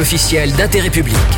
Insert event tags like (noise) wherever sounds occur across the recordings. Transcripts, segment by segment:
officiel d'intérêt public.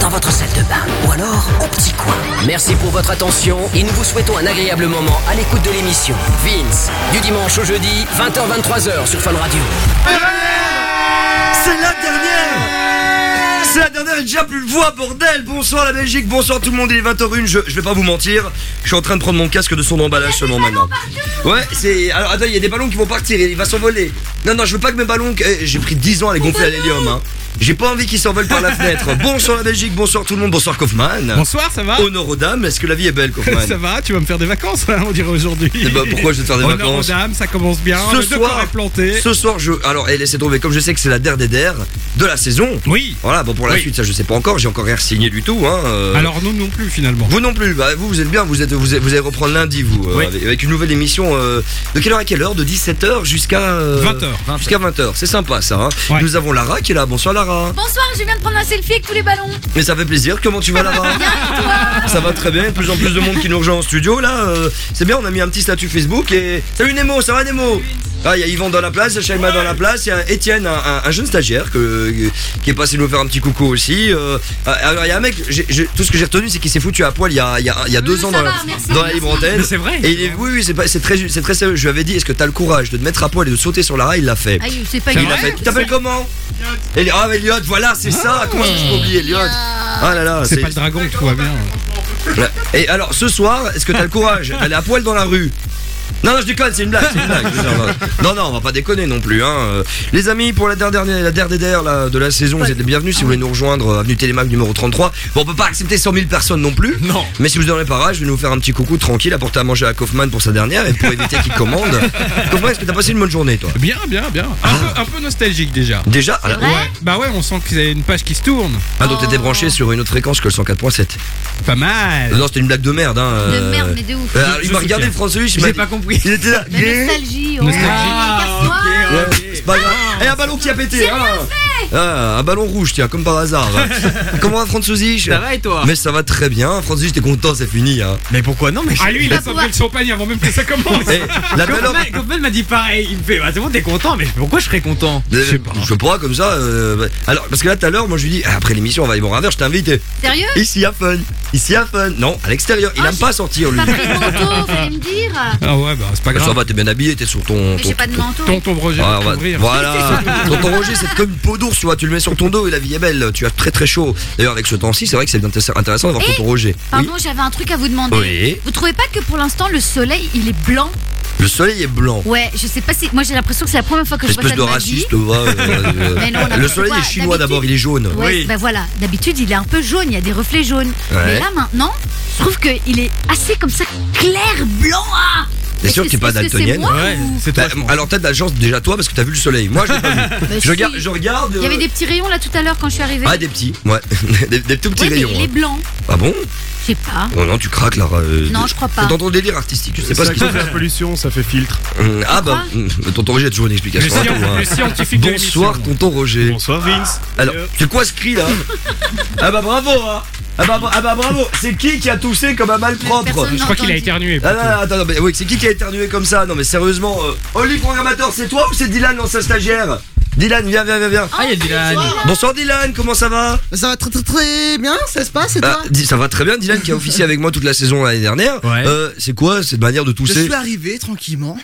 Dans votre salle de bain. Ou alors, au petit coin. Merci pour votre attention et nous vous souhaitons un agréable moment à l'écoute de l'émission. Vince, du dimanche au jeudi, 20h-23h sur Fun Radio. C'est la dernière C'est la dernière et déjà plus de voix, bordel Bonsoir la Belgique, bonsoir tout le monde, il est 20h01, je, je vais pas vous mentir, je suis en train de prendre mon casque de son emballage seulement maintenant. Ouais, c'est... Alors attends, il y a des ballons qui vont partir, il va s'envoler. Non, non, je veux pas que mes ballons... eh, J'ai pris 10 ans à les gonfler à l'hélium, hein. J'ai pas envie qu'ils s'envolent par la fenêtre. (laughs) Bonsoir la Belgique, bonsoir tout le monde, bonsoir Kaufman. Bonsoir, ça va Honneur aux dames, est-ce que la vie est belle Kaufman (laughs) Ça va, tu vas me faire des vacances, hein, on dirait aujourd'hui. Eh ben, pourquoi je vais te faire des Honneur vacances aux dames, ça commence bien. Ce le soir- est planté. Ce soir, je. Alors, et laissez tomber, comme je sais que c'est la der des der de la saison. Oui. Voilà, bon, pour la Oui. suite, ça je sais pas encore, j'ai encore rien signé du tout, hein. euh. Alors nous non plus finalement. Vous non plus, bah, vous, vous êtes bien, vous, êtes, vous, êtes- vous allez reprendre lundi, vous, euh, Oui. avec, avec une nouvelle émission euh, de quelle heure à quelle heure? De 17h jusqu'à. euh, 20h. Jusqu'à 20h, c'est sympa ça. Hein. Ouais. Nous avons Lara qui est là, bonsoir Lara. Bonsoir, je viens de prendre un selfie avec tous les ballons. Mais ça fait plaisir, comment tu vas Lara? (laughs) Ça va très bien, de plus en plus de monde qui nous rejoint en studio là. euh, c'est bien, on a mis un petit statut Facebook et. Salut Nemo, ça va Nemo? Ah, il y a Yvan dans la place, il y a Shaima dans la place, il y a Étienne, un, un- un jeune stagiaire que, qui est passé nous faire un petit coucou aussi. euh, alors il y a un mec, tout ce que j'ai retenu c'est qu'il s'est foutu à poil il y a, il y a, il y a deux ans dans, va, la, merci, dans la libre antenne. C'est vrai. Et il est, oui, oui, c'est très, c'est très sérieux. Je lui avais dit, est-ce que t'as le courage de te mettre à poil et de sauter sur la rail? Il l'a fait. C'est pas Il l'a fait. Tu t'appelles comment? Eli- Ah, mais Elliot, voilà, c'est ça. Comment est-ce que je peux oublier Elliot? Ah là là, C'est pas le dragon, tout va bien. Et alors, ce soir, est-ce que t'as le courage d'aller à poil dans la rue? Non, non, je déconne, c'est une blague, c'est une blague. Non, non, on va pas déconner non plus. Hein. Euh, Les amis, pour la dernière, la dernière de la saison, vous êtes les bienvenus. Si vous voulez nous rejoindre, euh, avenue Télémac numéro 33. Bon, on peut pas accepter 100 000 personnes non plus. Non. Mais si vous en avez pas rage, je vais nous faire un petit coucou tranquille, apporter à manger à Kaufman pour sa dernière et pour éviter qu'il commande. (laughs) Kaufman, est-ce que t'as passé une bonne journée, toi? Bien, bien, bien. Un, peu, un peu nostalgique déjà. Déjà? Ah, là- Ouais. Bah ouais, on sent qu'il y a une page qui se tourne. Ah, donc t'étais branché sur une autre fréquence que le 104.7. Pas mal. Non, c'était une blague de merde, hein. De euh. merde, mais de ouf. Euh, Je il m'a regardé le J'ai dit- pas compris. Il était là. Mais nostalgie, oh. Nostalgie. Pas grave. Et un ballon qui a pété. hein. Ah, un ballon rouge, tiens, comme par hasard. (laughs) Comment va Franzouzi Ça va et toi Mais ça va très bien. Franzouzi, t'es content, c'est fini. Hein. Mais pourquoi non mais Ah lui, il a sorti le champagne avant même que ça commence. Et la belle Kaufman Kaufman m'a dit pareil, il me fait bah c'est bon t'es content mais pourquoi je serais content Je sais pas. Je sais pas, comme ça. euh, bah, alors, parce que là, tout à l'heure, moi, je lui dis, ah, après l'émission, on va aller boire un verre, je t'invite. Sérieux Ici à Fun. Ici à Fun. Non, à l'extérieur. Il Ah, aime pas sortir, lui. T'as pris le manteau, fallait me dire. Ah ouais, bah c'est pas Bah, ça grave. va, t'es bien habillé, t'es sur ton. Mais ton- j'ai pas de manteau. Ah, va va- t'ouvrir. voilà. (laughs) Tonton Roger, c'est comme une peau d'ours, tu vois. Tu le mets sur ton dos et la vie est belle. Tu as très très chaud. D'ailleurs, avec ce temps-ci, c'est vrai que c'est intér- intéressant d'avoir Eh, Tonton Roger. Pardon, j'avais un truc à vous demander. Oui. Vous trouvez pas que pour l'instant le soleil il est blanc? Le soleil est blanc. Ouais, je sais pas si. Moi j'ai l'impression que c'est la première fois que je vois Espèce ça de de vie. raciste, va. euh, euh, Mais non, le soleil quoi. est chinois d'abord, il est jaune. Ouais, Oui. ben voilà. D'habitude il est un peu jaune, il y a des reflets jaunes. Ouais. Mais là maintenant, je trouve qu'il est assez comme ça clair blanc. Ah T'es sûr que t'es pas daltonienne Ouais, ou- c'est toi Bah, alors t'as de la chance déjà toi parce que t'as vu le soleil. Moi je l'ai pas vu. (laughs) Bah, je si. regarde, je regarde. Il y avait euh, des petits rayons là tout à l'heure quand je suis arrivée. Ah des petits, ouais, (laughs) des, des tout petits Ouais, mais rayons. il est hein. blanc. Ah bon? Je sais pas. Oh non, tu craques là. euh, Non, je crois pas. Dans ton délire artistique. Je sais pas ce ça qu'il cause la pollution, ça fait filtre. Hum, Ah bah, hum, tonton Roger a toujours une explication. hein. scientifique Bonsoir tonton Roger. Bonsoir Vince. Alors, c'est quoi ce cri là? (laughs) Ah bah bravo hein ah bah, ah bah bravo C'est qui qui a toussé comme un malpropre Je crois qu'il a éternué. Ah non, non, attends, non, mais oui, c'est qui qui a éternué comme ça? Non mais sérieusement, euh, Oli programmateur, c'est toi ou c'est Dylan l'ancien stagiaire? Dylan, viens, viens, viens, viens. Ah il y a Dylan Bonsoir Dylan, comment ça va? Ça va très très très bien, ça se passe et Ah, toi? Ça va très bien, Dylan qui a officié avec moi toute la saison l'année dernière. Ouais. Euh, c'est quoi cette manière de Je tousser suis arrivé tranquillement.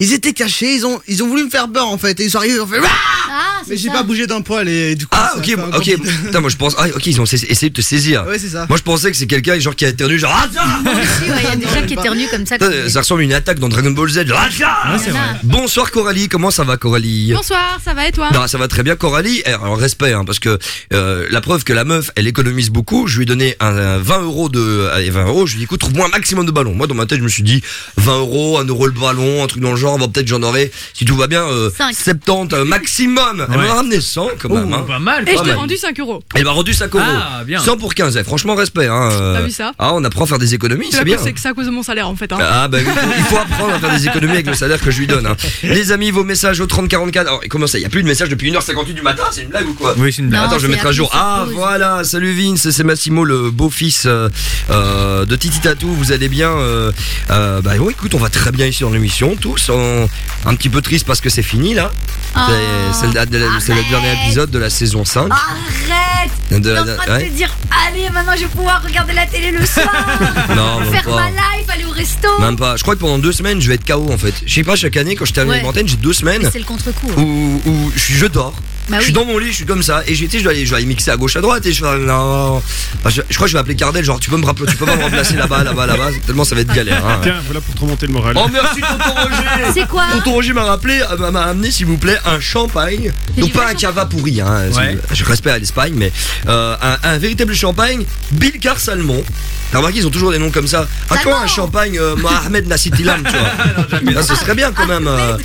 Ils étaient cachés, ils ont, ils ont voulu me faire peur en fait. Et ils sont arrivés, ils ont fait. Ah, c'est Mais j'ai pas bougé d'un poil et du coup. Ah ça ok, ok, putain moi je pense, ah ok ils ont essayé de te saisir. Ouais, c'est ça. Moi je pensais que c'est quelqu'un genre qui a éternué genre ah ouais, il y a des gens qui éternuent comme ça. Quand- Ça ressemble à une attaque dans Dragon Ball Z. genre, ah. Bonsoir Coralie, comment ça va Coralie? Bonsoir, ça va et toi? Bah, ça va très bien Coralie. Eh, Alors respect hein, parce que euh, la preuve que la meuf elle économise beaucoup. Je lui ai donné un, un 20 euros de allez, 20 euros. Je lui ai dit écoute trouve-moi un maximum de ballons. Moi dans ma tête je me suis dit 20 euros, 1 euro le ballon, un truc dans le genre. Bon, peut-être j'en aurai, si tout va bien, euh, Cinq. 70 euh, maximum. Elle Ouais. m'a ramené 100 quand même. Oh, hein. pas mal. Et Pas je t'ai mal. rendu 5 euros. Elle m'a rendu 5 euros. Ah, bien. 100 pour 15. eh, Franchement, respect. Hein. euh. T'as vu ça? Ah, on apprend à faire des économies, C'est bien. c'est que c'est à cause de mon salaire en fait. Hein. Ah bah il faut- il faut apprendre à faire des économies avec le salaire que je lui donne. hein. (laughs) Les amis, vos messages au 3044. Alors, comment ça Il y a plus de messages depuis 1h58 du matin C'est une blague ou quoi? Oui, c'est une blague. Non, Attends, je vais c'est mettre à jour. Ah, pause. voilà, salut Vince, c'est Massimo, le beau-fils euh, euh, de Titi Tatou. Vous allez bien euh, euh, Bah oui, écoute, on va très bien ici dans l'émission, tous. Un petit peu triste parce que c'est fini là. Ah, C'est- le, dernier épisode de la saison 5. Arrête De- T'es en de- train de ouais. te dire, allez, maintenant je vais pouvoir regarder la télé le soir (laughs) Non, même Faire pas. ma life, aller au resto Même pas. Je crois que pendant deux semaines, je vais être KO en fait. Je sais pas, chaque année, quand je termine Ouais. l'antenne, j'ai deux semaines C'est le contre-coup. où, où je dors. Bah je suis oui. dans mon lit, je suis comme ça, et j'ai été, je dois aller, je dois aller mixer à gauche à droite, et je fais non. Enfin, je, je crois que je vais appeler Cardel, genre tu peux me rappeler, tu peux pas me remplacer là-bas, là-bas, là-bas, tellement ça va être galère. hein. Tiens, voilà pour te remonter le moral. Oh merci Tonton Roger (laughs) C'est quoi Tonton Roger m'a rappelé, euh, m'a- amené s'il vous plaît un champagne. Donc pas un cava pourri, hein. Ouais. Je respecte à l'Espagne, mais euh, un, un véritable champagne, Bilcar Salmon. T'as remarqué, ils ont toujours des noms comme ça. Ah, Salmon. quand un champagne euh, Mohamed Nassitilam, tu vois. (laughs) Là, ce serait bien quand même. euh,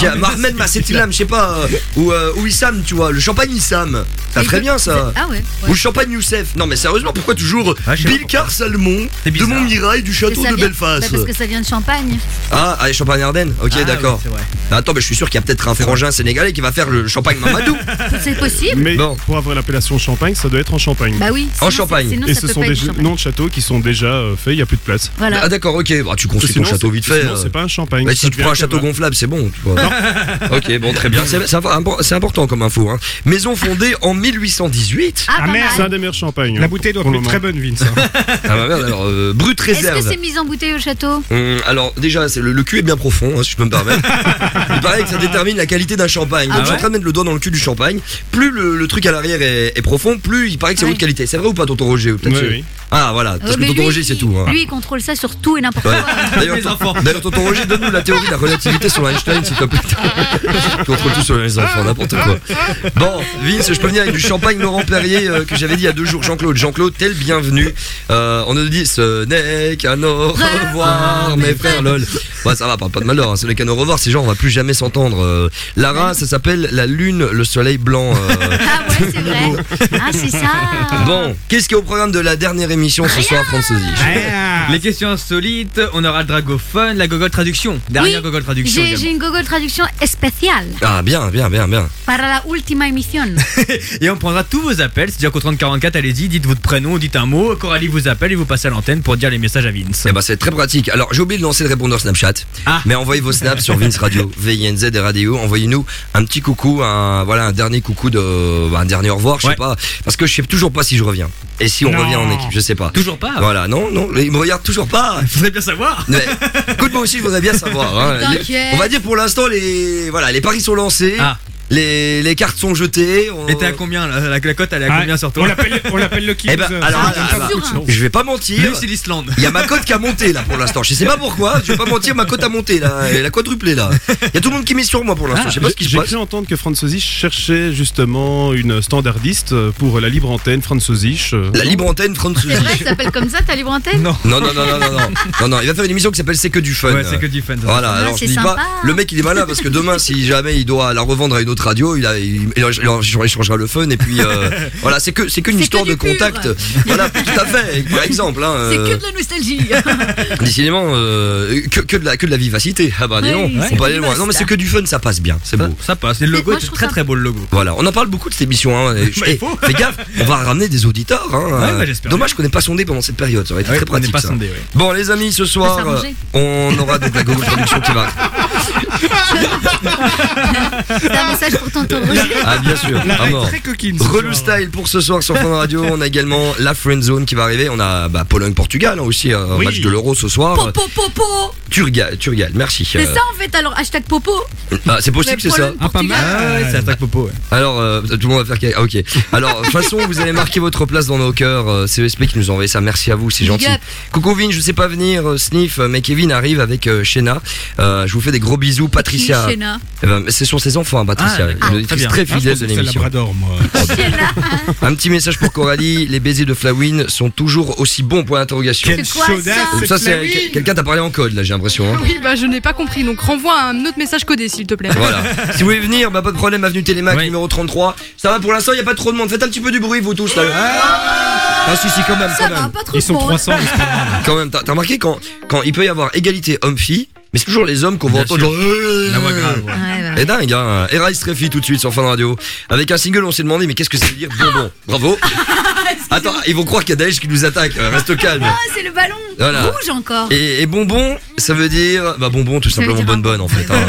j'ai- Mohamed Nassitilam, je sais pas. euh, ou, euh, ou Issam, tu vois. Le champagne Issam. Ça Mais ferait bien ça. Ah ouais, Ou ouais. le champagne Youssef. Non mais sérieusement, pourquoi toujours Ah, je sais pas Bilcar Salmon C'est de bizarre. Montmirail du château de vient- Belfast bah, Parce que ça vient de Champagne. Ah, allez, champagne Ardennes Ok, Ah, d'accord. oui, c'est vrai. Bah, attends, mais je suis sûr qu'il y a peut-être un frangin sénégalais qui va faire le champagne Mamadou. C'est possible Mais Bon. pour avoir l'appellation champagne, ça doit être en champagne. Bah oui. En Champagne. Sinon, Et ça ce peut sont pas des être Champagne. noms de châteaux qui sont déjà euh, faits, il n'y a plus de place. Voilà. Ah, d'accord, ok. Bah, tu construis ton château vite fait. euh. c'est pas un champagne. Bah, si tu prends un château gonflable, c'est bon. Tu vois. (laughs) ok, bon, très bien. (laughs) C'est c'est impor- c'est important comme info. Hein. Maison fondée en 1818. Ah, Ah. C'est un des meilleurs champagnes. La hein, bouteille doit être très bonne, Vince. hein. (laughs) Ah, bah, merde, alors, euh, brut Est-ce que réserve. c'est mis en bouteille au château? Hum, alors déjà, le, le cul est bien profond, hein, si je peux me permettre. Il paraît que ça détermine la qualité d'un champagne. Ah Donc je suis en train de mettre le doigt dans le cul du champagne. Plus le, le truc à l'arrière est, est profond, plus il paraît que c'est Ouais. haute qualité. C'est vrai ou pas, tonton Roger Oui, oui. Ah voilà, parce Ouais, que tonton lui, Roger c'est il- tout. hein. Lui, il contrôle ça sur tout et n'importe Ouais. quoi. D'ailleurs, Les ton- enfants. D'ailleurs, tonton Roger, donne-nous la théorie de la relativité sur Einstein, s'il te plaît. (laughs) Tu contrôles tout sur les enfants, n'importe quoi. Bon, Vince, je peux venir avec du champagne Laurent Perrier euh, que j'avais dit il y a deux jours. Jean-Claude, Jean-Claude, tel bienvenu. Euh, on nous dit ce n'est qu'un au revoir, mes frères, lol. Ouais, ça va, parle pas de malheur, hein, ce n'est qu'un au revoir, ces gens, on va plus jamais s'entendre. Euh, Lara, ça s'appelle la lune, le soleil blanc. euh. Ah ouais, c'est vrai. (laughs) Ah, c'est ça. Bon, qu'est-ce qui est au programme de la dernière émission ce soir, Ah. Les questions insolites, on aura le dragophone, la gogol traduction. Dernière Oui, gogol traduction. J'ai également. j'ai une Google traduction spéciale Ah, bien, bien, bien, bien. para la última emisión. (laughs) Et on prendra tous vos appels, c'est-à-dire qu'au 3044, allez-y, dites votre prénom, dites un mot, Coralie vous appelle et vous passez à l'antenne pour dire les messages à Vince. Eh ben c'est très pratique. Alors j'ai oublié de lancer le répondeur Snapchat, Ah. mais envoyez vos snaps sur Vince Radio, (laughs) VINZ et Radio. Envoyez-nous un petit coucou, un voilà un dernier coucou de, bah, un dernier au revoir, je Ouais. sais pas, parce que je sais toujours pas si je reviens. Et si on Non. revient en équipe, je sais pas. Toujours pas Voilà, non, non, il me regarde toujours pas. (laughs) Faudrait bien savoir Mais, écoute, moi aussi, je voudrais bien savoir. hein. (laughs) Les- on va dire pour l'instant les voilà les paris sont lancés, Ah. Les, les cartes sont jetées. on- Et t'es à combien là la, la cote elle est à Ah, combien sur on toi l'appelle on l'appelle le (laughs) Eh ben, alors, ah, bah, chance. Je vais pas mentir. C'est l'Islande. Il y a ma cote qui a monté là pour l'instant. Je sais pas pourquoi. Je vais pas mentir, ma cote a monté là. Elle a quadruplé là. Il y a tout le monde qui met sur moi pour l'instant. Ah, je sais pas ce qui se J'ai passe. cru entendre que Franzosich cherchait justement une standardiste pour la libre antenne Franzosich. euh, La libre antenne France C'est vrai que ça s'appelle comme ça, ta libre antenne Non. Non, non, non, non, non, non. Non, non, il va faire une émission qui s'appelle C'est que du fun. Ouais, c'est que du fun. Voilà, Ah, alors je dis pas, le mec il est malin parce que demain si jamais il doit la revendre à une autre radio, il, a, il, il, il- il changera le fun et puis euh, (laughs) voilà, c'est que c'est qu'une histoire que de pur. contact. Voilà, tout à fait. Par exemple, hein, C'est euh, que de la nostalgie. (laughs) décidément euh, que, que de la que de la vivacité. Ah bah dis donc, on peut aller loin. must. Non mais c'est que du fun, ça passe bien, c'est beau. ça passe. Et le logo moi, est très ça- très beau le logo. Voilà, on en parle beaucoup de cette émission. Hein. Et- (laughs) Bah, il faut. Fais gaffe, on va ramener des auditeurs. Hein. Ouais, bah, Dommage qu'on n'ait pas sondé pendant cette période, ça aurait été Ouais, très pratique. pas sondé. Bon, les amis, ce soir, On euh, aura donc la Google Traduction qui va. C'est un message pour tonton Roger. Ah, bien sûr. La à règle mort. très coquine. ce Relou soir. style pour ce soir sur Fun Radio. On a également la Friend Zone qui va arriver. On a bah, Pologne-Portugal hein, aussi, un Oui. match de l'Euro ce soir. Popo, popo. Turgal, Turgal, merci. C'est Euh, ça en fait, alors hashtag popo. ah, c'est possible, c'est ça. Pologne, Ah, pas mal. Ah ouais, c'est attaque popo. Ouais. Alors, euh, tout le monde va faire. Ah, ok. Alors, de toute façon, vous allez marquer votre place dans nos cœurs. Euh, CESP qui nous a envoyé ça. Merci à vous, c'est Big gentil. up. Coucou Vin, je sais pas venir. euh, Sniff, euh, mais Kevin arrive avec euh, Shena. Euh, je vous fais des gros bisous. Patricia. Eh ben, c'est sur ses enfants, hein, Patricia. Ah, une ah, auditrice très Ah, fidèle pensais de l'émission. (laughs) Un petit message pour Coralie. Les baisers de Flawin sont toujours aussi bons. Point d'interrogation. Quelle ça c'est quelqu'un t'a parlé en code là, j'ai l'impression. hein. Oui, bah je n'ai pas compris, donc renvoie un autre message codé s'il te plaît. Voilà. si vous voulez venir, bah pas de problème, avenue Télémac numéro 33. Ça va pour l'instant, il y a pas trop de monde. Faites un petit peu du bruit vous tous là. Ah si si quand même, Ça quand va, même. pas trop Ils sont de monde. 300, Quand même, t'as t'as remarqué quand quand il peut y avoir égalité homme-fille, mais c'est toujours les hommes qu'on va entendre genre La voix grave. ouais. C'est dingue, hein. Treffy tout de suite sur Fun Radio. Avec un single, on s'est demandé, mais qu'est-ce que ça veut dire bonbon? Bravo. (laughs) Attends, ils vont croire qu'il y a Daesh qui nous attaque. Euh, Reste calme. Ah, c'est le ballon Voilà. rouge encore. Et, et bonbon, ça veut dire bah bonbon tout veut simplement dire bonne bonne en fait. hein.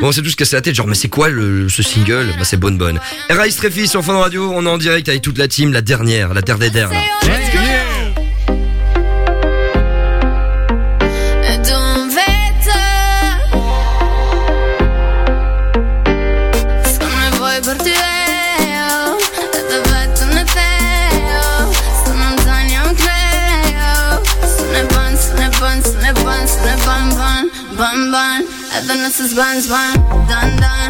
bon, c'est tout se casser la tête, genre mais c'est quoi le, ce single? Bah c'est bonne bonne. Erais Treffy sur Fun Radio, on est en direct avec toute la team, la dernière, la terre des dernières. De Evanescence burns one, done done.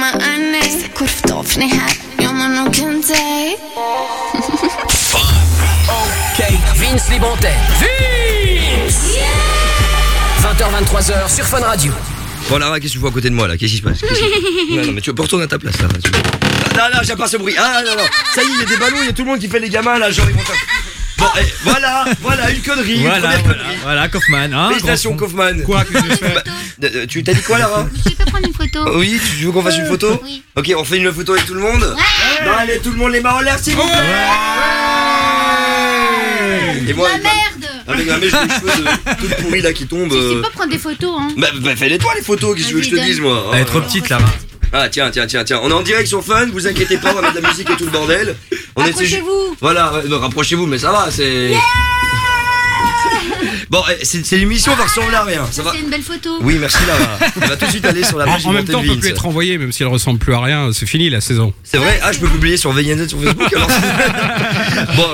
Më ane Se kur ftof një herë jo më nuk e ndej Vince Libantel. Vince 20h, 23h sur Fun Radio. Bon Lara, qu'est-ce que tu vois à côté de moi là? Qu'est-ce qui se passe? Qu'est-ce qui- Non, (laughs) non, mais tu peux retourner à ta place là. tu- Non, non, j'aime pas ce bruit. Ah non, non. Ça y est, il y a des ballons, il y a tout le monde qui fait les gamins là, genre ils vont faire- Bon, eh, voilà, voilà, une connerie, une Voilà, première voilà, connerie. voilà, Kaufman. Hein, Félicitations. Kaufman. Quoi que je (laughs) fais Bah, euh, Tu t'as dit quoi Lara Je peux prendre une photo Oui, tu veux qu'on fasse une photo Oui. Ok, on fait une photo avec tout le monde Non, allez, tout le monde les mains en l'air, s'il vous plaît Et moi, La avec ma- merde avec ma mèche de cheveux de- toute pourrie là qui tombe. Tu sais euh, pas prendre des photos, hein Bah, bah fais-les toi les photos, qu'est-ce que tu veux que je te Vas-y, dise moi Elle est trop là. petite, Lara. Ah tiens, tiens, tiens, tiens, on est en direct sur Fun, vous inquiétez pas, on va mettre de la musique et tout le bordel. On essaie ju- Rapprochez-vous. Voilà, rapprochez-vous, mais ça va, c'est... bon, eh, c'est l'émission va ressembler à rien, ça va c'est une belle photo. Oui, merci Lara. On va tout de suite aller sur la page En, en même temps, on peut plus être envoyé, même si elle ressemble plus à rien. C'est fini la saison. C'est vrai? Ah, je peux publier sur VNZ sur Facebook alors (laughs) Bon,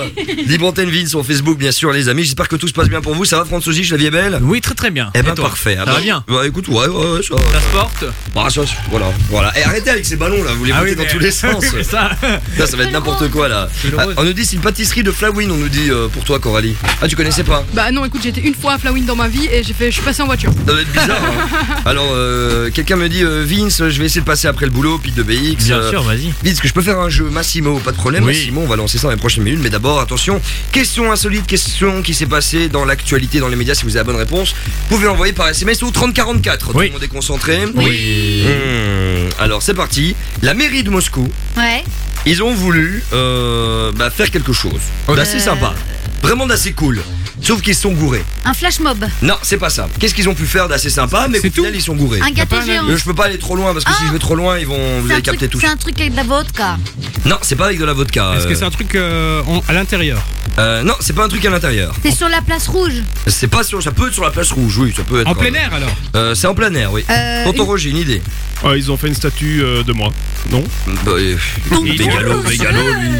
Libanten Vince sur Facebook, bien sûr, les amis. J'espère que tout se passe bien pour vous. Ça va, François la vie est belle? Oui, très très bien. Eh ben, parfait. Ah, Ça bah, va bien? Bah, écoute, ouais, ouais, ouais, ça Ça se porte? Bah, ça, voilà, voilà. Et arrêtez avec ces ballons là, vous les Ah mettez oui, dans mais- tous les (laughs) sens. Ça. Là, ça va être n'importe quoi là. Ah, on nous dit c'est une pâtisserie de Flawin, on nous dit euh, pour toi Coralie. Ah, tu connaissais pas? Bah non, écoute, j'ai été une fois à Flawin dans ma vie et j'ai fait, je suis passé en voiture. Ça doit être bizarre. hein. (laughs) Alors, euh, quelqu'un me dit euh, Vince, je vais essayer de passer après le boulot, Pete de BX. Bien euh, sûr, vas-y. Vince, que je peux faire un jeu Massimo, pas de problème. Oui. Massimo, on va lancer ça dans les prochaines minutes. Mais d'abord, attention, question insolite, question qui s'est passée dans l'actualité, dans les médias. Si vous avez la bonne réponse, vous pouvez envoyer par SMS ou 3044. Tout Oui. le monde est concentré. Oui. Hmm, Alors, c'est parti. La mairie de Moscou Ouais. ils ont voulu euh, bah, faire quelque chose d'assez sympa. Vraiment d'assez cool. Sauf qu'ils sont gourés. Un flash mob. Non, c'est pas ça. Qu'est-ce qu'ils ont pu faire d'assez sympa, mais au final, ils sont gourés. Un gâteau géant. Euh, Je peux pas aller trop loin parce que si je vais trop loin, ils vont vous C'est un allez capter truc- tout. C'est un truc avec de la vodka. Non, c'est pas avec de la vodka. Est-ce que euh, c'est un truc euh, en- à l'intérieur euh, Non, c'est pas un truc à l'intérieur. C'est sur la place rouge. C'est pas sur, ça peut être sur la place rouge, oui, ça peut être. En plein air alors euh, C'est en plein air, oui. Euh, Tonton une- Roger, une idée. Ah, ils ont fait une statue euh, de moi. Non Bah, euh, Mégalo, mégalo, lui.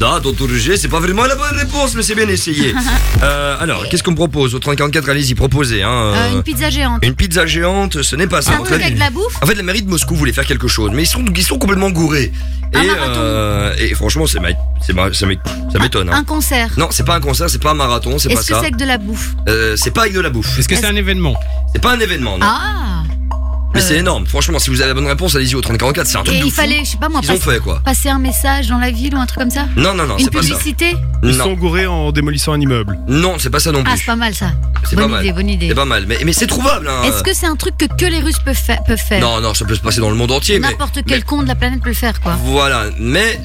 Non, tonton Roger, c'est pas vraiment la bonne réponse, mais c'est bien essayé. (laughs) Euh, alors, qu'est-ce qu'on me propose Au 3044, allez-y, proposez. Hein, Euh, une pizza géante. une pizza géante, ce n'est pas ça. Un En truc fait, avec de la bouffe En fait, la mairie de Moscou voulait faire quelque chose, mais ils sont, ils sont complètement gourés. Un et, marathon. euh, et franchement, c'est ma- c'est ma- ça m'é- ça m'étonne. hein. Un concert. Non, c'est pas un concert, c'est pas un marathon, c'est pas Est-ce que ça. c'est avec de la bouffe Euh, c'est pas avec de la bouffe. Est-ce que c'est un événement C'est pas un événement, non. Ah Mais c'est énorme. Franchement, si vous avez la bonne réponse, allez-y au 3044, c'est un truc Et de il fou. fallait, je sais pas moi, Ils ont passer, fait quoi passer un message dans la ville ou un truc comme ça Non, non, non, Une c'est pas ça. publicité Ils Non. sont gourés en démolissant un immeuble. Non, c'est pas ça non Ah, plus. c'est pas mal ça. c'est bonne pas mal. idée, bonne idée. C'est pas mal, mais, mais c'est trouvable. Hein. Est-ce que c'est un truc que que les Russes peuvent, fa- peuvent faire Non, non, ça peut se passer dans le monde entier, mais. N'importe quel con de la planète peut le faire, quoi. Voilà, mais.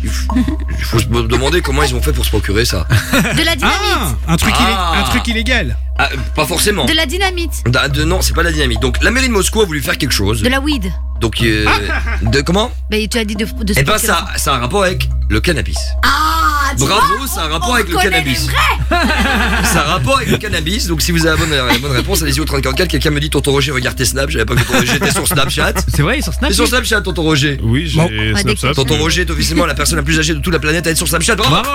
Il faut, il faut se demander comment ils ont fait pour se procurer ça. De la dynamite Ah Un truc, illé- Ah. un truc illégal Ah, pas forcément. De la dynamite Da- de- non, c'est pas la dynamite. Donc la mairie de Moscou a voulu faire quelque chose. De la weed Donc euh, (laughs) de comment? Bah, tu as dit de, de Eh ben ça, ça a un rapport avec le cannabis. Ah tu Bravo, vois, ça a un rapport on avec le connaît cannabis. vrais. (laughs) Ça a un rapport avec le cannabis. Donc si vous avez la bonne, la bonne réponse, allez-y au 3044. Quelqu'un me dit Tonton Roger, regarde tes snaps. J'avais pas vu Tonton Roger était sur Snapchat. (laughs) C'est vrai, sur Snap C'est sur Snapchat, Tonton Roger. Oui, j'ai Bon. Snapchat. Tonton Roger est officiellement la personne la plus âgée de toute la planète à être sur Snapchat. Bravo.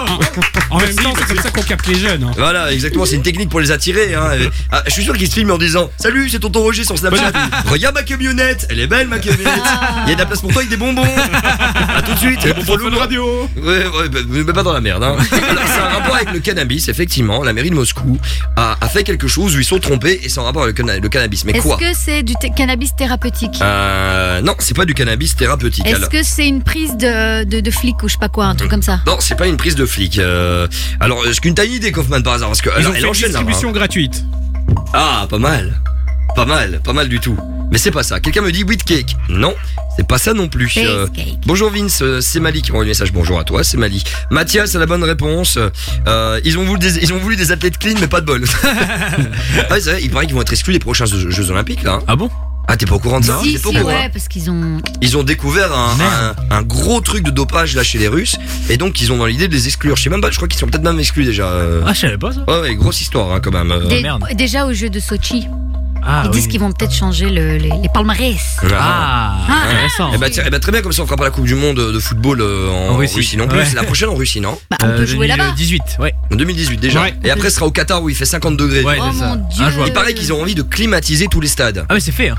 En même temps, c'est comme ça qu'on capte les jeunes. hein. Voilà, exactement, c'est une technique pour les attirer. Hein, ah, je suis sûr qu'ils se filment en disant Salut, c'est tonton Roger sur Snapchat. Regarde ma camionnette, elle est belle ma camionnette. Ah. Il y a de la place pour toi avec des bonbons. A tout de suite. Des bonbons de radio. Ouais, bah, mais pas dans la merde. Hein. C'est un rapport avec le cannabis, effectivement. La mairie de Moscou a, fait quelque chose où ils sont trompés et c'est en rapport avec le, cannabis. Mais quoi Est-ce que c'est du cannabis thérapeutique? Euh, non, c'est pas du cannabis thérapeutique. Est-ce que c'est une prise de, de, flic ou je sais pas quoi, un truc mm. comme ça? Non, c'est pas une prise de flic. Euh. Alors, est-ce qu'une t'as une idée, Kaufman, par hasard? Parce que ont fait une distribution hein. gratuite. Ah, pas mal. Pas mal, pas mal du tout. Mais c'est pas ça. Quelqu'un me dit wheat cake. Non, c'est pas ça non plus. Euh. Bonjour Vince, euh, c'est Mali qui m'a envoyé le message. Bonjour à toi, c'est Mali. Mathias a la bonne réponse. Euh, ils, ont voulu des, athlètes clean, mais pas de bol. (laughs) il paraît qu'ils vont être exclus des prochains Jeux Olympiques là. Hein. Ah bon? Ah, t'es pas au courant de ça Si, pas au si, courant ouais, parce qu'ils ont. Ils ont découvert un, Merde. un, un gros truc de dopage là chez les Russes, et donc ils ont dans l'idée de les exclure. Je sais même pas, je crois qu'ils sont peut-être même exclus déjà. euh. Ah, je savais pas ça. Ouais, ouais, grosse histoire hein, quand même. euh. Dé- merde. déjà au jeu de Sochi, Ah, ils oui. disent qu'ils vont peut-être changer le- les, les palmarès. Ah, Ah. intéressant. Eh bah, tiens, eh bah, très bien, comme ça on fera pas la Coupe du Monde de football euh, en, En Russie. Russie. non plus. Ouais. C'est la prochaine en Russie, non Bah, on peut jouer là-bas. 18, ouais. En 2018 déjà. Ouais. Et après ce sera au Qatar où il fait 50 degrés. Ouais, Oh c'est ça. mon dieu. Il paraît qu'ils ont envie de climatiser tous les stades. Ah, mais c'est fait, hein.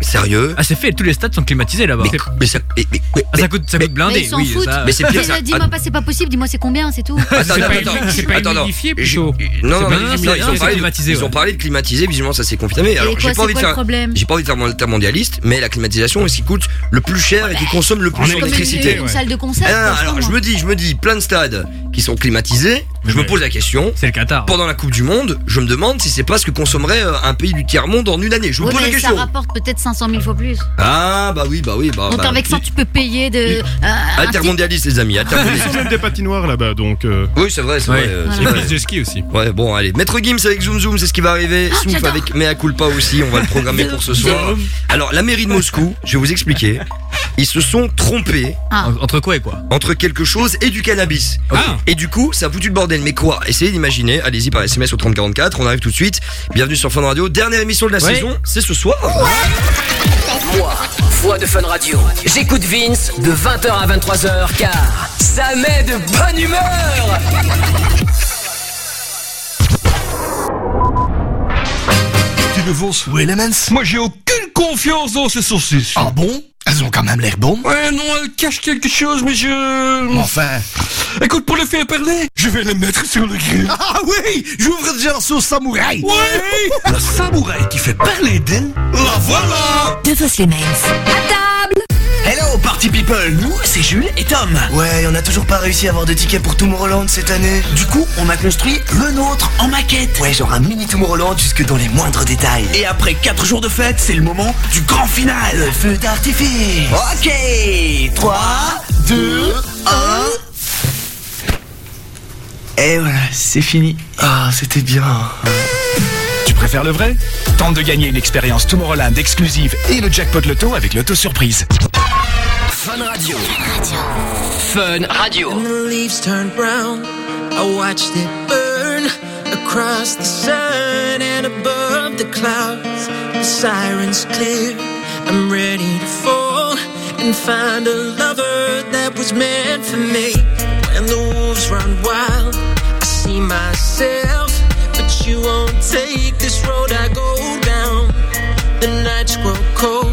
Sérieux Ah, c'est fait, tous les stades sont climatisés là-bas. mais, mais ça, mais, mais- mais- Ah, ça coûte, ça coûte Mais blindé, ils s'en oui. foutent. ça- mais c'est pire Mais ça. ne Dis-moi pas c'est pas possible, dis-moi c'est combien, c'est tout. Attends, attends, pas attends, c'est pas attends, non. humidifié, J'ai- plutôt. Non, non, ils ont parlé de- climatisé, Ils ont ouais. parlé de climatiser, visiblement ça s'est confirmé. Alors j'ai pas envie de faire. J'ai pas envie de faire intermondialiste, mais la climatisation est ce qui coûte le plus cher et qui consomme le plus d'électricité. une salle de concert. Ah, alors je me dis, je me dis, plein de stades qui sont climatisés. Je me pose la question. C'est le Qatar. Pendant la Coupe du Monde, je me demande si c'est pas ce que consommerait euh, un pays du tiers-monde en une année. Je me Ouais, pose la mais ça question. rapporte peut-être 500 000 fois plus. Ah bah oui, bah oui, bah. Donc bah, avec ça, tu peux payer de. euh, un Altermondialiste les amis, Ils altermondialiste. ont même des patinoires là-bas, donc. euh, Oui, c'est vrai, c'est Ouais. vrai. euh, c'est Une vrai. piste de ski aussi. Ouais, bon, allez. Maître Gims avec Zoom Zoom, c'est ce qui va arriver. Souf j'adore. avec Mea Culpa aussi, on va le programmer (laughs) pour ce soir. Alors, la mairie de Moscou, je vais vous expliquer. Ils se sont trompés Ah. En- Entre quoi et quoi? entre quelque chose et du cannabis. Ah. Et du coup, ça a foutu le bordel. Mais quoi Essayez d'imaginer. Allez-y par SMS au 3044. On arrive tout de suite. Bienvenue sur Fun Radio. Dernière émission de la Ouais. saison, c'est ce soir. Moi, voix de Fun Radio. J'écoute Vince de 20h à 23h car ça met de bonne humeur. Tu le vaux Elements Moi j'ai aucune confiance dans ces saucisses. Ah bon? Elles ont quand même l'air bonnes. Ouais, non, elles cachent quelque chose, mais je... Enfin... Écoute, pour les faire parler, je vais les mettre sur le grill. (laughs) Ah oui J'ouvre déjà la sauce samouraï. Oui Le samouraï qui fait parler d'elle, la voilà De vos Lemens. À table Hello party people, nous c'est Jules et Tom. Ouais, on n'a toujours pas réussi à avoir de tickets pour Tomorrowland cette année. Du coup, on a construit le nôtre en maquette. Ouais, genre un mini Tomorrowland jusque dans les moindres détails. Et après 4 jours de fête, c'est le moment du grand final. Le feu d'artifice. Ok, 3, 2, 1. Et voilà, c'est fini. Ah, c'était bien. Tu préfères le vrai? Tente de gagner une expérience Tomorrowland exclusive et le jackpot loto avec l'auto surprise. Fun Radio. Fun Radio. When the leaves turned brown, I watched it burn across the sun and above the clouds. The sirens clear. I'm ready to fall and find a lover that was meant for me. When the wolves run wild, I see myself, but you won't take this road I go down. The nights grow cold,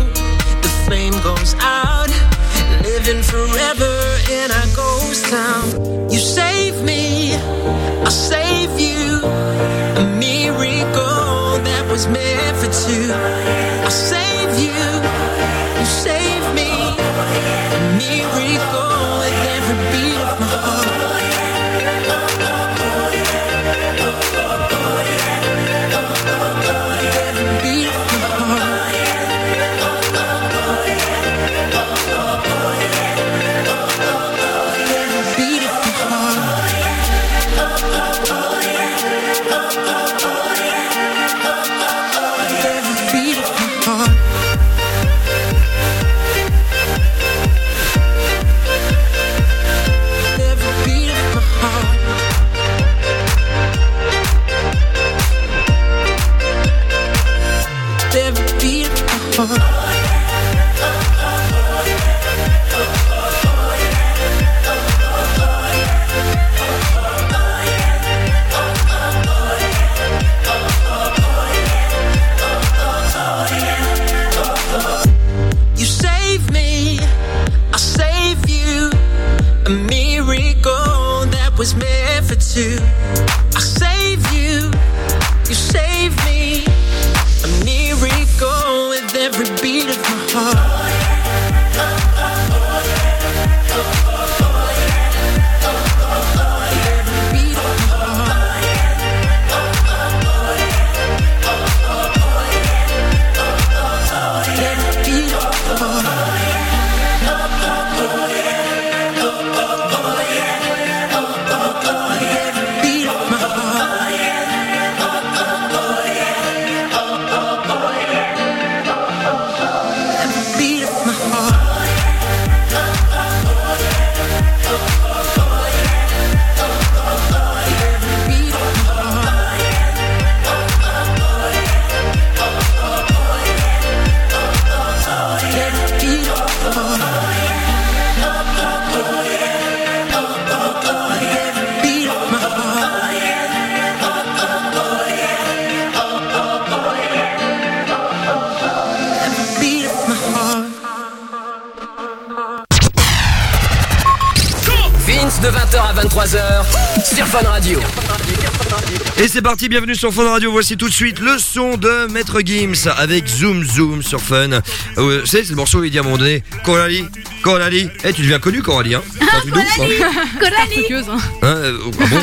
parti, bienvenue sur Fun Radio. Voici tout de suite le son de Maître Gims avec Zoom Zoom sur Fun. Euh, c'est c'est le morceau où il dit à un moment donné Coralie, Coralie. Eh, tu deviens connu, Coralie, hein hein hein. Hein, euh, ah bon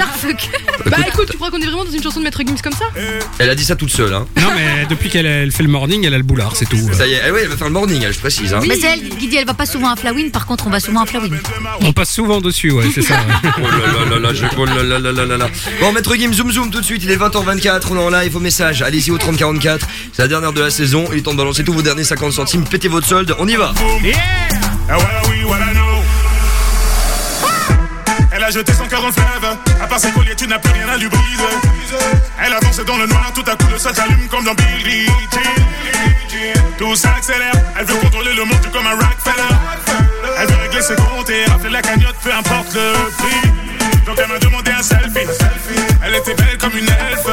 Bah écoute, tu crois qu'on est vraiment dans une chanson de Maître Gims comme ça Elle a dit ça toute seule, hein Non, mais depuis qu'elle elle fait le morning, elle a le boulard, c'est tout. Ça y est, eh oui, elle va faire le morning, elle, je précise. Hein. Mais c'est elle qui dit elle va pas souvent à Flawin, par contre on va souvent à Flawin. On passe souvent dessus, ouais, c'est ça. ouais. (laughs) Oh là là là là, je- oh là là là là là là. Bon, Maître Gims, zoom zoom tout de suite, il est 20h24, on est en live, vos messages, allez-y au 3044, c'est la dernière de la saison, il est temps de balancer tous vos derniers 50 centimes, pétez votre solde, on y va Ah, voilà, oui, voilà, non. Elle a jeté son cœur en fleuve. À part ses colliers, tu n'as plus rien à lui briser. Elle avance dans le noir, tout à coup le sol s'allume comme dans Billie Jean. Tout s'accélère, elle veut contrôler le monde comme un Rockefeller. Elle veut régler ses comptes et rafler la cagnotte, peu importe le prix. Donc elle m'a demandé un selfie. Elle était belle comme une elfe.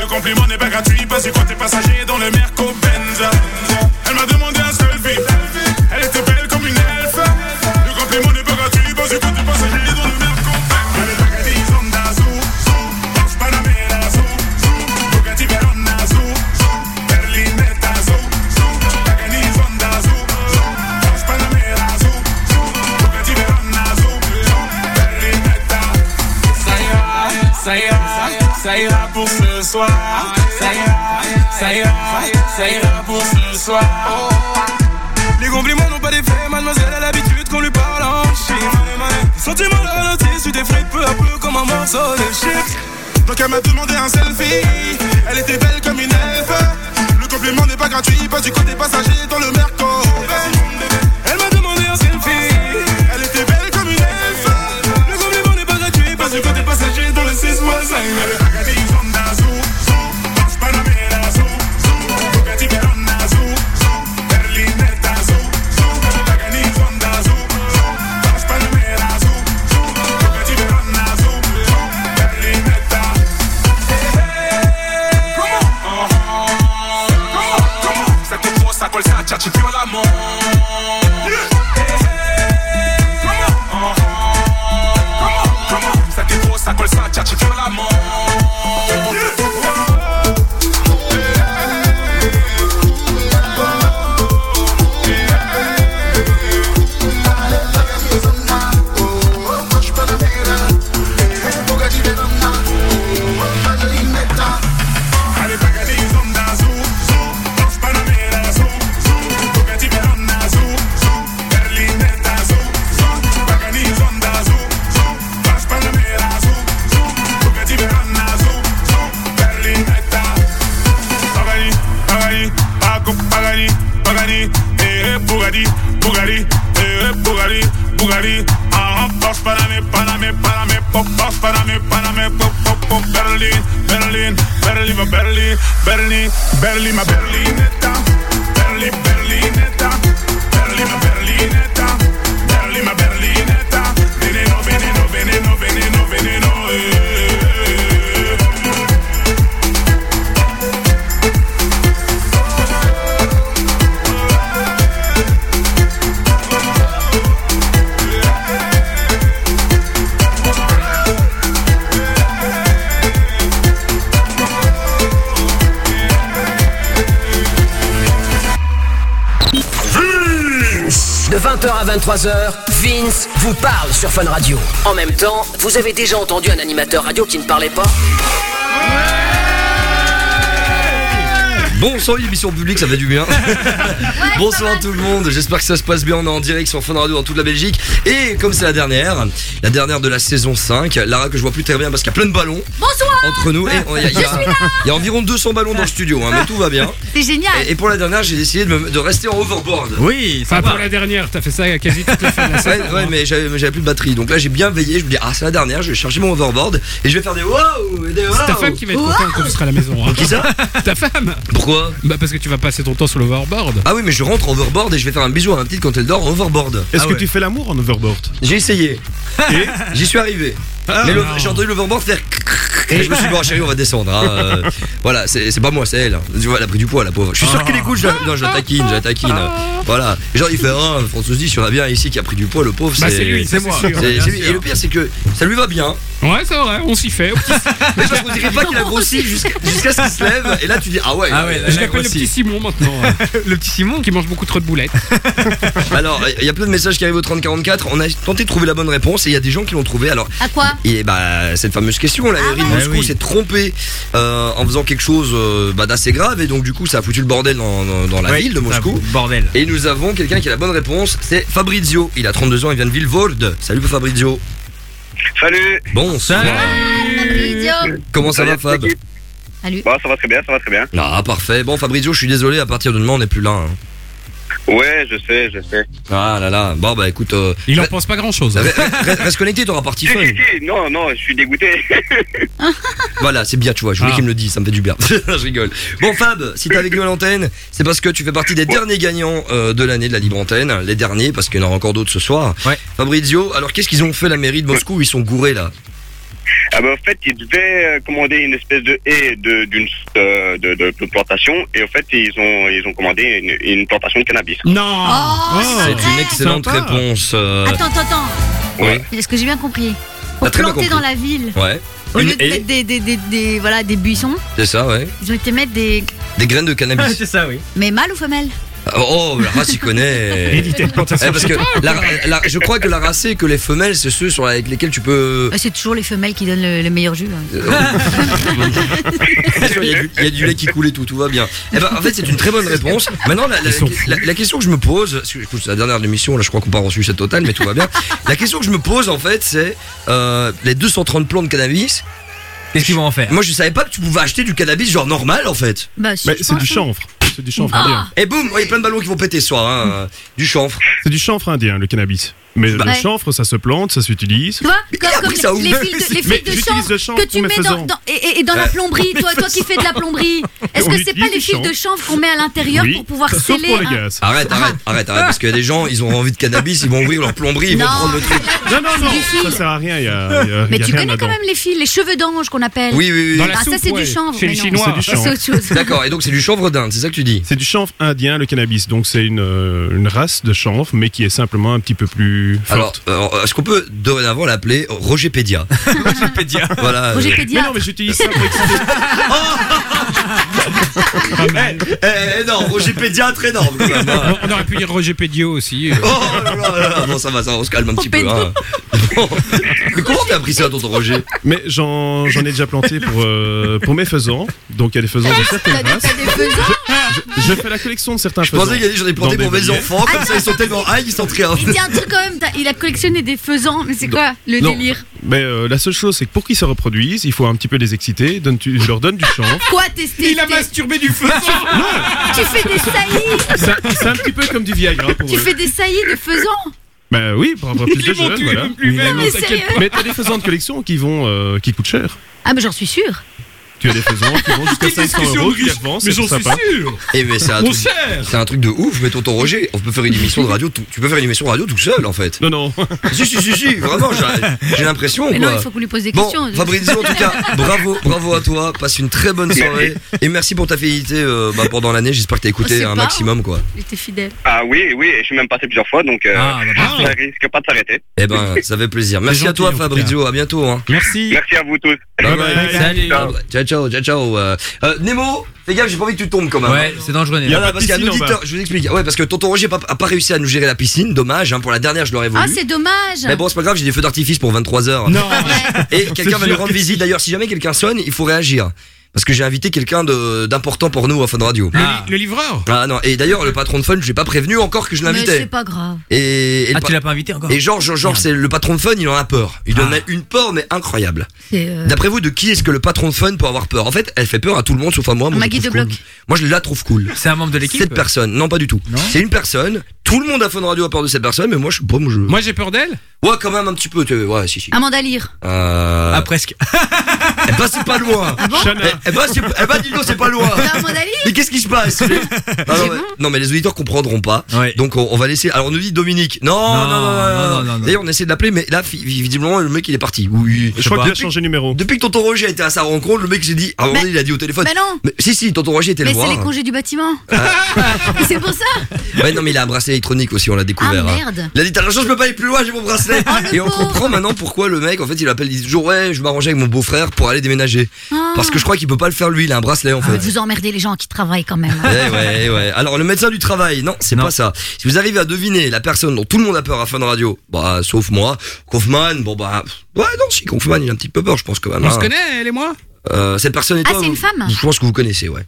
Le compliment n'est pas gratuit, pas du côté passager dans le Merco Benz. Ça ira pour ce soir. Les compliments n'ont pas d'effet, mademoiselle a l'habitude qu'on lui parle en chine. Les sentiments notice, tu t'effrites peu à peu comme un morceau de Donc elle m'a demandé un selfie. Elle était belle comme une elfe. Le compliment n'est pas gratuit, passe du côté passager dans le merco. Elle m'a demandé un selfie. Elle était belle comme une elfe. Le compliment n'est pas gratuit, passe du côté passager dans le 6 mois 20h à 23h, Vince vous parle sur Fun Radio. En même temps, vous avez déjà entendu un animateur radio qui ne parlait pas? Bonsoir, émission publique, ça fait du bien. Bonsoir tout le monde, j'espère que ça se passe bien. On est en direct sur Fun Radio dans toute la Belgique. Et comme c'est la dernière, la dernière de la saison 5, Lara que je vois plus très bien parce qu'il y a plein de ballons Bonsoir entre nous. Et il y, y a- il y a environ 200 ballons dans le studio, hein, mais tout va bien. C'est génial. Et, et pour la dernière, j'ai décidé de, me- de rester en overboard. Oui, Enfin, pour la dernière, t'as fait ça quasi toute la fin de la Ouais, mais j'avais plus de batterie. Donc là, j'ai bien veillé. Je me dis, ah, c'est la dernière. Je vais charger mon overboard et je vais faire des wow et des wow. C'est ta femme qui va être contente quand tu seras à la maison. hein. Qui ça? (laughs) Ta femme Pourquoi? Bah parce que tu vas passer ton temps sur l'overboard. Ah oui, mais je rentre en overboard et je vais faire un bisou à ma petite quand elle dort en overboard. Est-ce Ah que ouais. tu fais l'amour en overboard J'ai essayé. Et? J'y suis arrivé. Ah, mais le- non. j'ai entendu l'overboard faire. (laughs) Et je me suis dit, bon, chérie, on va descendre. hein, euh, voilà, c'est c'est pas moi, c'est elle. Tu vois, elle a pris du poids, la pauvre. Je suis sûr qu'elle écoute, je la, non, je la taquine, je la taquine. Voilà. Et genre, il fait, oh, François dit, si on a bien ici qui a pris du poids, le pauvre, Bah, c'est. c'est lui, ça, c'est sûr, C'est- bien c'est lui. sûr. Et le pire, c'est que ça lui va bien. Ouais, c'est vrai, on s'y fait. (laughs) Mais parce qu'on dirait pas qu'il a grossi (laughs) jusqu'à jusqu'à ce qu'il se lève. Et là, tu dis, ah ouais, Ah ouais, là, Je l'appelle le petit Simon maintenant. Le petit Simon qui mange beaucoup trop de boulettes. Alors, il y a plein de messages qui arrivent au 3044. On a tenté de trouver la bonne réponse et il y a des gens qui l'ont trouvé. Alors, À quoi et bah, cette fameuse question, la mairie de. Moscou oui. s'est trompée euh, en faisant quelque chose euh, bah, d'assez grave et donc du coup ça a foutu le bordel dans, dans- dans la ville de Moscou. Bordel. Et nous avons quelqu'un qui a la bonne réponse, c'est Fabrizio. Il a 32 ans, il vient de Villevorde. Salut Fabrizio. Salut Bonsoir. Fabrizio. Comment ça va Fab Salut. Bah ça va très bien, ça va très bien. Ah parfait. Bon Fabrizio, je suis désolé, à partir de demain on n'est plus là. hein. Ouais, je sais, je sais. Ah là là. Bon bah écoute, euh, Il en pense pas grand chose. re- reste connecté, t'auras parti fun. si, si, non, non, je suis dégoûté. (laughs) Voilà, c'est bien, tu vois, je voulais Ah. qu'il me le dise, ça me fait du bien. (laughs) je rigole. Bon, Fab, si t'es avec nous à l'antenne, c'est parce que tu fais partie des derniers gagnants euh, de l'année de la libre antenne. Les derniers, parce qu'il y en aura encore d'autres ce soir. Ouais. Fabrizio, alors qu'est-ce qu'ils ont fait la mairie de Moscou? Ils sont gourés là. Ah bah, en fait, ils devaient euh, commander une espèce de haie de- d'une euh, de, de, de plantation et en fait, ils ont ils ont commandé une, une plantation de cannabis. Non Oh, C'est une excellente Sympa. réponse. euh, Attends, attends, attends. Oui. Est-ce que j'ai bien compris Pour T'as très bien planter compris. dans la ville, Ouais. au Une lieu de haie, mettre des, des, des, des- voilà, des buissons, c'est ça, ouais. ils ont été mettre des. Des graines de cannabis. (laughs) c'est ça, oui. Mais mâles ou femelles Oh, la race, il connaît. (laughs) De. Eh, parce que la- la- je crois que la racée que les femelles, c'est ceux sur avec lesquels tu peux. Bah, C'est toujours les femelles qui donnent le, le meilleur jus. hein. Bien sûr, (laughs) il y, a du- il y a du lait qui coule et tout, tout va bien. Eh ben, en fait, c'est une très bonne réponse. Maintenant, la, la- question que je me pose, parce que écoute, c'est la dernière de l'émission, là, je crois qu'on part en sucette totale, mais tout va bien. La question que je me pose, en fait, c'est euh, les 230 plants de cannabis. Qu'est-ce qu'ils vont en faire? Moi je savais pas que tu pouvais acheter du cannabis genre normal en fait. Bah, si, Mais je c'est du hein. chanvre. C'est du chanvre Ah. indien. Et boum, il y a plein de ballons qui vont péter ce soir, hein. Du chanvre. C'est du chanvre indien, le cannabis. Mais le Ouais. chanvre, ça se plante, ça s'utilise. Tu vois, comme, ça les, fils de, (laughs) les fils de chanvre le chanvre que tu mets dans, faisans. dans- et, et- et dans la plomberie, (laughs) toi, toi qui fais de la plomberie, est-ce que c'est pas les fils de chanvre. qu'on met à l'intérieur Oui, pour pouvoir sauf sceller pour les un- gaz. Arrête, arrête, arrête, arrête, parce qu'il y a des gens, ils ont envie de cannabis, ils vont ouvrir leur plomberie, ils vont Non. prendre le truc. (laughs) Non, non, non, ça sert à rien. Il y a, il y a- Mais il y a tu rien connais quand même les fils, les cheveux d'ange qu'on appelle? Oui, oui, oui. Dans la Ah, ça c'est ouais. du chanvre. Chez mais les. Chinois. C'est du C'est chanvre. autre chose. D'accord, et donc c'est du chanvre d'Inde, c'est ça que tu dis? C'est du chanvre indien, le cannabis. Donc c'est une, euh, une race de chanvre, mais qui est simplement un petit peu plus Alors, forte. alors, est-ce qu'on peut dorénavant l'appeler Roger Pédia (laughs) (laughs) Wikipédia. Voilà. Roger euh, Mais Pédia. non, mais j'utilise ça pour exciter. (laughs) Eh, eh, non, Roger Pédia, très énorme quand même. hein. On aurait pu dire Roger Pédio aussi. Oh là là là là, bon ça va, ça va, on se calme un petit peu. Hein. Bon. Mais comment t'as appris ça, tonton Roger? Mais j'en j'en ai déjà planté pour, euh, pour mes faisans. Donc il y a des faisans de certaines T'as des, races. t'as des faisans? Je fais la collection de certains Je faisans. pensais qu'il y a dit j'en ai planté Dans pour des mes enfants, comme ça ils sont tellement high, ils sont très Il dit un truc quand même, t'as- il a collectionné des faisans, mais c'est quoi le Non. délire? Mais euh, la seule chose, c'est que pour qu'ils se reproduisent, il faut un petit peu les exciter. Donne, tu, je leur donne du chanvre. Quoi tester Il a masturbé du feu. (laughs) Tu fais des saillies C'est c'est un petit peu comme du Viagra pour Tu eux. fais des saillies de faisans Bah oui, pour avoir plus de jeunes, voilà. sérieux Mais t'as des faisans de collection qui vont, euh, qui coûtent cher. Ah mais j'en suis sûre Tu as des faisans qui vont jusqu'à Quelle 500 discussion euros, qui revendent, Mais c'est j'en suis sûr. Eh mais c'est un truc, cher. c'est un truc de ouf, mais tonton Roger, on peut faire une émission de radio, tout- tu peux faire une émission de radio tout seul en fait. Non, non. Si si si si, vraiment, j'ai- l'impression Mais quoi. non, il faut qu'on lui pose des Bon, questions. Fabrizio, en tout cas, (laughs) bravo, bravo à toi. Passe une très bonne soirée et merci pour ta fidélité euh, bah, pendant l'année. J'espère que t'as écouté un pas. maximum, quoi. Il était fidèle. Ah oui, oui, et je suis même passé plusieurs fois, donc euh, Ah, bah, ça risque pas de s'arrêter. Eh ben, ça fait plaisir. (laughs) Merci à toi, Fabrizio. À bientôt. Hein. Merci. Merci à vous tous. Bye bye. bye. Salut. Ciao, ciao, ciao. Euh, euh, Nemo, fais gaffe, j'ai pas envie que tu tombes quand même. Ouais, c'est dangereux. Il y a Néo. pas de parce qu'il y a un piscine en auditeur, je vous explique. Ouais, parce que tonton Roger a pas, a pas réussi à nous gérer la piscine. Dommage, hein, pour la dernière, je l'aurais voulu. Ah c'est dommage mais bon, c'est pas grave, j'ai des feux d'artifice pour 23h. Non. Et quelqu'un va nous rendre visite. D'ailleurs, si jamais quelqu'un sonne, il faut réagir. Parce que j'ai invité quelqu'un de- d'important pour nous à Fun Radio. Le, Ah. le livreur? Ah non, et d'ailleurs, le patron de Fun, je l'ai pas prévenu encore que je Mais l'invitais. c'est pas grave. Et, et le Ah, tu l'as pas invité encore? Et Georges, Georges, c'est le patron de Fun, il en a peur. Il en Ah. a une peur, mais incroyable. Euh, D'après vous, de qui est-ce que le patron de Fun peut avoir peur? En fait, elle fait peur à tout le monde sauf à moi. moi Maggie de Bloc. cool. Moi, je la trouve cool. C'est un membre de l'équipe? Cette personne, non pas du tout. Non C'est une personne. Tout le monde à Fun Radio a peur de cette personne, mais moi, je sais pas. Moi, je... Moi j'ai peur d'elle? Ouais, quand même un petit peu. tu- Ouais, si, si. Amanda Lear. Euh... Ah, presque. Eh ben, c'est pas loin. Ah bon? Eh, ben, c'est- eh ben, dis donc, c'est pas loin. C'est Lear Mais qu'est-ce qui se passe Ah, non, mais, non, mais les auditeurs comprendront pas. Ouais. Donc on, on va laisser. Alors on nous dit Dominique. Non, non, non, non. non, non, non. D'ailleurs on essaie de l'appeler, mais là fi- visiblement le mec il est parti. Oui. Je crois qu'il a Depuis- changé de numéro. Depuis que Tonton Roger a été à sa rencontre, le mec j'ai dit. À un moment donné, il a dit au téléphone. Mais non Mais si si, Tonton Roger était Mais le c'est voir. les congés du bâtiment. (laughs) c'est pour ça Ouais non mais il a un bracelet électronique aussi, on l'a découvert. Ah, hein. merde. Il a dit t'as la chance, je peux pas aller plus loin, j'ai mon bracelet. Oh, le Et on pauvre. comprend maintenant pourquoi le mec en fait il appelle, il dit toujours ouais, je m'arrangeais avec mon beau-frère pour aller déménager. Ah. Parce que je crois qu'il peut pas le faire lui, il a un bracelet en fait. Vous emmerdez les gens qui travaillent quand même. Eh ouais, ouais. Alors le médecin du travail, non, c'est pas ça. Si vous arrivez à deviner la personne dont tout le monde a peur à Fun Radio, bah sauf moi, Kaufman, bon bah ouais non, si Kaufman il a un petit peu peur, je pense quand même. On hein. se connaît elle et moi? Euh, cette personne et Ah, toi, c'est une femme? Je pense que vous connaissez, ouais.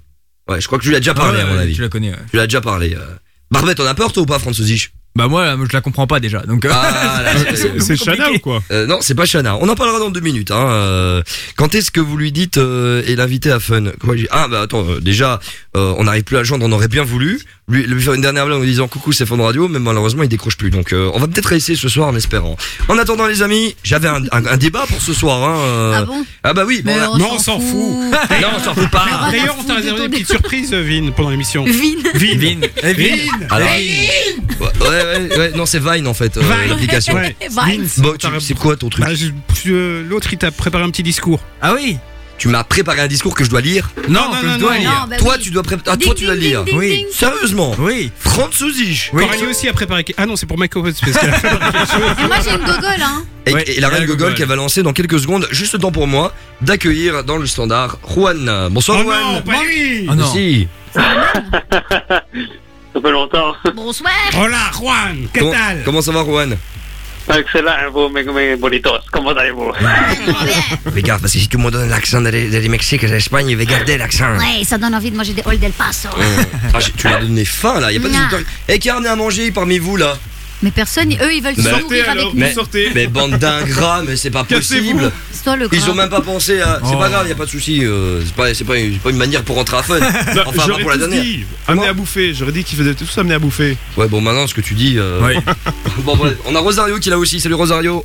Ouais, je crois que tu lui as déjà parlé Ouais, à mon avis. Tu la connais, ouais. Tu l'as déjà parlé. euh. Barbette, on a peur toi ou pas, Franzosich Bah, moi, je la comprends pas déjà. Donc, euh, Ah, (laughs) C'est Chana ou quoi? Euh, non, c'est pas Chana. On en parlera dans deux minutes. Hein. Euh, quand est-ce que vous lui dites euh, et l'inviter à Fun? Quoi, Ah bah attends, euh, déjà, euh, on n'arrive plus à le joindre, on aurait bien voulu. Lui, lui faire une dernière blague en lui disant coucou, c'est Fun Radio, mais malheureusement il décroche plus. Donc euh, on va peut-être essayer ce soir en espérant. En attendant les amis, j'avais un, un- un débat pour ce soir. Hein, euh. Ah bon? Ah bah oui. bon, Mais là- on Non, on s'en fout. (laughs) non, on s'en fout pas. D'ailleurs, on t'a réservé ton une petite dé- surprise, Vin, pendant l'émission. Vin. Vin. Vin. Alors, ouais, ouais, ouais, non, c'est Vine en fait, euh, Vine. l'application. Ouais. Vine. Bon, tu- c'est quoi ton truc Bah, je- euh, L'autre, il t'a préparé un petit discours. Ah oui. Tu m'as préparé un discours que je dois lire. Non, que non, je non, dois non. lire. Non, bah toi, oui. tu dois préparer. Ah, Ding, toi, tu dois ding, lire. ding, ding, Oui. ding. Sérieusement. Oui. Franzosich. Oui. Coralie aussi a préparé. Ah non, c'est pour Mike Owens parce qu'elle a préparé quelque chose. Et (laughs) moi j'ai une gogole hein. Et, Ouais, et la reine la Gogol Gogol. qu'elle va lancer dans quelques secondes, juste le temps pour moi d'accueillir dans le standard Juan. Bonsoir Oh Juan. non, pas lui. Oh non. Si. (laughs) Ça fait longtemps. Bonsoir. Hola, Juan. ¿Qué Comment, tal? comment ça va Juan? Excellent, vous, mes, mes bonitos. Comment allez-vous? Regarde, parce que si tu me donnes l'accent de, de, du Mexique et de l'Espagne, je vais garder l'accent. Ouais, ça donne envie de manger des Old del Paso. Ah, tu m'as donné faim là, y a pas de. Eh, qui a à manger parmi vous là Mais personne, eux, ils veulent Mais- s'ouvrir avec nous. mais, mais bande d'ingrats, mais c'est pas possible. C'est toi le Ils ont même pas pensé à. C'est Oh. pas grave, y a pas de souci. euh, c'est pas, c'est pas, une manière pour rentrer à fun. Enfin, pas j'aurais pour la dernière. dit, amener à bouffer. J'aurais dit qu'ils faisaient tous amener à bouffer. Ouais, bon, maintenant, ce que tu dis. euh, Oui. (laughs) bon, bref, on a Rosario qui est là aussi. Salut Rosario.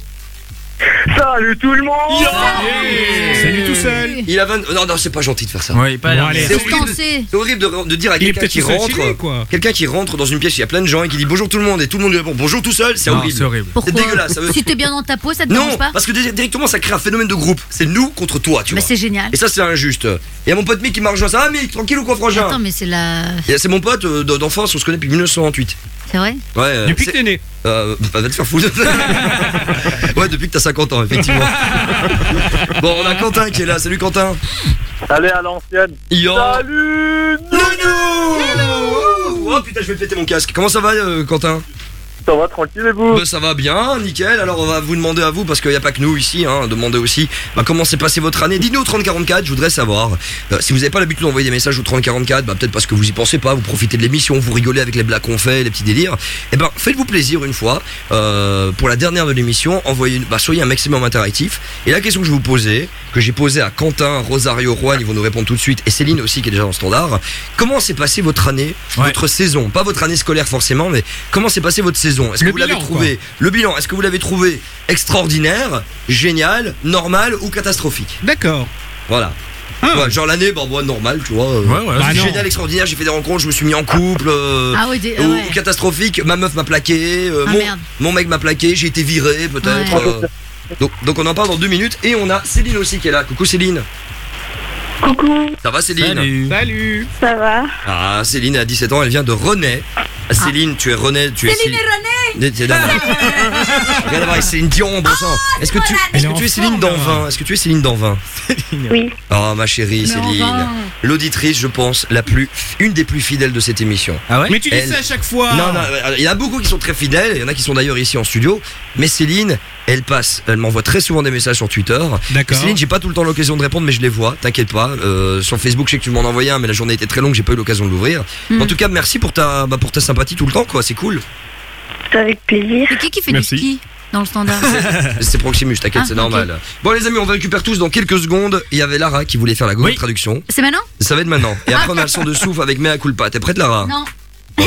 Salut tout le monde Salut tout seul. Il a 20... Non, non, c'est pas gentil de faire ça. Oui, pas Bon. C'est horrible, c'est horrible de, de dire à quelqu'un qui seul rentre, quelqu'un qui rentre dans une pièce, il y a plein de gens et qui dit bonjour tout le monde et tout le monde lui répond bonjour tout seil, c'est Non, horrible. c'est horrible. Pourquoi C'est dégueulasse. Ça veut... Si t'es bien dans ta peau, ça te Non, dérange pas parce que di- directement ça crée un phénomène de groupe. C'est nous contre toi, tu Mais vois. c'est génial. Et ça c'est injuste. Il y a mon pote Mick qui m'a rejoint. Ça va Mick, tranquille ou quoi frangin Attends, mais c'est la. C'est mon pote euh, d'enfance, on se connaît depuis 1998. C'est vrai Ouais. euh, Depuis que t'es né. Euh, bah, va te faire foutre. (laughs) ouais, depuis que t'as 50 ans, effectivement. (laughs) bon, on a Quentin qui est là. Salut Quentin. Allez à l'ancienne Yo. Salut Nounou Oh putain, je vais péter mon casque. Comment ça va, euh, Quentin? Ça va tranquille et vous Bah, ça va bien, nickel. Alors on va vous demander à vous, parce qu'il n'y a pas que nous ici, hein, demander aussi bah, comment s'est passé votre année. Dites-nous au 3044, je voudrais savoir. Euh, si vous n'avez pas l'habitude d'envoyer des messages au 3044, bah, peut-être parce que vous y pensez pas, vous profitez de l'émission, vous rigolez avec les blagues qu'on fait, les petits délires. Eh ben, faites-vous plaisir une fois. euh, pour la dernière de l'émission, envoyez une, bah, soyez un maximum interactif. Et la question que je vais vous poser, que j'ai posée à Quentin, Rosario, Juan, ils vont nous répondre tout de suite, et Céline aussi qui est déjà dans le standard. Comment s'est passée votre année, Ouais. votre saison? Pas votre année scolaire forcément, mais comment s'est passée votre saison? Est-ce que vous l'avez trouvé Le bilan, est-ce que vous l'avez trouvé extraordinaire, génial, normal ou catastrophique? D'accord. Voilà. Ah. Ouais, genre l'année, bon, bon, normal, tu vois. euh, Ouais, ouais. Bah génial, extraordinaire, j'ai fait des rencontres, je me suis mis en couple. euh, Ah oui, des- ou, ouais. ou catastrophique, ma meuf m'a plaqué, euh, Ah, mon, merde. mon mec m'a plaqué, j'ai été viré peut-être. Ouais. euh, donc, donc on en parle dans deux minutes et on a Céline aussi qui est là. Coucou Céline. Coucou, Ça va Céline Salut. Salut. ça va Ah Céline a 17 ans, elle vient de René. Ah, Céline, tu es René, tu es Céline et René. Rien à voir avec Céline Dion, bon sang. Est-ce que tu, est-ce que tu es Céline Danvin Est-ce que tu es Céline Danvin Oui. Oh ma chérie Céline, l'auditrice, je pense, la plus, une des plus fidèles de cette émission. Ah ouais Mais tu dis ça à chaque fois. Non, non, il y en a beaucoup qui sont très fidèles, il y en a qui sont d'ailleurs ici en studio, mais Céline, elle passe, elle m'envoie très souvent des messages sur Twitter. D'accord. Céline, j'ai pas tout le temps l'occasion de répondre, mais je les vois, t'inquiète pas. Euh, sur Facebook, je sais que tu m'en envoyé un, mais la journée était très longue, j'ai pas eu l'occasion de l'ouvrir. Hmm. En tout cas, merci pour ta, bah, pour ta sympathie tout le temps, quoi, c'est cool. C'est avec plaisir. C'est qui qui fait Merci. du ski dans le standard (laughs) C'est Proximus, t'inquiète, Ah, c'est ok. normal. Bon, les amis, on va récupérer tous dans quelques secondes. Il y avait Lara qui voulait faire la Google Oui. traduction. C'est maintenant Ça va être maintenant. Et après, on a le son de souffle avec Mea Culpa. T'es prête, Lara? Non.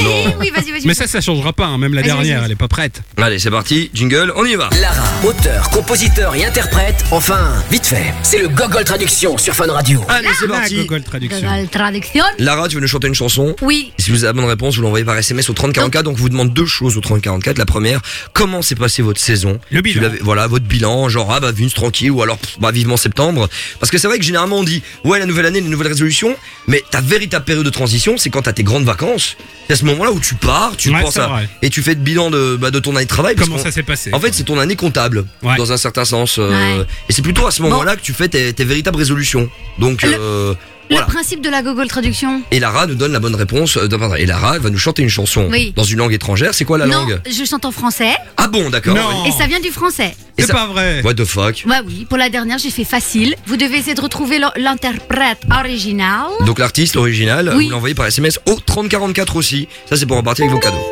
Non. oui, vas-y, vas-y. Mais ça, ça changera pas. hein. Même la Vas-y, dernière, vas-y. elle est pas prête. Allez, c'est parti. Jingle, on y va. Lara, auteur, compositeur et interprète, enfin, vite fait, c'est le Gogol Traduction sur Fun Radio. Allez, c'est La parti. Google traduction. Google Traduction Lara, tu veux nous chanter une chanson Oui. Et Si vous avez la bonne réponse, vous l'envoyez par SMS au 3044. Donc, on vous demande deux choses au 3044. La première, comment s'est passée votre saison Le bilan. Tu l'avais- Voilà, votre bilan, genre, ah bah, Vince tranquille, ou alors, pff, bah, vivement septembre. Parce que c'est vrai que généralement, on dit, ouais, la nouvelle année, les nouvelles résolutions. Mais ta véritable période de transition, c'est quand t'as tes grandes vacances. C'est à ce moment-là où tu pars, tu Ouais, penses à. vrai. Et tu fais le bilan de, bah, de ton année de travail. Comment ça s'est passé En fait, c'est ton année comptable, Ouais. dans un certain sens. euh, Ouais. Et c'est plutôt à ce moment-là que tu fais tes, tes véritables résolutions. Donc, Le- euh, Le voilà. principe de la Google Traduction Et Lara nous donne la bonne réponse. euh, et Lara va nous chanter une chanson Oui. dans une langue étrangère. C'est quoi la Non, langue? je chante en français Ah bon, d'accord. Et ça vient du français. C'est ça- pas vrai. What the fuck? Bah oui, pour la dernière, j'ai fait facile. Vous devez essayer de retrouver l'interprète original. Donc l'artiste original, Oui. vous l'envoyez par SMS au 3044 aussi. Ça c'est pour repartir avec vos cadeaux.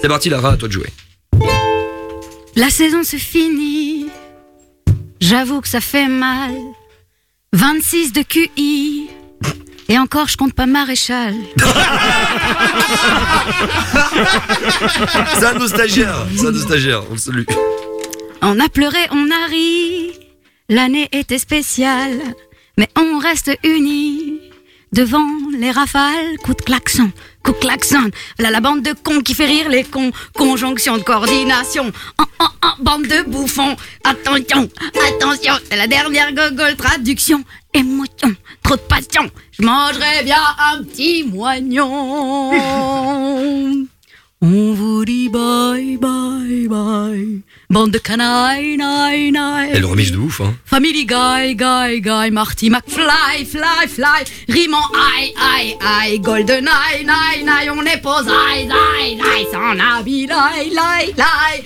C'est parti Lara, à toi de jouer. La saison se finit. J'avoue que ça fait mal. 26 de QI. Et encore, je compte pas maréchal. C'est un nostalgiaire, c'est un nostalgiaire, on le salue. On a pleuré, on a ri. L'année était spéciale. Mais on reste unis. Devant les rafales, coup de klaxon, de klaxon. La bande de cons qui fait rire les cons. Conjonction de coordination. En, en, en, bande de bouffons. Attention, attention. C'est la dernière gogol traduction. Émotion, trop de passion. Je mangerais bien un petit moignon. On vous dit bye bye bye. Bande de canailles, naille, naille. Elle remise de ouf, hein. Family Guy, Guy, Guy, Marty McFly, Fly, Fly, rimant aïe, aïe, aïe, Golden Eye, Nine, Nine, on est pose aïe, aïe, aïe, sans habit, lai, lai, lai.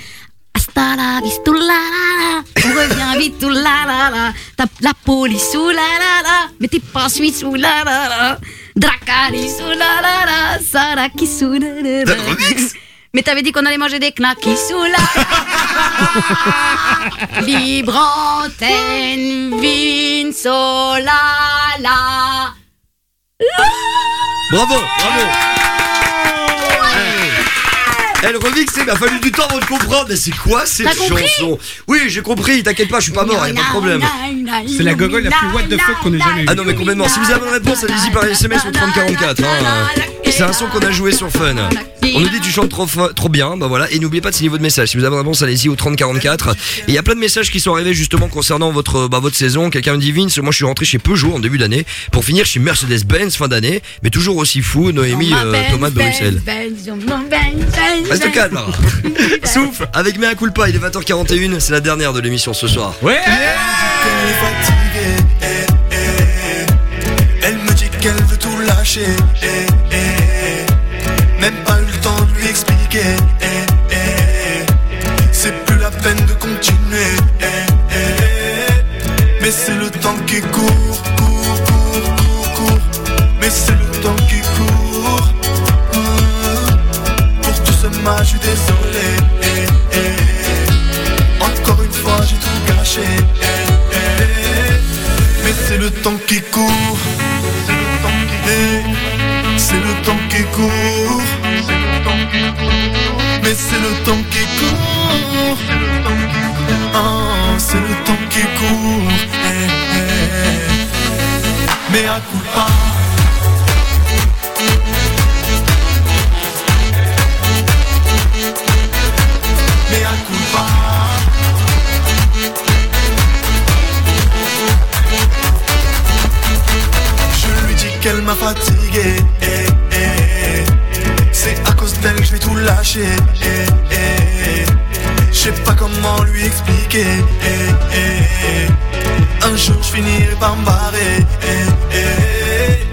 Hasta la vista, la, la, la. On revient vite, tout la, la, la. Tape la police, sous la, la, la. Mais t'es pas suisse, sous la, la, la. Dracali, sous la, la, la. Saraki, sous la, la, la. Mais t'avais dit qu'on allait manger des knackis sous la (laughs) libre antenne, oh la la. Bravo, bravo. Elle remixée, il m'a fallu du temps avant de comprendre. Mais c'est quoi cette chanson? Oui, j'ai compris, t'inquiète pas, je suis pas mort, y'a pas de problème. C'est la gogole la plus what the fuck qu'on ait jamais eue. Ah non, mais complètement. Si vous avez la bonne réponse, allez-y par SMS au 3044. hein. C'est un son qu'on a joué sur Fun. On nous dit tu chantes trop, bien, bah voilà. Et n'oubliez pas de signer votre message. Si vous avez la réponse, allez-y au 3044. Et il y a plein de messages qui sont arrivés justement concernant votre, bah, votre saison. Quelqu'un me dit Vince, moi je suis rentré chez Peugeot en début d'année pour finir chez Mercedes-Benz fin d'année, mais toujours aussi fou. Noémie euh, Thomas de Bruxelles. Reste calme. (laughs) Souffle avec Mea Culpa, il est 20h41, c'est la dernière de l'émission ce soir. Ouais Elle est fatiguée, eh, eh. Elle me dit qu'elle veut tout lâcher, eh, eh. Même pas eu le temps de lui expliquer, eh, eh. C'est plus la peine de continuer, eh, eh. Mais c'est le temps qui court, Je suis désolé. Encore une fois, j'ai tout gâché. Mais c'est le temps qui court. C'est le temps qui C'est le temps qui court. C'est le temps qui court. Mais c'est le temps qui court. C'est le temps qui court. C'est le temps qui court. Mais à coup pas. M'a fatigué. eh, eh. C'est à cause d'elle que je vais tout lâcher. eh, eh. Je sais pas comment lui expliquer. Un jour je finirai par me barrer. eh.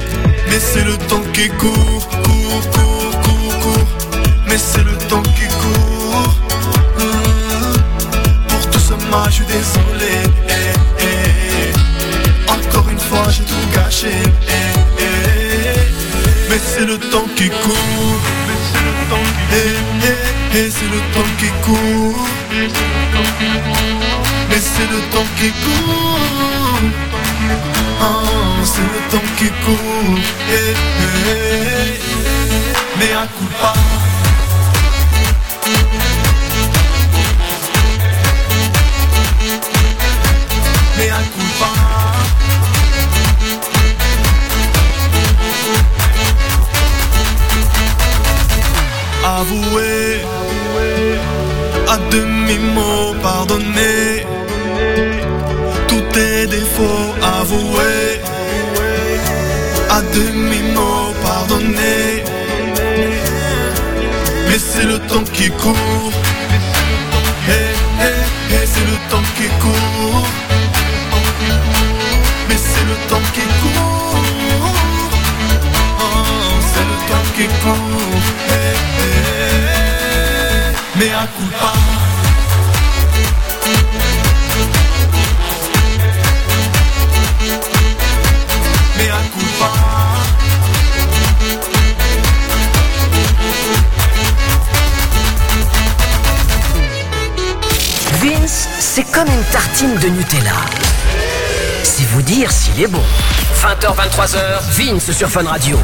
Mais c'est le temps qui court, court, court, court, court. Mais c'est le temps qui court. Hum. Pour tout ce mal, je suis désolé. Court. C'est le temps qui eh, eh, eh, c'est le temps qui court. Mais c'est le temps qui court. Ah, c'est le temps qui court. Mais à coup pas. À demi-mot pardonner tous tes défauts avouer à demi-mot pardonner mais c'est le temps qui court. Eh, c'est le temps qui court. Mais c'est le temps qui court. C'est le temps qui court. Mais à coup tartine de Nutella. C'est vous dire s'il est bon. 20h, 23h, Vince sur Fun Radio.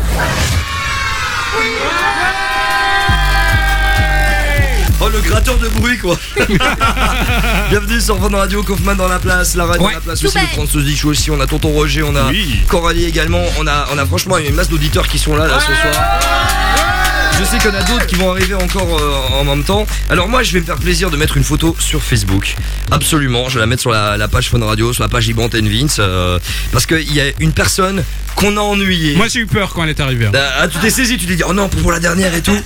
Oh le gratteur de bruit quoi (laughs) Bienvenue sur Fun Radio, Kaufman dans la place, la radio dans la place aussi, le François Dichou aussi, on a Tonton Roger, on a Coralie également, on a, on a franchement une masse d'auditeurs qui sont là, là ce soir. Je sais qu'il y en a d'autres qui vont arriver encore euh, en même temps. Alors moi je vais me faire plaisir de mettre une photo sur Facebook. Absolument, je vais la mettre sur la, la page Fun Radio, sur la page Libre Antenne Vince. euh, parce qu'il y a une personne qu'on a ennuyée. Moi j'ai eu peur quand elle est arrivée. hein. Ah, tu t'es saisi, tu t'es dit oh non pour la dernière et tout.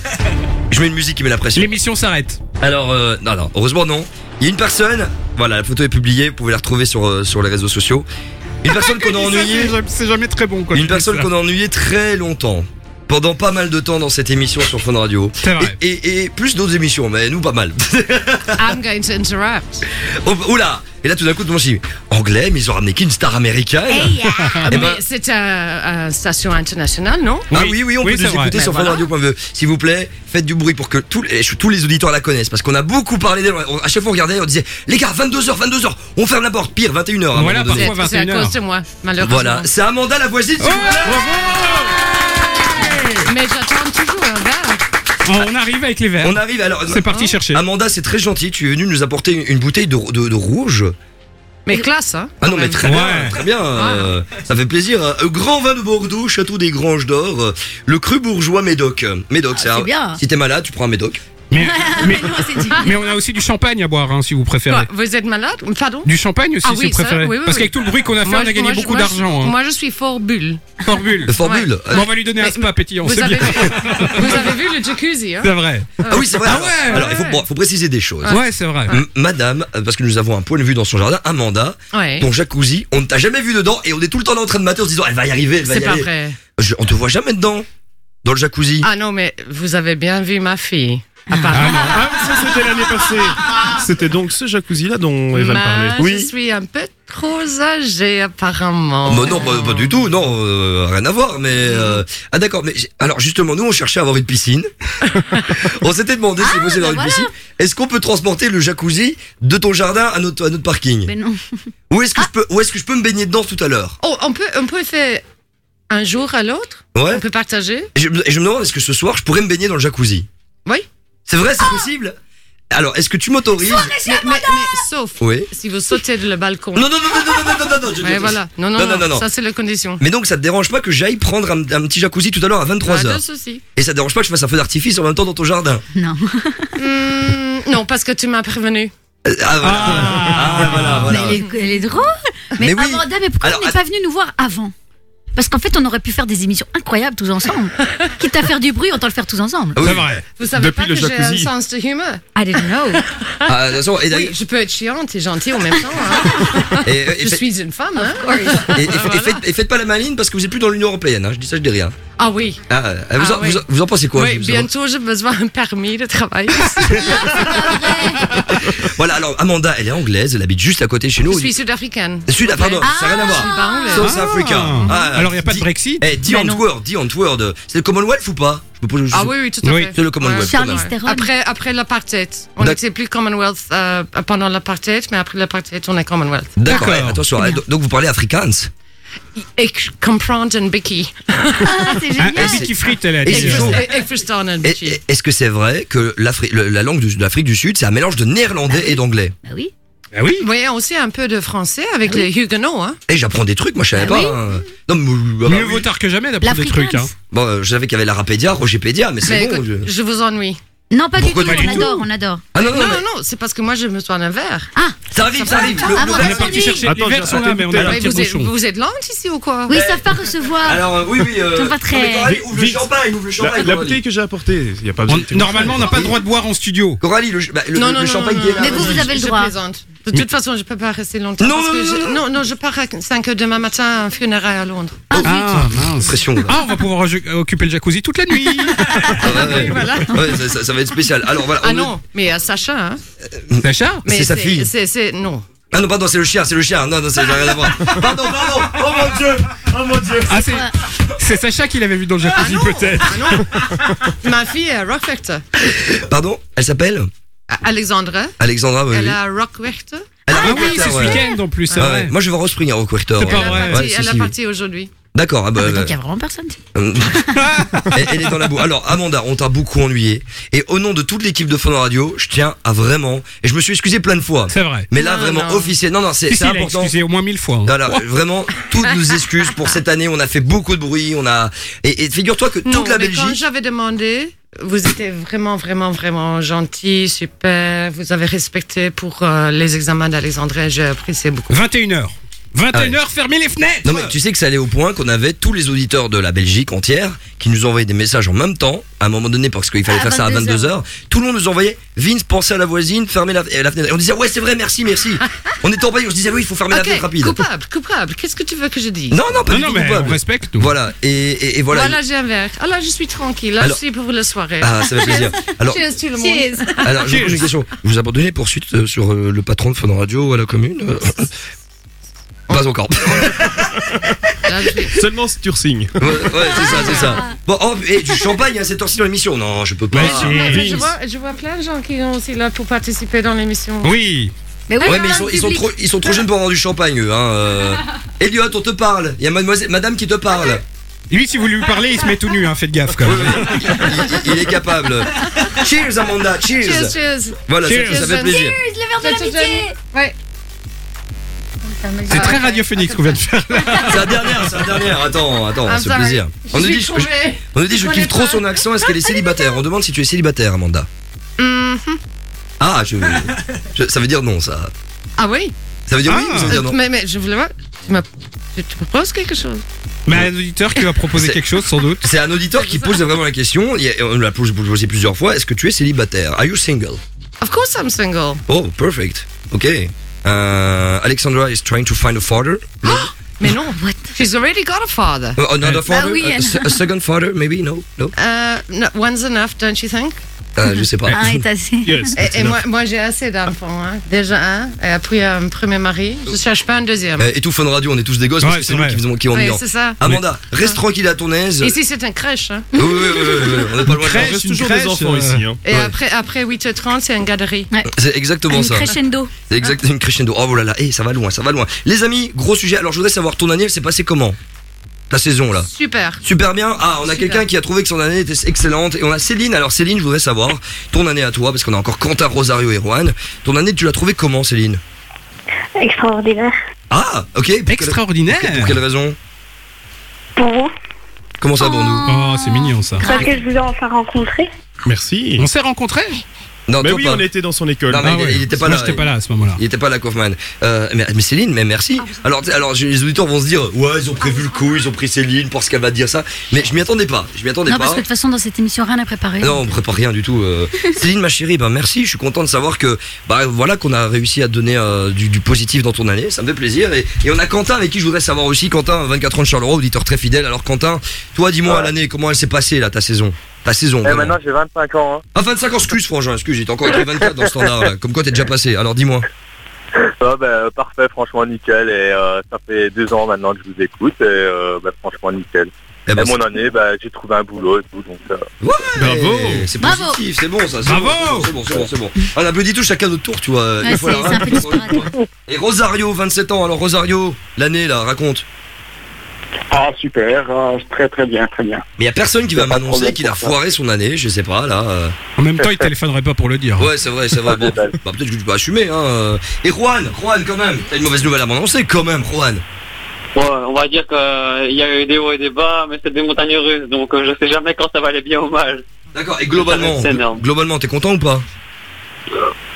Je mets une musique qui met la pression. L'émission s'arrête. Alors euh, non non, heureusement non. Il y a une personne, voilà, la photo est publiée, vous pouvez la retrouver sur sur les réseaux sociaux. Une personne (laughs) qu'on a ennuyée. C'est jamais très bon quoi. Une personne qu'on a ennuyée très longtemps. Pendant pas mal de temps dans cette émission sur Fun Radio. vrai. Et, et, et plus d'autres émissions, mais nous pas mal. (laughs) I'm going to interrupt. Oh, Oula Et là, tout d'un coup, tout le monde s'est dit, anglais, mais ils ont ramené qui une star américaine (laughs) Eh mais ben, c'est une station internationale, non? Ah oui, oui, on Oui, peut nous écouter sur Ben voilà. fanradio.be. S'il vous plaît, faites du bruit pour que tous les, tous les auditeurs la connaissent. Parce qu'on a beaucoup parlé d'elle. On- À chaque fois, on regardait, on disait, les gars, 22h, 22h, on ferme la porte. Pire, 21h. à un Voilà, parfois C'est à 21 cause de moi, malheureusement. Voilà, c'est Amanda la voisine, s'il vous plaît. Mais j'attends toujours un verre. On arrive avec les verres. On arrive alors. C'est parti chercher. Amanda, c'est très gentil. Tu es venu nous apporter une, une bouteille de, de- de rouge. Mais classe, hein Ah non, mais très bien, Ouais. très bien. euh, ça fait plaisir. Un grand vin de Bordeaux, château des Granges d'Or, euh, le cru bourgeois Médoc. Médoc, c'est un- bien. Si t'es malade, tu prends un Médoc. Mais, (laughs) c'est on a aussi du champagne à boire, hein, si vous préférez. Quoi, Vous êtes malade Pardon Du champagne aussi, Ah si vous ça, préférez. oui, oui, Parce qu'avec tout le bruit qu'on a fait, Moi, on a gagné moi, beaucoup d'argent. Hein. Moi, je suis fort bulle. Fort bulle. Le formule. Bon, on va lui donner un spa pétillant, Vous c'est avez, bien. vous avez vu le jacuzzi, hein C'est vrai. Ah oui, c'est vrai. Ah alors, ouais, alors, il faut, ouais. bon, faut préciser des choses. Ouais, c'est vrai. M- Madame, euh, parce que nous avons un point de vue dans son jardin, Amanda, Ouais. ton jacuzzi, on ne t'a jamais vu dedans et on est tout le temps en train de mater en se disant elle va y arriver, elle va C'est y pas aller. vrai. Je- on te voit jamais dedans, dans le jacuzzi. Ah non, mais vous avez bien vu ma fille. Ah, Apparemment. non. Ah, mais ça, c'était l'année passée. C'était donc ce jacuzzi-là dont Eva Ma- parlait. Je Oui. suis un peu trop âgée, apparemment. Bah non, pas, pas du tout, non, euh, rien à voir, mais... euh, Ah d'accord, mais alors justement, nous on cherchait à avoir une piscine. (laughs) on s'était demandé si vous bah avoir une voilà. piscine. Est-ce qu'on peut transporter le jacuzzi de ton jardin à notre, à notre parking? Mais non. Où est-ce que, je peux, où est-ce que je peux me baigner dedans tout à l'heure? Oh, on peut, on peut faire un jour à l'autre? Ouais. On peut partager? Et je, me- et je me demande, est-ce que ce soir, je pourrais me baigner dans le jacuzzi? Oui. C'est vrai, c'est possible Alors, est-ce que tu m'autorises mais, mais- mais sauf Oui. si vous sautez de le balcon. Non, non, non, non, non, non, non, non, non, je- Ouais, voilà. Non, non, Non, non, non, non, non. ça c'est la condition. Mais donc, ça te dérange pas que j'aille prendre un, un petit jacuzzi tout à l'heure à Pas 23h de souci. Et ça te dérange pas que je fasse un feu d'artifice en même temps dans ton jardin Non. Hmm, non, parce que tu m'as prévenu. Euh, Ah, voilà. Ah, voilà, voilà. Mais elle est, elle est drôle. Mais, Mais oui. Amanda, mais pourquoi Alors, on n'est pas venu nous voir avant Parce qu'en fait, on aurait pu faire des émissions incroyables tous ensemble. (laughs) Quitte à faire du bruit, autant le faire tous ensemble. Ah oui. C'est vrai. Vous savez Depuis pas le que j'ai un jacuzzi. sens de humour. I didn't know. (laughs) Ah, de toute façon, et, Oui, d'ailleurs- je peux être chiante et gentille en même temps. hein. (laughs) et, et, Je fait- suis une femme. Hein? et- et- et faites, et faites pas la maline parce que vous êtes plus dans l'Union Européenne, hein. je dis ça, je dis rien. Ah oui. Ah, euh, vous, Ah en, oui. vous, en, vous en pensez quoi oui, bientôt j'ai besoin d'un permis de travail. Voilà, alors Amanda, elle est anglaise, elle habite juste à côté de chez nous. je suis sud-africaine. Sud, ah, pardon, ça n'a rien à Je suis voir. pas anglaise. South Africa. Ah, Alors, il n'y a pas de Brexit Eh, dis Antwerp, dis Antwerp. C'est le Commonwealth ou pas Je me pose- je Ah oui, oui, tout à Oui. fait. C'est le Commonwealth. Ouais. Charlie quand même. Theron. Après, après l'apartheid. On D'ac- n'était plus Commonwealth euh, pendant l'apartheid, mais après l'apartheid, on est Commonwealth. D'accord, D'accord. eh, attention, eh, donc- vous parlez afrikaans. Ik comprends een beetje. Ah, c'est Un, génial. un Vicky Frites, elle a Et dit. chaud. vers- ik verstaan een Et- Est-ce que c'est vrai que l'Afri- le- la langue du- de l'Afrique du Sud, c'est un mélange de néerlandais et d'anglais? Bah oui. Ah oui Oui, aussi un peu de français avec les Huguenots. Hein. Et j'apprends des trucs, moi je savais Ah pas. oui. hein. Non, mais, ah bah Mieux oui. vaut tard que jamais d'apprendre des trucs. Hein. Bon, euh, je savais qu'il y avait la Rapédia, Rogépédia, mais c'est Mais bon. écoute, je- je vous ennuie. Non, pas Pourquoi du tout. pas du on tout adore, on adore. Ah non, non, Non, mais- non, non, c'est parce que moi, je me sois un verre. Ah, ça arrive, ça arrive. Le- Ah, le On est parti chercher. Attends, les verres j'ai sont là, raté mais on a Mais vous, êtes, bouchon. vous êtes lente ici ou quoi oui, ils savent pas recevoir. Alors, euh, oui, oui. Euh, Ils sont pas très- non, mais Coralie, ouvre le Vite. champagne, ouvre le La, champagne. la Coralie. bouteille que j'ai apportée, il y a pas On- besoin. de- Normalement, on n'a pas le droit de boire en studio. Coralie, le, bah, le, le champagne qui est là. Mais vous, vous avez le Je droit. plaisante. De toute façon, je peux pas rester longtemps. Non, parce non, que non, je- non, non, non, je pars à 5 heures demain matin à un funérail à Londres. Ah, mince. Pression. Ah, on va pouvoir occuper le jacuzzi toute la nuit. (laughs) Ah, ouais, ouais. voilà. Ouais, ça, ça- ça va être spécial. Alors voilà. Ah on- non, mais à Sacha, hein. Sacha Mais C'est sa fille. C'est, c'est, non. Ah non, pardon, c'est le chien, c'est le chien. Non, non, ça n'a rien à voir. (laughs) Pardon, pardon. Oh mon dieu. Oh mon dieu. Ah, c'est, c'est Sacha qui l'avait vu dans le Ah jacuzzi, peut-être. ah non. Ma fille est Rockwechter. Pardon, elle s'appelle? Alexandra. Alexandra. Oui, Elle a Rockwechter. Elle a Ah oui, c'est ce ouais. week-end en plus, c'est Ah vrai. ouais. Moi, je vais Rospring à Rockwechter. C'est pas vrai. Elle a parti, Ouais, si, elle a si. parti aujourd'hui. D'accord. Ah bah, Ah, donc il y a vraiment personne. (laughs) elle, elle est dans la boue. Alors, Amanda, on t'a beaucoup ennuyé. Et au nom de toute l'équipe de Fun Radio, je tiens à vraiment. Et je me suis excusé plein de fois. C'est vrai. Mais là, Non, vraiment non. officiel. Non, non, c'est Si, si, a important. excusé au moins mille fois. hein. Non, non, vraiment, toutes nos excuses pour cette année. On a fait beaucoup de bruit. On a. Et, et figure-toi que toute Non, la mais quand Belgique. j'avais demandé, vous étiez vraiment, vraiment, vraiment gentil, super. Vous avez respecté pour euh, les examens d'Alexandre. J'ai apprécié beaucoup. 21h. 21h, fermez les fenêtres Non mais tu sais que ça allait au point qu'on avait tous les auditeurs de la Belgique entière qui nous envoyaient des messages en même temps, à un moment donné parce qu'il fallait À faire ça à 22 22h. Tout le monde nous envoyait Vince pensez à la voisine, fermez la, la fenêtre. Et on disait ouais c'est vrai merci merci. (laughs) on était en panique, on se disait oui il faut fermer la fenêtre rapide. coupable, coupable. Qu'est-ce que tu veux que je dise? Non non pas Non, du non, tout mais coupable. on respecte. Voilà et, et, et voilà. Voilà, j'ai un verre. Alors, je suis tranquille. Là, Alors- je suis pour la soirée. Ah, ça fait plaisir. (laughs) Alors- Cheers, tout le monde. Alors, je vous pose une question. Vous abandonnez les poursuites euh, sur euh, le patron de Fun Radio à la commune euh, Pas encore. (laughs) Seulement si tu resignes. Ouais, ouais, c'est ça, c'est ça. Bon, oh, et du champagne à cette heure-ci dans l'émission Non, je peux pas. Mais je, vois, je vois plein de gens qui sont aussi là pour participer dans l'émission. Oui. Mais oui, ouais, mais ils sont, ils, trop, ils sont trop jeunes pour avoir du champagne, eux. Hein. euh. (laughs) Elliot, on te parle. Il y a mademoiselle, madame qui te parle. Lui, si vous lui parlez, il se met tout nu, hein, faites gaffe quand même. Il, il est capable. Cheers, Amanda, cheers. Cheers, cheers. Voilà, ça- Cheers. ça, fait plaisir. le verre de l'amitié. Ouais. C'est très radiophonique ce qu'on vient de faire. C'est la dernière, c'est la dernière. Attends, attends, I'm c'est sorry. plaisir. On nous dit, je, on nous dit, je Je kiffe trop son accent. Est-ce qu'elle est célibataire? On demande si tu es célibataire, Amanda. Mhm. Ah, je, je- ça veut dire non, ça. Ah oui? Ça veut dire oui ou ça veut dire non? mais, mais je voulais voir. Tu, m'as- tu- tu proposes quelque chose? Mais un auditeur qui va proposer C'est- quelque chose, sans doute. C'est un auditeur qui pose vraiment la question. Il y a- On l'a posé posé plusieurs fois. Est-ce que tu es célibataire? Are you single? Of course I'm single. Oh, perfect. Ok. Euh, Alexandra is trying to find a father. (gasps) Mais non. (laughs) She's already got a father. Uh, another father? oui, a, a- (laughs) a second father, maybe? No? No? Euh, no, one's enough, don't you think Euh, je sais pas. Un est assez. Et, et moi, moi j'ai assez d'enfants. Hein. Déjà un, et après un premier mari. Je cherche pas un deuxième. Euh, et tout Fun Radio, on est tous des gosses parce Ouais, que c'est nous qui, faisons- qui ont Oui, mis en- c'est ça. Amanda, reste tranquille à ton aise. Ici c'est un crèche. Hein. Oui, oui, oui, oui, oui, on n'est pas loin de Crèche, une toujours crèche, des enfants euh, ici. Hein. Et Ouais. après, après 8h30, c'est une galerie. C'est exactement Une ça. crescendo. C'est exactement une crescendo. Oh là là, eh, ça va loin, ça va loin. Les amis, gros sujet. Alors je voudrais savoir ton année, elle s'est passée comment? Ta saison là Super. Super bien. Ah, on a quelqu'un qui a trouvé que son année était excellente. Et on a Céline. Alors Céline, je voudrais savoir ton année à toi, parce qu'on a encore Quentin, Rosario et Juan. Ton année, tu l'as trouvée comment, Céline? Extraordinaire. Ah, ok. Pour quelle- Extraordinaire. Pour quelle raison? Pour vous Comment ça pour nous? Oh, c'est mignon ça. Parce que je vous ai enfin rencontré. Merci. On s'est rencontrés? Non, Mais oui, pas. on était dans son école. Non, mais Ah il- ouais. il était pas Moi, là. j'étais pas là à ce moment-là. Il était pas là, Kaufman. Euh, mais, mais Céline, mais merci. Alors, sais, alors je- les auditeurs vont se dire, ouais, ils ont prévu le coup, ils ont pris Céline pour ce qu'elle va dire ça. Mais je m'y attendais pas. Je m'y attendais Non, pas. parce que de toute façon, dans cette émission, rien n'est préparé. Non, on prépare rien du tout. euh. (laughs) Céline, ma chérie, bah merci. Je suis content de savoir que, bah voilà, qu'on a réussi à donner euh, du, du positif dans ton année. Ça me fait plaisir. Et, et on a Quentin avec qui je voudrais savoir aussi. Quentin, 24 ans de Charleroi, auditeur très fidèle. Alors Quentin, toi, dis-moi Ouais. à l'année, comment elle s'est passée là, ta saison, ta saison. Et vraiment. maintenant j'ai 25 ans. Hein. Ah, 25 ans, excuse, frangin, excuse. J'étais encore écrit 24 dans le standard. Là. Comme quoi, t'es déjà passé. Alors, dis-moi. Ah, bah, parfait, franchement nickel. Et euh, ça fait deux ans maintenant que je vous écoute. Et euh, bah, franchement nickel. Eh Et ben, mon année, bah, j'ai trouvé un boulot et tout. Donc, euh, Ouais, Bravo. C'est positif, c'est bon ça. c'est Bravo. bon, C'est bon, c'est bon, c'est bon. On applaudit tous chacun notre tour, tu vois. Ouais, la. Et Rosario, 27 ans. Alors Rosario, l'année là, raconte. Ah super, très très bien, très bien. Mais y a personne qui va m'annoncer qu'il a foiré son année, je sais pas là. euh. En même temps, il téléphonerait pas pour le dire. Ouais, c'est vrai, c'est vrai. Bon, (laughs) bah, peut-être que tu peux assumer. Hein. euh. Et Juan, Juan quand même. T'as une mauvaise nouvelle à m'annoncer quand même, Juan. Ouais, on va dire qu'il y a eu des hauts et des bas, mais c'est des montagnes russes, donc euh, je sais jamais quand ça va aller bien ou mal. D'accord. Et globalement, C'est énorme. globalement, t'es content ou pas?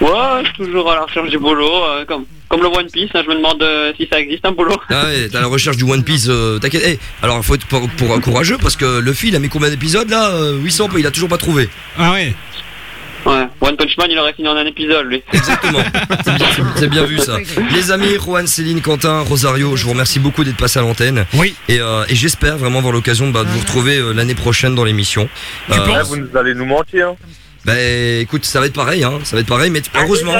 Ouais, je suis toujours à la recherche du boulot, euh, comme, comme le One Piece, hein, je me demande euh, si ça existe un boulot. Ah ouais, t'as la recherche du One Piece. euh, T'inquiète. Eh, alors faut être pour, pour- courageux parce que le fil a mis combien d'épisodes là Euh, 800, il a toujours pas trouvé. Ah ouais. Ouais, One Punch Man, il aurait fini en un épisode, lui. Exactement. C'est bien, c'est- c'est bien vu ça. Les amis, Juan, Céline, Quentin, Rosario, je vous remercie beaucoup d'être passé à l'antenne. Oui. Et, euh, et j'espère vraiment avoir l'occasion bah, de vous retrouver euh, l'année prochaine dans l'émission. Euh, Ouais, vous nous allez nous mentir. Hein. Bah écoute, ça va être pareil, hein. Ça va être pareil, mais heureusement.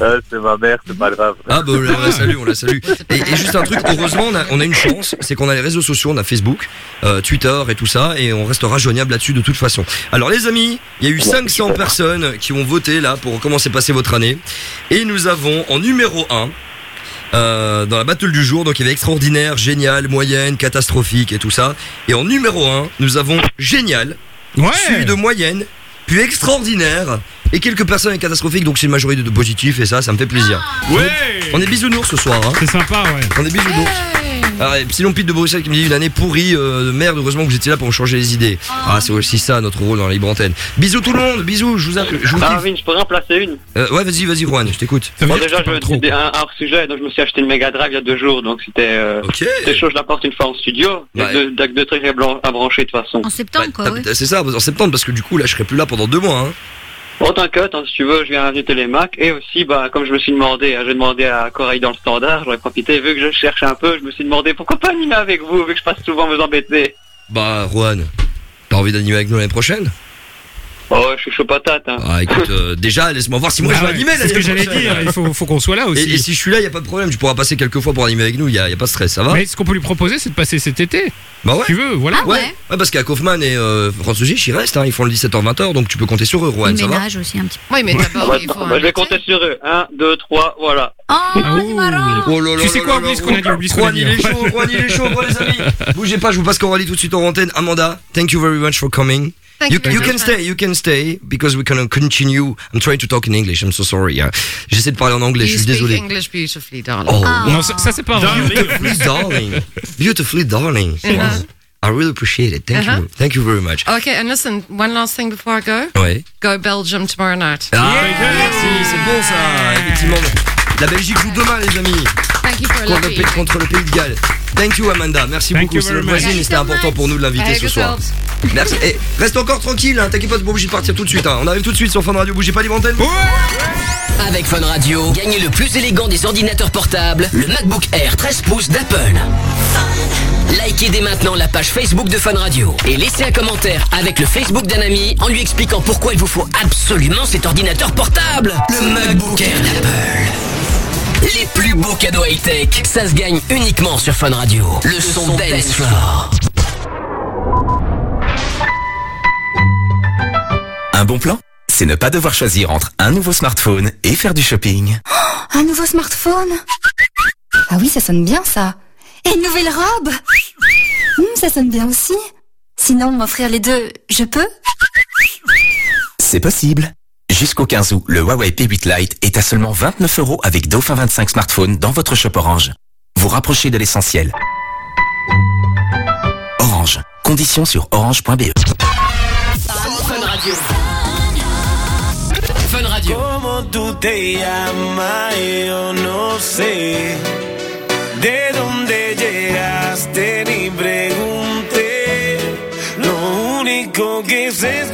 Euh, c'est ma mère, c'est pas grave. Ah bah on la salue, on la salue. Et, et juste un truc, heureusement on a, on a une chance, c'est qu'on a les réseaux sociaux, on a Facebook, euh, Twitter et tout ça, et on restera joignable là-dessus de toute façon. Alors les amis, il y a eu 500 personnes qui ont voté là pour comment s'est passée votre année, et nous avons en numéro 1 euh, dans la battle du jour, donc il y avait extraordinaire, génial, moyenne, catastrophique et tout ça. Et en numéro 1, nous avons génial, Ouais. suivi de moyenne, puis extraordinaire, et quelques personnes catastrophiques, donc c'est une majorité de positifs, et ça, ça me fait plaisir. Ouais. On est bisounours ce soir, hein. C'est sympa, ouais. On est bisounours. Alors, Epsilon Pete de Bruxelles qui me dit une année pourrie, euh, merde, heureusement que vous étiez là pour me changer les idées. Ah, c'est aussi ça notre rôle dans la libre antenne. Bisous tout le monde, bisous, je vous, a- je vous Ah, kiffe. Vin, je pourrais en placer une. Euh, ouais, vas-y, vas-y, Juan, je t'écoute. Bon, déjà, je c'était un hors sujet, donc je me suis acheté une Mega Drive il y a deux jours, donc c'était euh, c'était chaud, je l'apporte une fois en studio. Il y a Ouais. deux, deux- deux trucs à, blan- à brancher de toute façon. En septembre, quoi, ouais. C'est ça, en septembre, parce que du coup, là, je serai plus là pendant deux mois. Hein. Bon, t'inquiète, hein, si tu veux, je viens inviter les Mac. Et aussi, bah, comme je me suis demandé, hein, j'ai demandé à Corail dans le standard, j'aurais profité, vu que je cherche un peu, je me suis demandé pourquoi pas animer avec vous, vu que je passe souvent vous embêter. Bah, Juan, t'as envie d'animer avec nous l'année prochaine? Oh, je suis chaud patate, hein. Ah, écoute, euh, (laughs) déjà, laisse-moi voir si moi Ah je vais ouais, animer c'est ce que j'allais dire, il faut- faut qu'on soit là aussi. Et, et si je suis là, y a pas de problème, tu pourras passer quelques fois pour animer avec nous, y a, y a pas de stress, ça va? Mais ce qu'on peut lui proposer, c'est de passer cet été. Bah ouais. Tu veux, voilà. Ah ouais. ouais, parce qu'à Kaufman et euh, François Gich, ils restent, hein, ils font le 17h-20h, donc tu peux compter sur eux, Juan, Il ça va? ménage aussi un petit Oui, mais Ah, d'abord, bah, il faut. bah, je vais compter sur eux. Un, deux, trois, voilà. Oh, marrant Oh là là Tu sais quoi, oublie ce qu'on a dit, oublie ce qu'on a dit. il est chaud, Juan, il est chaud, les amis. (laughs) Bougez pas, je vous passe Coralie tout de suite en antenne. Amanda, thank you very much for coming. Thank you, you can stay, you can stay, because we can continue. I'm trying to talk in English, I'm so sorry. yeah. J'essaie de parler en anglais, You je suis speak désolé. English beautifully, darling. Oh, Non, ça, ça, c'est pas vrai. beautifully (laughs) darling. Beautifully darling. Uh-huh. I really appreciate it. Thank Uh-huh. you. Thank you very much. Okay, and listen, one last thing before I go. Ouais. Go Belgium tomorrow night. Ah, merci, c'est bon ça, effectivement. La Belgique joue demain, les amis. Thank you for Contre le, pays, contre le pays de Galles. Thank you, Amanda. Merci Thank beaucoup. C'est notre voisine et c'était important pour nous de l'inviter ce soir. Merci. Et reste encore tranquille, hein, t'inquiète pas, t'es pas obligé de partir tout de suite. hein. On arrive tout de suite sur Fun Radio. Bougez pas les antennes. Avec Fun Radio, gagnez le plus élégant des ordinateurs portables, le MacBook Air 13 pouces d'Apple. Likez dès maintenant la page Facebook de Fun Radio et laissez un commentaire avec le Facebook d'un ami en lui expliquant pourquoi il vous faut absolument cet ordinateur portable, le MacBook Air d'Apple. Les plus beaux cadeaux high-tech, ça se gagne uniquement sur Fun Radio. Le son Dance Floor. Un bon plan C'est ne pas devoir choisir entre un nouveau smartphone et faire du shopping. Un nouveau smartphone? Ah oui, ça sonne bien ça. Et une nouvelle robe? Hum, Ça sonne bien aussi. Sinon, m'offrir les deux, je peux? C'est possible. Jusqu'au 15 août, le Huawei P8 Lite est à seulement 29 euros avec Dauphin 25 smartphones dans votre shop Orange. Vous rapprochez de l'essentiel. Orange. Conditions sur orange.be. Fun Radio. Fun Radio. ¿Cómo tú te llamas? Yo no sé. ¿De dónde llegaste? Ni pregunté. Lo único que sé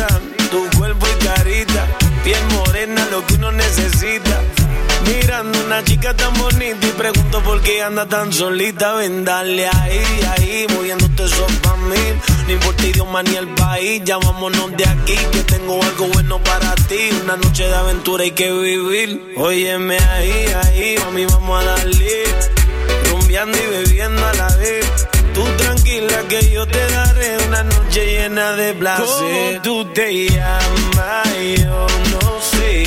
que uno necesita. Mirando una chica tan bonita y pregunto por qué anda tan solita. Ven, dale ahí, ahí, moviéndote eso pa' mí. No importa idioma ni el país, ya de aquí. Que tengo algo bueno para ti. Una noche de aventura hay que vivir. Óyeme ahí, ahí, mami, vamos a darle. Rumbeando y bebiendo a la vez. Tranquila que yo te daré una noche llena de placer. ¿Cómo tú te llamas? Yo no sé.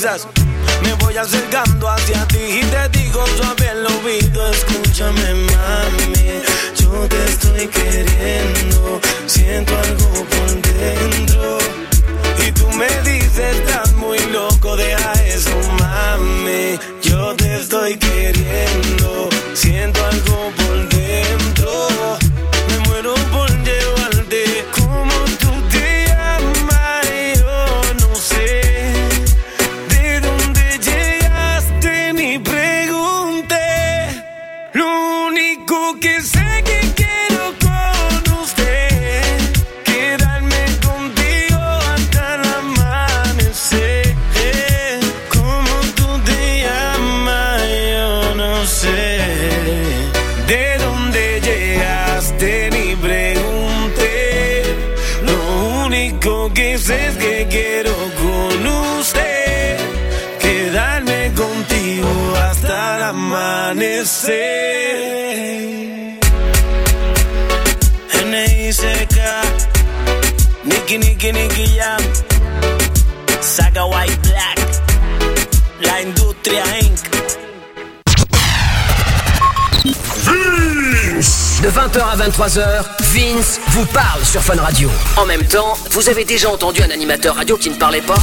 Me voy acercando hacia ti y te digo suave el oído, escúchame mami, yo te estoy queriendo, siento algo por dentro. Y tú me dices, estás muy loco, deja eso mami, yo te estoy Nicky, Nicky, Nicky Jam. Saga White Black. La industria Inc. De 20h à 23h, Vince vous parle sur Fun Radio. En même temps, vous avez déjà entendu un animateur radio qui ne parlait pas?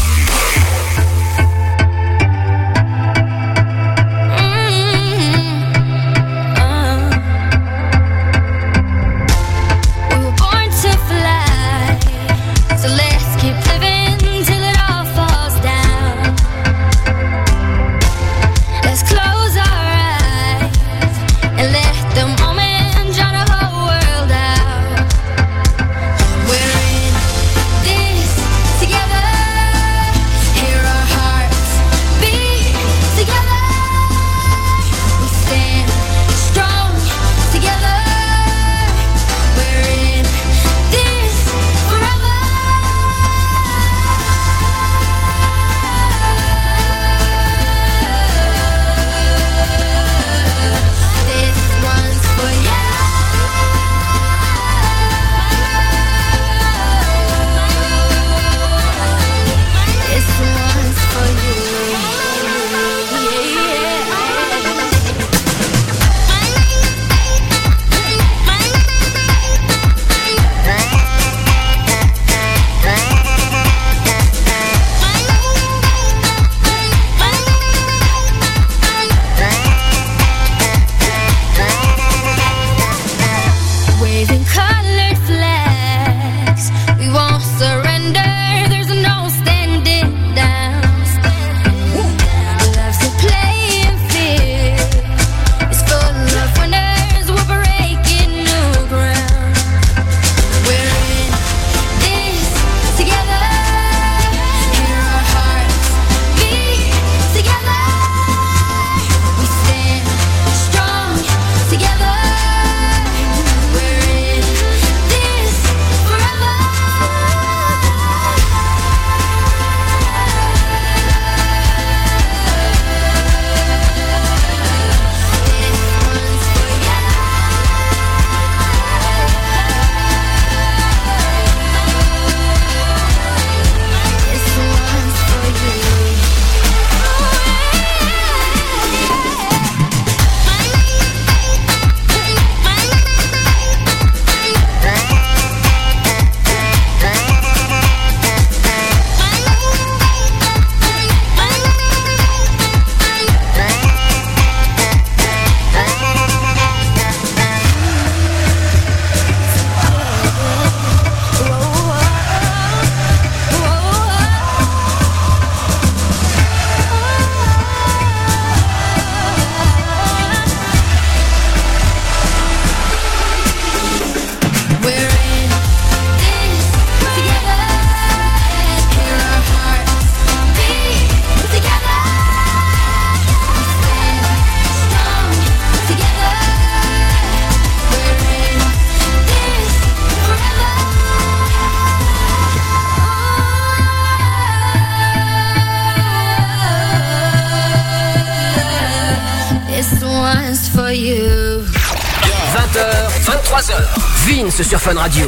Fun Radio.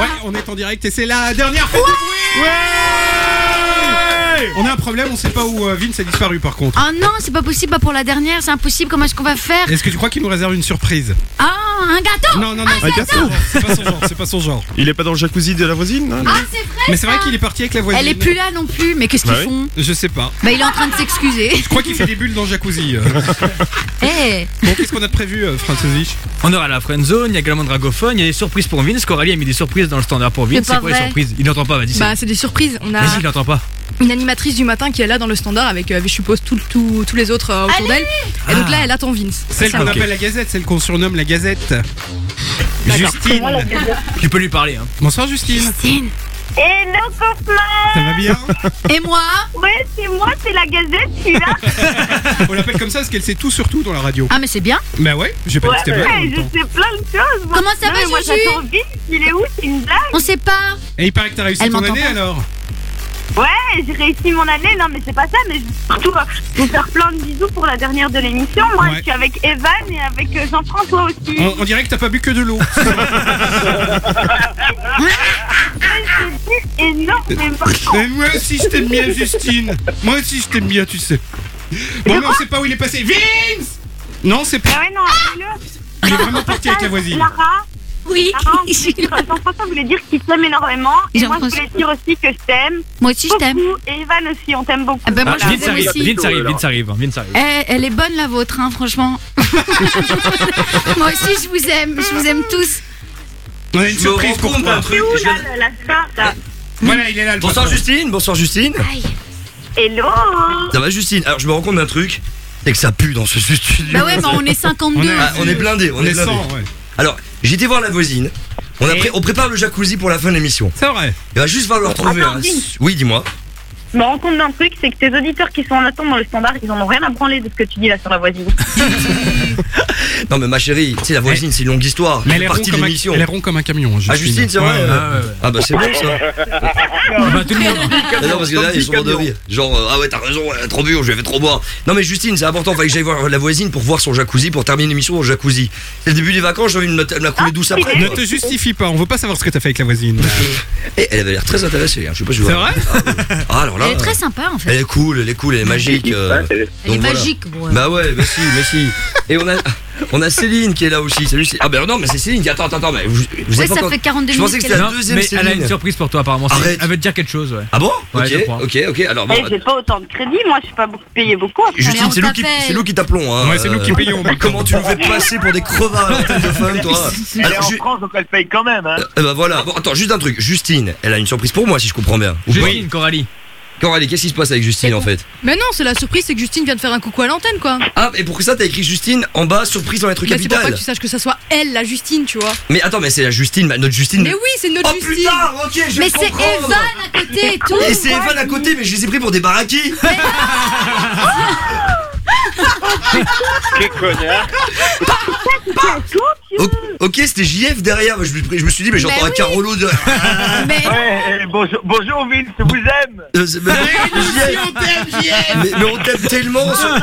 Ouais, on est en direct et c'est la dernière fête. Ouais On a un problème, on sait pas où euh, Vince a disparu par contre. Ah non, c'est pas possible, pas pour la dernière, c'est impossible, comment est-ce qu'on va faire Est-ce que tu crois qu'il nous réserve une surprise Ah, un gâteau Non, non, non, Un c'est pas gâteau son genre, c'est pas son genre, c'est pas son genre. Il est pas dans le jacuzzi de la voisine là Ah, c'est vrai Mais c'est vrai ça qu'il est parti avec la voisine. Elle est plus là non plus, mais qu'est-ce qu'ils Bah oui. font Je sais pas. Bah il est en train de s'excuser. Je crois qu'il fait des bulles dans le jacuzzi. euh. (laughs) Bon, qu'est-ce qu'on a de prévu, euh, Francis On aura la friendzone, il y a également Dragophone, il y a des surprises pour Vince. Coralie a mis des surprises dans le standard pour Vince. C'est pas quoi les vrai. surprises Il n'entend pas, vas-y. Bah, c'est des surprises. On a Vas-y, il n'entend pas. une animatrice du matin qui est là dans le standard avec, euh, je suppose, tout- tout- tous les autres euh, autour d'elle. Et donc là, elle attend Vince. Celle qu'on appelle la Gazette, celle qu'on surnomme la Gazette. Justine. Tu peux lui parler. Hein. Bonsoir Justine. Justine. Hello Kaufman Ça va bien Et moi moi, c'est la Gazette, je suis là. (laughs) On l'appelle comme ça parce qu'elle sait tout sur tout dans la radio. Ah mais c'est bien Bah ouais, j'ai pas dit que c'était Ouais, blague en même je temps. sais plein de choses. moi. Comment ça Non, va, mais Moi, Juju j'attends Vince. il est où C'est une blague On sait pas. Et il paraît que t'as réussi Elle ton m'entend année pas. alors Ouais, j'ai réussi mon année. Non, mais c'est pas ça. Mais je veux surtout euh, vous faire plein de bisous pour la dernière de l'émission. Moi, Ouais. je suis avec Evan et avec euh, Jean-François aussi. on, on dirait que t'as pas bu que de l'eau. (laughs) Et moi aussi je t'aime bien Justine. Moi aussi je t'aime bien tu sais. Bon mais on sait pas où il est passé. Vince Non c'est pas. Ah ouais, non, appelez-le. Il est vraiment parti avec la voisine. Lara Oui. Lara, Jean-François voulait dire qu'il t'aime énormément. Et moi, je voulais dire aussi que je t'aime. Moi aussi, je t'aime. Et Evan aussi, on t'aime beaucoup. Ah ben, moi, je Vince arrive, aussi. Vince arrive, Vince arrive, Vince arrive. Eh, elle est bonne la vôtre, hein, franchement. (laughs) Moi aussi, je vous aime. Je vous aime tous. On a une surprise pour toi. truc. Où, je là, la, la star, là? Voilà il est là le Bonsoir patron. Justine, bonsoir Justine. Hello Ça va Justine? Alors je me rends compte d'un truc, c'est que ça pue dans ce (laughs) studio. Bah ouais, mais on est 52. On est- Ah, on est blindé, on, On est, est blindé. 100 ouais. Alors, j'ai été voir la voisine. On, a Et pré- on prépare le jacuzzi pour la fin de l'émission. C'est vrai. Il va juste falloir trouver Attends, un... Oui, dis-moi. Je me rends compte d'un truc, c'est que tes auditeurs qui sont en attente dans le standard, ils en ont rien à branler de ce que tu dis là sur la voisine. (laughs) Non mais ma chérie, tu sais la voisine c'est une longue histoire. Mais C'est elle est, partie de comme un, l'émission. elle est rond comme un camion. Ah Justine c'est vrai Ouais, ouais. euh, Ah bah c'est bon ça. Bah, tout le monde. Ah non parce que là ils sont morts de rire. Genre euh, ah ouais t'as raison, elle a trop bu, je vais fait trop boire. Non mais Justine c'est important, fallait que j'aille voir la voisine pour voir son jacuzzi, pour terminer l'émission au jacuzzi. C'est le début des vacances, j'ai envie de me la couler douce après. Ne te justifie pas, on veut pas savoir ce que t'as fait avec la voisine. Et elle avait l'air très intéressée, hein, je sais pas si je C'est vrai? Ah alors là. Elle est très sympa en fait. Elle est cool, elle est cool, elle est magique. euh, Elle est voilà. magique, bon. Bah ouais, mais si, mais si. Et on a, on a Céline qui est là aussi. Salut. Céline. Ah ben non, mais c'est Céline. qui- Attends, attends, attends, mais vous, vous Ouais, êtes ça encore- fait 42 Je pensais que minutes c'était la deuxième mais elle a Céline. une surprise pour toi apparemment. Arrête. Arrête. Elle veut te dire quelque chose, ouais. Ah bon Ouais, je Ok, crois. ok, ok. Alors bon, Eh, j'ai pas autant de crédit, moi je suis pas beaucoup payé beaucoup. Justine, Mais on c'est nous qui, t'appelle. c'est nous qui t'appelons. Hein. Ouais, c'est nous qui payons. Comment tu nous fais passer pour des crevards à l'antenne de fun, toi (laughs) Elle est Alors, en ju- France, donc elle paye quand même. Hein. eh ben voilà. Bon, attends, juste un truc. Justine, elle a une surprise pour moi, si je comprends bien. Ou pas Justine, Coralie. Coralie, qu'est-ce qui se passe avec Justine en fait Mais non, c'est la surprise, c'est que Justine vient de faire un coucou à l'antenne, quoi. Ah, et pour ça, t'as écrit Justine en bas, surprise dans les trucs Mais c'est pour pas que tu saches que ça soit elle, la Justine, tu vois. Mais attends, mais c'est la Justine, notre Justine. Mais oui, c'est notre Oh Justine. putain, ok, je Mais c'est. Evan à côté et tout. Et c'est Evan à côté, mais je les ai pris pour des baraquis. Quel connard. Ok, c'était JF derrière. Je, me- je me suis dit, mais j'entends un oui. Carolo de. (laughs) Mais Ouais, eh, bonjour, bonjour Vince, je vous aime. Euh, c'est- mais- JF. (laughs) Mais, mais on t'aime tellement. ce-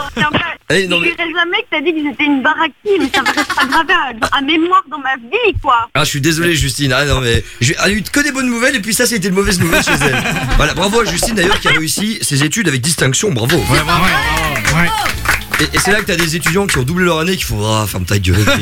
Eh, non, Je mais- dirais jamais que t'as dit que j'étais une baraquille, mais ça va rester gravé à, à mémoire dans ma vie, quoi. Ah, je suis désolé, Justine. Ah non, mais j'ai elle a eu que des bonnes nouvelles, et puis ça, c'était une mauvaise nouvelle chez elle. (laughs) Voilà, bravo à Justine d'ailleurs qui a réussi ses études avec distinction. Bravo. Ouais. Et, et c'est là que t'as des étudiants qui ont doublé leur année qui font Ah, ferme ta gueule, Chris. (laughs)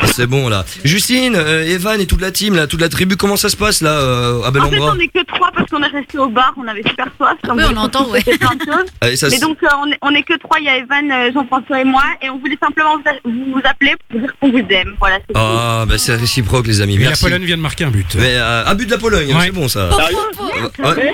Ah, C'est bon là. Justine, euh, Evan et toute la team, là, toute la tribu, comment ça se passe là euh, à En fait, on est que trois parce qu'on est resté au bar, on avait super soif. comme Oui, on l'entend, ouais. fait plein de choses. Allez, ça, Mais donc, euh, on, est, on est que trois, il y a Evan, euh, Jean-François et moi, et on voulait simplement vous, a- vous, vous appeler pour dire qu'on vous aime. Voilà, c'est tout. Ah, bah c'est réciproque, les amis. Et la Merci. Pologne vient de marquer un but. Mais euh, un but de la Pologne, Ouais. c'est bon ça. Ouais.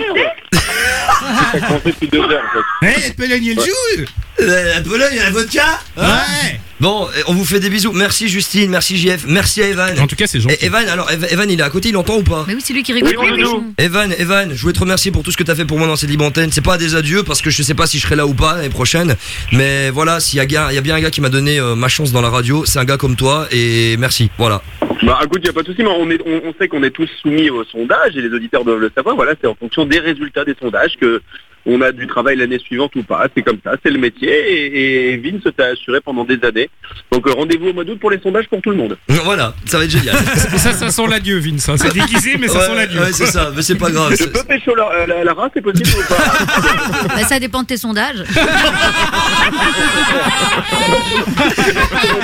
Ça commence depuis deux (laughs) heures en fait. Eh, Pologne, elle joue La, la Pologne, la vodka Ouais Bon, eh, on vous fait des bisous. Merci Justine, merci JF, merci à Evan. En tout cas, c'est gentil. Evan, alors Ev- Evan, il est à côté, il entend ou pas Mais oui, c'est lui qui rigole. Oui, bonjour. Evan, Evan, je voulais te remercier pour tout ce que t'as fait pour moi dans cette libre antenne. C'est pas des adieux parce que je sais pas si je serai là ou pas l'année prochaine. Mais voilà, s'il y, a gars- il y a bien un gars qui m'a donné euh, ma chance dans la radio, c'est un gars comme toi et merci. Voilà. Bah écoute, il a pas de souci, mais on, est, on, on sait qu'on est tous soumis au sondage et les auditeurs doivent le savoir. Voilà, c'est en fonction des résultats des sondages que on a du travail l'année suivante ou pas. C'est comme ça, c'est le métier et, et Vince t'a assuré pendant des années. Donc euh, rendez-vous au mois d'août pour les sondages pour tout le monde. Voilà, ça va être génial. (laughs) Ça, ça sent l'adieu, Vince. hein. C'est déguisé, mais ça Ouais, sent l'adieu. Ouais, c'est ça, mais c'est pas grave. Je c'est- peux pécho la, la, Lara, c'est possible ou pas (laughs) Bah, ça dépend de tes sondages.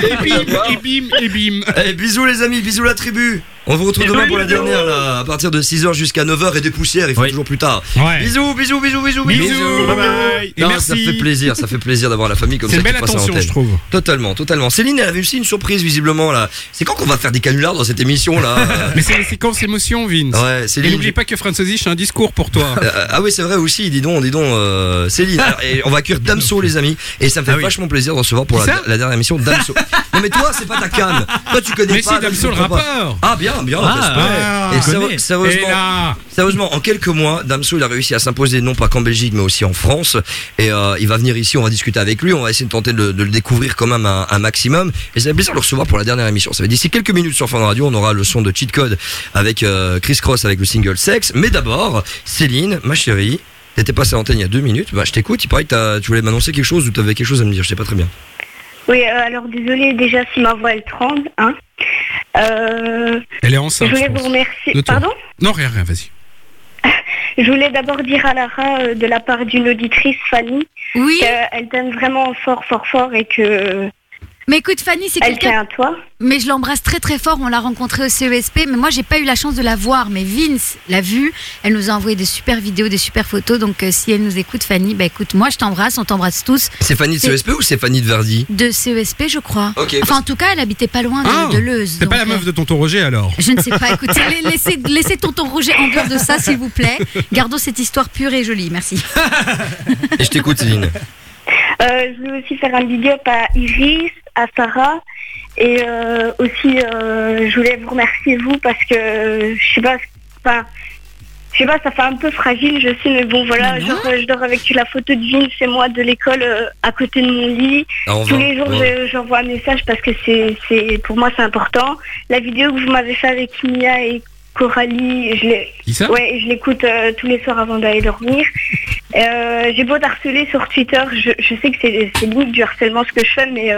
Et bim, et bim, et bim. Eh, bisous les amis, bisous la tribu. On vous retrouve demain pour la dernière là, à partir de 6h jusqu'à 9h et des poussières, il faut Oui. toujours plus tard. Ouais. Bisous, bisous, bisous, bisous, Bisous, bye bye. Et Non, merci. Ça fait plaisir, ça fait plaisir d'avoir la famille comme C'est ça une qui belle attention, je trouve. Totalement, totalement. Céline, elle avait aussi une surprise visiblement là. C'est quand qu'on va faire des canulars dans cette émission là (laughs) Mais c'est les séquences émotions, Vince. Ouais, Et Céline. n'oublie pas que Francis a un discours pour toi. (laughs) Euh, ah oui, c'est vrai aussi, dis donc, dis donc, euh, Céline. Alors, et on va accueillir Damso, les amis. Et ça me fait Ah oui. vachement plaisir de recevoir pour la, dernière émission Damso. (laughs) Non mais toi, c'est pas ta cam. Toi, tu connais Mais pas. si, Damso, le pas. rappeur. Ah bien, bien. Ah, ah, Et sérieusement, Et sérieusement, en quelques mois, Damso, il a réussi à s'imposer non pas qu'en Belgique, mais aussi en France. Et euh, il va venir ici, on va discuter avec lui, on va essayer de tenter de, de le découvrir quand même un, un maximum. Et ça fait plaisir de le recevoir pour la dernière émission. Ça fait d'ici quelques minutes sur Fun Radio, on aura le son de Cheat Code avec euh, Chris Cross avec le single Sex. Mais d'abord, Céline, ma chérie. T'étais passée à l'antenne il y a deux minutes, bah je t'écoute, il paraît que tu voulais m'annoncer quelque chose ou t'avais quelque chose à me dire, je sais pas très bien. Oui, euh, alors désolé déjà si ma voix elle tremble. Hein. Euh, Elle est enceinte. je voulais je vous remercier. Pardon? Non, rien, rien, vas-y. Je voulais d'abord dire à Lara, euh, de la part d'une auditrice, Fanny, oui. qu'elle t'aime vraiment fort, fort, fort et que... Mais écoute, Fanny, c'est Elle quelqu'un. tient à toi. Mais je l'embrasse très très fort. On l'a rencontrée au CESP, mais moi j'ai pas eu la chance de la voir. Mais Vince l'a vue. Elle nous a envoyé des super vidéos, des super photos. Donc euh, si elle nous écoute, Fanny, bah écoute, moi je t'embrasse, on t'embrasse tous. C'est Fanny de CESP ou c'est Fanny de Verdi De CESP, je crois. Ok, Enfin, en tout cas, elle habitait pas loin de, Ah, de Leuze. C'est pas la meuf de tonton Roger alors Je ne sais pas. Écoutez, la- laissez, laissez tonton Roger en dehors de ça, s'il vous plaît. Gardons cette histoire pure et jolie. Merci. Et je t'écoute, Céline. Euh, je voulais aussi faire un big up à Iris, à Sarah. Et euh, aussi, euh, je voulais vous remercier vous parce que je sais pas, enfin, je sais pas, ça fait un peu fragile, je sais, mais bon, voilà, genre, je dors avec la photo de Vince et moi de l'école euh, à côté de mon lit. Ah, Tous va- les jours, ouais. je- j'envoie un message parce que c'est, c'est, pour moi, c'est important. La vidéo que vous m'avez fait avec Mia et Coralie, je ouais, je l'écoute euh, tous les soirs avant d'aller dormir. Euh, j'ai beau harceler sur Twitter, je, je sais que c'est, c'est limite du harcèlement ce que je fais, mais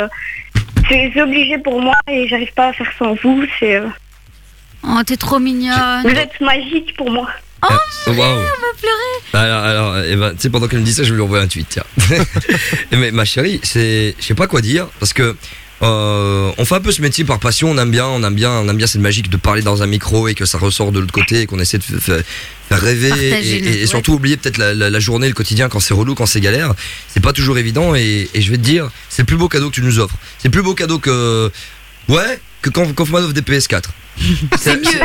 c'est, obligé pour moi et j'arrive pas à faire sans vous. C'est, euh, Oh, t'es trop mignonne. vous êtes magique pour moi. Oh, waouh. on va pleurer. Alors, alors eh ben, tu sais, pendant qu'elle me dit ça, je vais lui envoyer un tweet, tiens. (laughs) Mais ma chérie, c'est, je sais pas quoi dire, parce que euh, on fait un peu ce métier par passion, on aime bien, on aime bien, on aime bien cette magique de parler dans un micro et que ça ressort de l'autre côté et qu'on essaie de fa- fa- faire rêver Partager et, surtout oublier peut-être la, la- la journée, le quotidien quand c'est relou, quand c'est galère. C'est pas toujours évident et, et je vais te dire, c'est le plus beau cadeau que tu nous offres. C'est le plus beau cadeau que, ouais, que quand, on offre des PS4. (laughs) C'est mieux.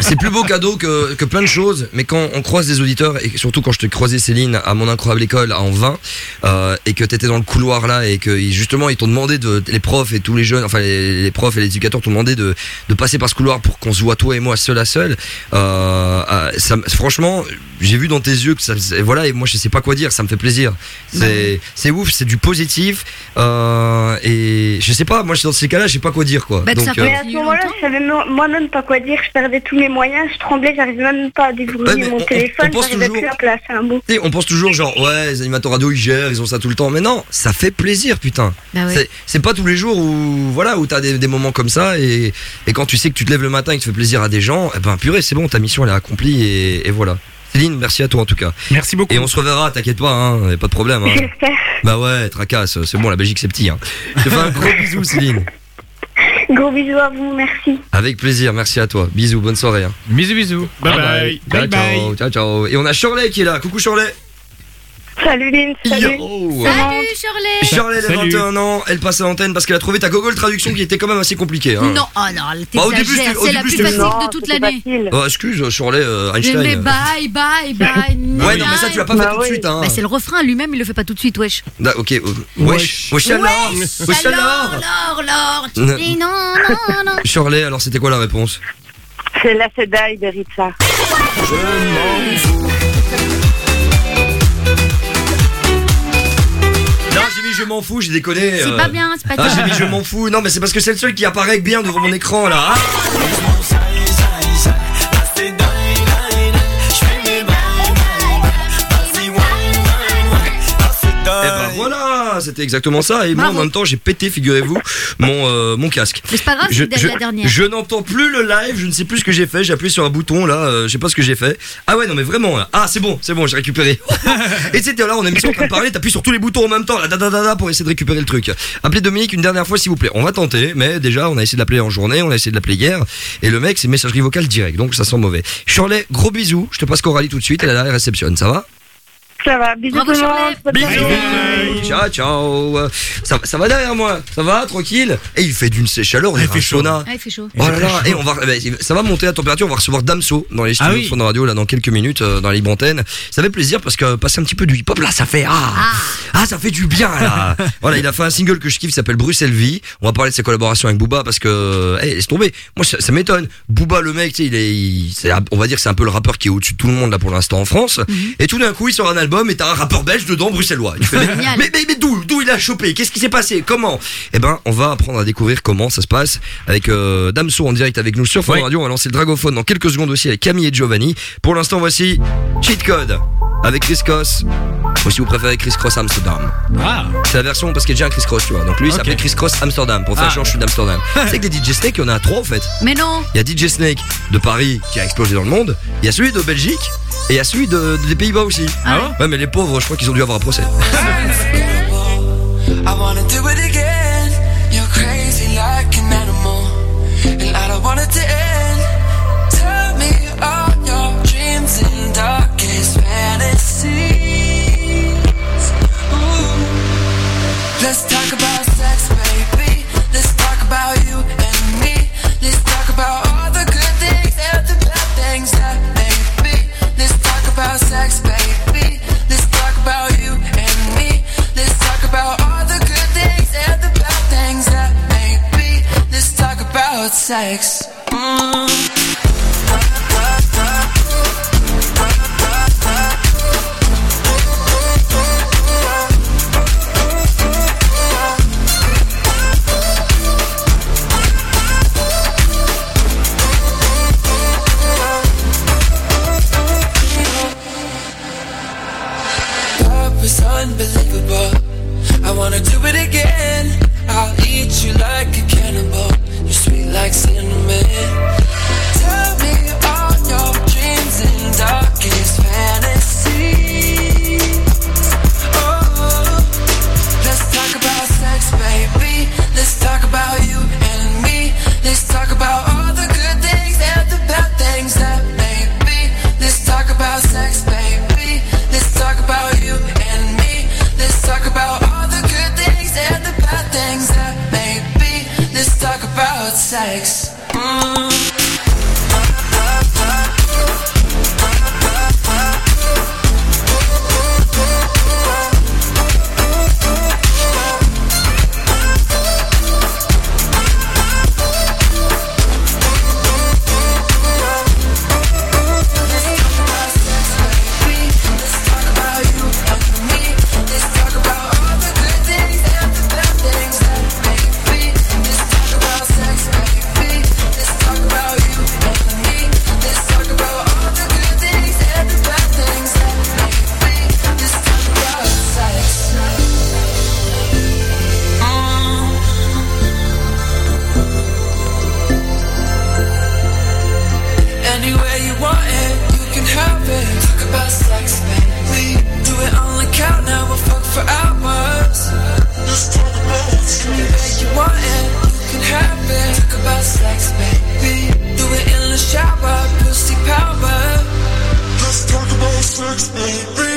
C'est plus beau cadeau que, que plein de choses, mais quand on croise des auditeurs, et surtout quand je t'ai croisé Céline à mon incroyable école en 20, euh, et que t'étais dans le couloir là, et que justement ils t'ont demandé, de, les profs et tous les jeunes, enfin les, les profs et les éducateurs t'ont demandé de, de passer par ce couloir pour qu'on se voit toi et moi seul à seul, euh, euh, ça, franchement, j'ai vu dans tes yeux que ça, voilà, et moi je sais pas quoi dire, ça me fait plaisir. C'est c'est ouf, c'est du positif, euh, et je sais pas, moi je suis dans ces cas-là, je sais pas quoi dire quoi. Donc, euh, Mais à ce moment-là, je savais mo- moi-même pas quoi dire, je perdais tous mes moyens, je tremblais, j'arrivais même pas à débrouiller Ouais, mon on- on- téléphone, on pense toujours- plus à placer un mot. On pense toujours genre ouais les animateurs radio ils gèrent ils ont ça tout le temps mais non ça fait plaisir putain Bah ouais. C'est- pas tous les jours où voilà où t'as des, des moments comme ça et, et quand tu sais que tu te lèves le matin et que tu fais plaisir à des gens eh ben purée c'est bon ta mission elle est accomplie et, et voilà Céline merci à toi en tout cas merci beaucoup et on se reverra t'inquiète pas hein, y a pas de problème hein. J'espère. bah ouais tracasse c'est bon la Belgique c'est petit hein. je te fais un gros (laughs) bisou Céline Gros bisous à vous, merci. avec plaisir merci à toi. Bisous bonne soirée hein. Bisous bisous. bye bye. ciao, ciao, ciao ciao. Et on a Shirley qui est là. Coucou Shirley Salut Lynn, salut. Yo. Salut Shirley. Shirley, elle a Salut. 21 ans, elle passe à l'antenne parce qu'elle a trouvé ta Google Traduction qui était quand même assez compliquée. Hein. Non, oh non, Bah, au début, t'exagères. c'était- au C'est la début, plus c'était- facile Non, de toute l'année. Oh, excuse, Shirley euh, Einstein. mais bye, bye, bye. Ouais, non, mais ça, tu l'as pas fait Bah tout de suite. Hein. Bah, c'est le refrain lui-même, il le fait pas tout de suite, wesh. Da- ok, euh, wesh, wesh, alors, wesh, alors. alors, alors, tu Non. dis non, non, non. Shirley, alors c'était quoi la réponse? C'est la Sedai de Ritza. Non, j'ai mis je m'en fous, j'ai déconné. C'est euh. pas bien, c'est pas Ah, bien. j'ai mis je m'en fous. Non, mais c'est parce que c'est le seul qui apparaît bien devant mon écran là. Ah voilà, c'était exactement ça. Et moi en même temps, j'ai pété, figurez-vous, mon, euh, mon casque. Mais c'est pas grave, Je, c'est je- la dernière. je n'entends plus le live, je ne sais plus ce que j'ai fait. J'ai appuyé sur un bouton là, euh, je sais pas ce que j'ai fait. Ah ouais, non mais vraiment. là. Ah c'est bon, c'est bon, j'ai récupéré. (laughs) Et c'était là, on est mis en train de parler, t'appuies sur tous les boutons en même temps, là, da, da, da, da, pour essayer de récupérer le truc. Appelez Dominique une dernière fois s'il vous plaît. On va tenter, mais déjà on a essayé de l'appeler en journée, on a essayé de l'appeler hier, et le mec c'est messagerie vocale direct, donc ça sent mauvais. Shirley, gros bisous. Je te passe Coralie tout de suite, elle est là, elle réceptionne, ça va? Ça va, bisous tout le monde. bonne journée. Ciao, ciao. Euh, Ça, ça va derrière moi Ça va, tranquille Et il fait d'une chaleur, il fait sauna. Ah, il fait chaud. Oh là là, et on va, bah, ça va monter la température, on va recevoir Damso dans les studios Ah oui. de Fun Radio là dans quelques minutes euh, dans les libre antenne. Ça fait plaisir parce que passer un petit peu du hip hop là, ça fait ah, ah ça fait du bien là. (laughs) voilà, il a fait un single que je kiffe, s'appelle Bruxelles Vie. On va parler de ses collaborations avec Booba parce que, eh, laisse tomber. Moi ça, ça m'étonne. Booba le mec, tu sais, il est, il- c'est- on va dire que c'est un peu le rappeur qui est au-dessus de tout le monde là pour l'instant en France. Et tout d'un coup il sort un album et t'as un rappeur belge dedans bruxellois. Tu fais, mais, mais, mais, mais d'où, d'où il a chopé? Qu'est-ce qui s'est passé? Comment? Eh ben, on va apprendre à découvrir comment ça se passe avec euh, Damso en direct avec nous sur Fun Radio. On va lancer le Dragophone dans quelques secondes aussi avec Camille et Giovanni. Pour l'instant, voici Cheat Code avec Chris Cross. Ou si vous préférez Chris Cross Amsterdam. Ah. C'est la version parce qu'il y a déjà un Chris Cross, tu vois. Donc lui, il Ok. s'appelle Chris Cross Amsterdam. Pour faire Ah. genre, je suis d'Amsterdam. (laughs) tu sais que les DJ Snake, il y en a trois en fait. Mais non. Il y a DJ Snake de Paris qui a explosé dans le monde. Il y a celui de Belgique. Et il y a celui de, des Pays-Bas aussi. Ah ouais Ouais, mais les pauvres, je crois qu'ils ont dû avoir un procès. About sex. Mm. Unbelievable. I wanna do it again. I'll eat you like a cannibal. Sweet like cinnamon. Tell me sex. Mm. Sex, baby.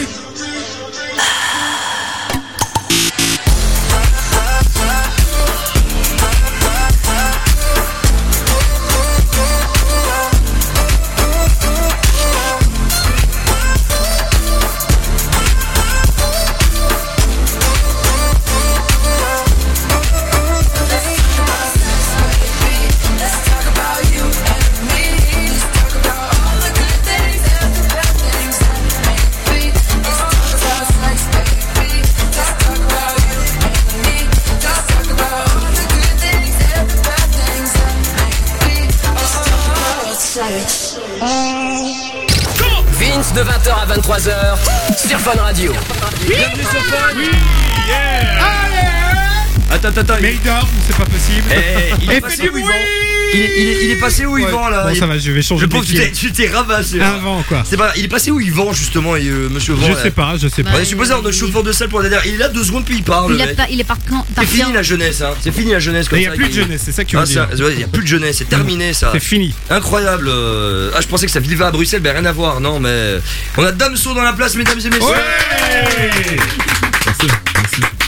23h sur Fun Radio. Bienvenue sur Fun. Oui, Attends, attends, attends. Mais il dort, c'est pas possible. Eh, il fait du bruit il, est- il est, il est passé où Yvan là Bon, Il- ça va, je vais changer Le de pauvre, tu t'es- tu t'es ramassé. Un vent, quoi. C'est pas, il est passé où Yvan justement, et, euh, monsieur Vent Je là sais pas, je sais pas. On est supposé avoir notre chauffeur de salle pour la dernière. Il est là deux secondes puis il part. le Il, a mec. pas- il est C'est fini la jeunesse, hein. C'est fini la jeunesse. comme Mais il y a ça, plus de jeunesse, c'est ça que tu veux Ah, dire. ça- ouais, Il y a plus de jeunesse, c'est terminé ça. C'est fini. Incroyable. euh, Ah, je pensais que ça vivait à Bruxelles, mais rien à voir. Non, mais on a Damso dans la place, mesdames et messieurs.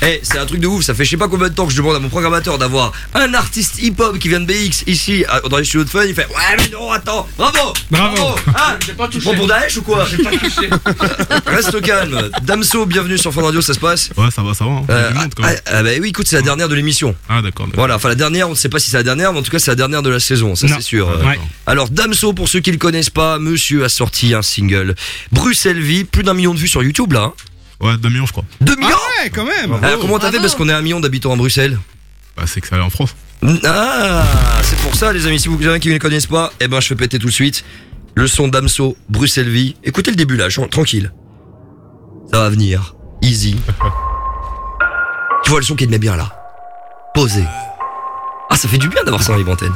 Eh, c'est un truc de ouf, ça fait je sais pas combien de temps que je demande à mon programmateur d'avoir un artiste hip-hop qui vient de BX ici à- dans les studios de fun, il fait Ouais mais non attends, bravo Bravo. Hein Tu prends pour Daesh ou quoi J'ai pas touché (laughs) Reste calme, Damso, bienvenue sur Fun Radio, ça se passe Ouais, ça va, ça va. hein. Euh, Il y a du monde, quand ah, même. ah, bah oui, écoute, c'est la dernière de l'émission. Ah, d'accord. d'accord. Voilà, enfin la dernière, on ne sait pas si c'est la dernière, mais en tout cas c'est la dernière de la saison, ça Non. c'est sûr. Euh, Ouais. Alors Damso, pour ceux qui le connaissent pas, monsieur a sorti un single, Bruxelles Vie, plus d'un million de vues sur YouTube là. hein. Ouais, 2 millions, je crois. 2 millions Ah ouais, quand même. Alors comment t'as fait Bravo. parce qu'on est un million d'habitants à Bruxelles Bah, c'est que ça allait en France. Ah, c'est pour ça les amis, si vous avez qui ne connaissent pas, eh ben je fais péter tout de suite. Le son Damso, Bruxelles Vie. Écoutez le début là, tranquille. Ça va venir, easy. Tu vois le son qui te met bien là. Posé. Ah, ça fait du bien d'avoir ça en libre antenne.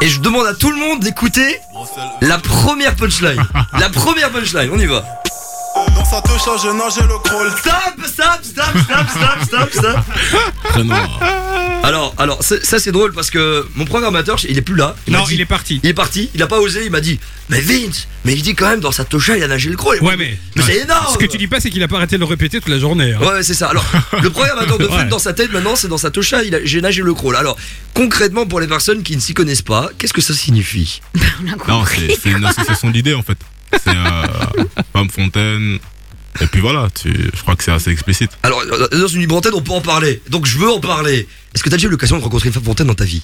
Et je demande à tout le monde d'écouter la première punchline. La première punchline, on y va. Dans sa touche, je nage le crawl. Stop, stop, stop, stop, stop, stop, stop. Alors, alors, c'est- ça c'est drôle parce que mon programmateur, il est plus là. Non, dit- il est parti. Il est parti. Il a pas osé. Il m'a dit, mais Vince, mais il dit quand même dans sa tosha, il a nagé le crawl. Ouais, mais. Mais c'est énorme. Ce que tu dis pas, c'est qu'il a pas arrêté de le répéter toute la journée. hein. Ouais, c'est ça. Alors, le programmateur de (laughs) Ouais. foot dans sa tête maintenant, c'est dans sa tosha, il a- j'ai nagé le crawl. Alors, concrètement, pour les personnes qui ne s'y connaissent pas, qu'est-ce que ça signifie? (laughs) Non, c'est c'est une association d'idées, en fait. C'est euh, (laughs) Femme Fontaine. Et puis voilà, tu, je crois que c'est assez explicite. Alors, euh, dans une libre antenne, on peut en parler. Donc, je veux en parler. Est-ce que t'as déjà eu l'occasion de rencontrer une femme fontaine dans ta vie?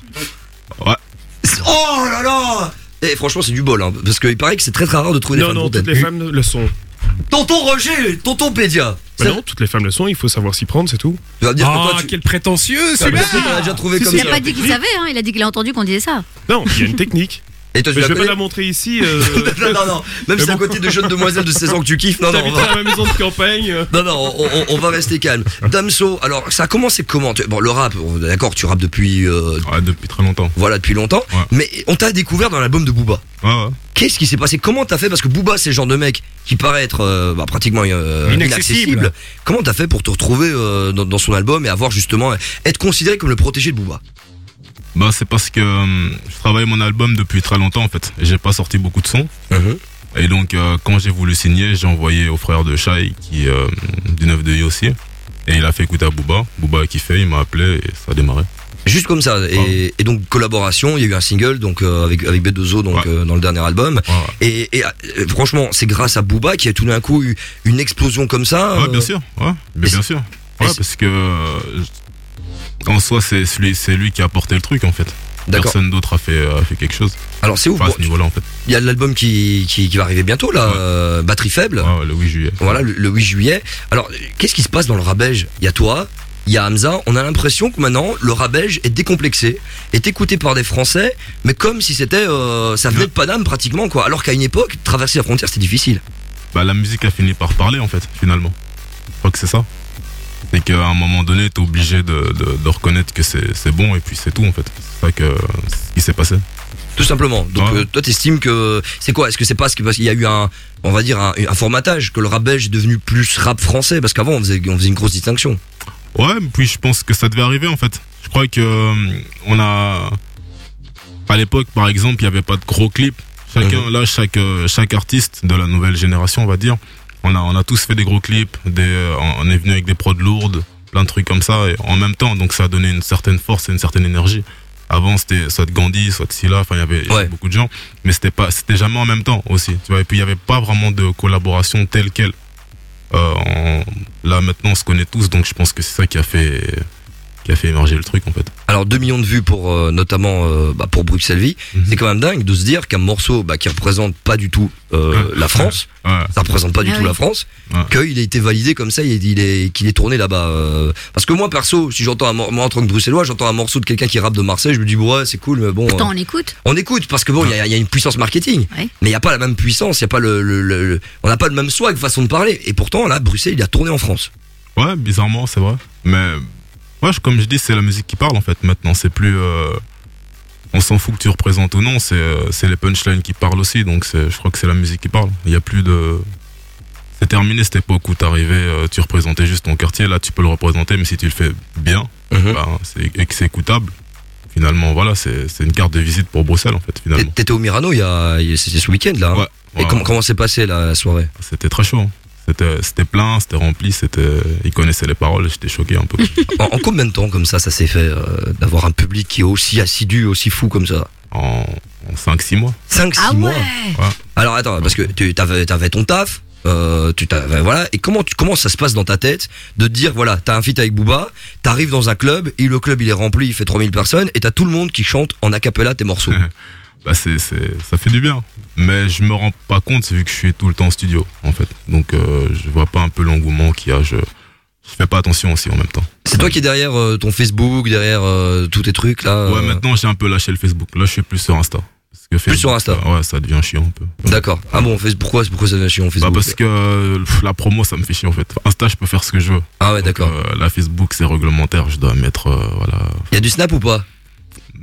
Ouais. Oh là là Et franchement, c'est du bol, hein, parce qu'il paraît que c'est très très rare de trouver des Non, femmes non, fontaines. toutes les femmes le sont. Tonton Roger, tonton Pédia. Mais non, toutes les femmes le sont, il faut savoir s'y prendre, c'est tout. Tu vas dire que Ah, toi, tu- quel prétentieux celui-là déjà trouvé comme Il a ça. pas dit qu'il savait, hein, il a dit qu'il a entendu qu'on disait ça. Non, il y a une technique. Et toi, tu Mais la je vais pas la montrer ici. euh, (laughs) non, non, non. Même si c'est à côté de jeunes demoiselles de 16 ans que tu kiffes, non, non, on va... à ma maison de campagne. Non, non, on, on- on va rester calme. Damso, alors ça a commencé comment Bon, le rap, d'accord, tu rappes depuis. euh, Ouais, depuis très longtemps. Voilà, depuis longtemps. Ouais. Mais on t'a découvert dans l'album de Booba. Ouais, ouais. Qu'est-ce qui s'est passé? Comment t'as fait? Parce que Booba, c'est le genre de mec qui paraît être euh, bah, pratiquement Inaccessible. inaccessible. Comment t'as fait pour te retrouver dans, dans son album et avoir justement être considéré comme le protégé de Booba? Bah, c'est parce que euh, je travaille mon album depuis très longtemps, en fait. J'ai pas sorti beaucoup de sons. Et donc, euh, quand j'ai voulu signer, j'ai envoyé au frère de Shai, qui euh, du 9 de aussi. Et il a fait écouter à Booba. Booba a kiffé, il m'a appelé et ça a démarré. Juste comme ça. Et, et donc collaboration, il y a eu un single donc euh, avec avec B2O donc euh, dans le dernier album. Et, et, franchement, c'est grâce à Booba qui a tout d'un coup eu une explosion comme ça. Ouais, euh, bien sûr. Ouais, mais bien sûr. Ouais, parce que en soi, c'est lui, qui a apporté le truc en fait. Personne d'autre a fait, quelque chose. Alors c'est ouf. Enfin, à Bon, ce niveau-là en fait. Il y a l'album qui, qui, qui va arriver bientôt là, euh, Batterie faible. Ouais, le 8 juillet. Voilà, le, le 8 juillet. Alors, qu'est-ce qui se passe dans le rabège Il y a toi, il y a Hamza. On a l'impression que maintenant, le rabège est décomplexé, est écouté par des Français, mais comme si c'était, euh, ça venait de Paname pratiquement quoi. Alors qu'à une époque, traverser la frontière c'était difficile. Bah, la musique a fini par parler en fait, finalement. Je crois que c'est ça. C'est qu'à un moment donné, t'es obligé de, de, de reconnaître que c'est bon et puis c'est tout en fait. C'est ça que ce qui s'est passé. Tout simplement. Donc Ouais. euh, toi t'estimes que c'est quoi? Est-ce que c'est parce qu'il y a eu un, on va dire un, un formatage que le rabège est devenu plus rap français? Parce qu'avant on faisait, on faisait une grosse distinction. Ouais, mais puis je pense que ça devait arriver en fait. Je crois que euh, on a à l'époque par exemple, il n'y avait pas de gros clips. Chacun là chaque euh, chaque artiste de la nouvelle génération, on va dire, on a on a tous fait des gros clips, des euh, on est venu avec des prods lourdes, plein de trucs comme ça et en même temps donc ça a donné une certaine force et une certaine énergie. Avant c'était soit de Gandhi, soit de Silla, enfin il y avait beaucoup de gens, mais c'était pas c'était jamais en même temps aussi, tu vois. Et puis il y avait pas vraiment de collaboration telle quelle. Euh, Là maintenant on se connaît tous, donc je pense que c'est ça qui a fait qui a fait émerger le truc en fait. Alors 2 millions de vues pour euh, notamment euh, bah, pour Bruxelles Vie, Mhm. c'est quand même dingue de se dire qu'un morceau bah, qui représente pas du tout euh, la France, ça représente pas du Ah tout la France, Ouais. qu'il a été validé comme ça, il il est- qu'il est tourné là-bas. euh. parce que moi perso, si j'entends moi en tant que Bruxellois, j'entends un morceau de quelqu'un qui rappe de Marseille, je me dis ouais c'est cool, mais bon. Pourtant, euh, on écoute. on écoute parce que bon, il y a, y une puissance marketing, mais il n'y a pas la même puissance, il y a pas le, le- le- le- on n'a pas le même swag, façon de parler. Et pourtant là, Bruxelles, il a tourné en France. Ouais, bizarrement, c'est vrai. Mais Ouais, je- comme je dis, c'est la musique qui parle en fait. Maintenant, c'est plus. euh, on s'en fout que tu représentes ou non, c'est euh, les punchlines qui parlent aussi. Donc je crois que c'est la musique qui parle. Il y a plus de. C'est terminé cette époque où t'arrivais, euh, tu représentais juste ton quartier. Là, tu peux le représenter, mais si tu le fais bien, Mhm. bah, c'est- et que c'est écoutable, finalement, voilà, c'est une carte de visite pour Bruxelles en fait, finalement. T'étais au Mirano il y a, c'était ce week-end là. hein Et ouais, comment, ouais. comment s'est passée la soirée? C'était très chaud. hein. C'était c'était plein, c'était rempli, c'était. Ils connaissaient les paroles, j'étais choqué un peu. (laughs) en, en combien de temps comme ça ça s'est fait euh, d'avoir un public qui est aussi assidu, aussi fou comme ça? En, 5-6 mois. 5-6 Ah mois ouais. Alors attends, parce que tu avais, avais ton taf, euh, tu t'avais, voilà, et comment, tu, comment ça se passe dans ta tête de te dire, voilà, t'as un feat avec Booba, t'arrives dans un club, et le club il est rempli, il fait 3000 personnes, et t'as tout le monde qui chante en acapella tes morceaux? (laughs) bah c'est, c'est, ça fait du bien. Mais je me rends pas compte vu que je suis tout le temps en studio, en fait. Donc euh, je vois pas un peu l'engouement qu'il y a. Je, je fais pas attention aussi en même temps. C'est toi qui es derrière euh, ton Facebook, derrière euh, tous tes trucs là Ouais, euh, maintenant j'ai un peu lâché le Facebook. Là, je suis plus sur Insta. Parce que Plus sur Insta Ouais, ça devient chiant un peu. D'accord. Ah bon, Facebook, pourquoi, pourquoi ça devient chiant Bah Facebook parce que pff, la promo ça me fait chier en fait. Insta je peux faire ce que je veux. Ah ouais d'accord. la Facebook c'est réglementaire, je dois mettre voilà. Il y a du snap ou pas?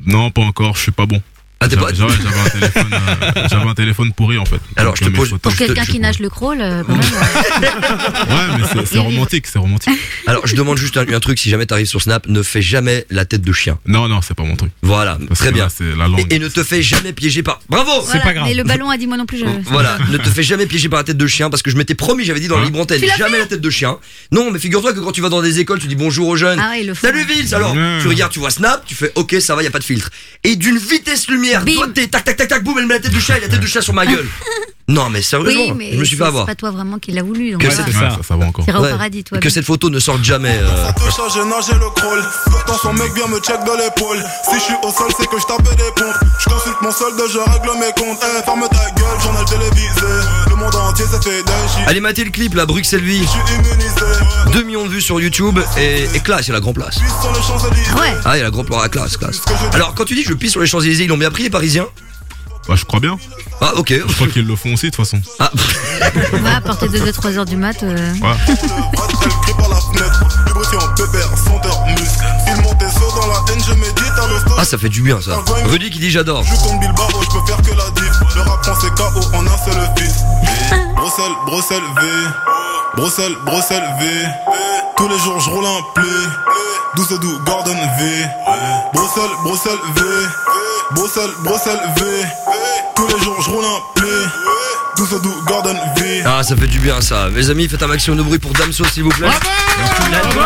Non pas encore, je suis pas bon. Ah, t'es pas- J'avais j'avais un téléphone, euh, (laughs) j'avais un téléphone pourri en fait. Alors, je te pose- Pour quelqu'un qui nage le crawl, euh, (laughs) quand même. Ouais mais c'est- c'est romantique, c'est romantique. Alors je demande juste un, un truc, si jamais t'arrives sur Snap, ne fais jamais la tête de chien. Non non c'est pas mon truc. Voilà, très bien. là, c'est la langue. Et, et ne te fais jamais piéger par... Bravo Voilà. Mais le ballon a dit moi non plus. Je... Voilà, ne te fais jamais piéger par la tête de chien parce que je m'étais promis, j'avais dit dans la libre antenne, jamais la tête de chien. Non, mais figure-toi que quand tu vas dans des écoles, tu dis bonjour aux jeunes. Ah. Salut Vince Alors, tu regardes, tu vois Snap, tu fais OK, ça va, y a pas de filtre. Et d'une vitesse lumière, tac tac tac tac boum, elle met la tête de chien et la tête de chien sur ma (laughs) gueule. Non, mais sérieusement, Oui, mais je me suis c'est- fait avoir. C'est pas toi vraiment qui l'a voulu. donc Que voilà. cette- ça, ça va encore. Au Ouais. paradis, toi. Que cette photo ne sorte jamais. euh. Nagé le crawl. Pourtant son mec vient me check de l'épaule. Si je suis au sol, c'est que je tapais des pompes. Je consulte mon solde, je règle mes comptes. Eh, ferme ta gueule, journal télévisé. Le monde entier s'est fait d'un Allez mater le clip là, Bruxelles Vie. 2 millions de vues sur YouTube et, et classe, il y a la grande place. Champs-Élysées. Ouais. Ah, il y a la grande place, classe, classe. Alors, quand tu dis que je pisse sur les Champs-Élysées, ils l'ont bien pris les Parisiens? Bah je crois bien. Ah, ok. Je crois qu'ils le font aussi de toute façon. Ah. Ouais, à partir de 2-3 heures du mat. euh, à l'hosto. Ah, ça fait du bien ça. Rudy qui dit j'adore. Je compte Bilbao, je peux faire que la diff. Le rap français KO en un seul fils. Bruxelles, Bruxelles V. Bruxelles, Bruxelles V. Tous les jours je roule un play. 12 doux, Gordon V. Bruxelles, Bruxelles V. Bruxelles, Bruxelles V. Tous les jours je roule un play. 12 doux, Gordon V. Ah, ça fait du bien ça. Mes amis, faites un maximum de bruit pour Damso s'il vous plaît. L'album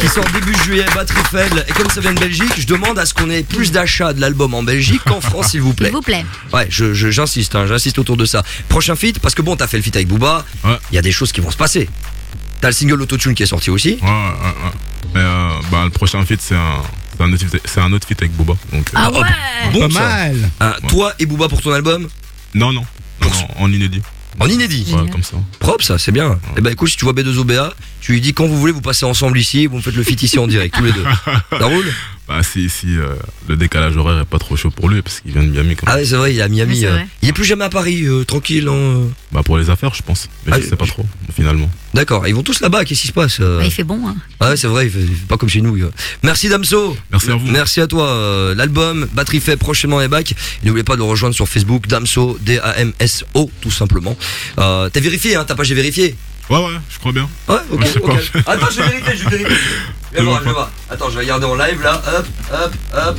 qui sort début juillet, batterie faible. Et comme ça vient de Belgique, je demande à ce qu'on ait plus d'achats de l'album en Belgique qu'en France s'il vous plaît. S'il vous plaît. Ouais, je, je- j'insiste, hein, j'insiste autour de ça. Prochain feat, parce que bon, t'as fait le feat avec Booba, il y a des choses qui vont se passer. T'as le single Autotune qui est sorti aussi. Ouais, ouais, ouais. Mais euh, bah, le prochain feat, c'est un, c'est un, autre feat- c'est un autre feat avec Booba. Donc, euh, Ah ouais Bon, Pas ça. mal. Ah, Toi et Booba pour ton album Non, non. Non, non, en inédit. En inédit Ouais, comme ça. Propre ça, c'est bien. Eh ben écoute, si tu vois B2OBA, tu lui dis quand vous voulez, vous passez ensemble ici, vous me faites le feat ici en direct, tous les deux. (laughs) Ça roule? Bah, si, si euh, le décalage horaire est pas trop chaud pour lui, parce qu'il vient de Miami. Quand Ah même. ouais, c'est vrai, il est à Miami. Oui, c'est euh. vrai. Il est plus jamais à Paris, euh, tranquille. hein. Bah, pour les affaires, je pense. Mais Ah, je sais pas trop, finalement. D'accord, ils vont tous là-bas, qu'est-ce qui se passe euh? Bah, il fait bon. Hein. Ah ouais, c'est vrai, il fait, il fait pas comme chez nous. euh. Merci Damso. Merci à vous. Merci à toi. euh, L'album Batterie fait prochainement est back. Et N'oubliez pas de le rejoindre sur Facebook, Damso, D-A-M-S-O, tout simplement. Euh, T'as vérifié, hein, t'as pas j'ai vérifié? Ouais, ouais, je crois bien. Ouais, ok, Ouais, je sais ok. pas. Attends, je vais vérifier, je vais vérifier. Je vais Je voir, je vais voir. Attends, je vais regarder en live là. Hop, hop, hop.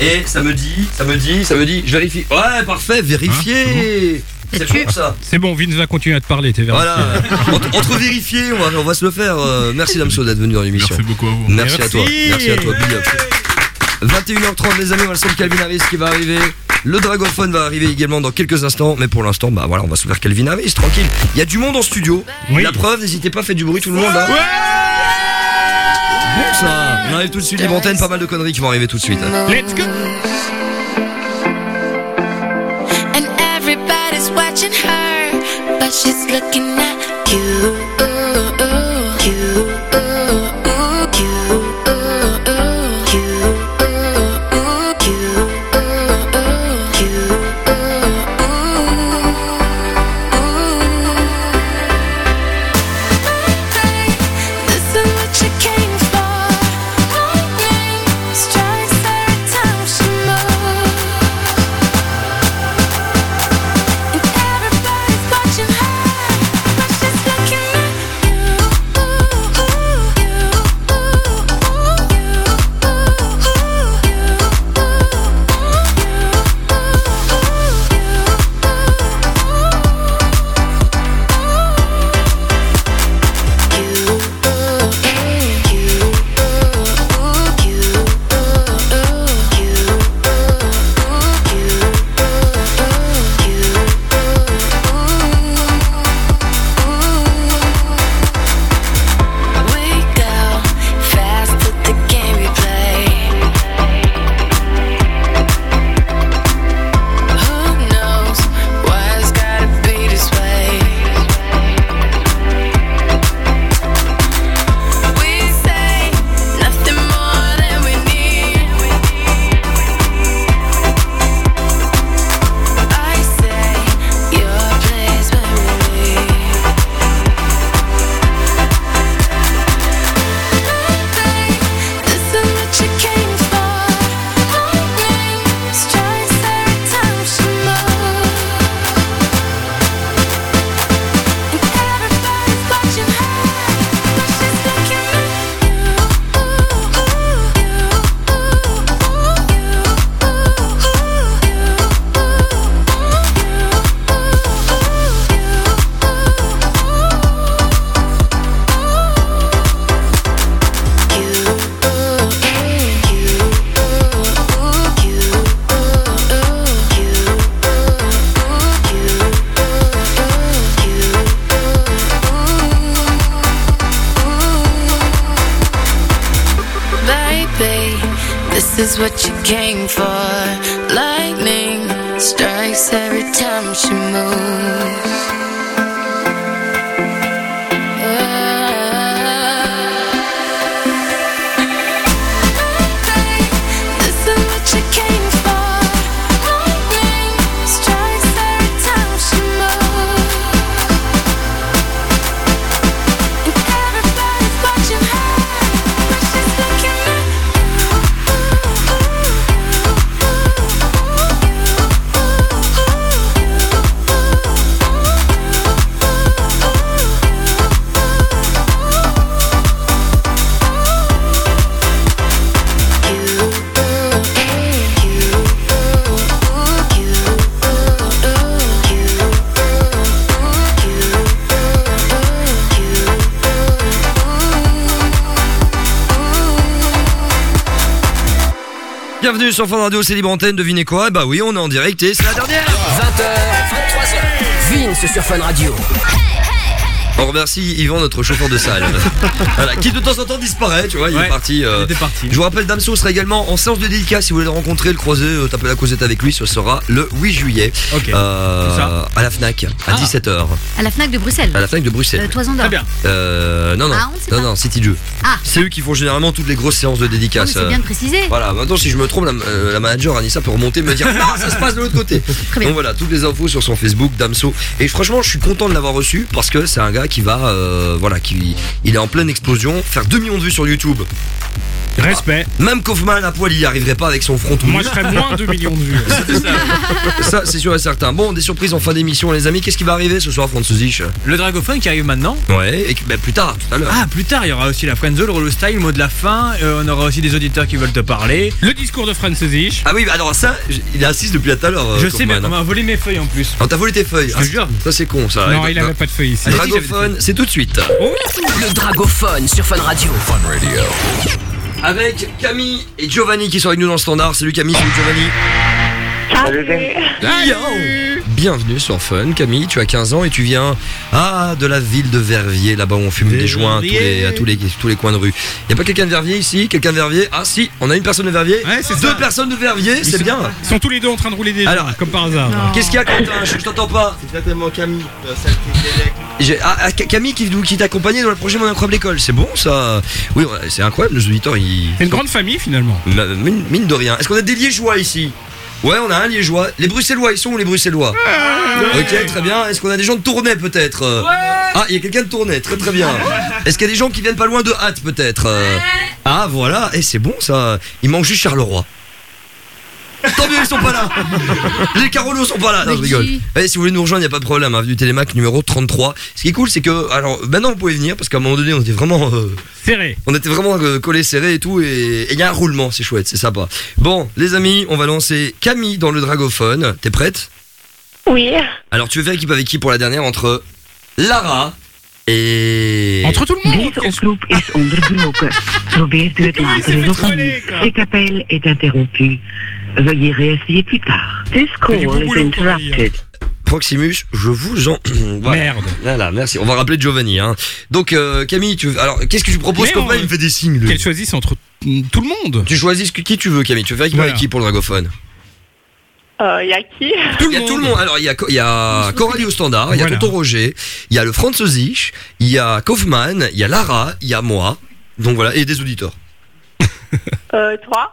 Et ça me dit, ça me dit, ça me dit, je vérifie. Ouais, parfait, vérifié. c'est bon ça. C'est bon, Vince va continuer à te parler, t'es vérifié. Voilà. (laughs) entre, entre vérifier, on va, on va se le faire. euh, merci Damso d'être venu dans l'émission. Merci beaucoup à vous. Merci, à toi. Merci à toi, big up. 21h30 les amis, on va le son de Calvin Harris qui va arriver. Le Dragophone va arriver également dans quelques instants, mais pour l'instant, bah voilà, on va se faire Calvin Harris, tranquille. Il y a du monde en studio. Oui. La preuve, n'hésitez pas, faites du bruit tout le monde là. Bon ça, on arrive tout de suite, libre antenne, pas mal de conneries qui vont arriver tout de suite. Let's go. And everybody's watching her, but she's looking at you. You sur Fun Radio, c'est Libre Antenne, devinez quoi? Bah oui, on est en direct et c'est la dernière 20h, 23h. Vince sur Fun Radio. On remercie Yvan, notre chauffeur de salle. (laughs) voilà, qui de temps en temps disparaît, tu vois, il est parti. euh, il était parti. Je vous rappelle, Damso sera également en séance de dédicace. Si vous voulez le rencontrer, le croiser, euh, taper la causette avec lui, ce sera le 8 juillet. Euh, Où ça à la Fnac, à Ah. 17h. À la Fnac de Bruxelles. À la Fnac de Bruxelles. Euh, Toison d'Or. Très bien. Euh, non, non, Ah, non, non, City Jeux. Ah. C'est eux qui font généralement toutes les grosses séances de dédicace. Oh, mais c'est bien de préciser. Voilà, maintenant si je me trompe, la, euh, la manager Anissa peut remonter et me dire non, ça se passe de l'autre côté. Donc voilà, toutes les infos sur son Facebook, Damso. Et franchement, je suis content de l'avoir reçu parce que c'est un gars qui va, euh, voilà, qui il est en pleine explosion, faire 2 millions de vues sur YouTube. Respect. Même Kaufman à poil, il y arriverait pas avec son front tout Moi, je ferais moins de 2 millions de vues. (laughs) Ça, c'est sûr et certain. Bon, des surprises en fin d'émission, les amis. Qu'est-ce qui va arriver ce soir, Franzosich Le Dragophone qui arrive maintenant. Ouais, et bah, plus tard, tout à l'heure. Ah, plus tard, il y aura aussi la friendzone, le Rollo Style, mot de la fin. euh, on aura aussi des auditeurs qui veulent te parler. Le discours de Franzosich. Ah oui, bah alors ça, j- il est assis depuis tout à l'heure. euh, Je sais, mais Kaufman, on hein. m'a volé mes feuilles en plus. On t'a volé tes feuilles. Je te jure. Ça c'est con ça. Non, il ben, avait pas de feuilles ici. Dragophone, c'est tout de suite. Le Dragophone sur Fun Radio. Avec Camille et Giovanni qui sont avec nous dans le standard. Salut Camille, salut Giovanni. Yo. Bienvenue sur Fun, Camille, tu as 15 ans et tu viens ah, de la ville de Verviers, là-bas où on fume des joints à tous les, à tous les, tous les coins de rue. Y a pas quelqu'un de Verviers ici? Quelqu'un de Verviers? Ah si, on a une personne de Verviers Deux ça. personnes de Verviers, c'est bien Ils sont tous les deux en train de rouler des Alors, joints, comme par hasard. Qu'est-ce qu'il y a Quentin? Je je t'entends pas C'est certainement Camille, euh, ah, ah, Camille qui, qui t'a accompagné dans le projet Mon Incroyable École, c'est bon ça? Oui, c'est incroyable, nos auditeurs ils. C'est une grande famille finalement. Mine de rien. Est-ce qu'on a des Liégeois ici? Ouais, on a un Liégeois. Les Bruxellois, ils sont où les Bruxellois Ok, très bien. Est-ce qu'on a des gens de Tournai peut-être Euh, Ah, il y a quelqu'un de Tournai, très très bien. Est-ce qu'il y a des gens qui viennent pas loin de Hâte peut-être Euh, Ah, voilà, et c'est bon ça. Il manque juste Charleroi. Tant mieux, ils sont pas là. Les Carolos sont pas là. Non, je rigole. Eh, si vous voulez nous rejoindre, il n'y a pas de problème. Avenue Télémac numéro 33. Ce qui est cool, c'est que, alors, maintenant vous pouvez venir parce qu'à un moment donné, on était vraiment. euh, Serré. on était vraiment euh, collés serrés et tout, et il y a un roulement, c'est chouette, c'est sympa. Bon, les amis, on va lancer Camille dans le dragophone. T'es prête? Oui. Alors, tu veux faire équipe avec qui pour la dernière entre Lara et. Entre tout le monde Deze oproep is onderbroken. Probeert u het later nog opnieuw. Dit appel est interrompu. Veuillez réessayer plus tard. This call is interrupted. Proximus, je vous en. (clears throat) Voilà. Merde. Voilà, merci. On va rappeler Giovanni. Hein. Donc, euh, Camille, tu veux... alors, qu'est-ce que tu proposes Mais Comme il me fait des signes. Qu'elle choisisse entre tout le monde. Tu choisis qui tu veux, Camille. Tu veux faire Voilà. avec qui pour le dragophone Il y a qui Il y a tout le monde. Alors, il y a, y a Coralie au standard, il y a Voilà. Tonton Roger, il y a le Franz Zich, il y a Kaufman, il y a Lara, il y a moi. Donc voilà, et des auditeurs. Euh, toi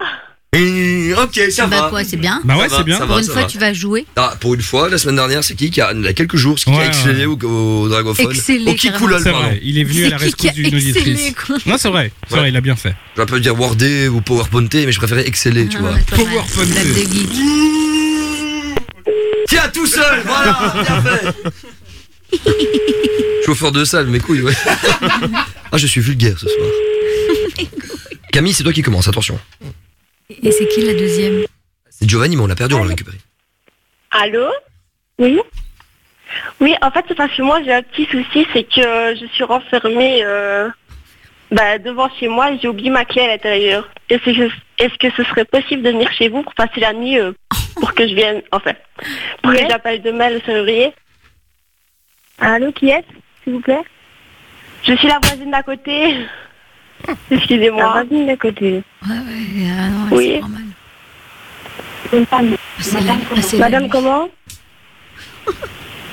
Et, ok, ça bah va. quoi, c'est bien. Bah ouais, c'est bien. Pour va, une fois, va. tu vas jouer. Ah, pour une fois, la semaine dernière, c'est qui qui a, il y a quelques jours, c'est qui qui a Ouais, excellé au, au dragophone Excellé, Au Kikoulol, C'est pardon. vrai, il est venu à la rescousse d'une auditrice. Non, c'est vrai, c'est vrai, il a bien fait. J'aurais pu dire Wordé ou PowerPointé, mais je préférais exceller, tu Ah, vois. de geek. Tiens, tout seul, voilà, bien fait. (laughs) Chauffeur de salle, mes couilles, ouais. ah, je suis vulgaire ce soir. (laughs) Camille, c'est toi qui commence, attention. Et c'est qui la deuxième C'est Giovanni, mais on l'a perdu, on l'a récupéré. Allô Oui Oui, en fait, c'est parce que moi, j'ai un petit souci, c'est que je suis renfermée euh, bah, devant chez moi et j'ai oublié ma clé à l'intérieur. Est-ce que, est-ce que ce serait possible de venir chez vous pour passer la nuit euh, pour que je vienne, en fait, pour que j'appelle demain le serrurier Allô, qui est s'il vous plaît? Je suis la voisine d'à côté. (laughs) Excusez-moi. La voisine d'à côté. Ouais, ouais, ah non, Oui. c'est normal. Madame comment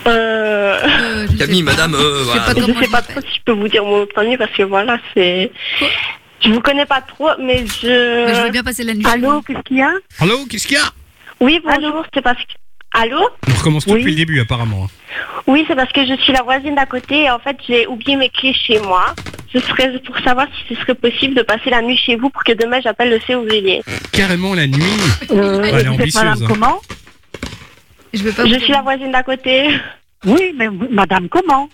euh... Camille, madame, euh, voilà. Je sais pas trop si je peux vous dire mon premier parce que voilà, c'est. Je vous connais pas trop, mais je. Mais je veux bien passer la nuit. Allô, qu'est-ce qu'il y a? Allô, qu'est-ce qu'il y a? Oui, bonjour, c'est parce que. Allô On recommence tout Oui. depuis le début, apparemment. hein. Oui, c'est parce que je suis la voisine d'à côté et en fait j'ai oublié mes clés chez moi. Ce serait pour savoir si ce serait possible de passer la nuit chez vous pour que demain j'appelle le C ouvrier. Carrément la nuit. Euh, elle est ambitieuse. hein. Je veux pas. Je suis la voisine d'à côté. Oui, mais madame comment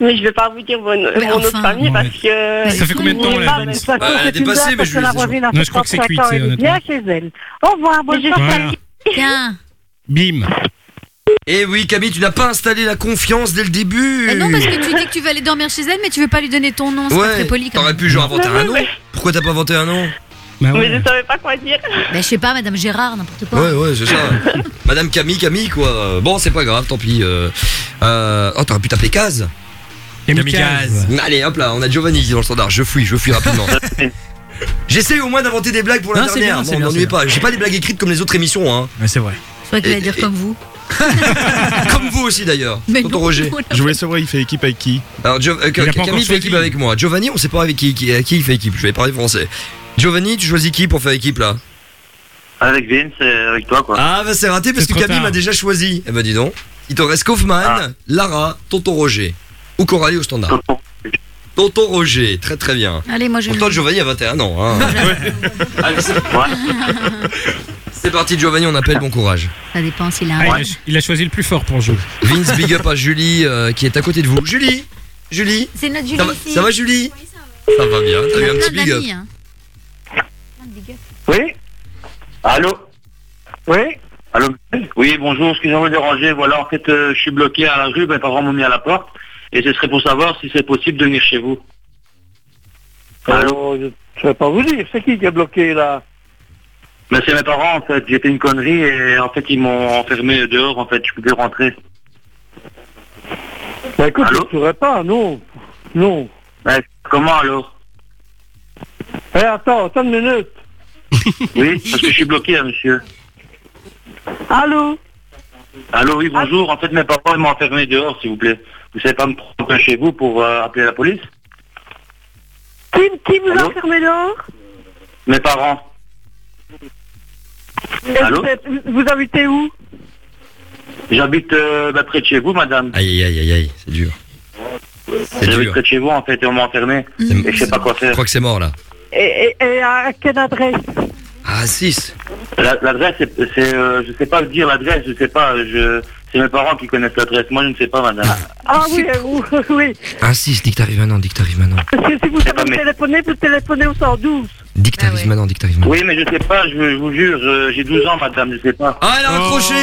Mais je vais pas vous dire mon, de famille parce que. Ça fait combien de temps, Mais la pas- Bah, elle a dépassé, mais je lui la ai voisine a Non, je crois que c'est 75 cuit, ans, c'est elle est bien chez elle. Au revoir, bonne soirée. Tiens. Bim. Eh oui, Camille, tu n'as pas installé la confiance dès le début. Eh non, parce que tu dis que tu vas aller dormir chez elle, mais tu veux pas lui donner ton nom. C'est pas Ouais, très poli quand t'aurais pu genre inventer Mais un nom. Pourquoi t'as pas inventé un nom? Bah Mais je savais pas quoi dire. Ben, je sais pas, Madame Gérard, n'importe quoi. Ouais, ouais, c'est ça. (laughs) Madame Camille, Camille, quoi. Bon, c'est pas grave, tant pis. euh, euh, Oh, t'aurais pu t'appeler Caz Kamikaze. Allez, hop là, on a Giovanni dans le standard. Je fuis, je fuis rapidement. (laughs) J'essaie au moins d'inventer des blagues pour la Non, c'est dernière. bien, c'est Bon, bien, m'ennuyez c'est pas. J'ai pas des blagues écrites comme les autres émissions, hein. Ouais, c'est vrai. Je crois qu'il allait dire comme vous. (laughs) Comme vous aussi d'ailleurs. Mais Tonton non, Roger. Je voulais savoir, il fait équipe avec qui? Alors, Gio- euh, pas encore Camille fait choisi. équipe avec moi. Giovanni, on sait pas avec qui, qui, avec qui il fait équipe. Je vais parler français. Giovanni, tu choisis qui pour faire équipe là? Avec Vince et avec toi, quoi. Ah, bah c'est raté parce C'est que trop Camille tard. m'a déjà choisi. Eh bah dis donc. Il te reste Kaufman, Ah. Lara, Tonton Roger. Ou Coralie au standard. Tonton Roger, très très bien. Allez, moi je. Pourtant, Giovanni a 21 ans. Hein. (laughs) Allez, c'est (laughs) c'est parti, Giovanni, on appelle bon courage. Ça dépend s'il a Ah, un. il, a, il a choisi le plus fort pour jouer. Vince, big up à Julie euh, qui est à côté de vous. Julie Julie C'est notre Julie ça va, ici. ça va, Julie ça, va bien, t'as On eu a un petit plein big up. d'amis, hein. Oui Allô Oui Allô Oui, bonjour, excusez-moi de déranger. Voilà, en fait, euh, je suis bloqué à la rue, mes parents m'ont mis à la porte. Et ce serait pour savoir si c'est possible de venir chez vous. Alors, je ne vais pas vous dire, c'est qui qui est bloqué là Mais c'est mes parents, en fait. J'ai fait une connerie et en fait, ils m'ont enfermé dehors, en fait. Je plus rentrer. Bah écoute, Allô je ne saurais pas, non. Non. Ouais, comment alors Eh, attends, attends une minute. (laughs) Oui, parce que je suis bloqué, hein, monsieur. Allô Allô, oui, bonjour. En fait, mes parents, ils m'ont enfermé dehors, s'il vous plaît. Vous savez pas me prendre chez vous pour euh, appeler la police Qui, qui vous a enfermé dehors Mes parents. Et Allô vous, habitez où J'habite euh, bah, près de chez vous, madame. Aïe, aïe, aïe, aïe, c'est dur. J'habite près de chez vous, en fait, et on m'a enfermé. Et je sais pas quoi Je faire. crois que c'est mort là. et, et, et à quelle adresse Ah, 6. La- L'adresse, c'est, c'est, euh, je sais pas dire l'adresse, je sais pas. Je, c'est mes parents qui connaissent l'adresse. Moi, je ne sais pas, madame. Ah oui, euh, oui, oui. Ah, 6, dis que t'arrives maintenant, dis que t'arrives maintenant. Parce que si vous pas savez téléphoner, vous téléphonez au 112. Maintenant, dis que t'arrives maintenant. Oui, mais je sais pas, je, je vous jure, je- j'ai 12 ans, madame, je sais pas. Ah, elle a raccroché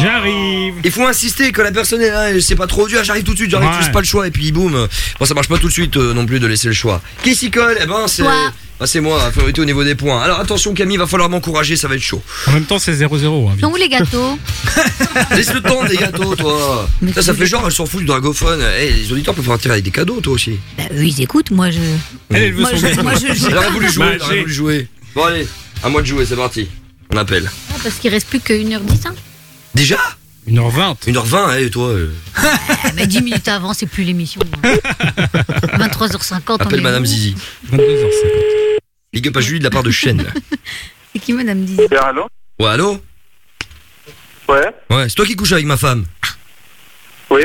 J'arrive Il faut insister que la personne est là, c'est pas trop dur, j'arrive tout de suite, j'arrive, Ouais. tu laisses pas le choix, et puis boum. Bon, ça marche pas tout de suite euh, non plus de laisser le choix. Qui s'y colle? Eh ben, c'est. Ah, c'est moi, la priorité au niveau des points. Alors attention, Camille, va falloir m'encourager, ça va être chaud. En même temps, c'est 0-0. Hein, Sont où les gâteaux? (laughs) Laisse le temps des gâteaux, toi. Mais Ça, fait genre, elle s'en fout du dragophone. Eh, les auditeurs peuvent partir avec des cadeaux, toi aussi. Bah, eux, ils écoutent, moi je. Elle, elle veut Moi, son je- gâteau. moi, je joue. Elle aurait voulu jouer, Bah, elle aurait j'ai- voulu jouer. Bon, allez, à moi de jouer, c'est parti. On appelle. Ah, parce qu'il reste plus que 1h10. Hein. Déjà 1h20. 1h20, eh, toi. euh, Ah, mais 10 minutes avant, c'est plus l'émission. (laughs) hein. 23h50. on appelle est Madame où Zizi. 22h50. Big up à Julie de la part de Chen. (laughs) C'est qui Madame Zizi allô Ouais, allô Ouais Ouais, c'est toi qui couches avec ma femme. Oui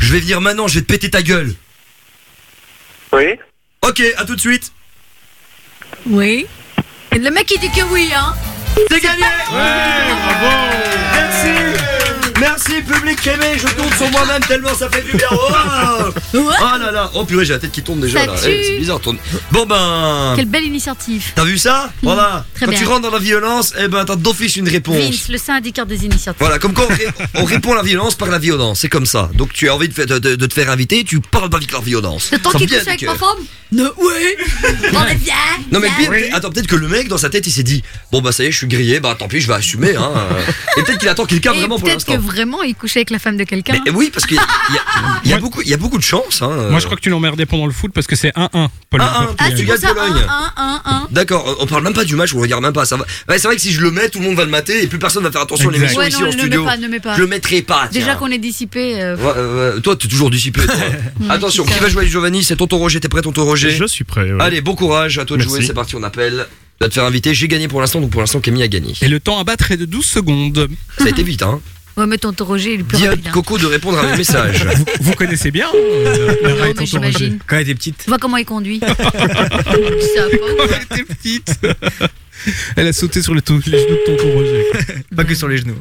Je vais venir maintenant, je vais te péter ta gueule. Oui Ok, à tout de suite. Oui. Et le mec il dit que oui, hein. C'est gagné Merci Merci public aimé, je tourne sur moi-même tellement ça fait du bien. Oh, Oh là là, oh purée, j'ai la tête qui tourne déjà Ça là. tue. Eh, c'est bizarre, tourne. Bon ben, Quelle belle initiative. t'as vu ça Voilà. Très Quand bien. tu rentres dans la violence, eh ben t'as d'office une réponse. Vince, le syndicat des initiatives. Voilà, comme quand on, ré- (laughs) on répond à la violence par la violence, c'est comme ça. Donc tu as envie de, fa- de- de- de te faire inviter, tu parles pas avec la violence. C'est toi Ça qui vient couches du avec cœur. ma femme (laughs) Non, oui. Bon, mais viens. Non mais viens. bien, attends peut-être que le mec dans sa tête il s'est dit bon bah ça y est je suis grillé bah tant pis je vais assumer hein. Et peut-être qu'il attend quelqu'un Et vraiment pour peut-être que l'instant. vraiment Il couchait avec la femme de quelqu'un. Mais oui, parce qu'il y, a- il y a- il y a beaucoup, il y a beaucoup de chance. Hein. Moi, je crois que tu l'emmerdais pendant le foot parce que c'est 1-1. Pologne, 1-1, Portugal. tu gagnes Pologne. 1, 1, 1. D'accord, on parle même pas du match, on regarde même pas. Ça va. Ouais, c'est vrai que si je le mets, tout le monde va le mater et plus personne va faire attention à l'émission Ouais, ici non, en ne studio. mets pas, ne mets pas. Je le mettrai pas. tiens. Déjà qu'on est dissipé. euh, Ouais, ouais, ouais. Toi, t'es toujours dissipé. toi. (laughs) Attention, qui va jouer avec Giovanni? C'est Tonton Roger. T'es prêt, Tonton Roger? Je suis prêt. Allez, bon courage. À toi de Merci. jouer. C'est parti, on appelle. Tu vas te faire inviter. J'ai gagné pour l'instant, donc pour l'instant, Camille a gagné. Et le temps à battre est de 12 secondes. Ça a été vite, hein. Ouais, mais ton Roger, il est plus Dis à rapide. hein. Coco de répondre à mes messages. (laughs) Vous, vous connaissez bien euh, le Non, Ray mais Tonton j'imagine. Roger Quand elle était petite. Tu vois comment il conduit. (laughs) Ça à Quand elle était petite. Elle a sauté sur les, genoux de Tonton Roger. Pas que sur les genoux.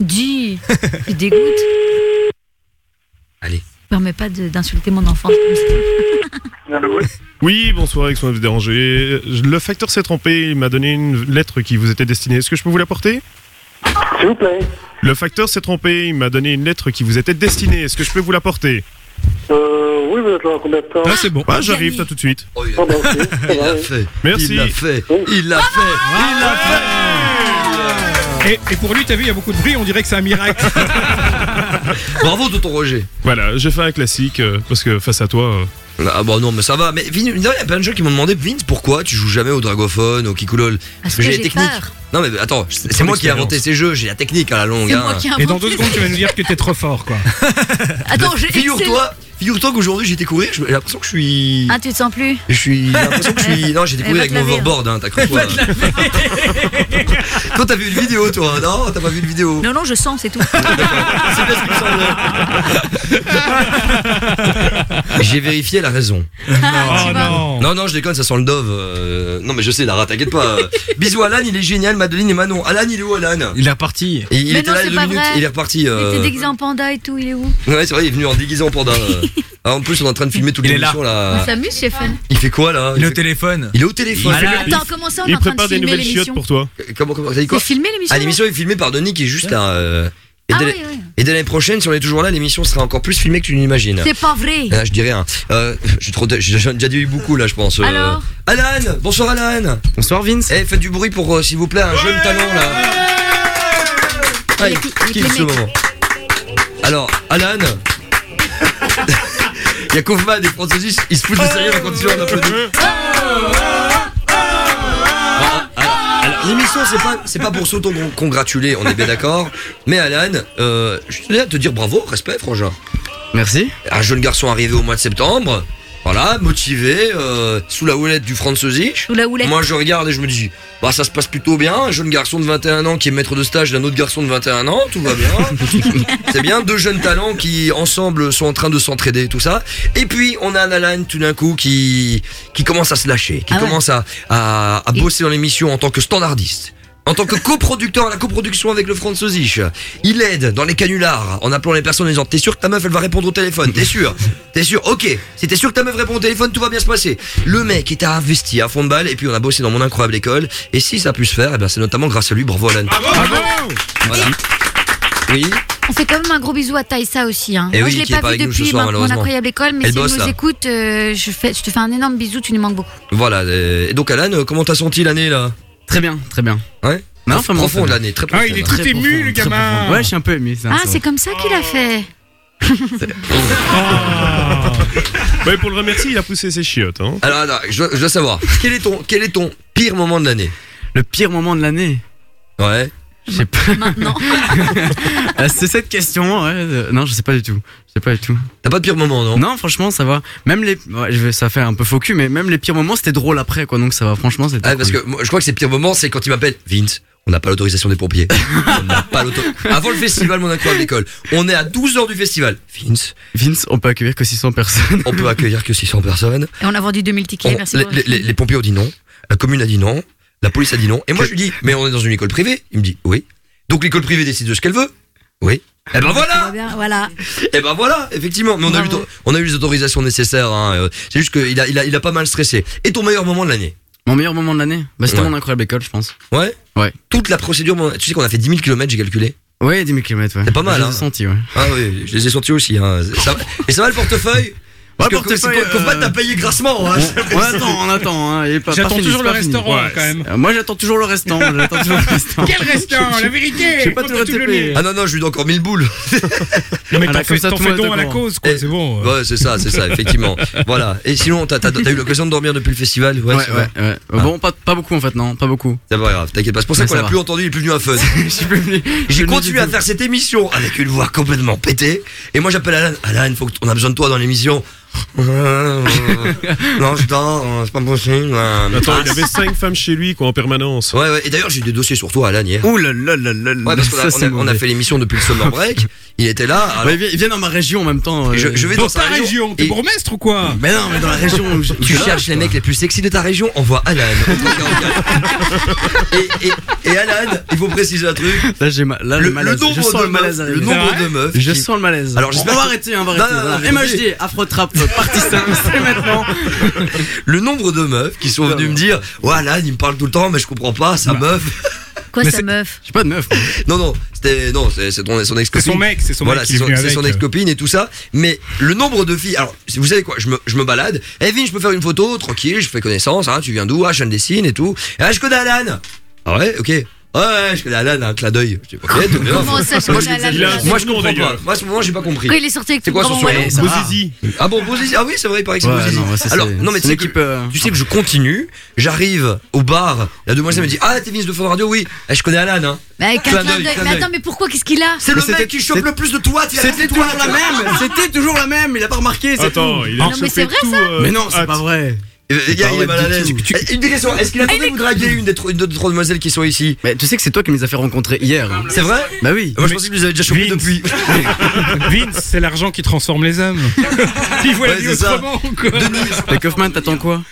Dis, tu dégoûtes. Allez. Permets pas de- d'insulter mon enfant comme ça. Oui, bonsoir, excusez-moi de vous déranger. Le facteur s'est trompé, il m'a donné une lettre qui vous était destinée. Est-ce que je peux vous l'apporter? S'il vous plaît. Le facteur s'est trompé, il m'a donné une lettre qui vous était destinée. Est-ce que je peux vous l'apporter? Euh, oui, vous êtes là combien de temps? Ah, c'est bon. Ah, j'arrive, à tout de suite. Oh, il Ah, bah, (laughs) il l'a fait. Merci. Il l'a fait. Il l'a fait. Il l'a fait. Et, et pour lui, t'as vu, il y a beaucoup de bruit, on dirait que c'est un miracle. (laughs) (laughs) Bravo, Tonton Roger. Voilà, j'ai fait un classique euh, parce que face à toi. euh, Ah bon non mais ça va mais Vin- il y a plein de gens qui m'ont demandé Vince pourquoi tu joues jamais au dragophone au kikulol Parce que j'ai j'ai la technique peur. non mais attends c'est moi qui ai inventé ces jeux j'ai la technique à la longue C'est hein. moi qui ai Et dans inventé deux secondes, tu vas nous dire que t'es trop fort, quoi. (laughs) Attends, j'ai figure-toi figure-toi qu'aujourd'hui j'ai été courir je- j'ai l'impression que je suis Ah, tu te sens plus je suis j'ai l'impression que je suis non j'ai été Elle courir va avec te mon laver, hein. overboard hein, t'as cru quoi toi t'as vu une vidéo toi non t'as pas vu une vidéo Non, non, je sens, c'est tout. (laughs) C'est qui. (laughs) J'ai vérifié la raison. Oh non. Non, non, je déconne, ça sent le dove. euh, Non, mais je sais, Lara, t'inquiète pas. Euh, (laughs) Bisous, Alan, il est génial, Madeline et Manon. Alan, il est où, Alan? Il est reparti. Et Il Mais était non, là il y a c'est deux pas minutes, vrai. il est reparti. Il euh, était déguisé en panda et tout, il est où? Ouais, c'est vrai, il est venu en déguisé en panda. euh. (laughs) Ah, en plus, on est en train de filmer toute Il est là. l'émission On s'amuse, chef Il fait quoi là? Il est au fait- téléphone. Il est au téléphone. Il Attends, comment ça, on est Il en train de prépare des filmer nouvelles chiottes l'émission? pour toi. Comment, comment, t'as dit quoi? C'est filmé l'émission Ah, l'émission est filmée par Denis qui est juste là. Et Ah dès oui, la- oui. et dès l'année prochaine, si on est toujours là, l'émission sera encore plus filmée que tu n'imagines. C'est pas vrai. Ah, je dis rien. Euh, j'ai déjà dit beaucoup là, je pense. euh. Alan, bonsoir Alan. Bonsoir Vince. Eh, faites du bruit pour, euh, s'il vous plaît, un jeune talent là. Ah, kiffe les ce moment. Alors, Alan. (laughs) Il y a Kaufman et Francis, ils se foutent de sérieux, on va continuer L'émission, c'est pas, c'est pas pour s'auto-congratuler, on est bien d'accord. Mais Alan, euh, je tenais à te dire bravo, respect, frangin. Merci. Un jeune garçon arrivé au mois de septembre, voilà, motivé, euh, sous la houlette du Franzosich. Sous la houlette. Moi, je regarde et je me dis, bah ça se passe plutôt bien. Un jeune garçon de 21 ans qui est maître de stage d'un autre garçon de 21 ans, tout va bien. (laughs) C'est bien, deux jeunes talents qui ensemble sont en train de s'entraider, tout ça. Et puis on a un Alan tout d'un coup qui qui commence à se lâcher, qui Ah ouais. commence à, à, à bosser dans l'émission en tant que standardiste. En tant que coproducteur à la coproduction avec le Franzosich, il aide dans les canulars en appelant les personnes en disant T'es sûr que ta meuf elle va répondre au téléphone? T'es sûr? T'es sûr? Ok. Si t'es sûr que ta meuf répond au téléphone, tout va bien se passer. Le mec était investi à fond de balle et puis on a bossé dans mon incroyable école. Et si ça a pu se faire, eh ben c'est notamment grâce à lui. Bravo Alan. Voilà. Oui. On fait quand même un gros bisou à Taïsa aussi. Hein. Eh Moi, oui, je l'ai est pas pas vu nous depuis soir, ma- mon incroyable école, mais Elle si elle bosse, nous là. écoute, euh, je, fais, je te fais un énorme bisou, tu nous manques beaucoup. Voilà. euh, Et donc Alan, euh, comment t'as senti l'année là? Très bien, très bien. Ouais. Non, vraiment, très bien. l'année, très Ah, profonde. il est tout Très ému, profond, le très gamin. profond. Ouais, je suis un peu ému. ça, Ah, ça c'est va. comme ça qu'il a fait. (laughs) Ouais, pour le remercier, il a poussé ses chiottes. Hein. Alors, alors, je, dois- je dois savoir, (laughs) quel est ton, quel est ton pire moment de l'année? Le pire moment de l'année? Ouais. Je sais pas. Maintenant. (laughs) Ah, c'est cette question, ouais. euh, Non, je sais pas du tout. Sais pas du tout. T'as pas de pire moment, non? Non, franchement, ça va. Même les. Ouais, je vais, ça fait un peu faux cul, mais même les pires moments, c'était drôle après, quoi. Donc ça va, franchement, c'était. Ah, parce que moi, je crois que c'est le pire moment, c'est quand il m'appelle Vince. On n'a pas l'autorisation des pompiers. (laughs) On n'a pas. Avant le festival, mon incroyable école. On est à 12 heures du festival. Vince. Vince, on peut accueillir que 600 personnes. On peut accueillir que 600 personnes. Et on a vendu 2000 tickets, On- merci. les, pour- les- les- les pompiers ont dit non. La commune a dit non. La police a dit non. Et moi, je lui dis, mais on est dans une école privée. Il me dit, oui. Donc l'école privée décide de ce qu'elle veut. Oui. Eh ben voilà bien, Voilà. Eh ben voilà, effectivement. Mais on a, eu, Bravo. on a eu les autorisations nécessaires. hein. Euh, C'est juste qu'il a, il a, il a pas mal stressé. Et ton meilleur moment de l'année Mon meilleur moment de l'année bah, C'était Ouais. mon incroyable école, je pense. Ouais Ouais. Toute la procédure, mon- tu sais qu'on a fait 10 000 km, j'ai calculé. Ouais, 10 000 km, ouais. C'est pas mal, Je hein. l'ai senti, ouais. Ah oui, je les ai sentis aussi. Hein. Ça Et ça va le portefeuille Parce que c'est quoi- euh, Kaufman t'a payé grassement. hein, On, on attend, on attend. Hein, il est pas- J'attends toujours c'est le restaurant, quand même. Euh, Moi j'attends toujours le restant. (laughs) Toujours restant. Quel restant La vérité J'ai pas tout. Ah non, non, je lui dois encore 1000 boules. (laughs) Non, mais Ah, t'en fais, don à la cause, quoi, c'est bon. Ouais, c'est ça, c'est ça, effectivement. (laughs) voilà. Et sinon, t'as t'as- t'as eu l'occasion de dormir depuis le festival Ouais, ouais, ouais. Bon, pas, beaucoup en fait, non, pas beaucoup. C'est pas grave, t'inquiète pas. C'est pour ça qu'on l'a plus entendu, il est plus venu à Fun. J'ai continué à faire cette émission avec une voix complètement pétée. Et moi j'appelle Alan. Alan, faut on a besoin de toi dans l'émission. Non, je dors, c'est pas possible. Attends, Ah, il avait cinq femmes chez lui, quoi, en permanence. Ouais, ouais. Et d'ailleurs, j'ai eu des dossiers sur toi, Alan, hier. Ouh là là là là là. Ouais, parce qu'on a, on a- on a fait l'émission depuis le summer break. Il était là. alors- Ouais, il vient- dans ma région en même temps. Je- euh, je vais Dans dans ta région. région, t'es Et- bourgmestre ou quoi Mais non, mais dans la région où je- Tu cherches les mecs les plus sexy de ta région, envoie Alan. au 344. et, et, et Alan, il faut préciser un truc. Là, j'ai ma- là, Le, le, le malaise. nombre je sens de le malaise le nombre de meufs. Je sens le malaise. Alors, on va arrêter, on va arrêter. MHD, Afro Trap, partie 5, c'est maintenant. Le nombre de meufs qui sont venues me dire Ouais, Alan, il me parle tout le temps, mais je comprends pas, sa meuf. Quoi, Mais sa c'est- meuf J'ai pas de meuf. Non, non, c'était non, c'est son ex-copine. C'est son mec, c'est son voilà, c'est est son, son ex-copine et tout ça. Mais le nombre de filles. Alors, vous savez quoi Je me, je me balade. Eh, Vin, je peux faire une photo tranquille. Je fais connaissance. Hein, tu viens d'où Ah, je viens de Dessine et tout. Ah, je connais Alan. Ah ouais, ok. Ouais, ouais, je connais Alan, un clin d'œil. Je dis, ok, très bien. Comment ça, je Moi, connais je- Alan, il a un un Moi, je comprends pas. Moi, à ce moment, j'ai pas compris. Quand il est sorti avec C'est quoi son surnom. Bozizi. Ah bon, Bozizi Ah oui, c'est vrai, il paraît que c'est Bozizi. Alors, non, mais tu c'est sais, une que, euh, tu sais que je continue, j'arrive au bar, la demoiselle me dit Ah, t'es de Fun Radio Oui, Eh, je connais Alan. Hein. Mais avec un Clin clin d'œil, d'œil. clin Mais attends, mais pourquoi Qu'est-ce qu'il a C'est le mec qui chope le plus de toi. C'était toujours la même. C'était toujours la même. Il a pas remarqué. Attends, il a Non, mais chopé c'est vrai, tout, ça euh, Mais non, c'est pas vrai. Gars, il est mal à l'aise. Eh, Une des questions, est-ce qu'il a tenté il de vous draguer une des, trois demoiselles qui sont ici Mais tu sais que c'est toi qui me les as fait rencontrer hier. C'est vrai Bah oui. Moi je pensais que vous les avez déjà chopés Vince. depuis. (laughs) Vince, c'est l'argent qui transforme les hommes. (laughs) Il voit la vie c'est autrement, quoi. Mais Kaufman, t'attends quoi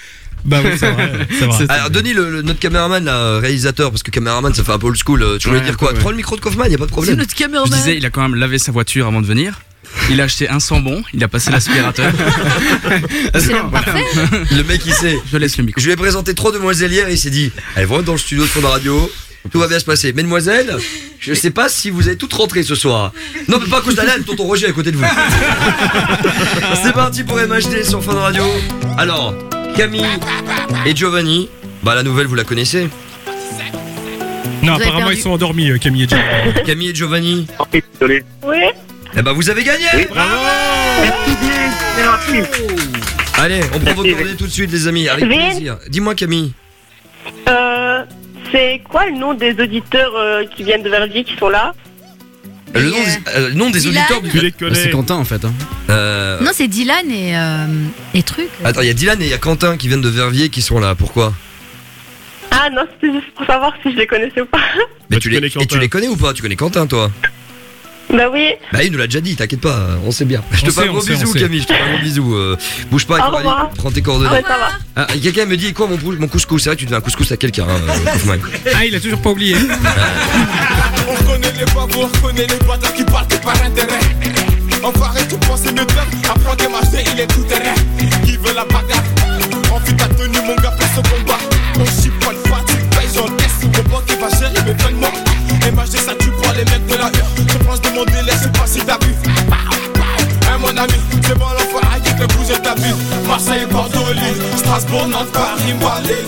Bah oui, c'est vrai. C'est vrai. C'est- Alors Denis, le, le- notre caméraman, là, réalisateur, parce que caméraman ça fait un peu old school, euh, tu voulais Ouais, dire quoi ouais. Prends le micro de Kaufman, y a pas de C'est problème. notre Je caméraman. disais, il a quand même lavé sa voiture avant de venir. Il a acheté un sambon, il a passé l'aspirateur. (laughs) C'est l'homme parfait. Le mec il sait. Je laisse le micro. Je lui ai présenté trois demoiselles hier et il s'est dit elles vont être dans le studio de Fond de Radio. Tout va bien se passer. Mesdemoiselles, je sais pas si vous êtes toutes rentrées ce soir. Non, mais pas à cause d'Alan, tonton Roger est à côté de vous. (laughs) C'est parti pour MHD sur Fun Radio. Alors, Camille et Giovanni. Bah, la nouvelle, vous la connaissez. Non, avez apparemment, perdu. ils sont endormis, euh, Camille et John. Camille et Giovanni. Désolé. Oui Eh bah, vous avez gagné Allez, on prend vos Merci. coordonnées tout de suite, les amis. Avec Vin plaisir. Dis-moi, Camille. Euh, c'est quoi le nom des auditeurs euh, qui viennent de Verviers qui sont là? Le nom, des- euh, le nom des Dylan auditeurs du. Bah, C'est. Quentin en fait. hein. Euh, Non, c'est Dylan et, euh, et truc. Attends, il y a Dylan et il y a Quentin qui viennent de Verviers qui sont là. Pourquoi? Ah non, c'était juste pour savoir si je les connaissais ou pas. Mais Bah, tu tu les, connais et tu les connais ou pas? Tu connais Quentin, toi? Bah oui. Bah, il nous l'a déjà dit, t'inquiète pas, on sait bien. Je te fais un gros bisou. Camille, je te fais un gros (laughs) bisou. euh, bouge pas, Au revoir. prends tes coordonnées. ouais, ça va. Ah, quelqu'un me dit quoi mon, mon couscous C'est vrai que tu devais un couscous à quelqu'un, hein, euh, Kaufman. Ah, il a toujours pas oublié. On connaît les babos, on connaît les bâtards qui partent par intérêt. Enfoiré, tu penses c'est notre Apprends que marcher, il est tout terrain. Qui veut la bagarre Enfuis ta tenue, mon gars, pour ce combat. On chie pas tu payes, j'encaisse. Mon banc qui va gérer mes fins pense de mon délai, c'est pas si t'as vu. Hein, mon ami, c'est bon l'enfoiré qui fait bouger ta ville. Marseille, Bordeaux, Lille, Strasbourg, Nantes, Paris, Malais.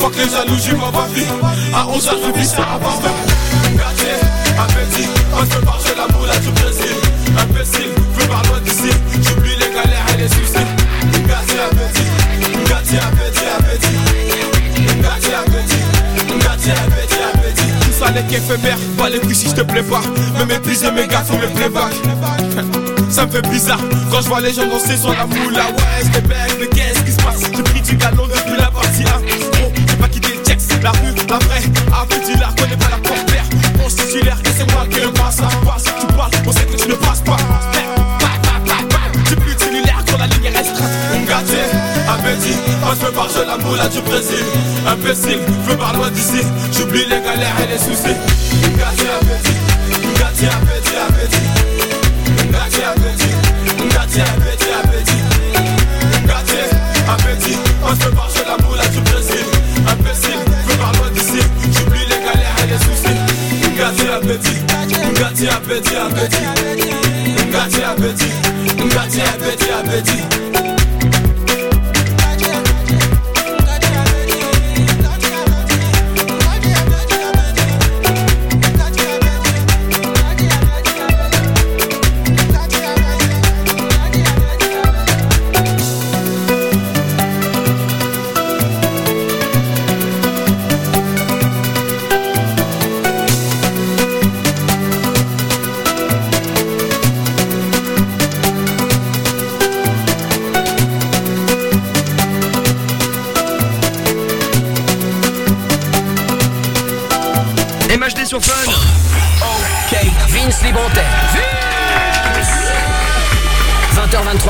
Faut que les jaloux, j'y m'en va vite. À 11h, je vis ça avant même. Gâté, appétit, on se marche la boule à du Brésil. Imbécile, veux par loin n'est qu'éphémère, pas les couilles si je te plais pas. Me mépriser mes gars, faut me playback. (laughs) Ça me fait bizarre quand je vois les gens danser sur la moula. Ouais, c'est bête, mais qu'est-ce qui se passe? J'ai pris du galon depuis la partie 1. Bon, j'ai pas quitté le checks, la rue, la vraie. Appétit, la connais pas la porte-terre. Mon titulaire, et c'est moi qui le. Passe, tu parles, on sait que tu ne passes pas. Quand je me barge la moula du Brésil. Imbécile, veux par loin d'ici. J'oublie les galères et les soucis. Gâté, appétit, gâté, appétit, appétit. Gâté, appétit, gâté, appétit, appétit. Gâté, appétit, quand je me barge la moula du Brésil. Imbécile, veux par loin d'ici. J'oublie les galères et les soucis. Gâté, appétit, gâté, appétit, appétit. Gâté, appétit, Ngati abeti abeti MHD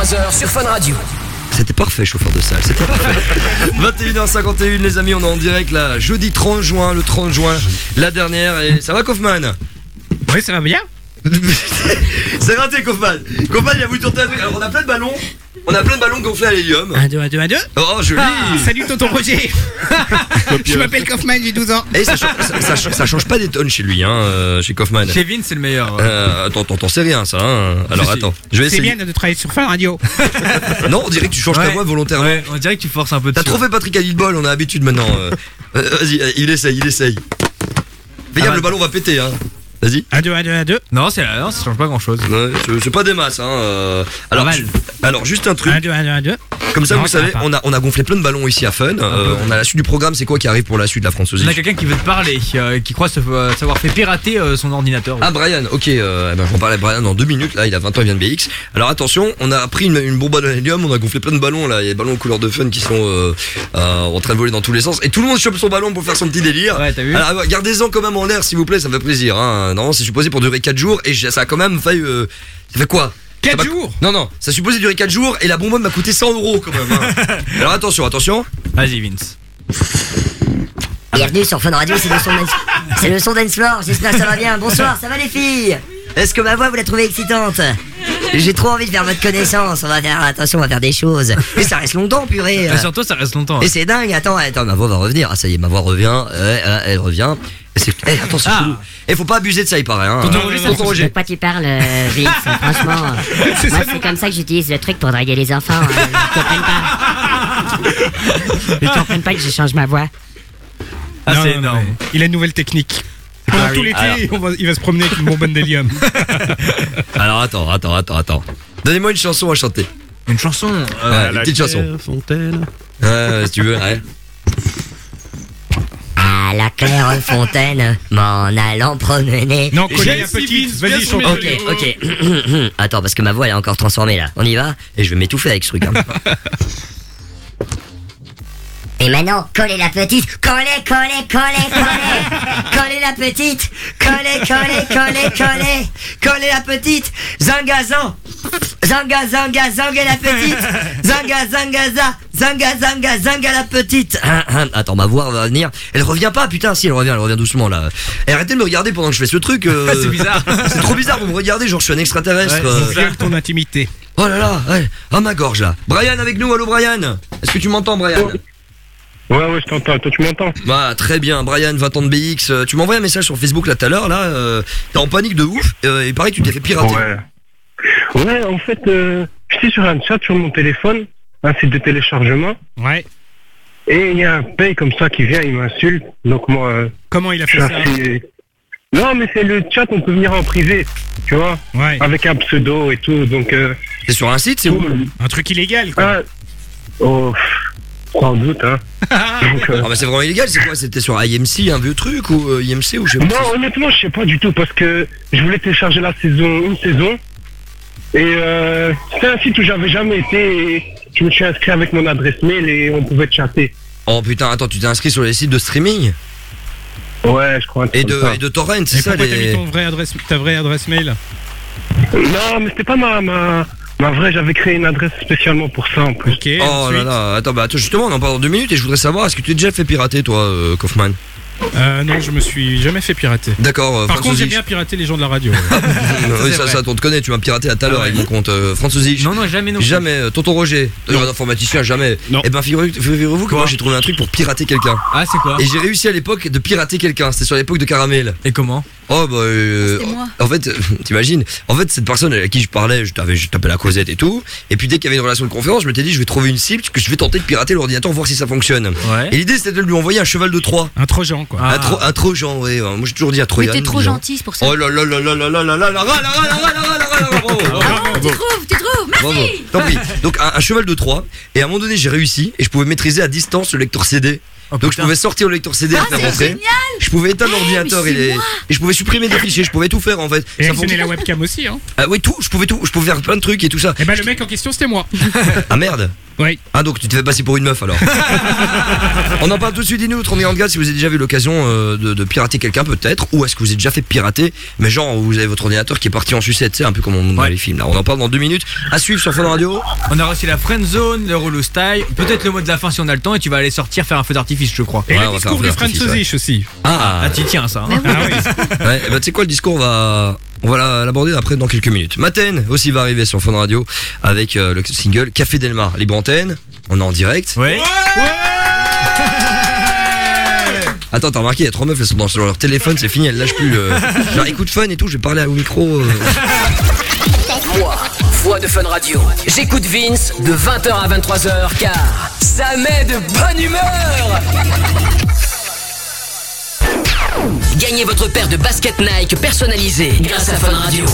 20h23h sur Fun Radio. C'était parfait, chauffeur de salle. C'était parfait. (laughs) 21h51, les amis, on est en direct là. Jeudi 30 juin, le 30 juin, la dernière. Et ça va, Kaufman Oui, ça va bien. (laughs) C'est raté, Kaufman. Kaufman, il a voulu tenter un truc. Alors, on a plein de ballons. On a plein de ballons gonflés à l'hélium. 1, 2, 1, 2, 1, 2. Oh, joli. Ah, salut tonton Roger. Je m'appelle Kaufman, j'ai 12 ans. Et ça, change- ça, ça- ça change pas des tonnes chez lui, hein, euh, chez Kaufman. Kevin, c'est le meilleur. Euh, attends, attends, t'en sais rien, ça. Hein. Alors, Si, attends, je vais C'est essayer. bien de travailler sur Fun Radio. (laughs) Non, on dirait que tu changes ta voix volontairement. Ouais, on dirait que tu forces un peu T'as trop fait Patrick Adilbol, on a l'habitude maintenant. euh. Vas-y, il essaye, il essaye. Fais gaffe, va. le ballon va péter, hein. Vas-y. 1, 2, 1, 2, 1, 2. Non, c'est non, ça change pas grand chose. Ouais, c'est- pas des masses, hein. euh. Alors, ju- alors, juste un truc. 1, 2, 1, 2, 1, 2. Comme ça, Non, vous ça va savez, pas. on a, on a gonflé plein de ballons ici à Fun. Euh, on a la suite du programme. C'est quoi qui arrive pour la suite de la France On a quelqu'un qui veut te parler, euh, qui croit se, euh, savoir fait pirater euh, son ordinateur. Ah Brian, ok, euh, eh ben, je vais en parler à Brian dans deux minutes, là il a 20 ans, il vient de BX. Alors attention, on a pris une, une bombe à l'hélium, on a gonflé plein de ballons là, il y a des ballons couleur de fun qui sont euh, euh, en train de voler dans tous les sens, et tout le monde chope son ballon pour faire son petit délire. Ouais, t'as vu Alors gardez-en quand même en l'air s'il vous plaît, ça me fait plaisir. Hein. Non, c'est supposé pour durer 4 jours, et ça a quand même failli... euh, ça fait quoi? 4 Ça m'a- jours? Non, non, ça supposait durer 4 jours, et la bombe m'a coûté 100 euros quand même. hein. (laughs) Alors attention, attention. Vas-y, Vince. Bienvenue sur Fun Radio, c'est le son dance, c'est le son dance floor, j'espère que ça va bien. Bonsoir, ça va les filles? Est-ce que ma voix vous la trouvez excitante? J'ai trop envie de faire votre connaissance, on va faire, attention, on va faire des choses. Et ça reste longtemps, purée. Et surtout, ça reste longtemps. Et c'est dingue, attends, attends, ma voix va revenir. Ah ça y est, ma voix revient, elle revient. Et c'est- eh, attends, c'est chelou. Et faut pas abuser de ça, il paraît. Hein. Tonton Roger, Tonton De Roger. quoi tu parles, euh, Vince (laughs) Franchement, moi c'est comme ça que j'utilise le truc pour draguer les enfants. hein. Ils comprennent pas. (laughs) Ils comprennent pas que je change ma voix. Ah, Non, c'est non, énorme. mais Il a une nouvelle technique. Pendant tout l'été, il va se promener avec une bonbonne d'hélium. (laughs) Alors attends, attends, attends, attends. Donnez-moi une chanson à chanter. Une chanson? Ouais, une petite chanson. Fontaine. Ouais, ouais, si tu veux, ouais. À la claire fontaine, (laughs) m'en allant promener. Non, connais la petite. Vas-y, chante. Ok, ok. (clears throat) Attends, parce que ma voix elle est encore transformée là. On y va? Et je vais m'étouffer avec ce truc. Hein. (laughs) Et maintenant, collez la petite. Collez, collez, collez, collez. Collez la petite. Collez, collez, collez, collez. Collez la petite. Zanga, zang. Zanga, zanga, zanga la petite. Zanga, zanga, za. Zanga, zanga, zanga la petite. Hein, hein. Attends, ma voix va venir. Elle revient pas, putain, si elle revient, elle revient doucement là. Et arrêtez de me regarder pendant que je fais ce truc. euh, (laughs) C'est bizarre. (laughs) C'est trop bizarre, vous me regardez, genre je suis un extraterrestre. Ouais, euh. ton intimité. Oh là là, ouais. Ah ma gorge là. Brian avec nous, allô Brian Est-ce que tu m'entends Brian? Ouais, ouais, je t'entends. Toi, tu m'entends Bah très bien, Brian, 20 ans de BX. Tu envoyé un message sur Facebook là tout à l'heure, là. euh, T'es en panique de ouf. Euh, il paraît que tu t'es fait pirater. Ouais. Ouais, en fait, euh, j'étais sur un chat sur mon téléphone, un site de téléchargement, Ouais. et il y a un paye comme ça qui vient, il m'insulte. Donc moi, euh, Comment il a je fait suis ça assez- Non, mais c'est le chat, on peut venir en privé, tu vois, Ouais. avec un pseudo et tout, donc... Euh, C'est sur un site, c'est où Un truc illégal, quoi. ah, oh, pff, sans doute, hein. (laughs) Donc, euh, Ah bah c'est vraiment illégal, c'est quoi? C'était sur IMC, un vieux truc ou euh, IMC ou je sais pas. Non, honnêtement, je sais pas du tout parce que je voulais télécharger la saison, une saison. Et euh, c'était un site où j'avais jamais été. Et je me suis inscrit avec mon adresse mail et on pouvait chatter. Oh putain, attends, tu t'es inscrit sur les sites de streaming? Ouais, je crois. et de, ça. et de torrent, c'est Et ça pourquoi t'as mis les... ton vrai adresse, ta vraie adresse mail? Non, mais c'était pas ma, ma, ma vraie. J'avais créé une adresse spécialement pour ça en plus. Ok. Oh là ensuite là, attends, bah attends, justement, on en parle dans deux minutes et je voudrais savoir, est-ce que tu t'es déjà fait pirater toi, euh, Kaufman Euh, non, je me suis jamais fait pirater. D'accord, euh, Par contre, j'aime Ozich. bien pirater les gens de la radio. (laughs) oui, ça, vrai. ça, on te connaît, tu m'as piraté à tout à l'heure Ah ouais. avec mon compte euh, Franz Ozich. Non, non, jamais non. plus. Jamais, euh, tonton Roger, un informaticien, jamais. Non. Eh ben, figurez- figurez-vous que moi j'ai trouvé un truc pour pirater quelqu'un. Ah, c'est quoi? Et j'ai réussi à l'époque de pirater quelqu'un, c'était sur l'époque de Caramel. Et comment? Oh bah euh, C'était moi. en fait (laughs) t'imagines en fait cette personne à qui je parlais je t'avais je tapais la causette et tout et puis dès qu'il y avait une relation de confiance je m'étais dit je vais trouver une cible que je vais tenter de pirater l'ordinateur voir si ça fonctionne et l'idée c'était de lui envoyer un cheval de Troie Un trojan, quoi. un, tro un trojan ouais ouais. moi j'ai toujours dit un Mais trojan t'es trop déjà. gentil, c'est pour ça. oh là là là là là là là là là là là là là là là là là bravo, bravo, Ah, tu trouves, tu trouves, merci. Tant pis. Donc un, un cheval de Troie. Et à un moment donné, j'ai réussi et je pouvais maîtriser à distance le lecteur CD. Donc je pouvais sortir le lecteur CD et Ah, le faire rentrer. Je pouvais éteindre Eh, l'ordinateur et, les- et je pouvais supprimer des fichiers. Je pouvais tout faire en fait. Et Ça actionner la webcam aussi, hein. Ah oui tout. Je pouvais tout. Je pouvais faire plein de trucs et tout ça. Et bah, le mec en question, c'était moi. (laughs) Ah merde. Oui. Ah donc tu te fais passer pour une meuf alors. (laughs) On en parle tout de suite. Dis-nous, 34 si vous avez déjà eu l'occasion euh, de, de pirater quelqu'un peut-être, ou est-ce que vous avez déjà fait pirater, mais genre vous avez votre ordinateur qui est parti en sucette, c'est un peu comme on dans les films là. On en parle dans deux minutes. À suivre sur Fun Radio. On a reçu la friend zone, le relou style, peut-être le mot de la fin si on a le temps et tu vas aller sortir faire un feu d'artifice, je crois. Et Ouais, le discours Franzosich aussi. Ah, Ah, t'y tiens ça. hein. Ah oui. (laughs) Ouais, bah tu sais quoi, le discours, on va, on va la- l'aborder après dans quelques minutes. Maten aussi va arriver sur Fun Radio avec euh, le single Café Delmar, libre antenne. On est en direct. Ouais. Attends, t'as remarqué, il y a trois meufs, elles sont dans sur leur téléphone, c'est fini, elles lâchent plus. Euh... (laughs) Genre, écoute Fun et tout, je vais parler au micro. euh. Moi, voix de Fun Radio. J'écoute Vince de 20h à 23h car ça met de bonne humeur. Gagnez votre paire de baskets Nike personnalisées grâce à Fun Radio.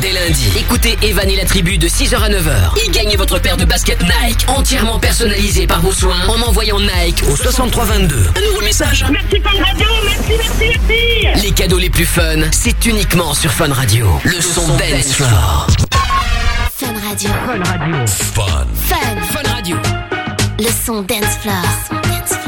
Dès lundi, écoutez Evan et la tribu de 6h à 9h et gagnez votre paire de baskets Nike entièrement personnalisée par vos soins en envoyant Nike au 6322. Un nouveau message. Merci Fun Radio, merci, merci, merci. Les cadeaux les plus fun, c'est uniquement sur Fun Radio. Le son Dance Floor. Fun Radio. Fun Radio. Fun. Fun. Fun Radio. Le son dance floor.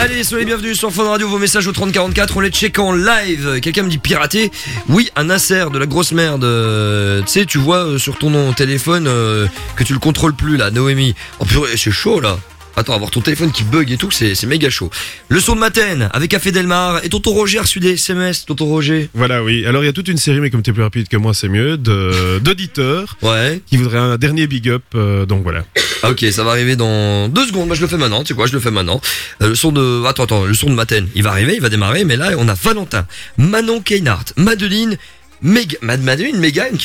Allez, soyez bienvenus sur Fun Radio, vos messages au 3044, on les check en live. Quelqu'un me dit pirater. Oui, un insert de la grosse merde. euh, tu sais, tu vois euh, sur ton téléphone euh, que tu le contrôles plus là, Noémie. Oh purée, c'est chaud là. Attends, avoir ton téléphone qui bug et tout, c'est méga chaud. Le son de Maten avec Café Delmar et tonton Roger a reçu des SMS, tonton Roger. Voilà, oui. Alors il y a toute une série, mais comme t'es plus rapide que moi, c'est mieux, de- (laughs) d'auditeurs ouais. qui voudraient un dernier big up. euh, donc voilà. Ah, ok, ça va arriver dans deux secondes. Moi, je le fais maintenant. Tu sais quoi, je le fais maintenant. Euh, le son de, attends, attends, le son de Maten, il va arriver, il va démarrer. Mais là, on a Valentin, Manon Keinhardt, Madeline, Meg, Mad Madeline, Megan.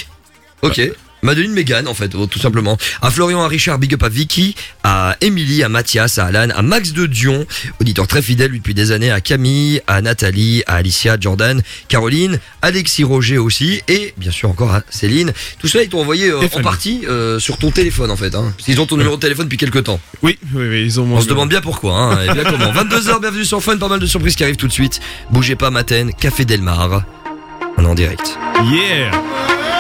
Ok. Madeline Megan en fait, oh, tout simplement. À Florian, à Richard, big up à Vicky, à Émilie, à Mathias, à Alan, à Max de Dion, auditeur très fidèle lui, depuis des années, à Camille, à Nathalie, à Alicia, Jordan, Caroline, Alexis Roger aussi, et bien sûr encore à Céline. Tout cela ils t'ont envoyé euh, en partie euh, sur ton téléphone en fait. Hein, qu'ils ont ton numéro de téléphone depuis quelques temps. Oui, oui, oui, ils ont. On se demande bien pourquoi, hein, et bien comment. (laughs) 22h, bienvenue sur Fun, pas mal de surprises qui arrivent tout de suite. Bougez pas, Maten, Café Delmar. On est en direct. Yeah.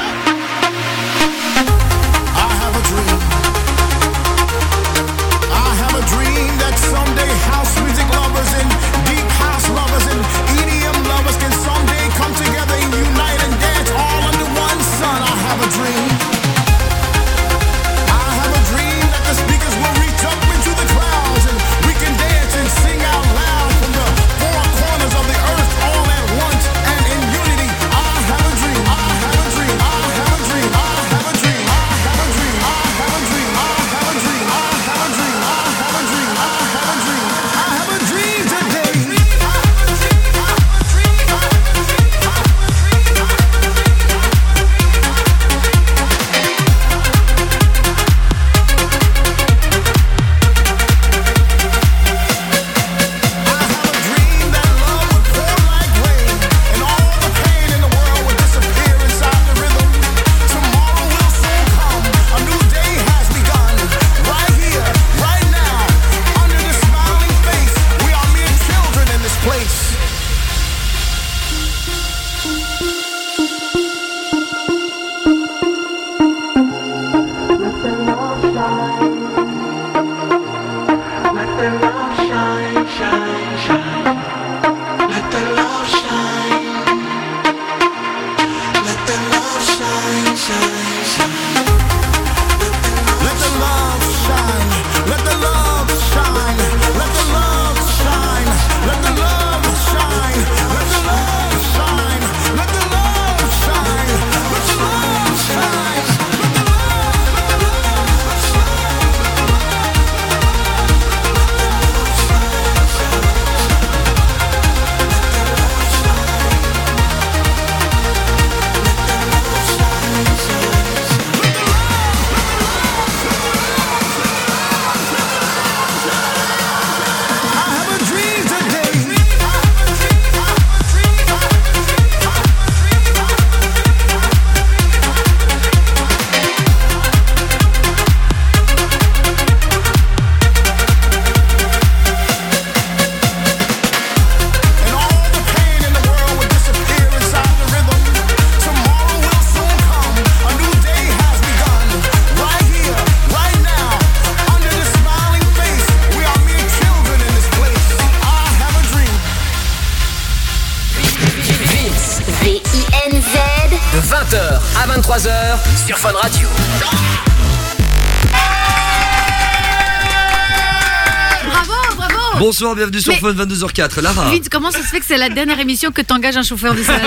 Bonsoir, bienvenue sur Mais- Fun 22h04. Lara. Vince, comment ça se fait que c'est la dernière émission que t'engages un chauffeur de salle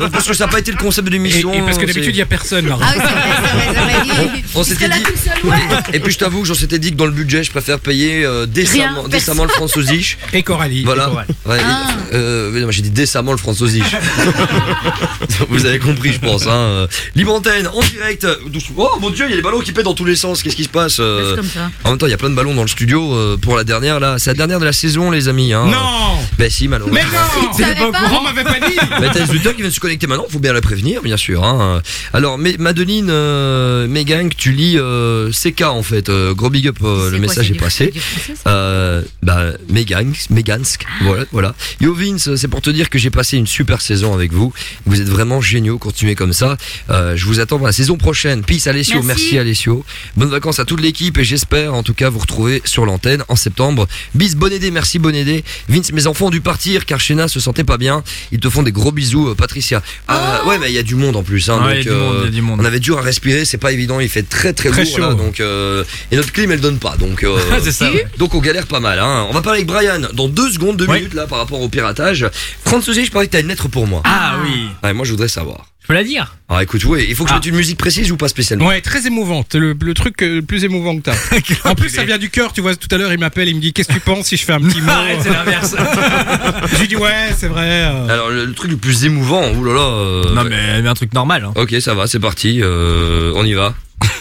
(laughs) parce que ça n'a pas été le concept de l'émission. Et- et parce que d'habitude, il y a personne, Lara. Ah oui, c'est vrai, c'est vrai, c'est vrai. On s'était dit. tout seul, ouais. Et puis je t'avoue que j'en s'étais dit que dans le budget, je préfère payer euh, décemment, Rien, décemment le personne. Franzosich. Et Coralie. Voilà. Ouais, Ah. euh, j'ai dit décemment le Franzosich. (laughs) Vous avez compris, je pense. Hein. Libre antenne, en direct. Oh mon dieu, il y a des ballons qui pètent dans tous les sens. Qu'est-ce qui se passe euh, C'est comme ça. En même temps, il y a plein de ballons dans le studio pour la dernière là. C'est la dernière de de la saison, les amis. Hein. Non Bah si, malheureusement. Mais non savais pas On m'avait pas dit Bah, t'as des auditeurs qui viennent se connecter maintenant, faut bien la prévenir, bien sûr. Hein. Alors, mais, Madeline, euh, Megan, tu lis euh, CK en fait. Euh, gros big up, euh, le message est passé. Euh, bah, Megan, Megansk, voilà, voilà. Yo Vince, c'est pour te dire que j'ai passé une super saison avec vous. Vous êtes vraiment géniaux, continuez comme ça. Euh, je vous attends pour la saison prochaine. Peace Alessio, Merci. merci, Alessio. Bonnes vacances à toute l'équipe et j'espère en tout cas vous retrouver sur l'antenne en septembre. Bis, bonne aidée, merci, bonne aidée. Vince, mes enfants ont dû partir car Shena se sentait pas bien. Ils te font des gros bisous, euh, Patricia. Ah, ouais, mais il y a du monde en plus. Hein, Ouais, donc, il y a du monde, il y a du monde. On avait dur à respirer, c'est pas évident, il fait très très, Très lourd là, donc euh, et notre clim elle donne pas, donc euh, (laughs) ça. donc on galère pas mal. Hein. On va parler avec Brian dans deux secondes, deux Ouais. minutes là par rapport au piratage. Franz Ozzy, je parlais que t'as une lettre pour moi. Ah oui. Ouais, moi je voudrais savoir. Je peux la dire Alors écoute, ouais, il faut que je Ah. mette une musique précise ou pas spécialement. Ouais, très émouvante. Le, le truc euh, le plus émouvant que t'as. (laughs) En plus, ça vient du cœur. Tu vois, tout à l'heure, il m'appelle, il me dit Qu'est-ce que tu penses si je fais un petit (laughs) mot Arrête, c'est l'inverse. Je lui dis Ouais, c'est vrai. euh. Alors le, le truc le plus émouvant, oulala. Euh, Non mais, mais un truc normal. Hein. Ok, ça va, c'est parti, euh, on y va. (laughs)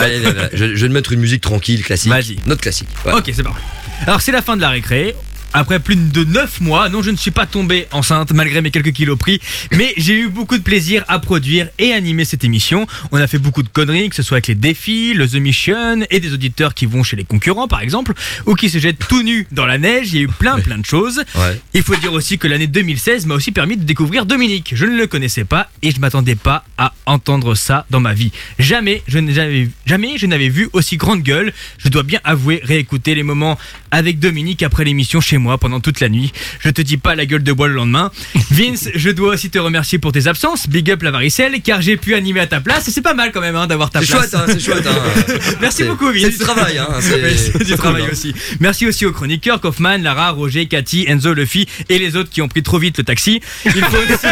Allez, allez, allez, je, je vais te mettre une musique tranquille, classique. Vas-y. Notre classique. voilà. Ok, c'est parti. Alors c'est la fin de la récré. Après plus de 9 mois, non je ne suis pas tombé enceinte malgré mes quelques kilos pris, mais j'ai eu beaucoup de plaisir à produire et animer cette émission. On a fait beaucoup de conneries, que ce soit avec les défis, le The Mission et des auditeurs qui vont chez les concurrents par exemple, ou qui se jettent tout nus dans la neige, il y a eu plein plein de choses. Ouais. Il faut dire aussi que l'année 2016 m'a aussi permis de découvrir Dominique. Je ne le connaissais pas et je m'attendais pas à entendre ça dans ma vie. Jamais je n'avais jamais je n'avais vu aussi grande gueule. Je dois bien avouer réécouter les moments avec Dominique après l'émission chez moi pendant toute la nuit. Je te dis pas la gueule de bois le lendemain. (laughs) Vince, je dois aussi te remercier pour tes absences. Big up la varicelle car j'ai pu animer à ta place et c'est pas mal quand même hein, d'avoir ta C'est place. chouette, hein, c'est chouette. Hein. (laughs) Merci C'est- beaucoup, Vince. C'est du travail, hein. C'est (laughs) du travail aussi. Merci aussi aux chroniqueurs Kaufman, Lara, Roger, Cathy, Enzo, Luffy et les autres qui ont pris trop vite le taxi. Il faut aussi...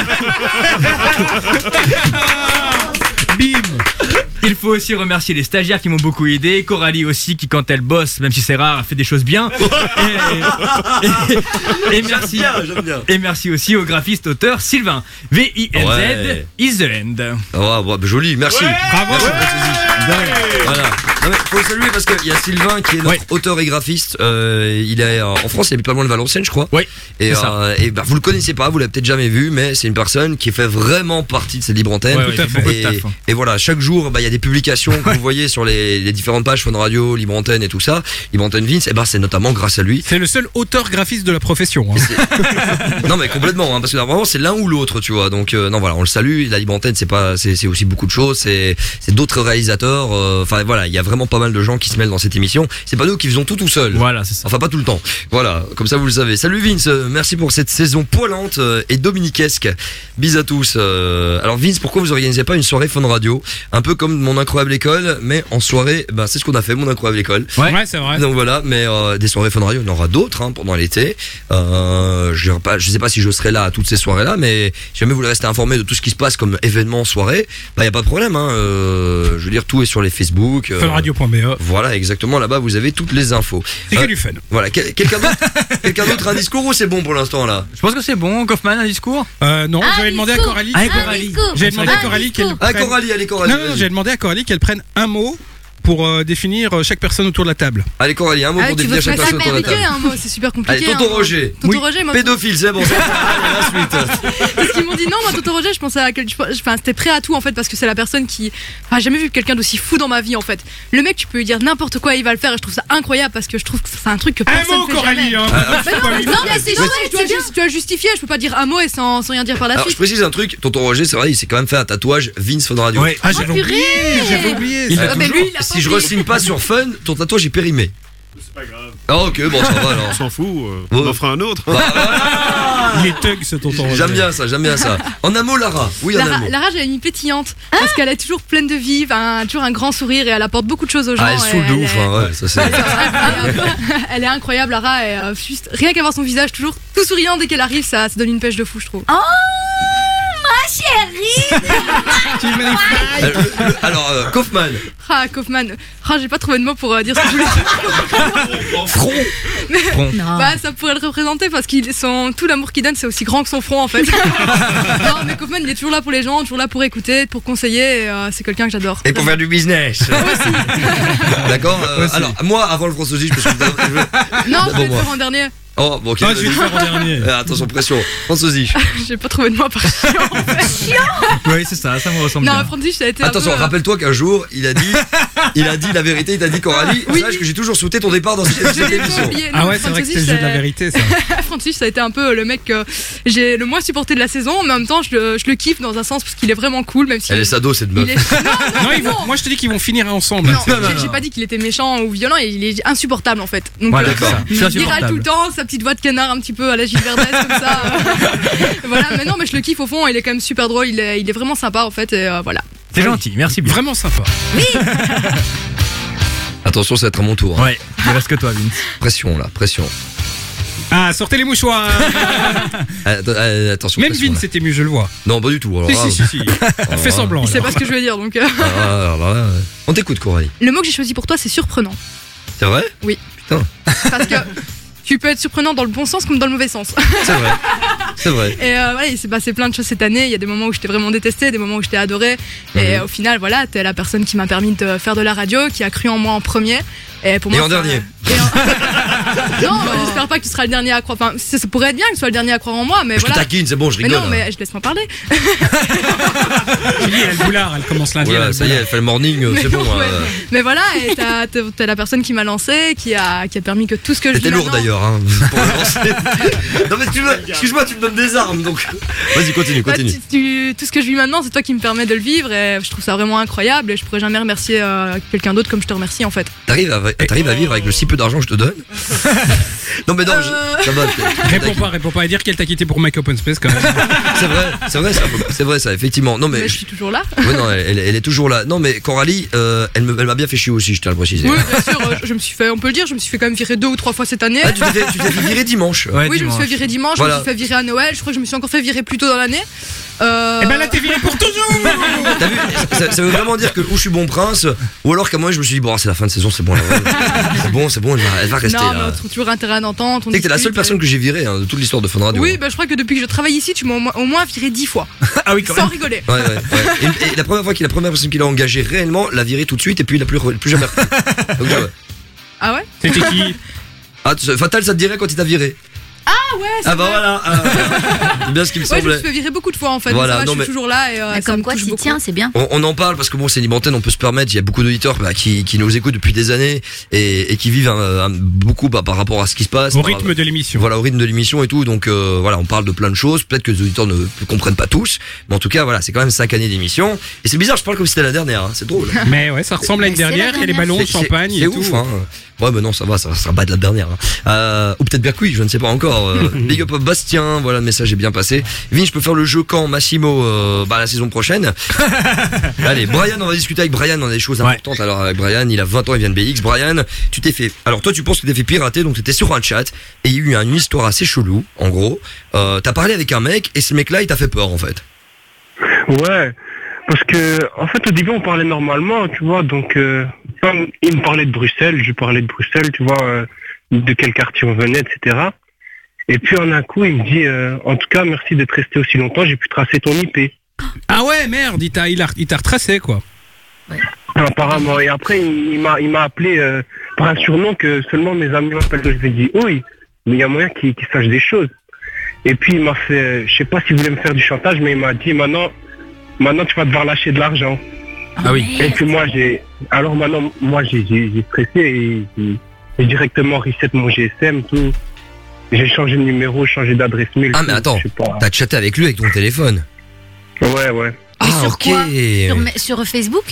Il faut aussi remercier les stagiaires qui m'ont beaucoup aidé, Coralie aussi qui quand elle bosse, même si c'est rare, fait des choses bien. (laughs) Et, et- et merci, bien, j'aime bien. et merci aussi au graphiste auteur Sylvain. V-I-N-Z Ouais. is the end. Ah, ouais, ouais, joli, merci. Bravo. Merci, Francis. Voilà. Non, mais faut le saluer parce qu'il y a Sylvain qui est notre Ouais. auteur et graphiste. Euh, il est en France, il habite pas loin de Valenciennes, je crois. Oui. Et, euh, et bah, vous le connaissez pas, vous l'avez peut-être jamais vu, mais c'est une personne qui fait vraiment partie de cette libre antenne. Ouais, ouais, et, hein. et voilà, chaque jour, bah, il y a des publications que vous voyez sur les, les différentes pages Fun Radio, Libre Antenne et tout ça. Libre Antenne Vince, et ben c'est notamment grâce à lui. C'est le seul auteur graphiste de la profession. hein. (laughs) non mais complètement, hein, parce que vraiment c'est l'un ou l'autre, tu vois. Donc euh, non voilà, on le salue. La Libre Antenne, c'est pas, c'est aussi beaucoup de choses. C'est d'autres réalisateurs. euh, Enfin voilà, il y a vraiment pas mal de gens qui se mêlent dans cette émission. C'est pas nous qui faisons tout tout seul. Voilà, c'est ça. Enfin pas tout le temps. Voilà, comme ça vous le savez. Salut Vince, euh, merci pour cette saison poilante et dominiquesque. Bis à tous. alors Vince, pourquoi vous organisez pas une soirée Fun Radio, un peu comme mon incroyable école, mais en soirée, bah c'est ce qu'on a fait, mon incroyable école. Ouais, c'est vrai. Donc voilà, mais euh, des soirées Fun Radio, il y en aura d'autres hein, pendant l'été. Euh, je, je sais pas si je serai là à toutes ces soirées-là, mais si jamais vous voulez rester informé de tout ce qui se passe comme événement soirée, bah y a pas de problème. Hein, euh, je veux dire, tout est sur les Facebook. euh, Funradio.be. Voilà, exactement. Là-bas, vous avez toutes les infos. C'est que du fun. Voilà, quel- quelqu'un d'autre, (laughs) quelqu'un d'autre un discours ou c'est bon pour l'instant là? Je pense que c'est bon, Kaufman, un discours? Euh, non, Ah, j'avais demandé à. Coralie. Ah, Ah, Coralie. discours. J'ai demandé à Ah, Coralie. Ah, Coralie, allez Coralie. Non, non, j'ai demandé à Coralie qu'elle prenne un mot pour euh, définir euh, chaque personne autour de la table. Allez Coralie, un mot Ah, pour tu veux définir chaque personne autour de la table. hein, moi, c'est super compliqué. Allez, tonton hein. Roger. Tonton Oui. Roger, moi. Pédophile, c'est bon. c'est la suite. (laughs) Parce qu'ils m'ont dit non, moi, Tonton Roger, je pensais à quel... Enfin, c'était prêt à tout en fait, parce que c'est la personne qui. Enfin, j'ai jamais vu quelqu'un d'aussi fou dans ma vie en fait. Le mec, tu peux lui dire n'importe quoi, il va le faire, et je trouve ça incroyable parce que je trouve que c'est un truc que Un personne mot, fait Coralie, hein. Ah, Mais non, mais, non, mais c'est juste- tu dois le justifier, je peux pas dire un mot et sans, sans rien dire par la Alors, je suite. précise un truc, tonton Roger, c'est vrai, il s'est quand même fait un tatouage Vince Fun Radio. Ouais. Ah, j'avais purée oublié, j'avais oublié. Il Ah, il Si je re-signe pas sur Fun, ton tatouage est périmé. C'est pas grave. Ah ok, bon ça va alors. On s'en fout. euh, Ouais. On en fera un autre. (laughs) Il est thug ce tonton Roger. J'aime bien ça, j'aime bien ça. En un mot, Lara. Oui, en un Lara, mot. Lara, j'ai une pétillante parce qu'elle est toujours pleine de vie, enfin, toujours un grand sourire et elle apporte beaucoup de choses aux gens. Ah, elle saoule de ouf, est- hein, ouais, ça c'est. (laughs) Elle est incroyable, Lara. Et, euh, juste, rien qu'à voir son visage toujours tout souriant dès qu'elle arrive, ça, ça donne une pêche de fou, je trouve. Oh, moi chérie (laughs) Euh, le- le- alors, euh, Kaufman. Ah, Kaufman. Ah, j'ai pas trouvé de mots pour euh, dire ce que je voulais dire. Front. Mais- Front. Non. Bah, ça pourrait le représenter parce qu'il son tout l'amour qu'il donne, c'est aussi grand que son front en fait. (laughs) non, mais Kaufman, il est toujours là pour les gens, toujours là pour écouter, pour conseiller. et, euh, c'est quelqu'un que j'adore. Et pour faire du business. D'accord euh, Alors, moi, avant le François parce que je veux- Non, je vais le moi. faire en dernier. Oh, bon, ok. Ah, je vais le vas-y. faire en dernier. Euh, (laughs) attention, pression. François (laughs) J'ai pas trouvé de mots par (laughs) chiant. Oui, c'est ça, ça me ressemble Non, bien. Francis, ça a été. un Attention, peu, euh, rappelle-toi qu'un jour, il a dit, il a dit la vérité, il t'a dit Coralie, sache que j'ai toujours souhaité ton départ dans cette, Je cette l'ai pas émission. oublié. Ah Non, ouais, c'est vrai que c'était le Francis, jeu de la vérité, ça. Francis, ça a été un peu le mec que j'ai le moins supporté de la saison, mais en même temps, je le, je le kiffe dans un sens parce qu'il est vraiment cool, même si. Elle est sado, cette il meuf. est- Non, ils vont- moi je te dis qu'ils vont finir ensemble. Non, j'ai- j'ai pas dit qu'il était méchant ou violent, il est insupportable en fait. Donc, Ouais, euh, d'accord. il râle tout le temps, sa petite voix de canard un petit peu à la Gilles Verdez comme ça. (laughs) voilà, mais non, mais je le kiffe au fond, il est quand même super drôle, il est, il est vraiment sympa en fait, et euh, voilà. C'est gentil, merci bien. Vraiment sympa. (laughs) Attention, ça va être à mon tour. hein. Ouais, il reste que toi, Vince. Pression, là, pression. Ah, sortez les mouchoirs (laughs) Ah, att- ah, attention, Même pression, Vin, là. c'était mieux, je le vois. Non, pas du tout. alors Si, là, si, si, si. alors Fais là, semblant. Il sait alors. pas ce que je veux dire donc. euh, ah, alors là, On t'écoute, Coralie. Le mot que j'ai choisi pour toi, c'est surprenant. C'est vrai? Oui. Putain, Parce que tu peux être surprenant dans le bon sens comme dans le mauvais sens. (laughs) c'est vrai. C'est vrai. Et euh, voilà, il s'est passé plein de choses cette année. Il y a des moments où je t'ai vraiment détesté, des moments où je t'ai adoré. Et Mhm. au final, voilà, t'es la personne qui m'a permis de faire de la radio, qui a cru en moi en premier. Et pour Et moi, en dernier. (laughs) Non, bah, j'espère pas que tu seras le dernier à croire. Enfin, ça, ça pourrait être bien que tu sois le dernier à croire en moi, mais Je taquine, c'est bon, je Mais rigole. non, hein. mais je laisse-moi parler. Julie, elle a le boulard, elle commence lundi. Voilà, ça y est, elle fait le morning, euh, c'est bon. Ouais. euh. Mais voilà, et t'as- la personne qui m'a lancé, qui a, qui a permis que tout ce que je C'était lourd d'ailleurs, hein, (laughs) pour non, mais excuse-moi, excuse-moi, tu me donnes des armes donc. Vas-y, continue, Bah, continue. tu- tu- tout ce que je vis maintenant, c'est toi qui me permet de le vivre et je trouve ça vraiment incroyable et je pourrais jamais remercier euh, quelqu'un d'autre comme je te remercie en fait. T'arrives à, t'arrives à vivre avec le si peu d'argent que je te donne (laughs) Non, mais non, je- ça va. t'es- t'es- Réponds pas, réponds pas. Et dire qu'elle t'a quitté pour Mike Open Space quand même. (laughs) C'est vrai, c'est vrai, ça, c'est vrai, ça, effectivement. Non, mais. Mais je suis toujours là. Ouais, non, elle, est toujours là. Non, mais Coralie, euh, elle me- elle m'a bien fait chier aussi, je tiens à le préciser. Oui, bien sûr, euh, je me suis fait, on peut le dire, je me suis fait quand même virer deux ou trois fois cette année. Ah, tu t'es fait, tu t'es fait virer dimanche. oui, je me suis fait virer dimanche, je me suis fait virer à Noël, je crois que je me suis encore fait virer plus tôt dans l'année. Euh... Et ben là, t'es viré pour toujours T'as vu ça, ça veut vraiment dire que ou je suis bon prince, ou alors qu'à moi je me suis dit, bon, c'est la fin de saison, c'est bon, là. (laughs) c'est bon, c'est bon, elle va, elle va rester non, mais là. on toujours intérêt on Tu sais que t'es la discute, seule personne que j'ai virée hein, de toute l'histoire de Fun Radio. Oui, bah, je crois que depuis que je travaille ici, tu m'as au moins, au moins viré dix fois. (laughs) ah oui, Sans rigoler. Ouais, ouais, ouais. Et, et la première fois qu'il la première personne qui l'a engagé réellement, l'a viré tout de suite et puis il l'a plus, re- plus jamais repris. (laughs) Donc, ouais. Ah ouais? C'était qui? Ah, tu- Fatal, ça te dirait quand il t'a viré Ah ouais, c'est Ah bah vrai. voilà, ah, (laughs) c'est bien ce qui me Ouais, je me semblait. suis fait virer beaucoup de fois en fait. Voilà, mais ça va, non, je mais- suis toujours là et euh, ça Comme me quoi, beaucoup. tiens, c'est bien. On, on en parle parce que bon, c'est une antenne, on peut se permettre. Il y a beaucoup d'auditeurs bah, qui, qui nous écoutent depuis des années et, et qui vivent un- un- beaucoup bah, par rapport à ce qui se passe. Au par- rythme de l'émission. Voilà, au rythme de l'émission et tout. Donc euh, voilà, on parle de plein de choses. Peut-être que les auditeurs ne comprennent pas tous, mais en tout cas, voilà, c'est quand même cinq années d'émission. Et c'est bizarre, je parle comme si c'était la dernière. hein, C'est drôle. (laughs) Mais ouais, ça ressemble à une dernière. Il y a les ballons, champagne C'est et ouf, tout. hein. Ouais, mais non, ça va, ça sera pas de la dernière. hein. Euh, ou peut-être bien que oui, je ne sais pas encore. (laughs) Big up Bastien, voilà, le message est bien passé. Vin, je peux faire le jeu quand Massimo, euh, bah, la saison prochaine. (laughs) Allez, Brian, on va discuter avec Brian, on a des choses importantes. Alors, avec Brian, il a 20 ans, il vient de BX. Brian, tu t'es fait. Alors, toi, tu penses que tu t'es fait pirater, donc tu étais sur un chat, et il y a eu une histoire assez chelou, en gros. Euh, t'as parlé avec un mec, et ce mec-là, il t'a fait peur, en fait. Ouais, parce que en fait au début on parlait normalement, tu vois, donc euh, comme il me parlait de Bruxelles, je lui parlais de Bruxelles, tu vois, euh, de quel quartier on venait, etc. Et puis en un coup il me dit, euh, en tout cas merci d'être resté aussi longtemps, j'ai pu tracer ton IP. Ah ouais, merde, il t'a il a- il t'a retracé quoi. Apparemment. Et après il, il m'a il m'a appelé euh, par un surnom que seulement mes amis m'appellent. Je lui ai dit oui, mais il y a moyen qu'il qu'il sache des choses. Et puis il m'a fait, je sais pas s'il voulait me faire du chantage, mais il m'a dit maintenant, maintenant tu vas devoir lâcher de l'argent. Ah oui. Et puis moi j'ai, alors maintenant moi j'ai j'ai j'ai stressé et j'ai- j'ai directement reset mon GSM tout. J'ai changé de numéro, changé d'adresse mail. Ah, mais attends, t'as chatté avec lui avec ton téléphone. Ouais ouais. Ah, sur ok. quoi sur, Facebook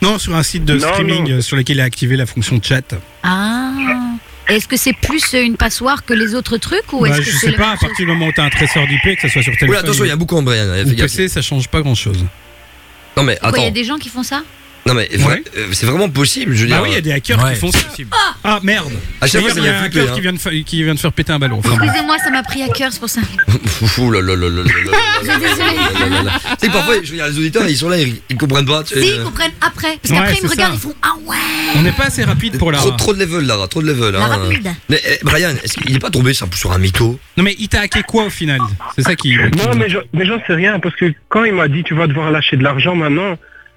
Non, sur un site de Non, streaming non. sur lequel il a activé la fonction chat. Ah. Est-ce que c'est plus une passoire que les autres trucs ou Bah, est-ce que je sais pas, à partir du moment où t'as un trésor d'IP, que ça soit sur téléphone. Oui, attention, il y a beaucoup en Brian. ou. PC, ça change pas grand chose. Non, mais Pourquoi il y a attends. des gens qui font ça Non mais euh, c'est vraiment possible, je veux dire. Bah oui, il y a des hackers qui font ça. Ah merde À chaque fois, il y a un hacker flippé, qui vient, de qui vient de faire péter un ballon. Excusez-moi, ça m'a pris à cœur, c'est pour ça. Ouh là là là là là Je que parfois, je regarde les auditeurs, ils sont là, ils, ils comprennent pas. Si, euh, ils comprennent après. Parce Ouais, qu'après, ils c'est me regardent, ça. ils font Ah ouais On n'est pas assez rapide pour la. Trop, trop de level, Lara, trop de level. La hein. Mais eh, Brian, est-ce qu'il est pas tombé sur, sur un mytho Non mais il t'a hacké quoi au final C'est ça qui. Non, mais, je- mais j'en sais rien, parce que quand il m'a dit tu vas devoir lâcher de l'argent maintenant,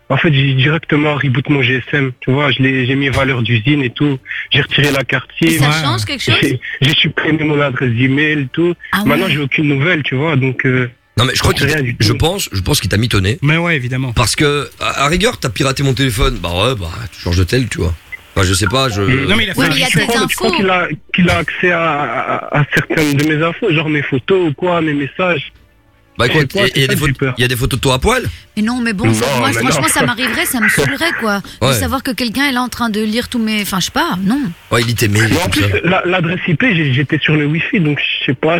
en fait j'ai directement reboot mon GSM, tu vois, je l'ai- j'ai mis valeur d'usine et tout, j'ai retiré la carte SIM. Ça change quelque chose J'ai- J'ai supprimé mon adresse d'email et tout. Ah ouais. Maintenant j'ai aucune nouvelle, tu vois, donc... euh, Non mais je crois qu'il rien du je tout. pense, je pense qu'il t'a mitonné. Mais ouais, évidemment. Parce que à, à rigueur, t'as piraté mon téléphone. Bah ouais, bah tu changes de tel, tu vois. Enfin, je sais pas, je. Non mais il a fait Oui, un mais il y a Je crois qu'il a, qu'il a accès à, à, à certaines de mes infos, genre mes photos ou quoi, mes messages. Bah pas, il y, a des photos- il y a des photos de toi à poil Mais non, mais bon, Non, ça- moi, mais franchement, non. ça m'arriverait, ça me (laughs) saoulerait, quoi. De Ouais. savoir que quelqu'un est là en train de lire tous mes. Enfin, je sais pas, non. Ouais, il mails. Mais en plus, l'adresse IP, j'étais sur le Wi-Fi, donc je sais pas,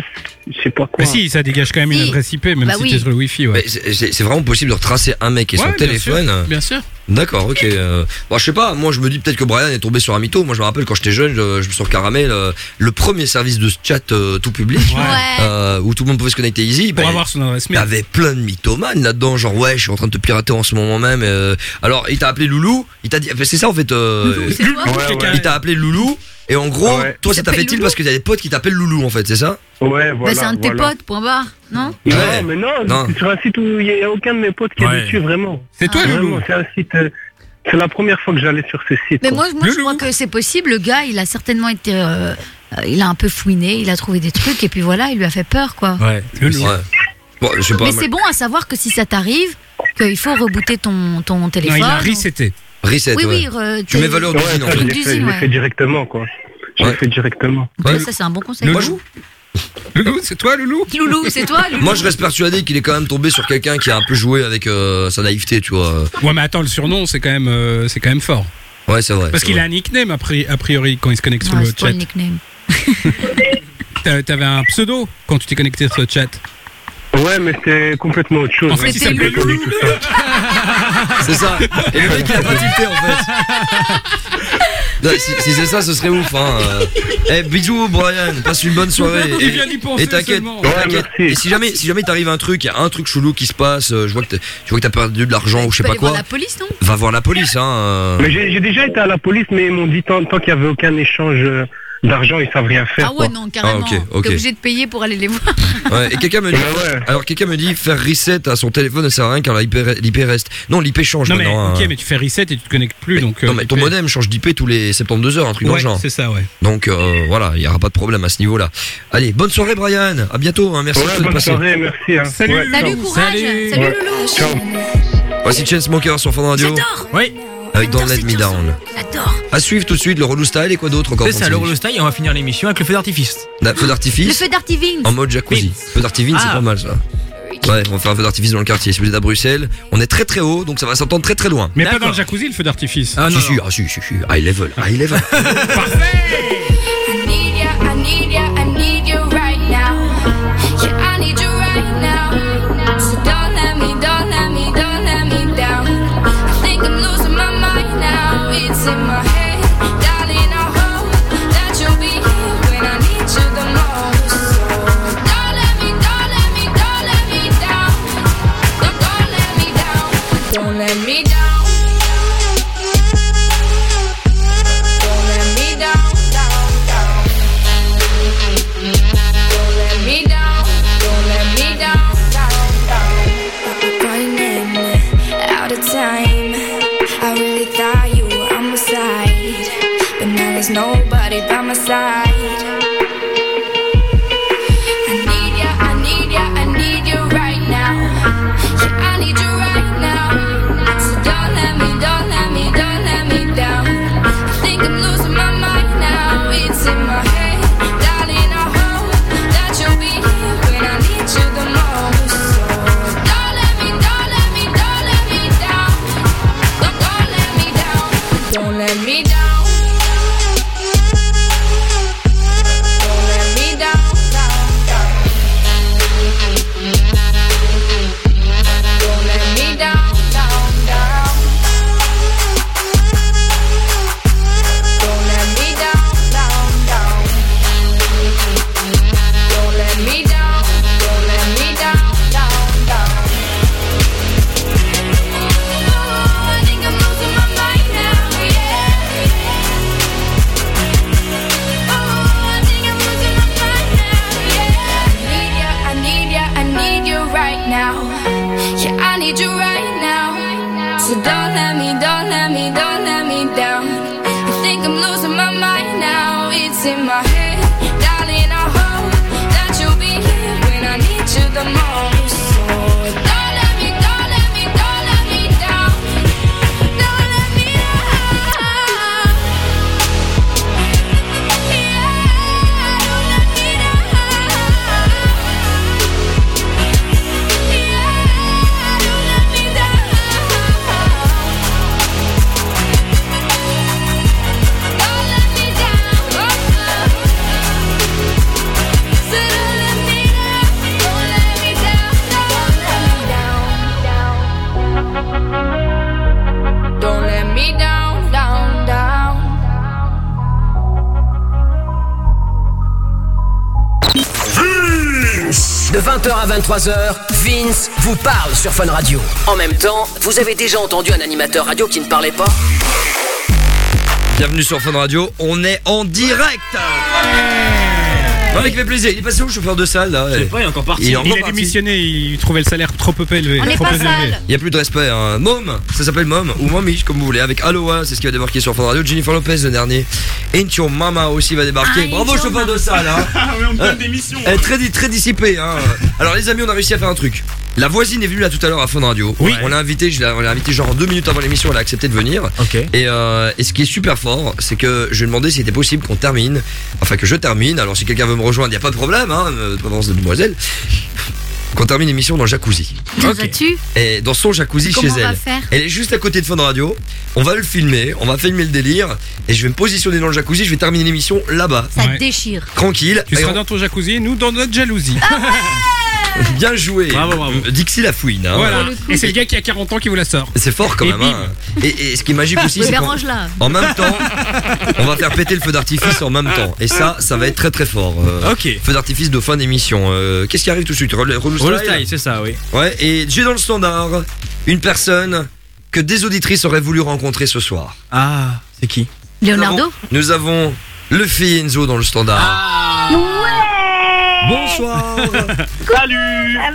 je sais pas quoi. Mais si, ça dégage quand même une Si. adresse IP, même Bah si oui. t'es sur le Wi-Fi, ouais. Mais c'est- c'est c'est vraiment possible de retracer un mec et son Ouais, bien téléphone. sûr, Bien sûr. D'accord, ok. euh, Bon, je sais pas, moi je me dis peut-être que Brian est tombé sur un mytho. Moi je me rappelle quand j'étais jeune, je, je me suis sur Caramel, euh, le premier service de chat euh, tout public, Ouais. euh, où tout le monde pouvait se connecter easy. Pour bah, avoir son adresse Il y mail. avait plein de mythomanes là-dedans, genre ouais, je suis en train de te pirater en ce moment même. euh, alors il t'a appelé Loulou, il t'a dit, enfin, c'est ça en fait. euh, Loulou, c'est toi Ouais, ouais. Il t'a appelé Loulou, et en gros, Ouais. toi ça t'a fait-il Loulou parce qu'il y a des potes qui t'appellent Loulou en fait, c'est ça? Ouais, voilà. bah, c'est un de tes voilà. potes, point barre, non? Non, Ouais. mais non, Non. c'est sur un site où il n'y a aucun de mes potes qui Ouais. est dessus, vraiment. C'est toi, Ah. Loulou c'est un site. euh, c'est la première fois que j'allais sur ce site. Mais quoi. moi, moi je crois que c'est possible. Le gars, il a certainement été. euh, il a un peu fouiné, il a trouvé des trucs, et puis voilà, il lui a fait peur, quoi. Ouais. Loulou. Ouais. Bon, je sais pas. Mais c'est bon à savoir que si ça t'arrive, qu'il faut rebooter ton, ton Non, téléphone. il a reseté. Reset, Oui, ouais. oui, re- Tu mets valeur Ouais, d'usine en je fait. l'ai fait, je l'ai ouais. fait directement, quoi. Je l'ai Ouais. fait directement. Ouais, ça, c'est un bon conseil. Moi, je- Loulou Loulou, c'est toi, Loulou Loulou, (laughs) c'est toi, Loulou Moi je reste persuadé qu'il est quand même tombé sur quelqu'un qui a un peu joué avec euh, sa naïveté, tu vois. Ouais, mais attends, le surnom, c'est quand même, euh, c'est quand même fort. Ouais, c'est vrai. Parce qu'il a un nickname a pri- a priori quand il se connecte sur Ouais, le c'est pas chat. le nickname. (laughs) T'a- T'avais un pseudo quand tu t'es connecté sur le chat. Ouais, mais c'est complètement autre chose. En fait, il C'était s'appelait Loulou. C'est ça. Et le mec il a pas tilté en fait. Si, si c'est ça, ce serait ouf. Hein. Eh bisous Brian, passe une bonne soirée. Et- vient d'y penser Et t'inquiète. Et si jamais, si jamais t'arrive un truc, il y a un truc chelou qui se passe, euh, je vois que t'as- tu vois que t'as perdu de l'argent ou je sais pas aller voir quoi, la police, non? va voir la police. Hein. euh. Mais j'ai j'ai déjà été à la police, mais ils m'ont dit tant, tant qu'il n'y avait aucun échange euh, d'argent, ils savent rien faire. Ah ouais, quoi. non, carrément. Ah, ok, ok. T'es obligé de payer pour aller les voir. (laughs) Ouais, et quelqu'un me dit, (laughs) Ouais, alors quelqu'un me dit faire reset à son téléphone ne sert à rien car l'IP re- l'IP reste. Non, l'IP change Non, mais maintenant. ok, hein. mais tu fais reset et tu te connectes plus, donc. euh, non mais ton modem change d'IP tous les 72 heures, un truc dans Ouais, le genre. c'est ça, ouais. Donc euh, voilà, il y aura pas de problème à ce niveau-là. Allez, bonne soirée Brian, à bientôt, hein, merci Ouais, de bonne passer. soirée, merci. Hein. Salut. Ouais, Salut, ciao. courage. Salut. Salut, Ouais. Loulou. Ciao. Voici Chainsmokers sur Fun Radio J'adore. Oui, avec Don't Let Me. Down. J'adore. À suivre tout de suite le relou style et quoi d'autre encore c'est ça, le Rollo Style, et on va finir l'émission avec le feu d'artifice. La- Feu Le d'artifice feu d'artivine. en mode jacuzzi. Feu d'artifice, c'est Ah. pas mal ça. Ouais, on va faire un feu d'artifice dans le quartier. Si vous êtes à Bruxelles, on est très très haut, donc ça va s'entendre très très loin. Mais pas D'accord. dans le jacuzzi, le feu d'artifice. Ah non, si, ah, si, si, si, high level, high level. (laughs) I in my De 20h à 23h, Vince vous parle sur Fun Radio. En même temps, vous avez déjà entendu un animateur radio qui ne parlait pas Bienvenue sur Fun Radio, on est en direct Ouais, il fait plaisir, il est passé où le chauffeur de salle là Je sais pas, il est encore parti. Il est Il encore a parti. démissionné, il trouvait le salaire trop peu élevé. trop peu élevé. Il y a plus de respect. Hein. Mom, ça s'appelle Mom ou Mommy, comme vous voulez. Avec Aloha, c'est ce qui va débarquer sur Fun Radio. Jennifer Lopez le dernier. Ain't Your Mama aussi va débarquer. Ah, Bravo chauffeur de salle. Hein. (laughs) Ah oui, on me donne Euh, des missions, Elle est hein. très, très dissipée. Hein. Alors les amis, on a réussi à faire un truc. La voisine est venue là tout à l'heure à Fun Radio. On l'a invité, je l'ai on l'a invité genre deux minutes avant l'émission, elle a accepté de venir. Et, euh, et ce qui est super fort, c'est que je lui ai demandé s'il était possible qu'on termine, enfin que je termine. Alors si quelqu'un veut me rejoindre, il n'y a pas de problème, hein, de préférence de demoiselle. Qu'on termine l'émission dans le jacuzzi. Vas-tu Et dans son jacuzzi Comment chez on va elle. faire? Elle est juste à côté de Fun Radio. On va le filmer, on va filmer le délire. Et je vais me positionner dans le jacuzzi, je vais terminer l'émission là-bas. Ça te déchire. Tranquille. Tu Et seras on- dans ton jacuzzi, nous dans notre jalousie. (laughs) (laughs) Bien joué. Bravo, bravo. Dixie la fouine. Hein. Voilà. Et c'est le gars qui a 40 ans qui vous la sort. C'est fort quand Et même. hein. Et, et ce qui est magique aussi, c'est en même temps, on va faire péter le feu d'artifice en même temps. Et ça, ça va être très très fort. Euh, Ok. Feu d'artifice de fin d'émission. Euh, Qu'est-ce qui arrive tout de suite? Relou Relou style? c'est ça, oui. Ouais, et j'ai dans le standard une personne que des auditrices auraient voulu rencontrer ce soir. Ah, c'est qui? Leonardo Nous avons le Enzo dans le standard. Ah. Bonsoir (laughs) Salut Ah.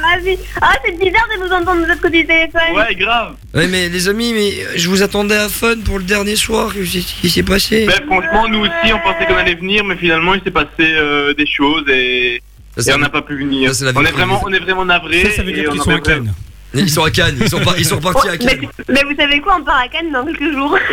Ah, c'est bizarre de vous entendre de l'autre côté du téléphone. Ouais, grave. Ouais, mais les amis, mais je vous attendais à fun pour le dernier soir. Qu'est-ce qui s'est passé? Ben, franchement, nous aussi, on pensait qu'on allait venir, mais finalement, il s'est passé euh, des choses et, Ça, et on n'a pas pu venir. ça, on, est vraiment, on est vraiment navrés. Ça, ça veut dire qu'ils on sont. Ils sont à Cannes, ils sont, par- ils sont (laughs) repartis à Cannes. mais vous savez quoi, on part à Cannes dans quelques jours. (laughs)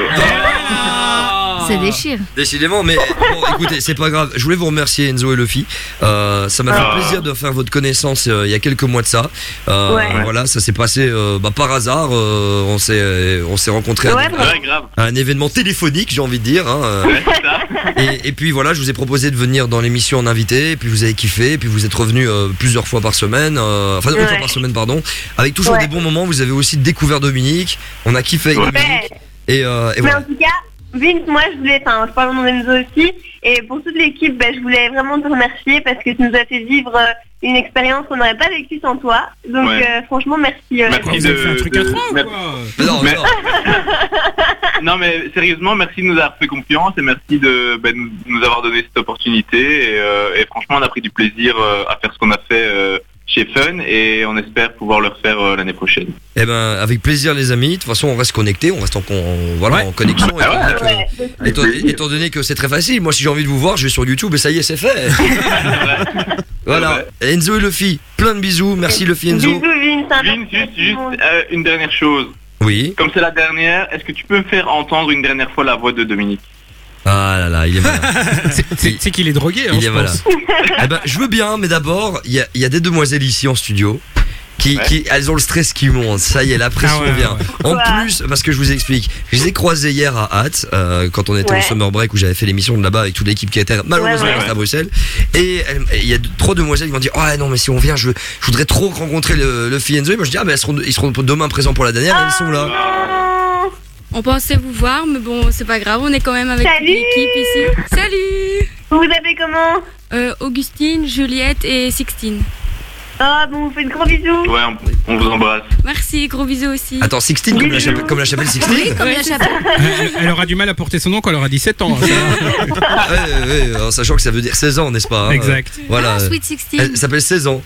Ça déchire. Décidément, mais bon, écoutez, c'est pas grave. Je voulais vous remercier Enzo et Luffy. Euh, ça m'a fait Ah. plaisir de faire votre connaissance euh, il y a quelques mois de ça. Euh, Ouais. Voilà, ça s'est passé euh, bah, par hasard. euh, on s'est on s'est rencontrés à, Ouais, un- bravo. Ouais, grave. à un événement téléphonique, j'ai envie de dire. hein, euh. Ouais, c'est ça. (laughs) et, et puis voilà, je vous ai proposé de venir dans l'émission en invité. Et puis vous avez kiffé. Et puis vous êtes revenu euh, plusieurs fois par semaine, euh, enfin une fois par semaine, pardon, avec toujours Ouais. des bons moments. Vous avez aussi découvert Dominique. On a kiffé avec Ouais. Dominique. Et, euh, et Mais en tout cas, Vince, moi je voulais, enfin je parle au nom d'Enzo aussi, et pour toute l'équipe, ben, je voulais vraiment te remercier parce que tu nous as fait vivre euh, une expérience qu'on n'aurait pas vécue sans toi. Donc Ouais. euh, franchement, merci. euh, Merci Vous avez de- fait un truc de- à trois ou merci. quoi Mais non, mais non. (laughs) Sérieusement, merci de nous avoir fait confiance et merci de ben, nous, nous avoir donné cette opportunité. Et, euh, et franchement, on a pris du plaisir euh, à faire ce qu'on a fait euh, chez Fun et on espère pouvoir le refaire euh, l'année prochaine. Eh ben, avec plaisir, les amis. De toute façon, on reste connectés, on reste en, con- en- voilà, en connexion. Ah ouais, étant, donné que, étant- étant donné que c'est très facile, moi, si j'ai envie de vous voir, je vais sur YouTube et ça y est, c'est fait. (laughs) voilà. Enzo et Luffy, plein de bisous. Merci Luffy Enzo. Bisous Vince. Vince, juste, euh, une dernière chose. Oui. Comme c'est la dernière, est-ce que tu peux me faire entendre une dernière fois la voix de Dominique? Ah là là, il est malin. (laughs) C'est qu'il est drogué, hein, Il je est malin. pense. eh ben, je veux bien, mais d'abord, il y a, il y a des demoiselles ici en studio. Qui, Ouais. qui, elles ont le stress qui monte, ça y est, la pression Ah ouais, vient. ouais. En plus, parce que je vous explique, je les ai croisées hier à Hatt, euh, quand on était Ouais. au Summer Break où j'avais fait l'émission de là-bas avec toute l'équipe qui était malheureusement Ouais, ouais. restée à Bruxelles. Et elles- et il y a trois demoiselles qui m'ont dit, oh non, mais si on vient, je, je voudrais trop rencontrer le, le. Et moi je dis, ah, mais elles seront, ils seront demain présents pour la dernière, et elles sont là. On pensait vous voir, mais bon, c'est pas grave, on est quand même avec l'équipe ici. Salut vous vous appelez comment Euh, Augustine, Juliette et Sixtine. Ah bon, vous faites gros bisous. Ouais, on, on vous embrasse. Merci, gros bisous aussi. Attends, Sixtine, comme la chapelle, comme la chapelle Sixtine Oui, comme la chapelle. Elle, elle aura du mal à porter son nom quand elle aura 17 ans. hein, ça. (laughs) ouais, ouais, en sachant que ça veut dire 16 ans, n'est-ce pas hein Exact. Voilà. Ah, Sweet Sixteen. Elle s'appelle 16 ans.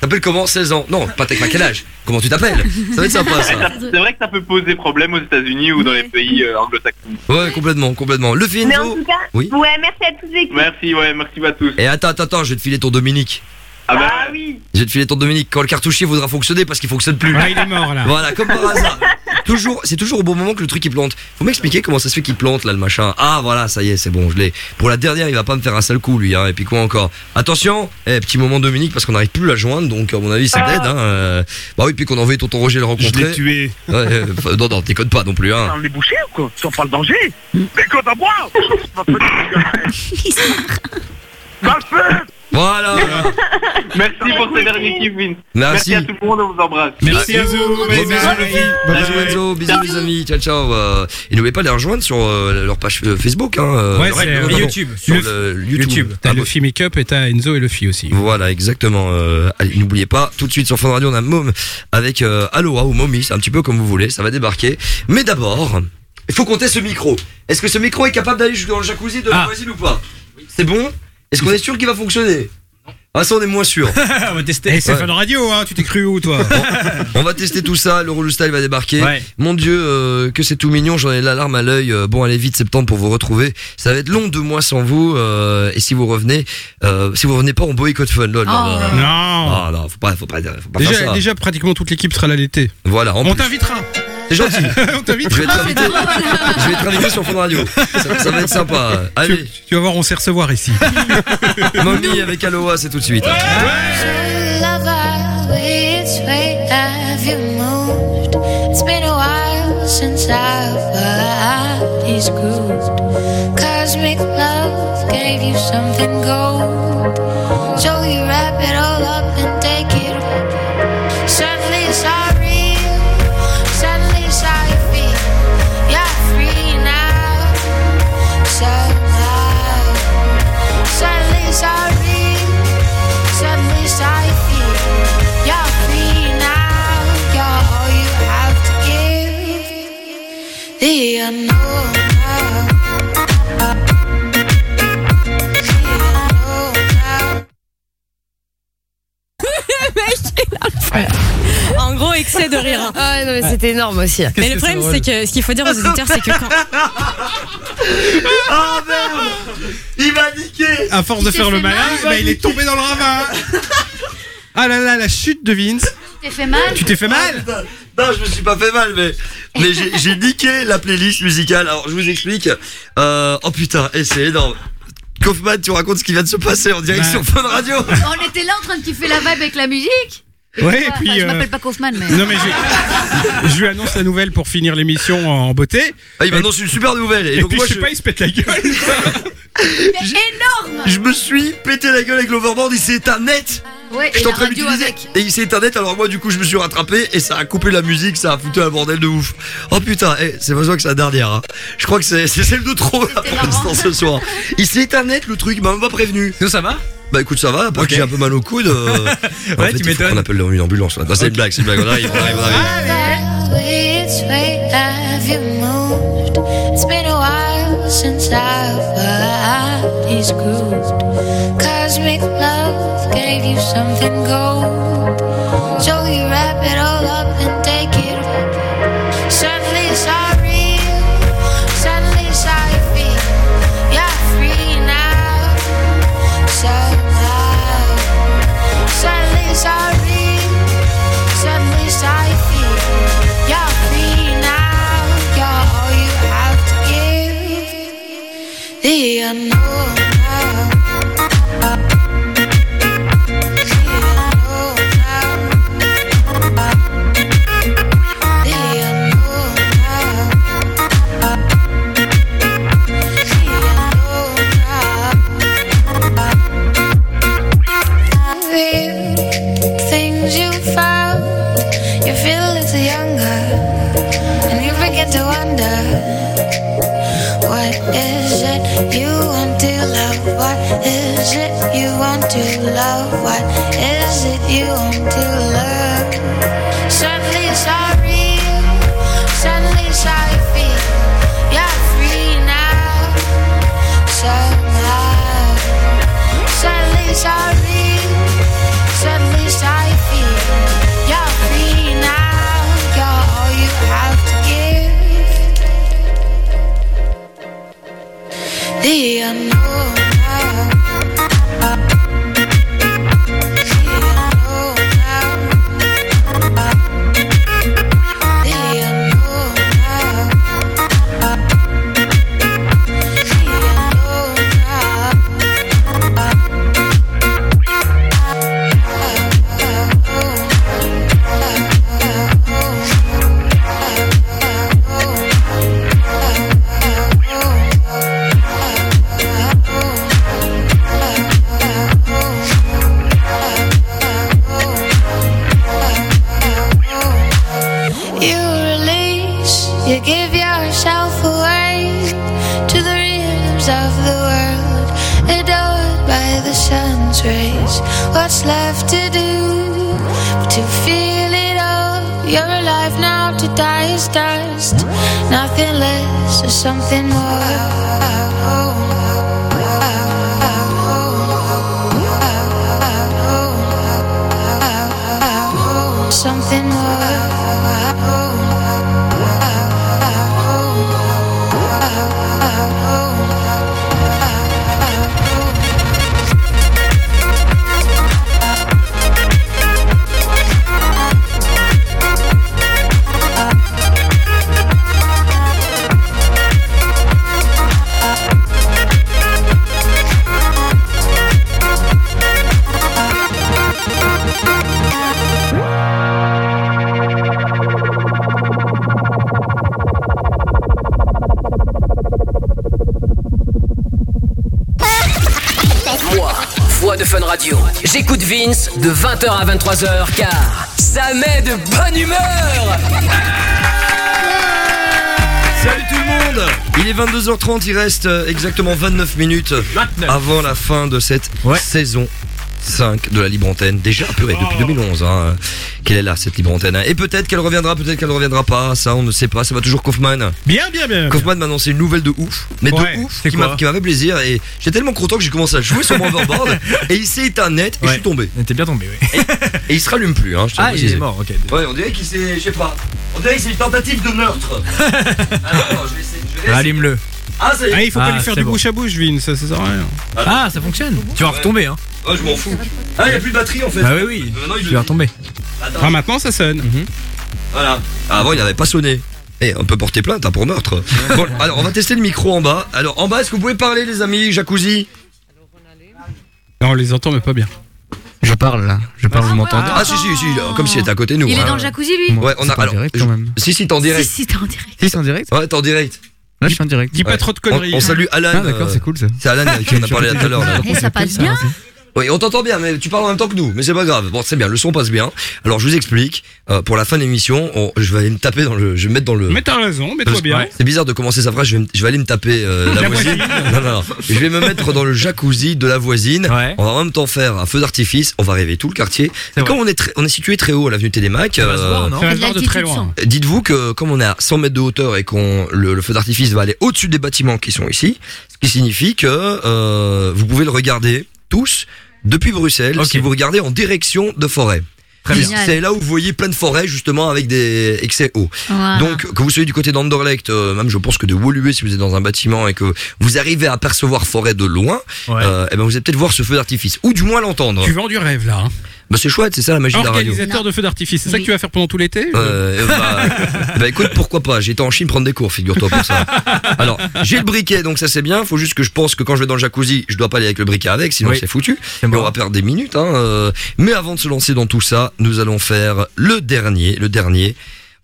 T'appelles comment 16 ans Non, pas t'as quel âge Comment tu t'appelles Ça va être sympa ça. C'est vrai que ça peut poser problème aux États-Unis ou dans les pays euh, anglo-saxons. Ouais, complètement, complètement. Le Mais en tout cas, Oui. ouais, merci à toutes les. Merci, ouais, merci à tous. Et attends, attends, attends, je vais te filer ton Dominique. Ah bah oui. Je vais te filer ton Dominique quand le cartouchier voudra fonctionner parce qu'il fonctionne plus. Ouais, il est mort, là. Voilà, comme par hasard. (laughs) toujours, c'est toujours au bon moment que le truc il plante. Faut m'expliquer comment ça se fait qu'il plante là le machin. Ah voilà, ça y est, c'est bon, je l'ai. Pour la dernière, il va pas me faire un sale coup lui. Hein. Et puis quoi encore? Attention, eh, petit moment Dominique parce qu'on n'arrive plus à la joindre, donc à mon avis c'est dead. Hein. euh. Bah oui, puis qu'on a envoyé tonton Roger le rencontrer. Je l'ai tué. Ouais, euh, enfin, non, non, déconne pas non plus. Hein. On les boucher ou quoi? Tu en parles danger Mais quand à moi (laughs) (laughs) Voilà. (laughs) Merci pour ces derniers kiffs, Vince. Merci. à tout le monde, on vous embrasse. Merci à Gros bisous, Bisous Enzo, bisous les amis, ciao ciao. euh, et n'oubliez pas de les rejoindre sur euh, leur page euh, Facebook. Hein, Ouais, leur- c'est pardon, euh, YouTube. Sur Le- le YouTube. T'as Ah, le Fi Make-up et t'as Enzo et Luffy aussi. Voilà, exactement. Euh, allez, n'oubliez pas, tout de suite sur Fun Radio, on a Mom avec euh, Aloha ou Mommy, c'est un petit peu comme vous voulez, ça va débarquer. Mais d'abord, il faut compter ce micro. Est-ce que ce micro est capable d'aller jusque dans le jacuzzi de la Ah. voisine ou pas? C'est bon? Est-ce qu'on est sûr qu'il va fonctionner? Ah ça on est moins sûr. (laughs) on va tester. Eh, c'est Ouais. Fun Radio, hein, tu t'es cru où toi? On va tester tout ça, le Roulou Style va débarquer. Ouais. Mon dieu, euh, que c'est tout mignon, j'en ai la larme à l'œil. Euh, bon, allez vite septembre pour vous retrouver. Ça va être long deux mois sans vous. euh, et si vous revenez, euh, si vous revenez pas, on boycott Fun. Lol, non, non, non. Non. Ah, non, faut pas, faut pas, faut pas faire Déjà, ça. déjà, pratiquement toute l'équipe sera là l'été. Voilà, en On t'invitera. C'est gentil. (laughs) On t'invitera. Je vais être invité. Je vais être invité sur Fun Radio. Ça, ça va être sympa. Allez, Tu, tu vas voir, on sait recevoir ici. (laughs) Mommy avec Aloha, c'est tout de suite. Grooved. Cosmic love gave you something gold. So you wrap it all up and take it. En gros, excès de rire. Ah non, mais c'était énorme aussi. Mais le problème, c'est que ce qu'il faut dire aux auditeurs, c'est que quand. Oh merde Il m'a niqué À force de faire le malin, bah, il est tombé dans le ravin. (laughs) Ah là là, la chute de Vince. Tu t'es fait mal Tu t'es fait mal Ah. Non, je me suis pas fait mal, mais, mais j'ai- j'ai niqué la playlist musicale. Alors, je vous explique. Euh, oh putain, et c'est énorme. Kaufman, tu racontes ce qui vient de se passer en direct sur Fun Radio. On était là en train de kiffer la vibe avec la musique. Ouais, et Enfin, puis, je euh, m'appelle pas Kaufman, mais. Non mais je, (laughs) je lui annonce la nouvelle pour finir l'émission en beauté. Ah, il m'annonce une super nouvelle. Et, Et, donc, puis moi, je sais je, pas, il se pète la gueule. Mais énorme je me suis pété la gueule avec l'overboard. Il s'est éteint net. Ouais, et la train radio avec. Et il s'est éteint net. Alors, moi, du coup, je me suis rattrapé. Et ça a coupé la musique. Ça a foutu un bordel de ouf. Oh putain, eh, c'est besoin que c'est la dernière. hein. Je crois que c'est c'est celle de trop là, pour l'instant ce soir. Il s'est éteint net le truc. Il m'a même pas prévenu. Nous, ça va? Bah écoute ça va, parce que j'ai un peu mal au coude. euh, (laughs) en Ouais, fait, tu m'étonnes. qu'on appelle une ambulance. là. Non, c'est une blague, c'est une blague. On arrive, on arrive, on arrive. Give. The something more. Vince de 20h à 23h car ça met de bonne humeur. Salut tout le monde. Il est 22h30, il reste euh, exactement 29 minutes avant la fin de cette saison 5 de la libre antenne. Déjà purée depuis 2011 hein, qu'elle est là cette libre antenne. hein. Et peut-être qu'elle reviendra, peut-être qu'elle ne reviendra pas, ça on ne sait pas, ça va toujours Kaufman. Bien, bien, bien. Kaufman m'a annoncé une nouvelle de ouf, mais Ouais, de ouf, qui m'a fait plaisir et j'étais tellement content que j'ai commencé à jouer sur mon overboard (laughs) et il s'est éteint net et je suis tombé. T'es bien tombé, oui. Et il se rallume plus, hein, je Ah, il est mort, ok. Ouais, on dirait qu'il s'est, je sais pas, on dirait que c'est une tentative de meurtre. (laughs) Alors, je vais essayer, essayer. Allume-le. Ah, ça y est. Ah, il faut pas Ah, lui faire c'est du bon. bouche à bouche, Vin, ça, ça sert à rien. Ah, ça fonctionne. Tu vas retomber, hein. Oh, je m'en fous. Ah, il n'y a plus de batterie en fait. Ah oui, oui. Maintenant, il Tu vas retomber. Attends. Ah, maintenant, ça sonne. Voilà. Ah, avant, il n'avait pas sonné. Eh, on peut porter plainte hein, pour meurtre. (laughs) Bon, alors, on va tester le micro en bas. Alors, en bas, est-ce que vous pouvez parler, les amis Jacuzzi Non, on les entend, mais pas bien. Je parle là, je parle, vous m'entendez Ah, si, si, si, comme s'il était à côté de nous. Il est hein. dans le jacuzzi, lui Ouais, on a. C'est pas en Alors, direct, je- quand même. Si, si, t'es en direct. Si, si, t'es en direct. Si, c'est en direct Ouais, t'es en direct. Là, je suis en direct. Dis pas Ouais. trop de conneries. On, on salue Alan. Ah, d'accord, euh, c'est cool ça. C'est Alan avec (laughs) qui on a parlé tout à l'heure. là. Et ça passe bien. Oui, on t'entend bien, mais tu parles en même temps que nous. Mais c'est pas grave. Bon, c'est bien, le son passe bien. Alors, je vous explique. Euh, pour la fin de l'émission, on- je vais aller me taper dans le. Je vais me mettre dans le. Mais t'as raison, mets-toi bien. Ouais. C'est bizarre de commencer sa phrase. Je vais, me- je vais aller me taper euh, la, La voisine. voisine. (laughs) Non, non, non. Je vais me mettre dans le jacuzzi de la voisine. Ouais. On va en même temps faire un feu d'artifice. On va rêver tout le quartier. Et comme on est très- on est situé très haut à l'avenue Télémac. Ça va se voir, non Ça va Et se voir de très loin. Euh, Dites-vous que comme on est à 100 mètres de hauteur et qu'on le, le feu d'artifice va aller au-dessus des bâtiments qui sont ici, ce qui signifie que euh, vous pouvez le regarder tous depuis Bruxelles si vous regardez en direction de forêt. Très bien. Génial. C'est là où vous voyez plein de forêts justement avec des excès hauts. Voilà. Donc que vous soyez du côté d'Anderlecht, euh, même je pense que de Woluwe si vous êtes dans un bâtiment et que vous arrivez à apercevoir forêt de loin, Ouais. euh, eh ben vous allez peut-être voir ce feu d'artifice ou du moins l'entendre. Tu vends du rêve là. hein. Bah c'est chouette, c'est ça la magie de la radio. Organisateur de feux d'artifice, c'est ça que tu vas faire pendant tout l'été Euh, bah, (laughs) bah, écoute, pourquoi pas J'étais en Chine prendre des cours, figure-toi pour ça. (laughs) Alors, j'ai le briquet, donc ça c'est bien. Faut juste que je pense que quand je vais dans le jacuzzi, je dois pas aller avec le briquet avec, sinon Oui. c'est foutu. C'est Et bon. on va perdre des minutes. Hein, euh. Mais avant de se lancer dans tout ça, nous allons faire le dernier, le dernier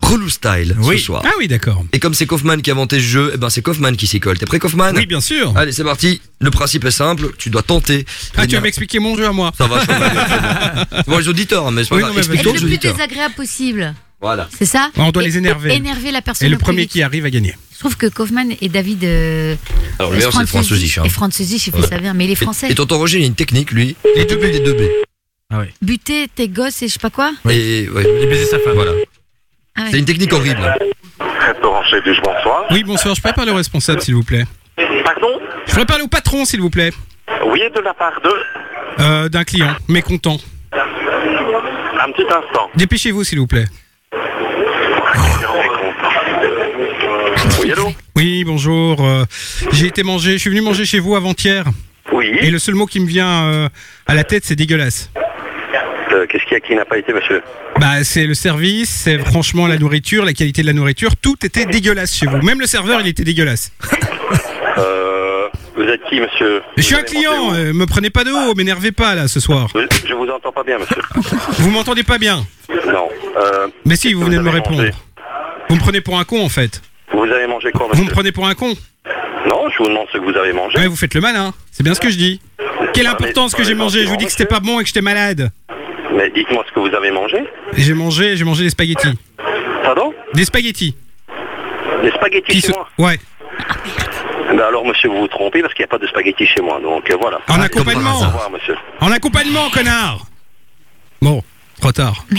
relou style Oui. ce soir. Ah oui, d'accord. Et comme c'est Kaufman qui a inventé ce jeu, eh ben c'est Kaufman qui s'y colle. T'es prêt, Kaufman Oui, bien sûr. Allez, c'est parti. Le principe est simple. Tu dois tenter. Ah, tu vas m'expliquer mon jeu à moi. Ça va, je comprends. Bon, (laughs) les auditeurs, hein, mais c'est pas Oui, grave. non, mais Explique-toi Être aux le plus désagréable possible. Voilà. C'est ça? On doit Et- les énerver. et Énerver la personne. Et le premier qui arrive à gagner. Je trouve que Kaufman et David. Euh, Alors, le meilleur, c'est le Franzosich, hein. Et Franzosich, il fait ça bien. Mais il est français. Et tonton Roger, il a une technique, lui. Les deux B, les deux B. Ah ouais. Buter tes gosses et je sais pas quoi? Et, ouais. Il baiser sa femme. Voilà. Ah ouais. C'est une technique horrible. Restaurant Chef Duche, bonsoir. Oui, bonsoir, je pourrais parler au responsable, s'il vous plaît. Pardon? Je pourrais parler au patron, s'il vous plaît. Oui, de la part de... Euh, D'un client, mécontent. Un petit instant. Dépêchez-vous, s'il vous plaît. Oui, allô? Oui, bonjour. euh, J'ai été manger, je suis venu manger chez vous avant-hier. Oui. Et le seul mot qui me vient euh, à la tête, c'est dégueulasse. Qu'est-ce qu'il y a qui n'a pas été, monsieur Bah, c'est le service, c'est franchement la nourriture, la qualité de la nourriture, tout était dégueulasse chez vous. Même le serveur, il était dégueulasse. (laughs) euh, Vous êtes qui, monsieur Je suis Vous un client, euh, me prenez pas de haut, m'énervez pas là ce soir. Je vous entends pas bien, monsieur. (laughs) Vous m'entendez pas bien Non. Euh, Mais si, vous venez de vous me avez répondre. mangé Vous me prenez pour un con en fait. vous avez mangé quoi, Vous monsieur me prenez pour un con Non, je vous demande ce que vous avez mangé. Ouais, vous faites le malin, c'est bien ce que je dis. Quelle importance que j'ai mangé Je vous dis que c'était pas bon et que j'étais malade. Mais dites-moi ce que vous avez mangé. J'ai mangé, j'ai mangé des spaghettis. Pardon? Des spaghettis. Des spaghettis Qui chez se- moi Ouais. Ben alors, monsieur, vous vous trompez parce qu'il n'y a pas de spaghettis chez moi. Donc euh, voilà. En accompagnement. Au revoir, monsieur. En accompagnement, connard Bon, trop tard. (laughs)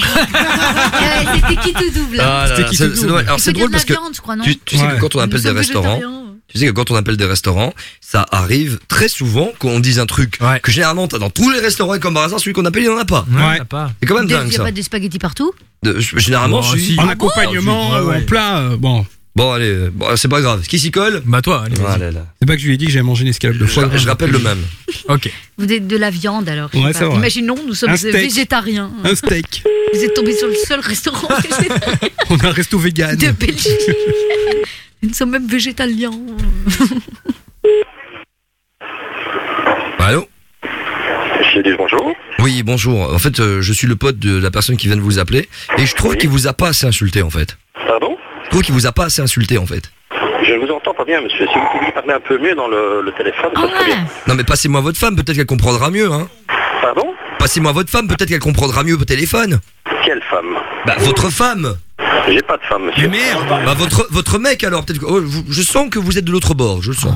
C'était qui tout double Ah là C'était là, qui c'est- tout c'est double dommage. Alors c'est drôle parce que viande, je crois, non tu, tu sais que quand on appelle des sommes restaurants, végétariens. Tu sais que quand on appelle des restaurants, ça arrive très souvent qu'on dise un truc que généralement t'as dans tous les restaurants et comme par hasard celui qu'on appelle il en a pas. Ouais. C'est quand même Il y a dingue pas des spaghettis partout De- généralement Oh, si. si. En accompagnement bon ou en plat, euh, bon. Bon allez, euh, bon, c'est pas grave. Qui s'y colle Bah toi, allez. Ah. C'est pas que je lui ai dit que j'avais mangé une escalope de Je, foie je rappelle le même. (laughs) Ok. Vous êtes de la viande alors je sais Ouais, pas. c'est vrai. Imaginons, nous sommes végétariens. Un steak. Vous êtes tombé sur le seul restaurant végétarien (laughs) On a un resto vegan. de Belgique. (laughs) Nous sommes même végétaliens. (laughs) Allô J'ai dit bonjour. Oui, bonjour. En fait, euh, je suis le pote de la personne qui vient de vous appeler et je trouve qu'il vous a pas assez insulté en fait. Pardon Je trouve qu'il vous a pas assez insulté en fait. Je ne vous entends pas bien, monsieur. Si vous pouviez parler un peu mieux dans le, le téléphone, ça serait bien. Non mais passez-moi votre femme, peut-être qu'elle comprendra mieux hein. Pardon Passez-moi votre femme, peut-être qu'elle comprendra mieux au téléphone. Quelle femme Bah votre femme. J'ai pas de femme, monsieur. Mais merde Bah votre votre mec alors peut-être que oh, vous- je sens que vous êtes de l'autre bord, je le sens.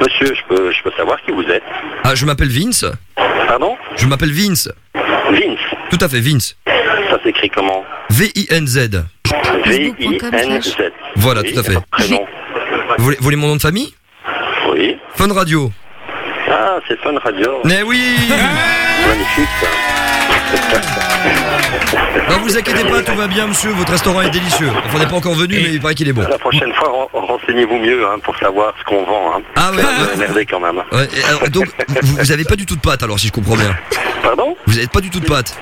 Monsieur, je peux, je peux savoir qui vous êtes? Ah, je m'appelle Vince. Pardon? Je m'appelle Vince. Vince. Tout à fait Vince. Ça s'écrit comment? V I N Z. V-I-N-Z. Voilà, Oui, tout à fait. Prénom. Vous voulez, vous voulez mon nom de famille? Oui. Fun Radio. Ah, c'est Fun Radio. Mais oui Magnifique, ça. Non vous inquiétez pas, tout va bien monsieur, votre restaurant est délicieux. Enfin on n'est pas encore venu mais il paraît qu'il est bon. La prochaine fois, ren- renseignez-vous mieux hein, pour savoir ce qu'on vend. Hein. Ah ouais, quand même. Ouais, et alors, donc vous, vous avez pas du tout de pâte alors si je comprends bien. Pardon? Vous avez pas du tout de pâte.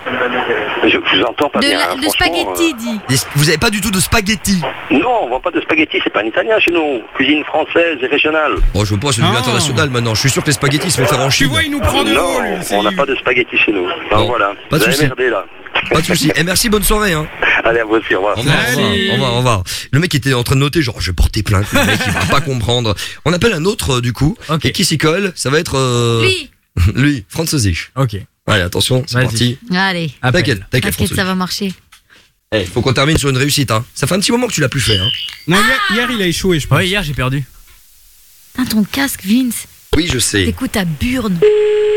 Je vous entends pas De, bien. la- hein, de spaghetti, dit. Des- Vous avez pas du tout de spaghetti. euh, Non, on vend pas de spaghetti, c'est pas un italien chez nous. Cuisine française et régionale. Oh je veux pas, c'est Ah. international maintenant. Je suis sûr que les spaghettis se vont faire en Tu Chine. vois, il nous prend de c'est- on n'a pas de spaghetti chez nous. Bon, Non, voilà. Pas de souci. merdé là. Pas de soucis. Et merci, bonne soirée. Hein. Allez, à vous aussi, au revoir. Au revoir, au revoir, Salut. au revoir, au revoir. Le mec était en train de noter, genre, je vais porter plainte, le mec, il va pas comprendre. On appelle un autre, euh, du coup, Ok. et qui s'y colle, ça va être... Euh... Lui. (laughs) Lui, Franz Zich. Ok. Allez, attention, c'est Vas-y. parti. Allez. Appelle. T'inquiète, t'inquiète, T'inquiète, ça va marcher. Eh, faut qu'on termine sur une réussite, hein. Ça fait un petit moment que tu l'as plus fait, hein. Non, hier, hier, il a échoué, je pense. Ouais, hier j'ai perdu. Putain, ton casque, Vince. Oui, je sais. T'écoutes à Burne.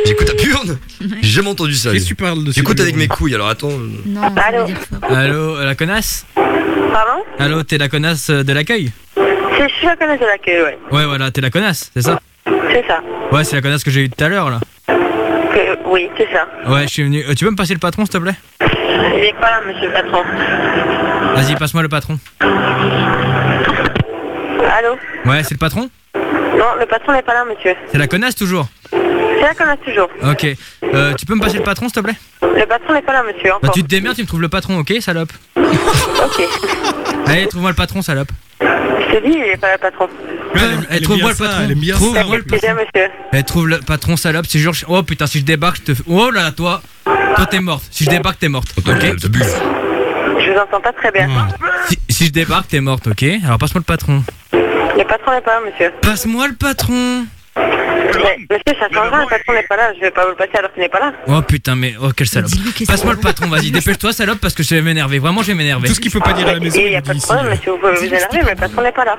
J'écoute à Burne J'ai jamais entendu ça. Qu'est-ce que tu parles de J'écoute avec mes couilles, alors attends. Non, dire ça. Allô, euh, la connasse Pardon Allô, t'es la connasse euh, de l'accueil C'est je suis la connasse de l'accueil, ouais. Ouais, voilà, t'es la connasse, c'est ça C'est ça. Ouais, c'est la connasse que j'ai eue tout à l'heure là. Euh, oui, c'est ça. Ouais, je suis venu. euh, tu peux me passer le patron, s'il te plaît? Il est pas là, monsieur le patron. Vas-y, passe-moi le patron. Allô Ouais, c'est le patron? Non, le patron n'est pas là, monsieur. C'est la connasse toujours C'est la connasse toujours. Ok. Euh, tu peux me passer le patron, s'il te plaît Le patron n'est pas là, monsieur. Bah, tu te démerdes, tu me trouves le patron, ok, salope Ok. (laughs) Allez, trouve-moi le patron, salope. Je te dis, il est pas le patron. elle Eh, elle trouve-moi bien le ça, patron. elle Trouve-moi ça. le C'est bien, monsieur. Eh, trouve le patron, salope. Si je... Oh putain, si je débarque, je te. Oh là là, toi. Toi, t'es morte. Si je débarque, t'es morte. Ok. Je vous entends pas très bien. si, si je débarque, t'es morte, ok Alors passe-moi le patron. Le patron n'est pas monsieur. Passe-moi le patron. Mais, monsieur, ça changera, le patron n'est pas là. Je vais pas vous le passer alors qu'il n'est pas là. Oh putain, mais oh quelle salope. Passe-moi le patron, vas-y, dépêche-toi, salope, parce que je vais m'énerver. Vraiment, je vais m'énerver. Tout ce qu'il peut pas dire à la maison, Il n'y il a pas de problème, monsieur. Vous pouvez vous énerver, mais le patron n'est pas là.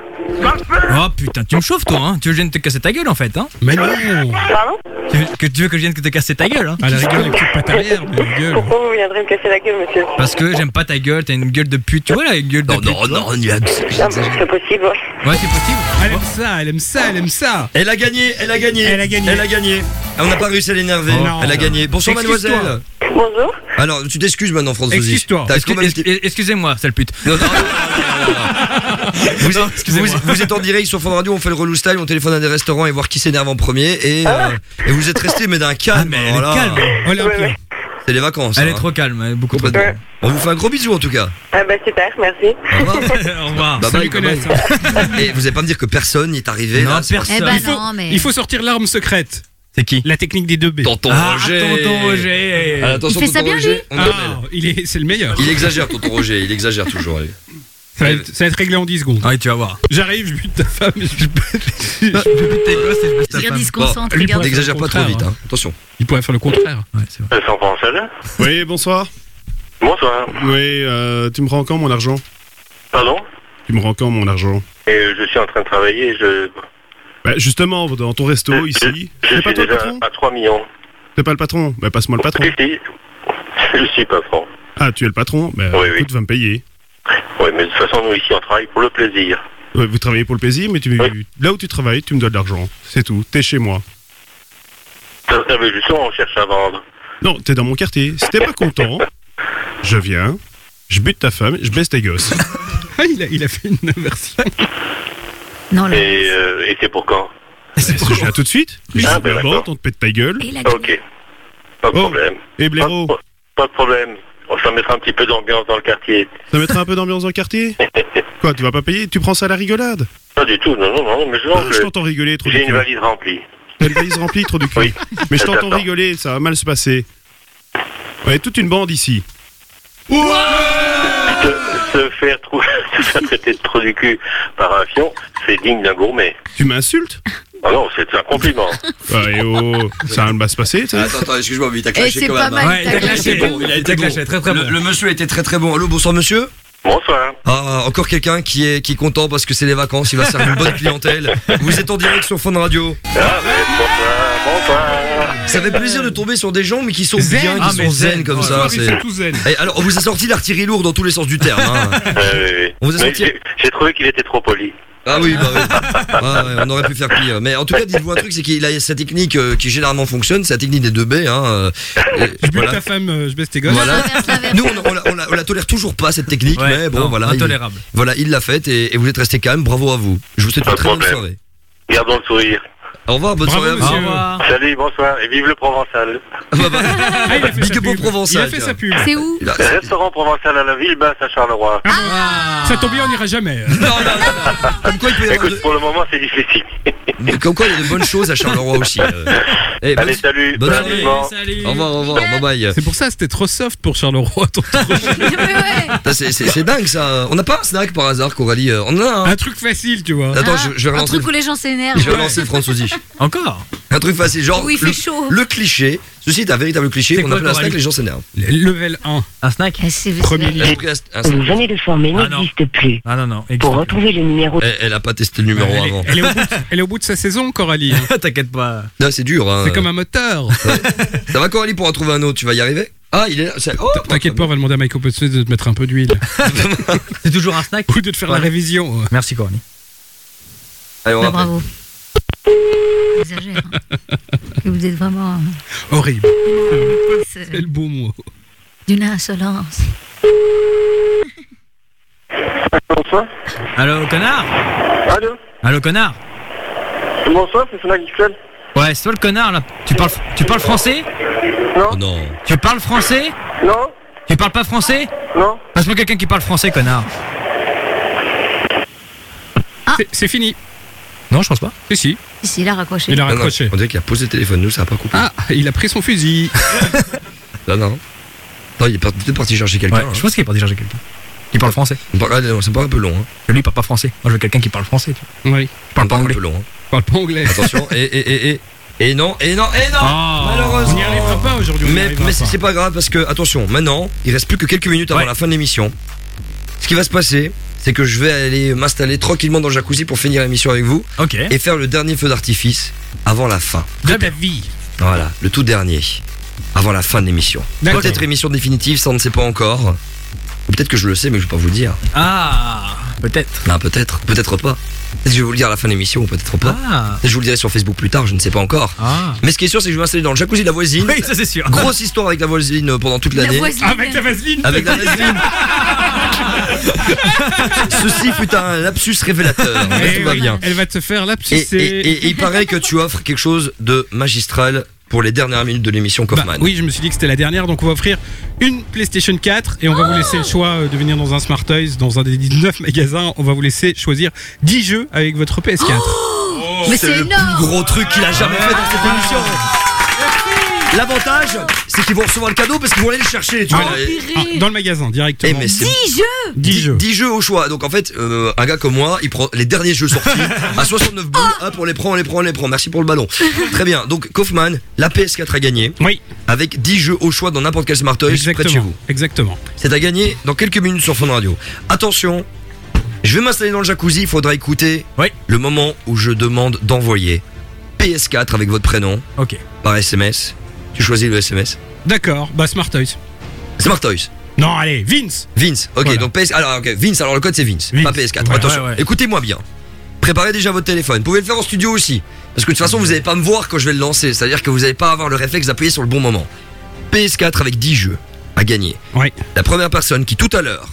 Oh putain, tu me chauffes, toi, hein Tu veux que je vienne te casser ta gueule, en fait, hein Mais non Pardon? Tu veux, que, tu veux que je vienne te casser ta gueule, hein À la rigueur, les petites pattes arrière, mais la gueule. Pourquoi vous viendrez me casser la gueule, monsieur? Parce que j'aime pas ta gueule, t'as une gueule de pute. Tu vois, là, une gueule de Non, pute. non, non, il y a- Non, C'est possible, ouais. Ouais, c'est possible. Elle aime ça, elle aime ça, elle aime ça. Elle a gagné, elle a gagné. Elle a gagné. Elle a gagné. Ah, On n'a pas réussi à l'énerver. Oh, elle a gagné. Bonsoir mademoiselle. Bonjour. Alors, tu t'excuses maintenant, François. Excuse-toi. Excusez-moi, sale pute. Non, non, non, non, non, non. (laughs) Vous, êtes, vous, vous êtes en direct sur Fun Radio, on fait le relou style, on téléphone à des restaurants et voir qui s'énerve en premier. Et, euh, et vous êtes resté, mais d'un calme. alors là, calme. Olympia. C'est les vacances. Elle hein. est trop calme, elle est beaucoup trop Complètement. On vous fait un gros bisou en tout cas. Ah bah super, merci. Au revoir. (laughs) Bye bye, bye bye. Et vous allez pas me dire que personne n'y est arrivé Non, là, personne. Eh ben il, faut, non, mais- il faut sortir l'arme secrète. C'est qui La technique des deux B. Tonton Ah, Roger. tonton Roger. Ah, attention, Il fait ça tonton bien, Roger. lui Ah, il est, c'est le meilleur. Il exagère, tonton Roger, il exagère toujours. lui. Ça va, être, ça va être réglé en 10 secondes. Ah oui, tu vas voir. J'arrive, je bute ta femme. Je... Je bute tes gosses et je bute ta Regarde, il se concentre. lui, regarde. N'exagère pas trop contraire, vite, hein. hein. attention. Il pourrait faire le contraire. Ouais, c'est vrai. Sans français Oui, bonsoir. Bonsoir. Oui, euh, tu me rends quand mon argent? Pardon? Tu me rends quand mon argent? Et je suis en train de travailler, je, bah, Justement, dans ton resto ici. je pas suis toi le déjà patron? à 3 millions. T'es pas le patron? Bah, passe-moi le patron. Si, si. (laughs) Je suis patron. Ah, tu es le patron? Bah, Oui, oui. écoute, va me payer. Oui, mais de toute façon, nous ici, on travaille pour le plaisir. Ouais, vous travaillez pour le plaisir, mais tu, là où tu travailles, tu me dois de l'argent. C'est tout. T'es chez moi. Ça savait justement, on cherche à vendre. Non, t'es dans mon quartier. Si t'es pas content, je viens, je bute ta femme, je baisse tes gosses. Ah, (laughs) il a, il a fait une version. Non, là. Et, euh, et c'est pour quand? Est-ce que je viens tout de suite? Je Ah, suis ben on te pète ta gueule. Ok. Pas de Oh. problème. Et blaireau, Pas, pas de problème. Ça mettra un petit peu d'ambiance dans le quartier. ça mettra un peu d'ambiance dans le quartier (laughs) Quoi, tu vas pas payer Tu prends ça à la rigolade Pas du tout, non, non, non, mais je Euh, Je t'entends rigoler, trop de J'ai une valise remplie. T'as une valise remplie, trop de cul. Oui. Mais je Ça t'entends rigoler, ça va mal se passer. Ouais, toute une bande ici. Se, se faire trou- (laughs) se faire traiter de trou du cul par un fion, c'est digne d'un gourmet. Tu m'insultes? Ah non, c'est un compliment. (laughs) Ouais, oh, ça va mal se passer, tu sais. Attends, attends, excuse-moi, mais il t'a clashé c'est quand pas même. hein. mal, Ouais, il t'a clashé. bon, il a Il été a bon. clashé, très, très le, bon. le monsieur était très très bon. Allô, bonsoir monsieur. Bonsoir. Ah, encore quelqu'un qui est qui est content parce que c'est les vacances, il va servir une bonne clientèle. Vous êtes en direct sur Fun Radio. Ah, mais bonsoir, bonsoir. Ça fait plaisir de tomber sur des gens mais qui sont Zen. bien, qui Ah, sont zen, zen. comme ça. c'est- sont tous zen. Et alors, on vous a sorti l'artillerie lourde dans tous les sens du terme. hein. Euh, oui, oui. On vous a Mais senti- j'ai- J'ai trouvé qu'il était trop poli. Ah oui, bah oui. (laughs) Ouais, ouais, on aurait pu faire pire. Mais en tout cas, dites-vous un truc, c'est qu'il a sa technique euh, qui généralement fonctionne, c'est la technique des deux B. Hein, euh, et Je voilà. ta femme, euh, je baisse tes gosses. Voilà. Nous, on, on la, on la- on la tolère toujours pas cette technique, Ouais, mais bon, non, voilà. il- Intolérable. Voilà, il l'a faite et, et vous êtes resté calme. Bravo à vous. Je vous souhaite Pas une très bonne soirée. Gardons le sourire. Au revoir, bonne Bravo, soirée à vous. Au Monsieur. revoir. Salut, bonsoir. Et vive le Provençal. Ah, bah, bah, Ah, il a fait Big sa up au pub. Provençal, Il a fait tiens. sa pub. C'est où il a- Restaurant Provençal à la ville basse à Charleroi. Ça tombe bien, on n'ira jamais. Non, non, non, non. Comme quoi, il peut y avoir Écoute, pour le moment, c'est difficile. de... Comme quoi, il y a de bonnes choses à Charleroi aussi. euh. Eh, bonne- Allez, salut. bonne Bon soirée. Salut. Au revoir, au revoir, bye bye. C'est pour ça, c'était trop soft pour Charleroi. ton truc. (laughs) Ça, C'est c'est- c'est dingue ça. On n'a pas un snack par hasard, Coralie euh, On en a un. Un truc facile, tu vois. Attends, Ah, je, je vais Un relancer. truc où les gens s'énervent. Je vais relancer le Franzouzi. (laughs) Encore Un truc facile, genre Oui, il fait le, chaud. le cliché. Ceci est un véritable cliché. C'est On quoi, appelle un snack, les gens s'énervent. Level 1. Un snack c'est- c'est- Premier Elle a pris un- un Vous snack. venez de former Ah, non. n'existe plus. Ah non, non. Pour retrouver le numéro Elle, elle a pas testé le numéro elle, est, avant. elle est au bout de, (laughs) elle est au bout de sa saison, Coralie. hein. (laughs) T'inquiète pas. Non, c'est dur. Hein. C'est comme un moteur. Ça va, Coralie, pour en trouver un autre Tu vas y arriver? Ah, il est là. c'est- Oh, T'inquiète pas, on va demander à Michael Potts de te mettre un peu d'huile. C'est toujours un snack Ou de te faire la Ouais. révision. Merci Coralie. Allez, on Bah, rappelle. bravo. Exagère. hein. Vous êtes vraiment euh, Horrible. c'est le beau mot. d'une insolence. Bonsoir. Allô, connard? Allô? Allô, connard? Bonsoir, c'est Sonia Gixel. Ouais, c'est toi le connard là. Tu parles, tu parles français? Non Oh non. Tu parles français? Non Tu parles pas français? Non Passe-moi quelqu'un qui parle français, connard. C'est- C'est fini. Non, je pense pas. Si, si. Ici, il a raccroché. Il a Non, non, raccroché. On dirait qu'il a posé le téléphone, nous, ça a pas coupé. Ah, il a pris son fusil. (laughs) Non, non. Non, il est pas- peut-être parti chercher quelqu'un. Ouais, je pense qu'il est parti chercher quelqu'un. Qui parle français. hein. Ça me paraît un peu long. Hein. Lui, il parle pas français. Moi, je veux quelqu'un qui parle français. Tu vois. Oui. Je parle pas Ça paraît anglais. un peu long. Hein. Parle pas anglais. Attention, (laughs) et, et, et, et. Et non, et non, et non Oh. Malheureusement On n'y arrivera pas aujourd'hui. on n'y Mais, arrivera mais pas. c'est c'est pas grave parce que, attention, maintenant, il reste plus que quelques minutes avant Ouais. la fin de l'émission. Ce qui va se passer, c'est que je vais aller m'installer tranquillement dans le jacuzzi pour finir l'émission avec vous Ok. et faire le dernier feu d'artifice avant la fin. De ta vie. Voilà, le tout dernier. Avant la fin de l'émission. D'accord. Peut-être émission définitive, ça on ne sait pas encore. Ou peut-être que je le sais, mais je vais pas vous le dire. Ah, peut-être. Non, peut-être, peut-être pas. Peut-être que je vais vous le dire à la fin de l'émission, ou peut-être pas. Ah. Je vous le dirai sur Facebook plus tard, je ne sais pas encore. Ah. Mais ce qui est sûr, c'est que je vais m'installer dans le jacuzzi de la voisine. Oui, ça c'est sûr. Grosse histoire avec la voisine euh, pendant toute La l'année. voisine. Avec la vaseline. Avec la vaseline. (laughs) Ceci fut un lapsus révélateur. tout va bien. Elle va te faire Et, lapsucer. et- et- et il paraît que tu offres quelque chose de magistral pour les dernières minutes de l'émission Bah, Kaufman. oui, je me suis dit que c'était la dernière, donc on va offrir une PlayStation 4 et on va vous laisser le choix euh, de venir dans un Smart Toys, dans un des 19 (laughs) magasins. On va vous laisser choisir 10 jeux avec votre PS4. Mais c'est le plus gros truc qu'il a jamais fait dans cette émission. L'avantage, c'est qu'ils vont recevoir le cadeau parce qu'ils vont aller le chercher. Tu vois. Ah, dans le magasin, directement. Eh, mais c'est- 10 jeux 10 jeux. 10 jeux au choix. Donc en fait, euh, un gars comme moi, il prend les derniers jeux sortis à 69 boules. Hop, on les prend, on les prend, on les prend. Merci pour le ballon. Très bien. Donc Kaufman, la PS4 a gagné. Oui. Avec 10 jeux au choix dans n'importe quel Smart Toys près de chez vous. Exactement. C'est à gagner dans quelques minutes sur Fun Radio. Attention, je vais m'installer dans le jacuzzi. Il faudra écouter le moment où je demande d'envoyer PS4 avec votre prénom Ok. par SMS. Tu choisis le SMS. D'accord, bah Smart Toys. Smart Toys. Non, allez, Vince. Vince, ok, Voilà. donc PS, alors, ok, Vince, alors le code c'est Vince, pas PS4. Ouais, Attention, ouais, ouais. écoutez-moi bien. Préparez déjà votre téléphone. Vous pouvez le faire en studio aussi. Parce que de toute façon, vous n'allez pas me voir quand je vais le lancer. C'est-à-dire que vous n'allez pas avoir le réflexe d'appuyer sur le bon moment. PS4 avec 10 jeux à gagner. Oui. La première personne qui, tout à l'heure,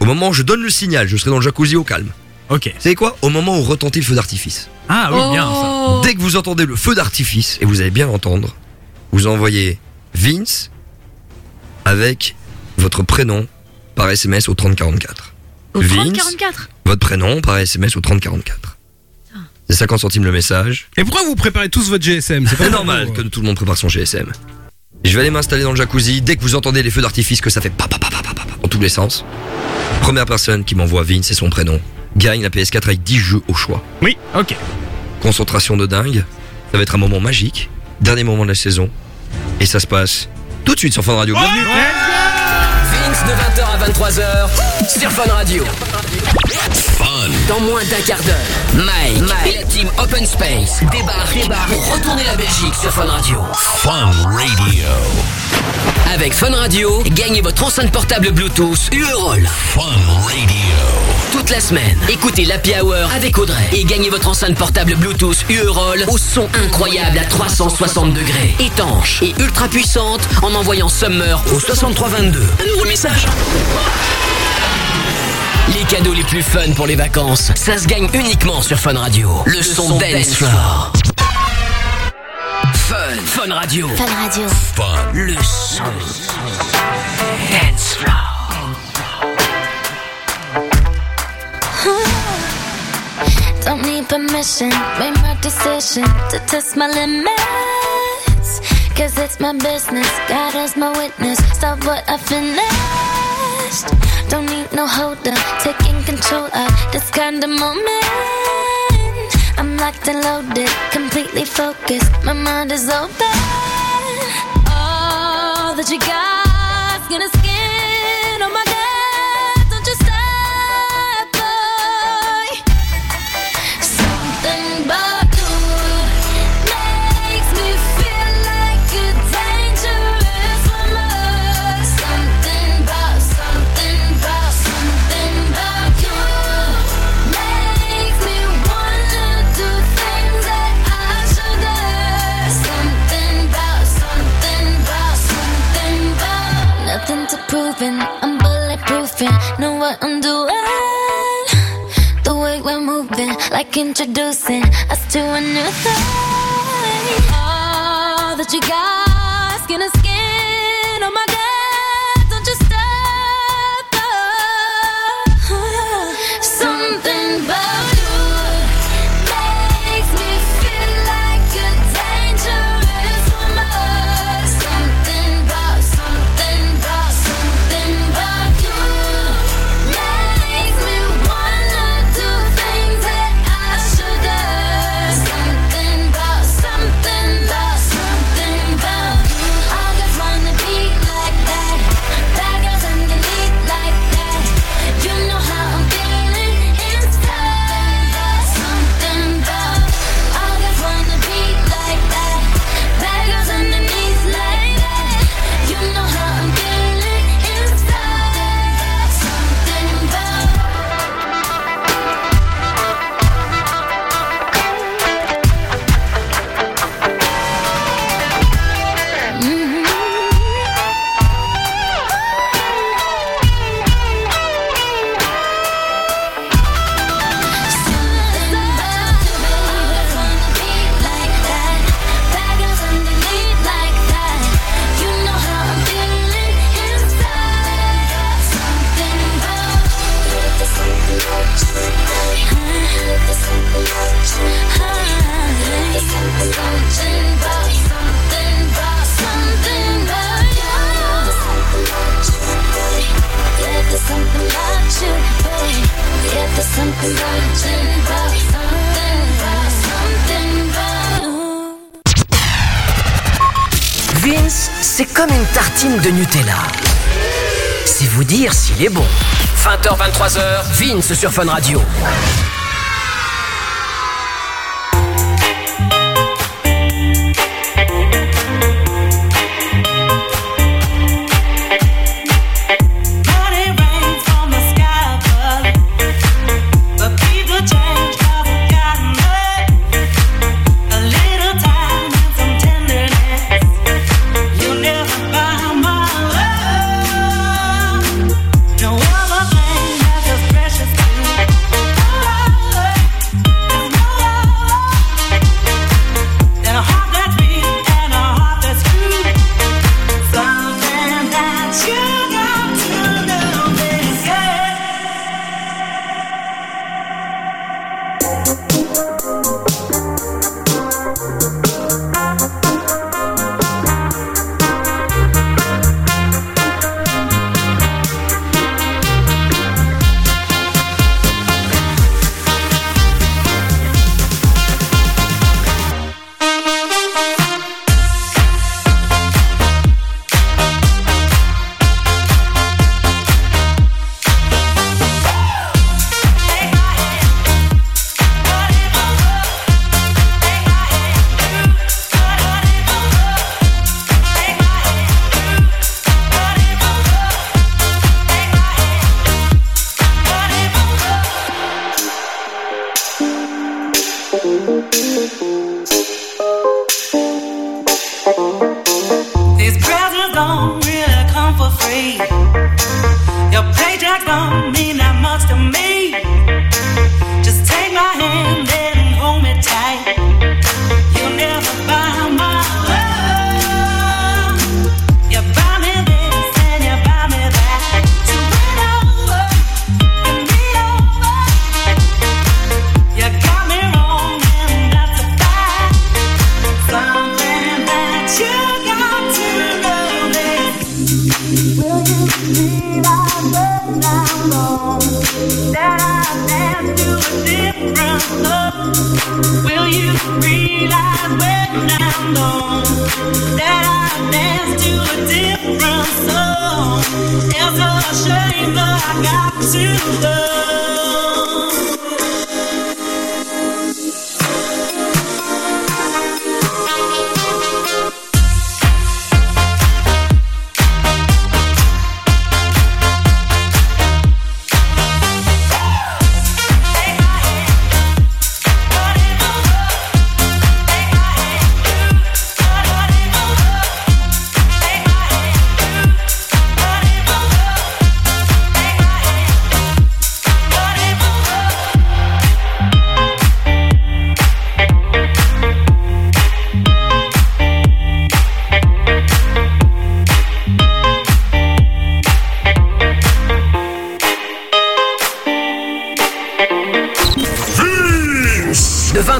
au moment où je donne le signal, je serai dans le jacuzzi au calme. Ok. Vous savez quoi? Au moment où retentit le feu d'artifice. Ah oui, bien ça. Dès que vous entendez le feu d'artifice, et vous allez bien l'entendre, vous envoyez Vince avec votre prénom par SMS au 3044. Au Vince, 3044 votre prénom par SMS au 3044. C'est 50 centimes le message. Et pourquoi vous préparez tous votre GSM C'est normal que tout le monde prépare son GSM. Je vais aller m'installer dans le jacuzzi. Dès que vous entendez les feux d'artifice, que ça fait pa pa pa pa pa dans tous les sens. Première personne qui m'envoie Vince et son prénom gagne la PS4 avec 10 jeux au choix. Oui, ok. Concentration de dingue. Ça va être un moment magique. Dernier moment de la saison. Et ça se passe tout de suite sur Fun Radio. Bienvenue. Vince de 20h à 23h sur Fun Radio. Dans moins d'un quart d'heure, Mike, et la team Open Space débarquent pour retourner la Belgique sur Fun Radio. Fun Radio. Avec Fun Radio, gagnez votre enceinte portable Bluetooth UE-Roll. Fun Radio. Toute la semaine, écoutez l'Happy Hour avec Audrey et gagnez votre enceinte portable Bluetooth UE-Roll au son incroyable à 360 degrés, étanche et ultra puissante en envoyant Summer au 6322. Un nouveau message. Les cadeaux les plus fun pour les vacances, ça se gagne uniquement sur Fun Radio. Le, son, Dance Floor. Fun. Radio. Fun Radio. Fun. Le son. Dance Floor. (laughs) Don't need permission, made my decision to test my limits. Cause it's my business, God is my witness. Stop what I finished. Don't need no holder, taking control of this kind of moment. Locked and loaded, completely focused. My mind is open. All that you got's gonna what I'm doing. The way we're moving, like introducing us to a new thing. All that you got, skin to skin. C'est comme une tartine de Nutella. C'est vous dire s'il est bon. 20h, 23h, Vince sur Fun Radio.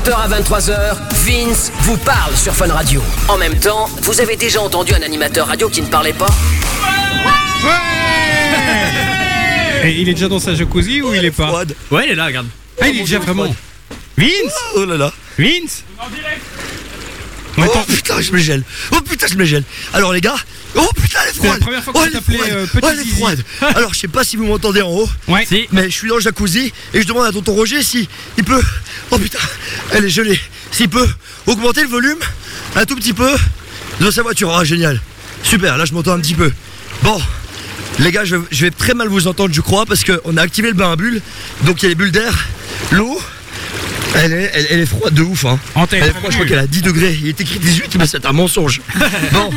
20h à 23h, Vince vous parle sur Fun Radio. En même temps, vous avez déjà entendu un animateur radio qui ne parlait pas? Et il est déjà dans sa jacuzzi ou il est pas? Ouais, il est là, regarde. Ah, il est déjà vraiment. Vince Oh là là. Vince Oh putain, je me gèle. Oh putain, je me gèle. Alors les gars, oh putain, elle est C'est froide. la première fois oh, qu'on elle est t'appelait, froide. euh, petit oh, elle est froide. (laughs) Alors je sais pas si vous m'entendez en haut. Ouais. Mais je suis dans le jacuzzi et je demande à tonton Roger si il peut. Oh putain, elle est gelée. S'il peut augmenter le volume un tout petit peu de sa voiture. Ah génial. Super, là je m'entends un petit peu. Bon. Les gars, je, je vais très mal vous entendre, je crois, parce qu'on a activé le bain à bulles. Donc il y a les bulles d'air. L'eau, elle est, elle, elle est froide de ouf. Hein. Elle est froide, je crois qu'elle a 10 degrés. Il est écrit 18, mais c'est un mensonge. (laughs) Bon.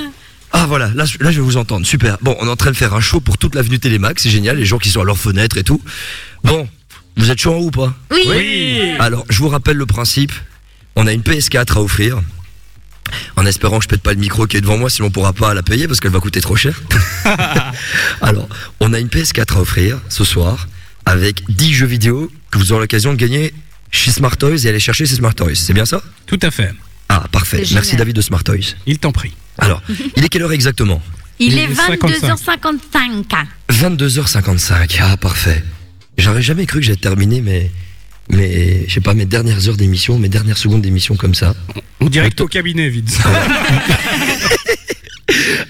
Ah voilà, là, là je vais vous entendre, super. Bon, on est en train de faire un show pour toute l'avenue Télémax, c'est génial, les gens qui sont à leurs fenêtres et tout. Bon, vous êtes chaud en haut ou pas? Oui. Oui. Alors, je vous rappelle le principe. On a une PS4 à offrir. En espérant que je pète pas le micro qui est devant moi, sinon on pourra pas la payer parce qu'elle va coûter trop cher. (laughs) Alors, on a une PS4 à offrir ce soir avec 10 jeux vidéo que vous aurez l'occasion de gagner chez Smart Toys et aller chercher chez Smart Toys. C'est bien ça? Tout à fait. Ah, parfait. Merci. David de Smart Toys. Il t'en prie. Alors, il est quelle heure exactement? Il Il est est 55. 22h55. 22h55. Ah, parfait. J'aurais jamais cru que j'allais terminer mes, mes, je sais pas, mes dernières heures d'émission, mes dernières secondes d'émission comme ça. Direct au cabinet, (laughs)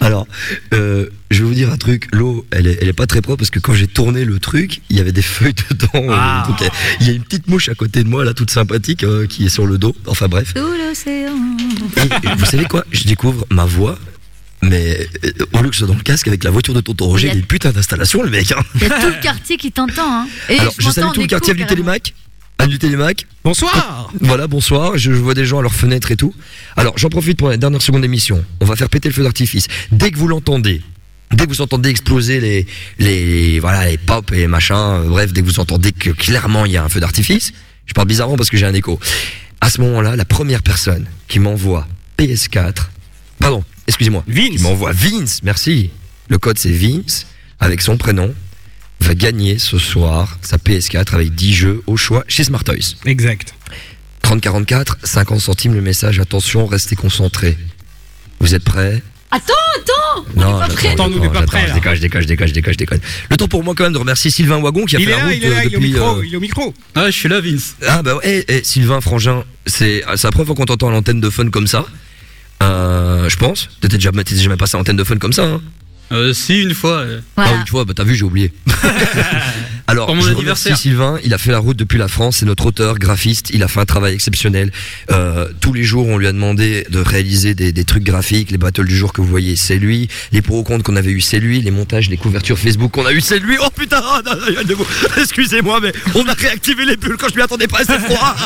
vite. truc, l'eau, elle est, elle est pas très propre parce que quand j'ai tourné le truc, il y avait des feuilles (laughs) dedans. euh, Ah. donc, euh, il y a une petite mouche à côté de moi, là, toute sympathique, euh, qui est sur le dos. Enfin bref. Sous l'océan. Et, et vous savez quoi? Je découvre ma voix. Mais euh, au lieu que ce soit dans le casque avec la voiture de Tonton Roger, Il y a- il y a une putain d'installation le mec. hein. Il y a tout le quartier qui t'entend. Hein. Et Alors je m'entends salue tout le quartier du. Télémac. Du Télémac. Bonsoir. Voilà, bonsoir. Je, je vois des gens à leurs fenêtres et tout. Alors j'en profite pour la dernière seconde d'émission. On va faire péter le feu d'artifice. Dès que vous l'entendez, dès que vous entendez exploser les, les, voilà, les pop et machin, euh, bref, dès que vous entendez que clairement il y a un feu d'artifice, je parle bizarrement parce que j'ai un écho. À ce moment-là, la première personne qui m'envoie PS4, pardon, excusez-moi, qui m'envoie Vince, merci. Le code c'est Vince avec son prénom va gagner ce soir sa PS4 avec 10 jeux au choix chez Smart Toys. Exact. 3044, 50 centimes le message, attention, restez concentrés. Vous êtes prêts? Attends, attends On Non, est pas prêts. j'attends, j'attends, Je décolle, je décolle, je décolle, je décolle, je décolle. Le temps pour moi quand même de remercier Sylvain Wagon qui a Il fait est la là, route il est là, euh, il est au depuis, micro. euh, Il est au micro. Ah, je suis là, Vince. Ah bah ouais, eh, eh, Sylvain Frangin, c'est la première fois qu'on t'entend à l'antenne de fun comme ça. Euh, je pense. T'étais déjà, t'étais jamais passé à l'antenne de fun comme ça, hein Euh, si, une fois. Ah, une fois, bah t'as vu, j'ai oublié. (laughs) Alors, Pour mon je anniversaire. remercie Sylvain, il a fait la route depuis la France, c'est notre auteur, graphiste, il a fait un travail exceptionnel. Euh, tous les jours, on lui a demandé de réaliser des, des trucs graphiques, les battles du jour que vous voyez, c'est lui. Les pour ou contre qu'on avait eu, c'est lui. Les montages, les couvertures Facebook qu'on a eu, c'est lui. Oh putain, ah, non, excusez-moi, mais on a réactivé les bulles quand je m'y attendais pas, c'est froid. (laughs)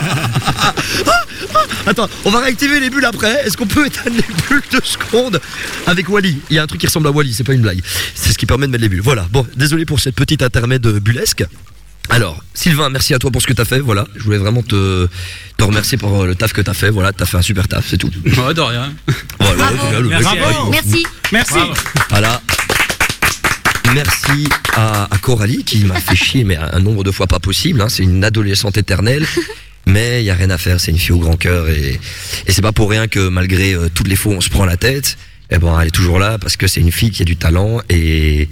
Ah, ah, Attends, on va réactiver les bulles après. Est-ce qu'on peut éteindre les bulles deux secondes avec Wally? Il y a un truc qui ressemble à Wally, c'est pas une blague. C'est ce qui permet de mettre les bulles. Voilà. Bon, désolé pour cette petite intermède bullesque. Alors, Sylvain, merci à toi pour ce que t'as fait. Voilà, je voulais vraiment te, te remercier pour euh, le taf que t'as fait. Voilà, t'as fait un super taf, c'est tout. (laughs) Ouais, de rien. Voilà, voilà, le mec, Merci. Merci. Merci. voilà. Merci à, à Coralie qui m'a fait chier, mais un nombre de fois pas possible. hein. C'est une adolescente éternelle. Mais il y a rien à faire, c'est une fille au grand cœur et, et c'est pas pour rien que malgré euh, toutes les fois où on se prend la tête, eh ben elle est toujours là parce que c'est une fille qui a du talent et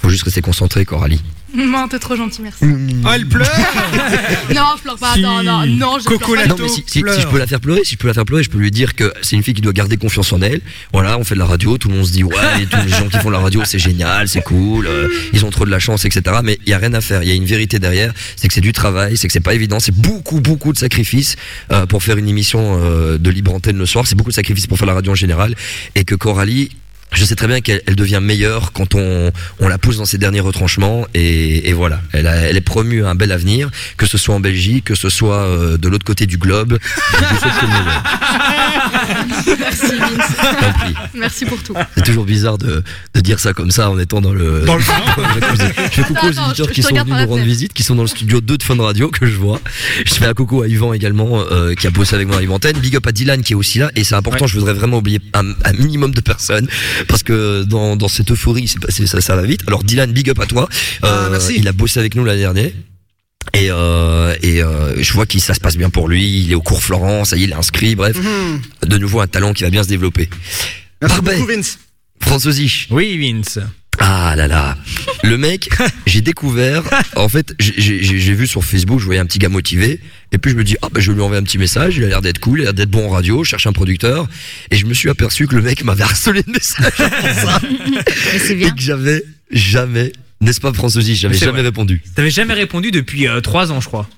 faut juste rester concentré, Coralie. Non, t'es trop gentil, merci. Oh, elle pleure. (laughs) Non, je pleure pas. Si. Non, non, non, je Coco pleure pas. Non mais si, si- si je peux la faire pleurer, si je peux la faire pleurer, je peux lui dire que c'est une fille qui doit garder confiance en elle. Voilà, on fait de la radio, tout le monde se dit ouais, et tous les gens qui font de la radio, c'est génial, c'est cool, euh, ils ont trop de la chance, etc. Mais il y a rien à faire. Il y a une vérité derrière, c'est que c'est du travail, c'est que c'est pas évident, c'est beaucoup beaucoup de sacrifices euh, pour faire une émission euh, de libre antenne le soir. C'est beaucoup de sacrifices pour faire la radio en général, et que Coralie. Je sais très bien qu'elle elle devient meilleure quand on, on la pousse dans ses derniers retranchements et, et voilà, elle, a- elle est promue à un bel avenir, que ce soit en Belgique, que ce soit euh, de l'autre côté du globe. Merci, Vince. Merci pour tout. C'est toujours bizarre de, de dire ça comme ça en étant dans le. Dans le (laughs) je fais coucou aux je- qui sont venus nous rendre visite, qui sont dans le studio 2 de Fun Radio que je vois. Je fais un coucou à Yvan également euh, qui a bossé avec moi dans Live Antenne. Big up à Dylan qui est aussi là et c'est important. Je voudrais vraiment oublier un, un minimum de personnes parce que dans, dans cette euphorie, c'est passé, ça, ça va vite. Alors Dylan, big up à toi. Euh, il a bossé avec nous l'année dernière. Et, euh, et euh, je vois que ça se passe bien pour lui. Il est au cours Florent, ça y est, il est inscrit. Bref, de nouveau un talent qui va bien se développer. Merci Barbet. beaucoup, Vince. François Zich. Oui, Vince. Ah là là. Le mec, (laughs) j'ai découvert, en fait, j'ai- vu sur Facebook, je voyais un petit gars motivé, et puis je me dis, ah bah je vais lui envoyer un petit message, il a l'air d'être cool, il a l'air d'être bon en radio, je cherche un producteur, et je me suis aperçu que le mec m'avait harcelé de messages (laughs) et que j'avais jamais, n'est-ce pas François Zich, j'avais jamais vrai. répondu. T'avais jamais répondu depuis 3 ans, je crois.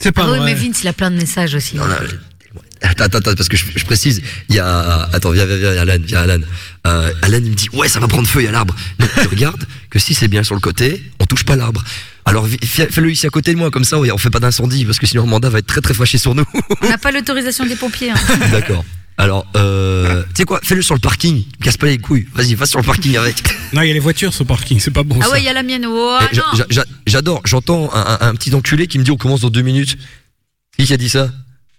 C'est Ah oui, mais Vince, il a plein de messages aussi. Attends, attends, parce que je, je précise, il y a, attends, viens, viens, viens, Alan, viens, Alan. Euh, Alan, il me dit, ouais, ça va prendre feu, il y a l'arbre. Non, tu (laughs) regardes que si c'est bien sur le côté, on touche pas l'arbre. Alors, fais-le ici à côté de moi, comme ça, on fait pas d'incendie, parce que sinon Amanda va être très très fâchée sur nous. On n'a pas (laughs) l'autorisation des pompiers. hein. (laughs) D'accord. Alors, euh, tu sais quoi, fais-le sur le parking, casse pas les couilles, vas-y, va sur le parking avec. Non, il y a les voitures sur le parking, c'est pas bon Ah ça. ouais, il y a la mienne. Oh, Eh, j'a- J'adore, j'entends un, un- un petit enculé qui me dit on commence dans deux minutes. Qui qui a dit ça?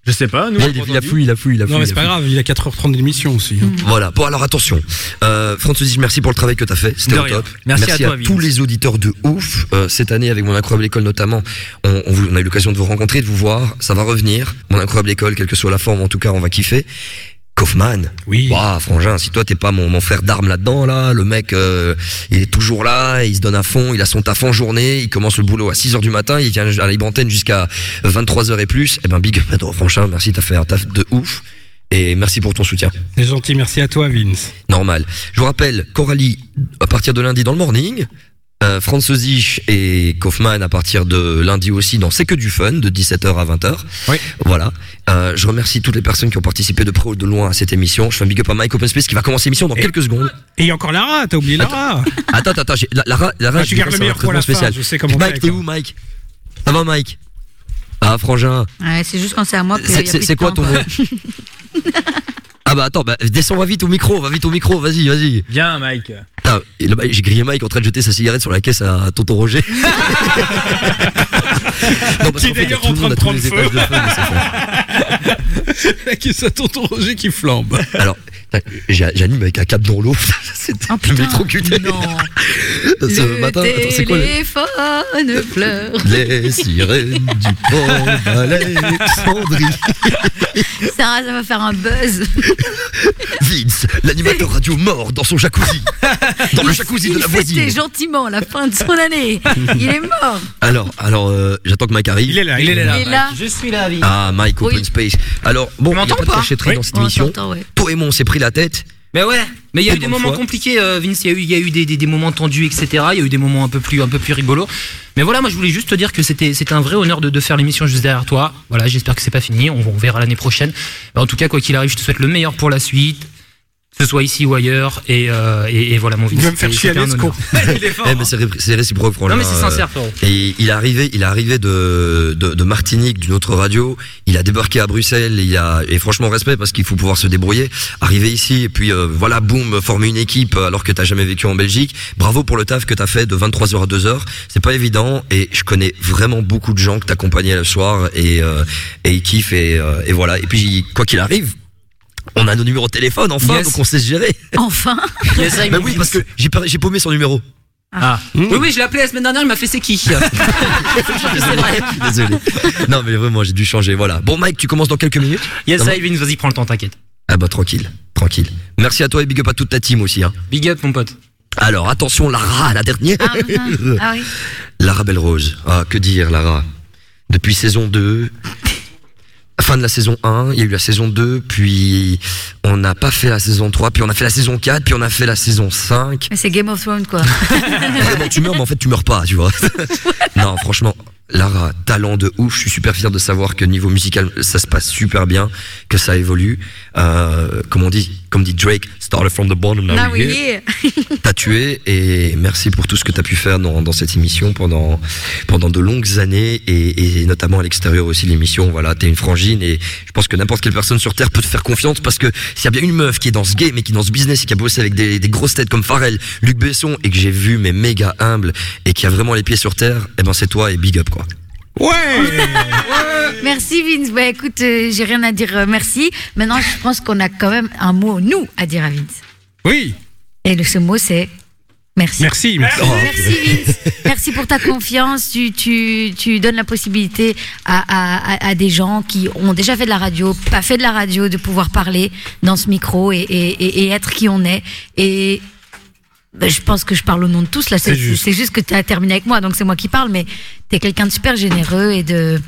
Je sais pas, nous. il, il a fouillé, il a fouillé, il a fouillé. Non, mais il c'est a pas grave, il a 4h30 d'émission aussi. hein. Voilà. Bon, alors attention. Euh, François Zich, merci pour le travail que tu as fait. C'était au top. Merci à toi, Vince. tous les auditeurs de ouf. Euh, cette année, avec mon incroyable école notamment, on, on vous- on a eu l'occasion de vous rencontrer, de vous voir. Ça va revenir. Mon incroyable école, quelle que soit la forme, en tout cas, on va kiffer. Kaufman. Oui. Waouh, frangin, si toi t'es pas mon, mon frère d'armes là-dedans, là, le mec, euh, il est toujours là, il se donne à fond, il a son taf en journée, il commence le boulot à 6h du matin, il vient à la libre antenne jusqu'à 23h et plus. Eh ben, big up franchement, merci, t'as fait un taf de ouf. Et merci pour ton soutien. C'est gentil, merci à toi, Vince. Normal. Je vous rappelle, Coralie, à partir de lundi dans le morning. Euh, Franz Zich et Kaufman à partir de lundi aussi dans C'est que du fun de 17h à 20h. Oui. Voilà. Euh, je remercie toutes les personnes qui ont participé de près ou de loin à cette émission. Je fais un big up à Mike Open Space qui va commencer l'émission dans quelques secondes. Et il y a encore Lara, t'as oublié Lara. Attends, attends, attends. j'ai- la- Lara, Lara, Ah, je faire le meilleur un pour la fin, spécial. je sais comment Mike, t'es où, Mike? Ça va, Mike? Ah, frangin. Ouais, c'est juste quand c'est à moi que. C'est- quoi temps, ton nom? (laughs) Ah bah attends, bah, descends, va vite au micro, va vite au micro, vas-y, vas-y. Viens, Mike. Ah, j'ai grillé Mike en train de jeter sa cigarette sur la caisse à tonton Roger. (laughs) non, parce Qui d'ailleurs en train de prendre feu. de. La caisse à tonton Roger qui flambe. Alors, j'anime avec un cap dans l'eau. (laughs) C'était Oh, je m'électrocutais. (laughs) Ce Le matin, attends, c'est quoi téléphone pleure. Les sirènes du port d'Alexandrie. Ça, (laughs) ça va faire un buzz. Vince, l'animateur radio mort dans son jacuzzi. Dans le jacuzzi de Il la fêtait voisine. gentiment la fin de son année. Il est mort. Alors, alors, euh, j'attends que Mike arrive. Il est là, Il est là. Je suis là, Vince. Ah, Mike Open Oui. Space. Alors, bon, il n'y a pas de cachetterie Oui. dans cette On émission. ouais. Toi et moi, on s'est pris la tête. Mais ouais, mais il y a eu des de moments fois. compliqués, euh, Vince. Il y a eu, il y a eu des, des, des moments tendus, etc. Il y a eu des moments un peu plus, un peu plus rigolos. Mais voilà, moi je voulais juste te dire que c'était, c'était un vrai honneur de, de faire l'émission juste derrière toi. Voilà, j'espère que c'est pas fini. On, on verra l'année prochaine. En tout cas, quoi qu'il arrive, je te souhaite le meilleur pour la suite. Que ce soit ici ou ailleurs. Et, euh, et, et voilà, mon Vince. Il va me faire chialer, un ce con. (laughs) il est fort. Eh, mais c'est ré- c'est réciproque, franchement. Non, mais c'est sincère, frérot. Et il est arrivé, il est arrivé de, de, de Martinique, d'une autre radio. Il a débarqué à Bruxelles. Il a, et franchement, respect parce qu'il faut pouvoir se débrouiller. Arriver ici et puis euh, voilà, boum, former une équipe alors que t'as jamais vécu en Belgique. Bravo pour le taf que t'as fait de 23h à 2h. C'est pas évident et je connais vraiment beaucoup de gens que t'accompagnaient le soir et, euh, et ils kiffent et, euh, et voilà. Et puis quoi qu'il arrive. On a nos numéros de téléphone enfin, Yes. donc on sait se gérer. Enfin. (laughs) Yes, I Bah oui, parce que j'ai paumé son numéro. Ah. Oui, oui, je l'ai appelé la semaine dernière. Il m'a fait c'est qui? (laughs) Vrai. Désolé. Non, mais vraiment, j'ai dû changer. Voilà. Bon, Mike, tu commences dans quelques minutes. Yes, Ça va I Vince. Vas-y, prends le temps, t'inquiète. Ah bah tranquille, tranquille. Merci à toi et big up à toute ta team aussi. Hein. Big up, mon pote. Alors attention, Lara, la dernière. Ah, ah, ah oui. (laughs) Lara Belle-Rose. Ah, que dire, Lara? Depuis saison 2, fin de la saison 1, il y a eu la saison 2, puis on n'a pas fait la saison 3, puis on a fait la saison 4, puis on a fait la saison 5. Mais c'est Game of Thrones, quoi. (laughs) Vraiment, tu meurs, mais en fait, tu meurs pas, tu vois. (laughs) non, franchement, Lara, talent de ouf. Je suis super fier de savoir que niveau musical, ça se passe super bien, que ça évolue. Euh, comme on dit, comme dit Drake, started from the bottom, now Ah we're here. T'as tué et merci pour tout ce que t'as pu faire dans, dans cette émission pendant pendant de longues années et, et notamment à l'extérieur aussi de l'émission. Voilà, t'es une frangine et je pense que n'importe quelle personne sur terre peut te faire confiance parce que s'il y a bien une meuf qui est dans ce game et qui est dans ce business et qui a bossé avec des, des grosses têtes comme Pharrell, Luc Besson et que j'ai vu mais méga humble et qui a vraiment les pieds sur terre, eh ben c'est toi et big up quoi. Ouais Merci Vince. Bah écoute, euh, j'ai rien à dire euh, merci. Maintenant, je pense qu'on a quand même un mot, nous, à dire à Vince. Oui. Et le, ce mot, c'est merci. Merci, merci. Merci Vince. Merci pour ta confiance. Tu, tu, tu donnes la possibilité à, à, à- à des gens qui ont déjà fait de la radio, pas fait de la radio, de pouvoir parler dans ce micro et, et, et- et être qui on est. Et ben, je pense que je parle au nom de tous là. C'est juste. que tu as terminé avec moi, donc c'est moi qui parle. Mais tu es quelqu'un de super généreux et de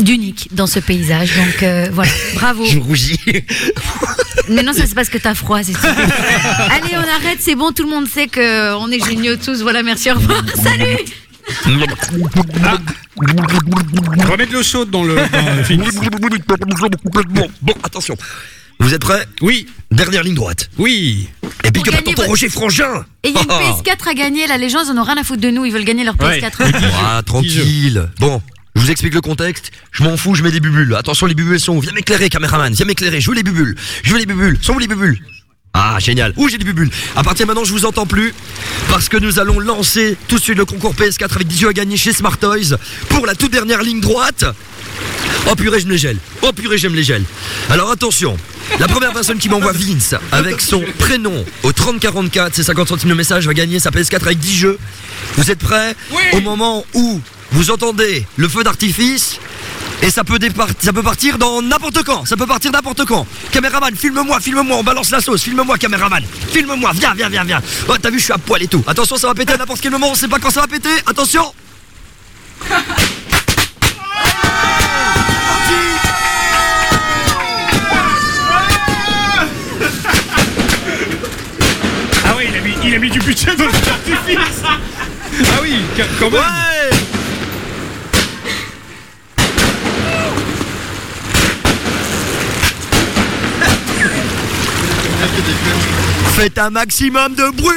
d'unique dans ce paysage. Donc euh, voilà, bravo. Je rougis. Mais non, ça c'est parce que t'as froid, c'est tout. Allez, on arrête, c'est bon, tout le monde sait que on est géniaux tous. Voilà, merci, au revoir. Salut Remets de l'eau chaude dans le. dans le film. Bon, attention. Vous êtes prêts? Oui. Dernière ligne droite. Oui. Et big Pour up à gagner tonton votre- Roger Frangin? Et il y a une Ah. PS4 à gagner, là, les gens, ils en ont rien à foutre de nous, ils veulent gagner leur PS4. Ah, tranquille. Bon, je vous explique le contexte. Je m'en fous, je mets des bubules. Attention, les bubules sont où? Viens m'éclairer, caméraman. Viens m'éclairer. Je veux les bubules. Je veux les bubules. Sont où les bubules Ah, génial. Où j'ai des bubules À partir de maintenant, je vous entends plus. Parce que nous allons lancer tout de suite le concours PS4 avec 10 jeux à gagner chez Smart Toys pour la toute dernière ligne droite. Oh purée, je me les gèle. Oh purée, j'aime les gels. Alors attention, la première personne qui m'envoie Vince avec son prénom au 3044, c'est 50 centimes de message, va gagner sa PS4 avec 10 jeux. Vous êtes prêts Au moment où vous entendez le feu d'artifice, et ça peut, ça peut partir dans n'importe quand, ça peut partir n'importe quand. Caméraman, filme-moi, filme-moi, on balance la sauce, filme-moi caméraman, filme-moi, viens, viens, viens, viens. Oh, t'as vu, je suis à poil et tout. Attention, ça va péter à n'importe quel moment, on sait pas quand ça va péter, attention il a mis, du budget dans le feu d'artifice. Ah oui, quand- même. Faites un maximum de bruit.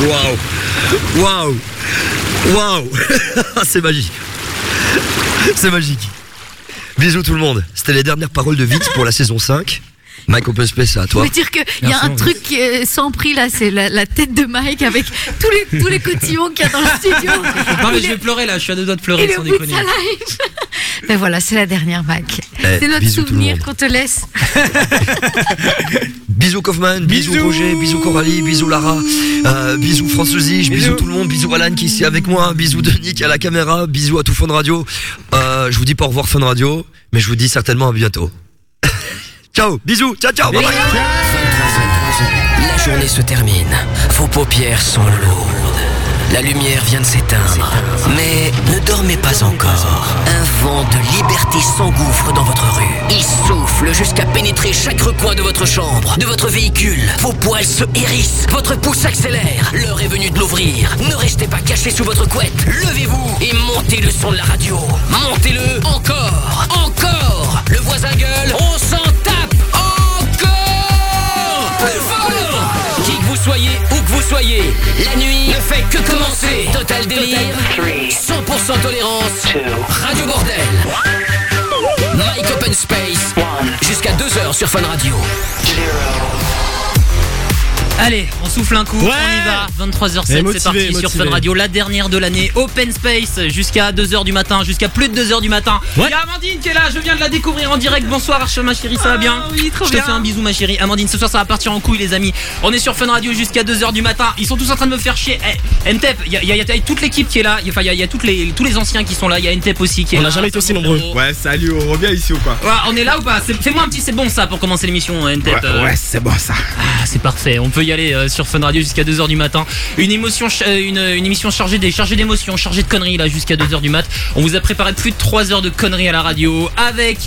Waouh. Waouh. Waouh. (laughs) C'est magique. C'est magique. Bisous tout le monde. C'était les dernières paroles de Vite pour la saison 5 Mike Open Space, c'est à Je toi veux dire qu'il y a un truc qui est sans prix là, c'est la, la tête de Mike avec tous les, tous les cotillons qu'il y a dans le studio. (laughs) Non mais Il je vais pleurer là, je suis à deux doigts de il pleurer est sans déconner. (laughs) Ben voilà, c'est la dernière Mike. Eh, c'est notre bisous souvenir qu'on te laisse. (laughs) Bisous Kaufman, bisous, Roger, bisous Coralie, bisous Lara, euh, bisous Françoisige, bisous. tout le monde, bisous Alan qui est ici avec moi, bisous Denis qui est à la caméra, bisous à tout Fun Radio. Euh, je vous dis pas au revoir Fun Radio, mais je vous dis certainement à bientôt. Ciao, bisous, ciao ciao. La journée se termine. Vos paupières sont lourdes. La lumière vient de s'éteindre. Mais ne dormez pas encore. Un vent de liberté s'engouffre dans votre rue. Il souffle jusqu'à pénétrer chaque recoin de votre chambre, de votre véhicule. Vos poils se hérissent. Votre pouce s'accélère. L'heure est venue de l'ouvrir. Ne restez pas caché sous votre couette. Levez-vous et montez le son de la radio. Montez-le encore. Encore. Le voisin gueule. On s'en tape. Encore. Plus. Qui que vous soyez, soyez, la nuit ne fait que commencer. Total délire, 100% tolérance, Radio Bordel. Mike Open Space, jusqu'à 2h sur Fun Radio. Allez, on souffle un coup, on y va. 23h07, Et c'est motivé, parti sur. Fun Radio, la dernière de l'année. Open Space jusqu'à 2h du matin, jusqu'à plus de 2h du matin. Il y a Amandine qui est là, je viens de la découvrir en direct. Bonsoir ma chérie, ça va bien oui, trop Je te bien. fais un bisou, ma chérie. Amandine, ce soir ça va partir en couille, les amis. On est sur Fun Radio jusqu'à 2h du matin. Ils sont tous en train de me faire chier. Eh, Ntep, il y a, y y toute l'équipe qui est là. Il y a- Enfin, il y a, il y a toutes les, tous les anciens qui sont là. Il y a Ntep aussi qui est On là. n'a jamais été aussi nombreux. frérot. Ouais, salut, on revient ici ou pas Ouais, on est là ou pas? C'est- Fais-moi un petit, c'est bon ça pour commencer l'émission, Ntep. Ouais, euh. ouais, c'est bon ça. Ah, c'est parfait. On peut y aller euh, sur Fun Radio jusqu'à 2h du matin. Euh, une émission chargée des, chargée d'émotions, chargée de conneries là jusqu'à 2h du mat. On vous a préparé plus de 3 heures de conneries à la radio avec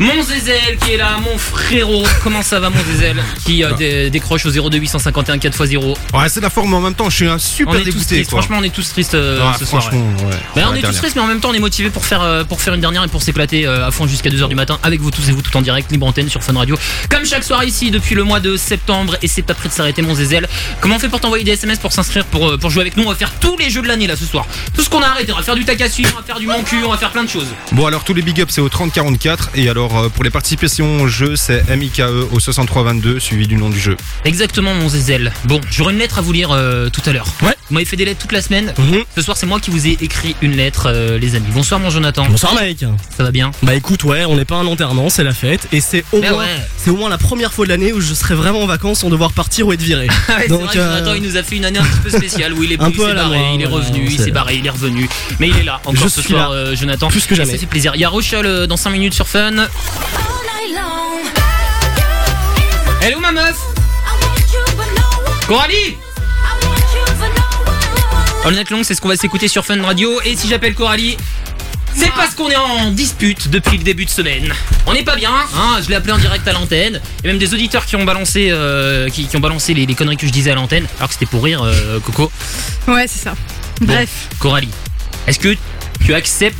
mon Zézel qui est là, mon frérot. Comment ça va mon Zézel Qui euh, dé- décroche au 02851 4x0. Ouais, c'est la forme, mais en même temps, je suis un super on est tous dégoûté. tristes. quoi. Franchement, on est tous tristes euh, Ouais, ce soir. ouais. franchement, ouais. Bah, Ouais, on est tous tristes, mais en même temps, on est motivés pour faire, euh, pour faire une dernière et pour s'éclater euh, à fond jusqu'à 2h du matin avec vous tous et vous tout en direct, libre antenne sur Fun Radio. Comme chaque soir ici depuis le mois de septembre et c'est pas prêt de s'arrêter, mon Zézel. Comment on fait pour t'envoyer des SMS pour s'inscrire pour, euh, pour jouer avec nous? On va faire tous les jeux de l'année là ce soir. Tout ce qu'on a arrêté, on va faire du Takassu, on va faire du mon cul, on va faire plein de choses. Bon alors tous les big ups c'est au 3044 et alors euh, pour les participations au jeu c'est MIKE au 6322 suivi du nom du jeu. Exactement, mon Zézel. Bon, j'aurai une lettre à vous lire euh, tout à l'heure. Ouais. Vous m'avez fait des lettres toute la semaine. Ce soir, c'est moi qui vous ai écrit une lettre, euh, les amis. Bonsoir, mon Jonathan. Bonsoir Mike. Ça va bien Bah écoute, ouais, on n'est pas un enterrement, c'est la fête et c'est au Mais moins, ouais. c'est au moins la première fois de l'année où je serai vraiment en vacances sans devoir partir ou être viré. Ah (laughs) ouais, c'est Donc, vrai que euh, Jonathan, il nous a fait une année un petit peu spéciale où il est, (laughs) Un il peu s'est à la barré, il est revenu, il s'est barré, il est revenu. Mais il est là encore Je ce soir, là. euh, Jonathan. Plus que Et jamais. Ça fait plaisir. Il y a Rochelle euh, dans 5 minutes sur Fun. Où ma meuf Coralie All Night Long, c'est ce qu'on va s'écouter sur Fun Radio. Et si j'appelle Coralie, c'est parce qu'on est en dispute depuis le début de semaine. On n'est pas bien, hein, je l'ai appelé en direct à l'antenne. Il y a même des auditeurs qui ont balancé, euh, qui, qui ont balancé les, les conneries que je disais à l'antenne, alors que c'était pour rire, euh, Coco. Ouais, c'est ça. Bon, Bref. Coralie, est-ce que tu acceptes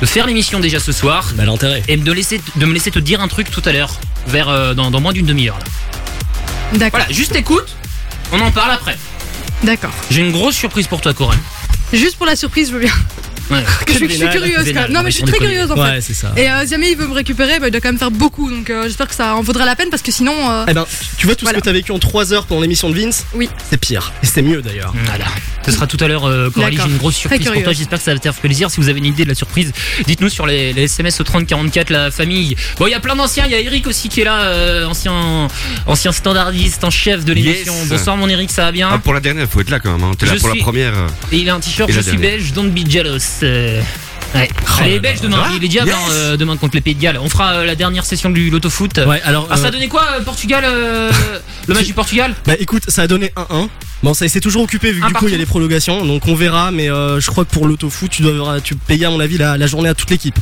de faire l'émission déjà ce soir Bah l'intérêt. et de, laisser, de me laisser te dire un truc tout à l'heure, vers euh, dans, dans moins d'une demi-heure. là. D'accord. Voilà, juste écoute, on en parle après. D'accord. J'ai une grosse surprise pour toi, Coralie. Juste pour la surprise, je veux bien. Ouais. Que je, suis, je suis curieuse quand même. Non, mais je suis très curieuse en fait. Ouais, c'est ça. Et euh, si jamais il veut me récupérer, bah, il doit quand même faire beaucoup. Donc euh, j'espère que ça en vaudra la peine parce que sinon. euh, Eh ben, tu vois tout Voilà. ce que t'as vécu en 3 heures pendant l'émission de Vince Oui. C'est pire. Et c'est mieux d'ailleurs. Voilà. Ce sera tout à l'heure, euh, Coralie. J'ai une grosse surprise pour toi. J'espère que ça va te faire plaisir. Si vous avez une idée de la surprise, dites-nous sur les, les SMS au 3044, la famille. Bon, il y a plein d'anciens. Il y a Eric aussi qui est là, euh, ancien, ancien standardiste, en chef de l'émission. Yes. Bonsoir, mon Eric, ça va bien Ah, pour la dernière, faut être là quand même. Hein. T'es là Je pour suis- la première. Et il a un t-shirt Je suis dernière. belge, don't be jealous. Ouais. Les Belges demain, Ah, il est diable yes. hein, euh, demain contre les Pays de Galles. On fera euh, la dernière session du Loto Foot. Ouais, alors. Ah, ça a euh, donné quoi, Portugal Le match du Portugal? Bah écoute, ça a donné 1-1. Bon, ça s'est toujours occupé vu que du coup il y a les prolongations, donc on verra. Mais je crois que pour l'autofoot, tu dois tu payes à mon avis la, la journée à toute l'équipe.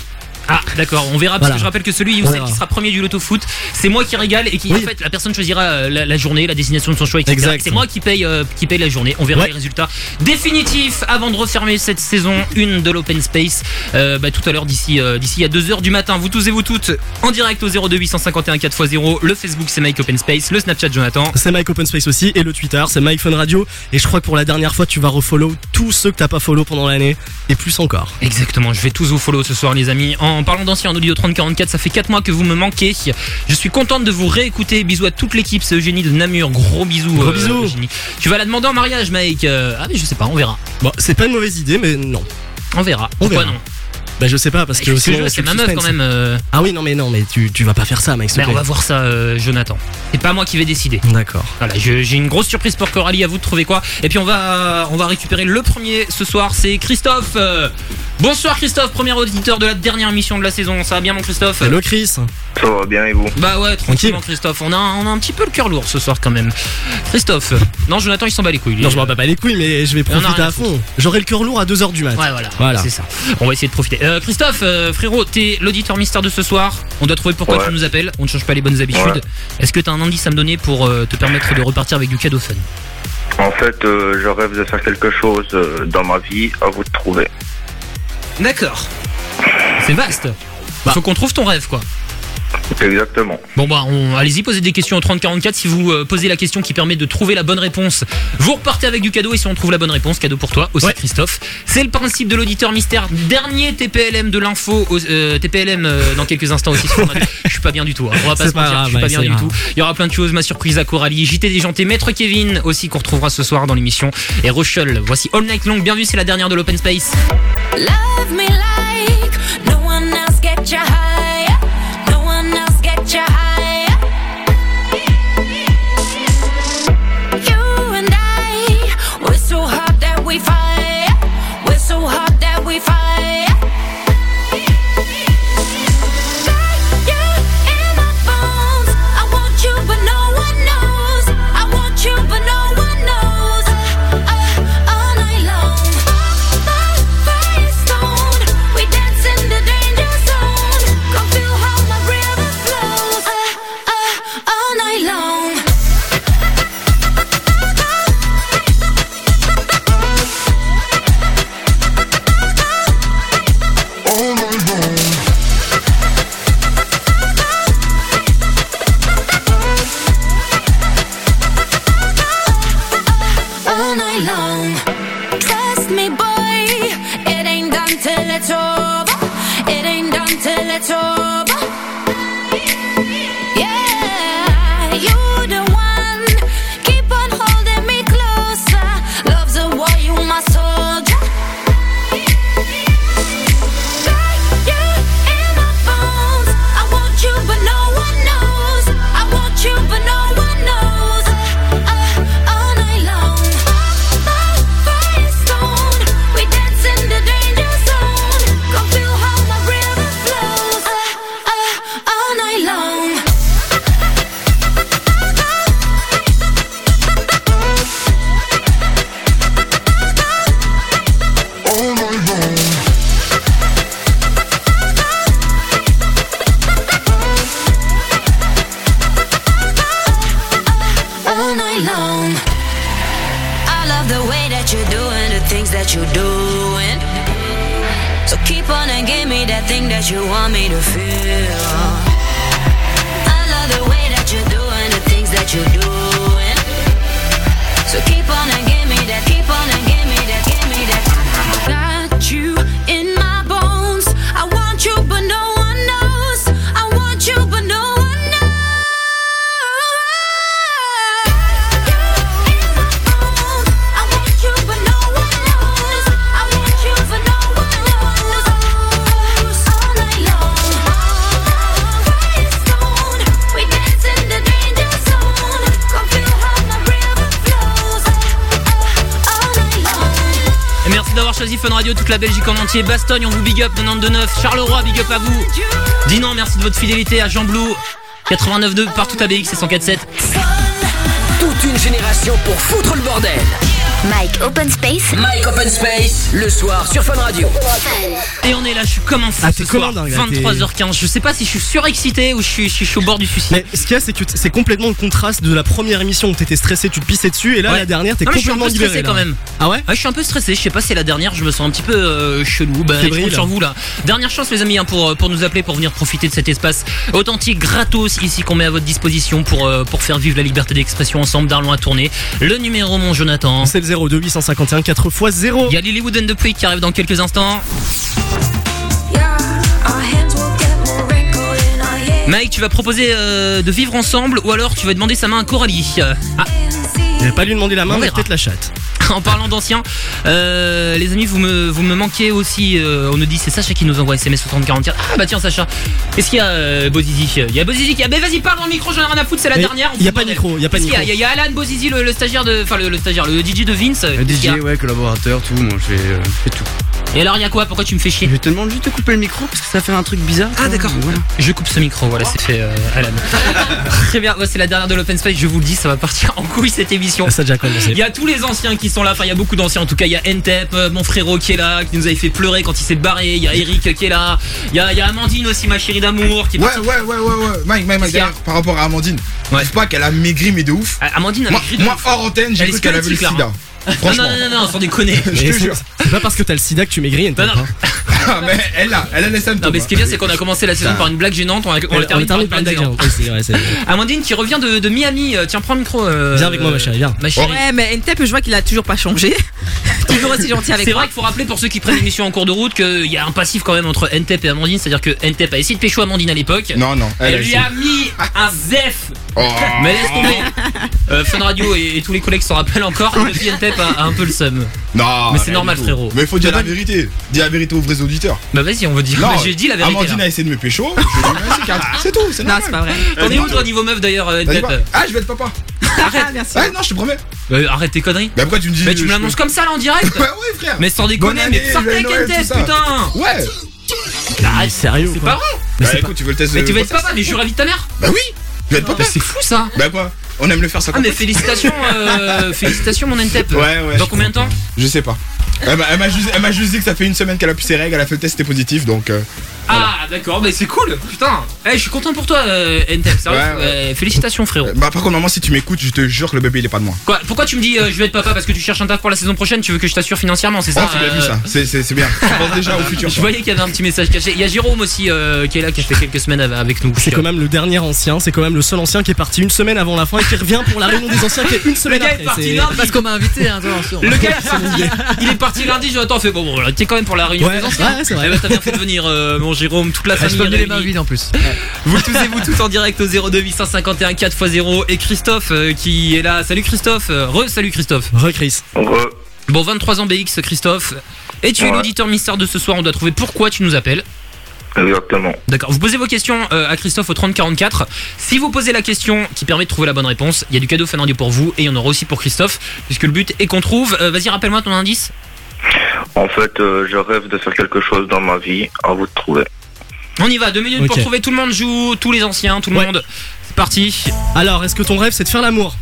Ah, d'accord, on verra parce Voilà. que je rappelle que celui ou celle qui sera premier du loto foot, c'est moi qui régale et qui Oui. en fait la personne choisira euh, la, la journée, la destination de son choix, etc. C'est moi qui paye euh, qui paye la journée. On verra Ouais. les résultats définitifs avant de refermer cette saison 1 de l'Open Space. Euh, bah, tout à l'heure d'ici euh, d'ici à 2h du matin, vous tous et vous toutes en direct au 02 851 4x0. Le Facebook c'est Mike Open Space, le Snapchat Jonathan. C'est Mike Open Space aussi et le Twitter, c'est Mike Fun Radio. Et je crois que pour la dernière fois, tu vas refollow tous ceux que t'as pas follow pendant l'année et plus encore. Exactement, je vais tous vous follow ce soir les amis. En parlant d'anciens en audio 3044, ça fait 4 mois que vous me manquez. Je suis contente de vous réécouter. Bisous à toute l'équipe, c'est Eugénie de Namur. Gros bisous. Gros euh, bisous. Eugénie. Tu vas la demander en mariage, Mike. Euh, Ah mais je sais pas, on verra. Bon, c'est pas une mauvaise idée, mais non. On verra. On Pourquoi verra. non Bah je sais pas parce que Qu'est-ce que tu c'est ma meuf quand même. euh. Ah oui non mais non mais tu, tu vas pas faire ça te Mais on plaît. va voir ça, euh, Jonathan. C'est pas moi qui vais décider. D'accord. Voilà, j'ai une grosse surprise pour Coralie. À vous de trouver quoi. Et puis on va, on va récupérer le premier ce soir. C'est Christophe. Euh, bonsoir Christophe, premier auditeur de la dernière émission de la saison. Ça va bien mon Christophe? Hello Chris. Ça va bien et vous? Bah ouais, tranquillement Christophe. On a, on a un petit peu le cœur lourd ce soir quand même. Christophe. Non, Jonathan, il s'en bat les couilles. Non je m'en bats pas les couilles mais je vais On profiter à fond. J'aurai le cœur lourd à 2h du mat. Ouais, voilà. Voilà. C'est ça. On va essayer de profiter. Euh, Christophe, euh, frérot, t'es l'auditeur mystère de ce soir. On doit trouver pourquoi Ouais. tu nous appelles. On ne change pas les bonnes habitudes. Ouais. Est-ce que t'as un indice à me donner pour euh, te permettre de repartir avec du cadeau fun? En fait, je rêve de faire quelque chose dans ma vie, à vous de trouver. D'accord. C'est vaste. Faut qu'on trouve ton rêve, quoi. Exactement. Bon bah, on... allez-y, posez des questions au 3044. Si vous euh, posez la question qui permet de trouver la bonne réponse, vous repartez avec du cadeau. Et si on trouve la bonne réponse, cadeau pour toi aussi, Christophe. C'est le principe de l'auditeur mystère. Dernier TPLM de l'info. au- euh, TPLM euh, dans quelques instants aussi. sur Radio. Je suis pas bien du tout. hein. On va pas se mentir. je suis pas ouais, bien du grave. tout. Il y aura plein de choses. Ma surprise à Coralie, JT déjanté, Maître Kevin aussi qu'on retrouvera ce soir dans l'émission. Et Rochelle. Voici All Night Long. Bienvenue, c'est la dernière de l'Open Space. Love me like no one else get you high. La Belgique en entier. Bastogne, on vous big up 99.9. Charleroi, big up à vous. Dinan, merci de votre fidélité à Jean Blou. 89.2 partout à BX et 104.7. Toute une génération pour foutre le bordel. Mike Open Space. Mike Open Space, le soir sur Fun Radio. Et on est là, je suis comme un fou Ah, ce t'es comme soir, un dingue, là, t'es- 23h15. Je sais pas si je suis surexcité ou je suis, je suis, au bord du suicide. Mais ce qu'il y a, c'est que c'est complètement le contraste de la première émission où t'étais stressé, tu te pissais dessus, et là, Ouais. la dernière, t'es mais je suis un complètement peu stressé là. quand même. Ah ouais je suis un peu stressé. Je sais pas si c'est la dernière. Je me sens un petit peu euh, chelou. Bah, je compte sur vous là. Dernière chance, les amis, hein, pour pour nous appeler, pour venir profiter de cet espace authentique, gratos ici qu'on met à votre disposition pour euh, pour faire vivre la liberté d'expression ensemble. D'Arlon à tourner. Le numéro, mon Jonathan. C'est le 02 851 4 x 0. Il y a Lilywood and the Puig qui arrive dans quelques instants. Mike, tu vas proposer euh, de vivre ensemble ou alors tu vas demander sa main à Coralie. Euh, Ah, Je vais pas lui demander la main, mais peut-être la chatte. en parlant d'anciens, euh, les amis, vous me, manquez aussi. euh, on nous dit, c'est Sacha qui nous envoie SMS 6044. Ah bah tiens, Sacha. Est-ce qu'il y a euh, Bozizi Il y a Bozizi qui a. Mais vas-y, parle dans le micro, j'en ai rien à foutre, c'est la Mais dernière. on y a pas de micro, y a pas de micro. Il y, a Alan Bozizi, le, le stagiaire de. Enfin, le, le stagiaire, le DJ de Vince. Le Qu'est-ce a DJ, ouais, collaborateur, tout, moi je fais, euh, je fais tout. Et alors, il y a quoi? Pourquoi tu me fais chier? Je te demande juste de couper le micro parce que ça fait un truc bizarre. Ah d'accord. Voilà. Je coupe ce micro, voilà, c'est fait, euh, Alan. (laughs) Très bien, ouais, c'est la dernière de l'Open Space, je vous le dis, ça va partir en couille cette émission. Ça déjà commencé. Il y a tous les anciens qui sont là, enfin il y a beaucoup d'anciens en tout cas, il y a Entep, euh, mon frérot qui est là, qui nous avait fait pleurer quand il s'est barré, il y a Eric qui est là, il y a, il y a Amandine aussi, ma chérie d'amour, qui est Ouais, partie- ouais, ouais, ouais, ouais. Mike, Mike, Mike, d'ailleurs, par rapport à Amandine, Ouais. je sais pas qu'elle a maigri, mais de ouf. Ah, Amandine a moi, maigri de moi, ouf. hors antenne, j'ai cru qu'elle avait le sida. là, Non, non, non, non, non, sans déconner. (laughs) Je Mais te c'est jure. C'est pas parce que t'as le sida que tu maigris, Non, non. hein. Ah, mais elle a, elle a les symptômes. Non mais ce qui est bien c'est qu'on a commencé la saison par une blague gênante, on, a, on, On la termine par une blague gênante. Amandine qui revient de, de Miami, Euh, tiens prends le micro. euh, Viens avec moi, ma chérie, viens. Ma chérie. Ouais, mais Ntep, je vois qu'il a toujours pas changé. (laughs) toujours aussi gentil avec C'est vrai qu'il faut rappeler pour ceux qui prennent l'émission en cours de route qu'il y a un passif quand même entre Ntep et Amandine, c'est-à-dire que Ntep a essayé de pécho Amandine à l'époque. Non, non. Elle, lui a mis un zef Oh. Mais laisse tomber (laughs) Euh, Fun Radio et, et tous les collègues s'en rappellent encore et depuis Ntep a, a un peu le seum Non. Mais c'est normal, du tout. frérot. Mais il faut dire la vérité. Dis la vérité aux vrais auditeurs. Bah vas-y on veut dire Non, Mais (laughs) j'ai dit la vérité Amandine là. a essayé de me pécho. je lui ai mis un C4. C'est tout, c'est Non, normal. c'est pas vrai. T'en es où toi niveau meuf d'ailleurs euh, Ntep. Ah, je vais être papa. (laughs) Arrête, merci. Ouais, non, je te promets. Bah, Arrête tes conneries Bah, pourquoi tu me dis. Mais tu me l'annonces comme ça là en direct (laughs) Bah, ouais, frère. Mais sans déconner, mais sortez avec tout ça. putain Ouais. Arrête Sérieux C'est pas vrai Bah, écoute, tu veux le test Mais tu vas être papa, mais je suis ravi de ta mère Bah oui. Je vais être papa. Mais c'est fou ça Bah, quoi On aime le faire ça Ah comme mais ça. félicitations, (laughs) euh, félicitations mon Ntep Ouais, ouais. Dans combien de temps Je sais pas. Elle m'a- elle m'a juste, elle m'a juste dit que ça fait une semaine qu'elle a pu ses règles, elle a fait le test, c'était positif, donc. euh, Ah d'accord, mais c'est cool, putain Eh je suis content pour toi euh, Ntep, sérieux, Ouais, ouais. euh, félicitations frérot Bah, par contre, maman, si tu m'écoutes, je te jure que le bébé il est pas de moi. Quoi, pourquoi tu me dis euh, je vais être papa parce que tu cherches un taf pour la saison prochaine, tu veux que je t'assure financièrement, c'est Oh, ça c'est bien euh, vu ça, c'est, c'est, c'est bien. (laughs) Je pense déjà au futur. Je quoi. voyais qu'il y avait un petit message caché. Il y a Jérôme aussi euh, qui est là, qui a fait quelques semaines av- avec nous. C'est quand même le dernier ancien, c'est quand même le seul ancien qui est parti une semaine avant la fin et qui revient pour la réunion des anciens qui est une semaine gars est après. parti C'est- lundi. Parce qu'on m'a invité, hein, attention. Le gars, (laughs) il est parti lundi, Jonathan fait bon, bon, voilà, t'es quand même pour la réunion Ouais, des anciens. ouais, c'est vrai. Eh ben, t'as bien fait de venir, euh, mon Jérôme, toute la je famille. les mains vides en plus. (laughs) Vous tous et vous tous en direct au 02 851 4x0 et Christophe euh, qui est là. Salut Christophe. Euh, Re, salut Christophe. Re Chris. Bon, 23 ans BX, Christophe. Et tu es l'auditeur mystère de ce soir. On doit trouver pourquoi tu nous appelles. Exactement. D'accord. Vous posez vos questions euh, à Christophe au 3044. Si vous posez la question qui permet de trouver la bonne réponse, il y a du cadeau Fun Radio pour vous et il y en aura aussi pour Christophe, puisque le but est qu'on trouve. euh, Vas-y, rappelle-moi ton indice. En fait, euh, je rêve de faire quelque chose dans ma vie. À vous de trouver. On y va. Deux minutes pour Ok. trouver. Tout le monde joue. Tous les anciens. Tout le Ouais. monde. C'est parti. Alors, est-ce que ton rêve c'est de faire l'amour?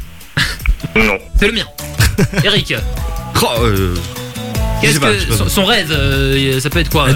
Non. C'est le mien. (laughs) Eric. Oh, euh, je Qu'est-ce sais pas, que je sais pas. son, son rêve, euh, ça peut être quoi de,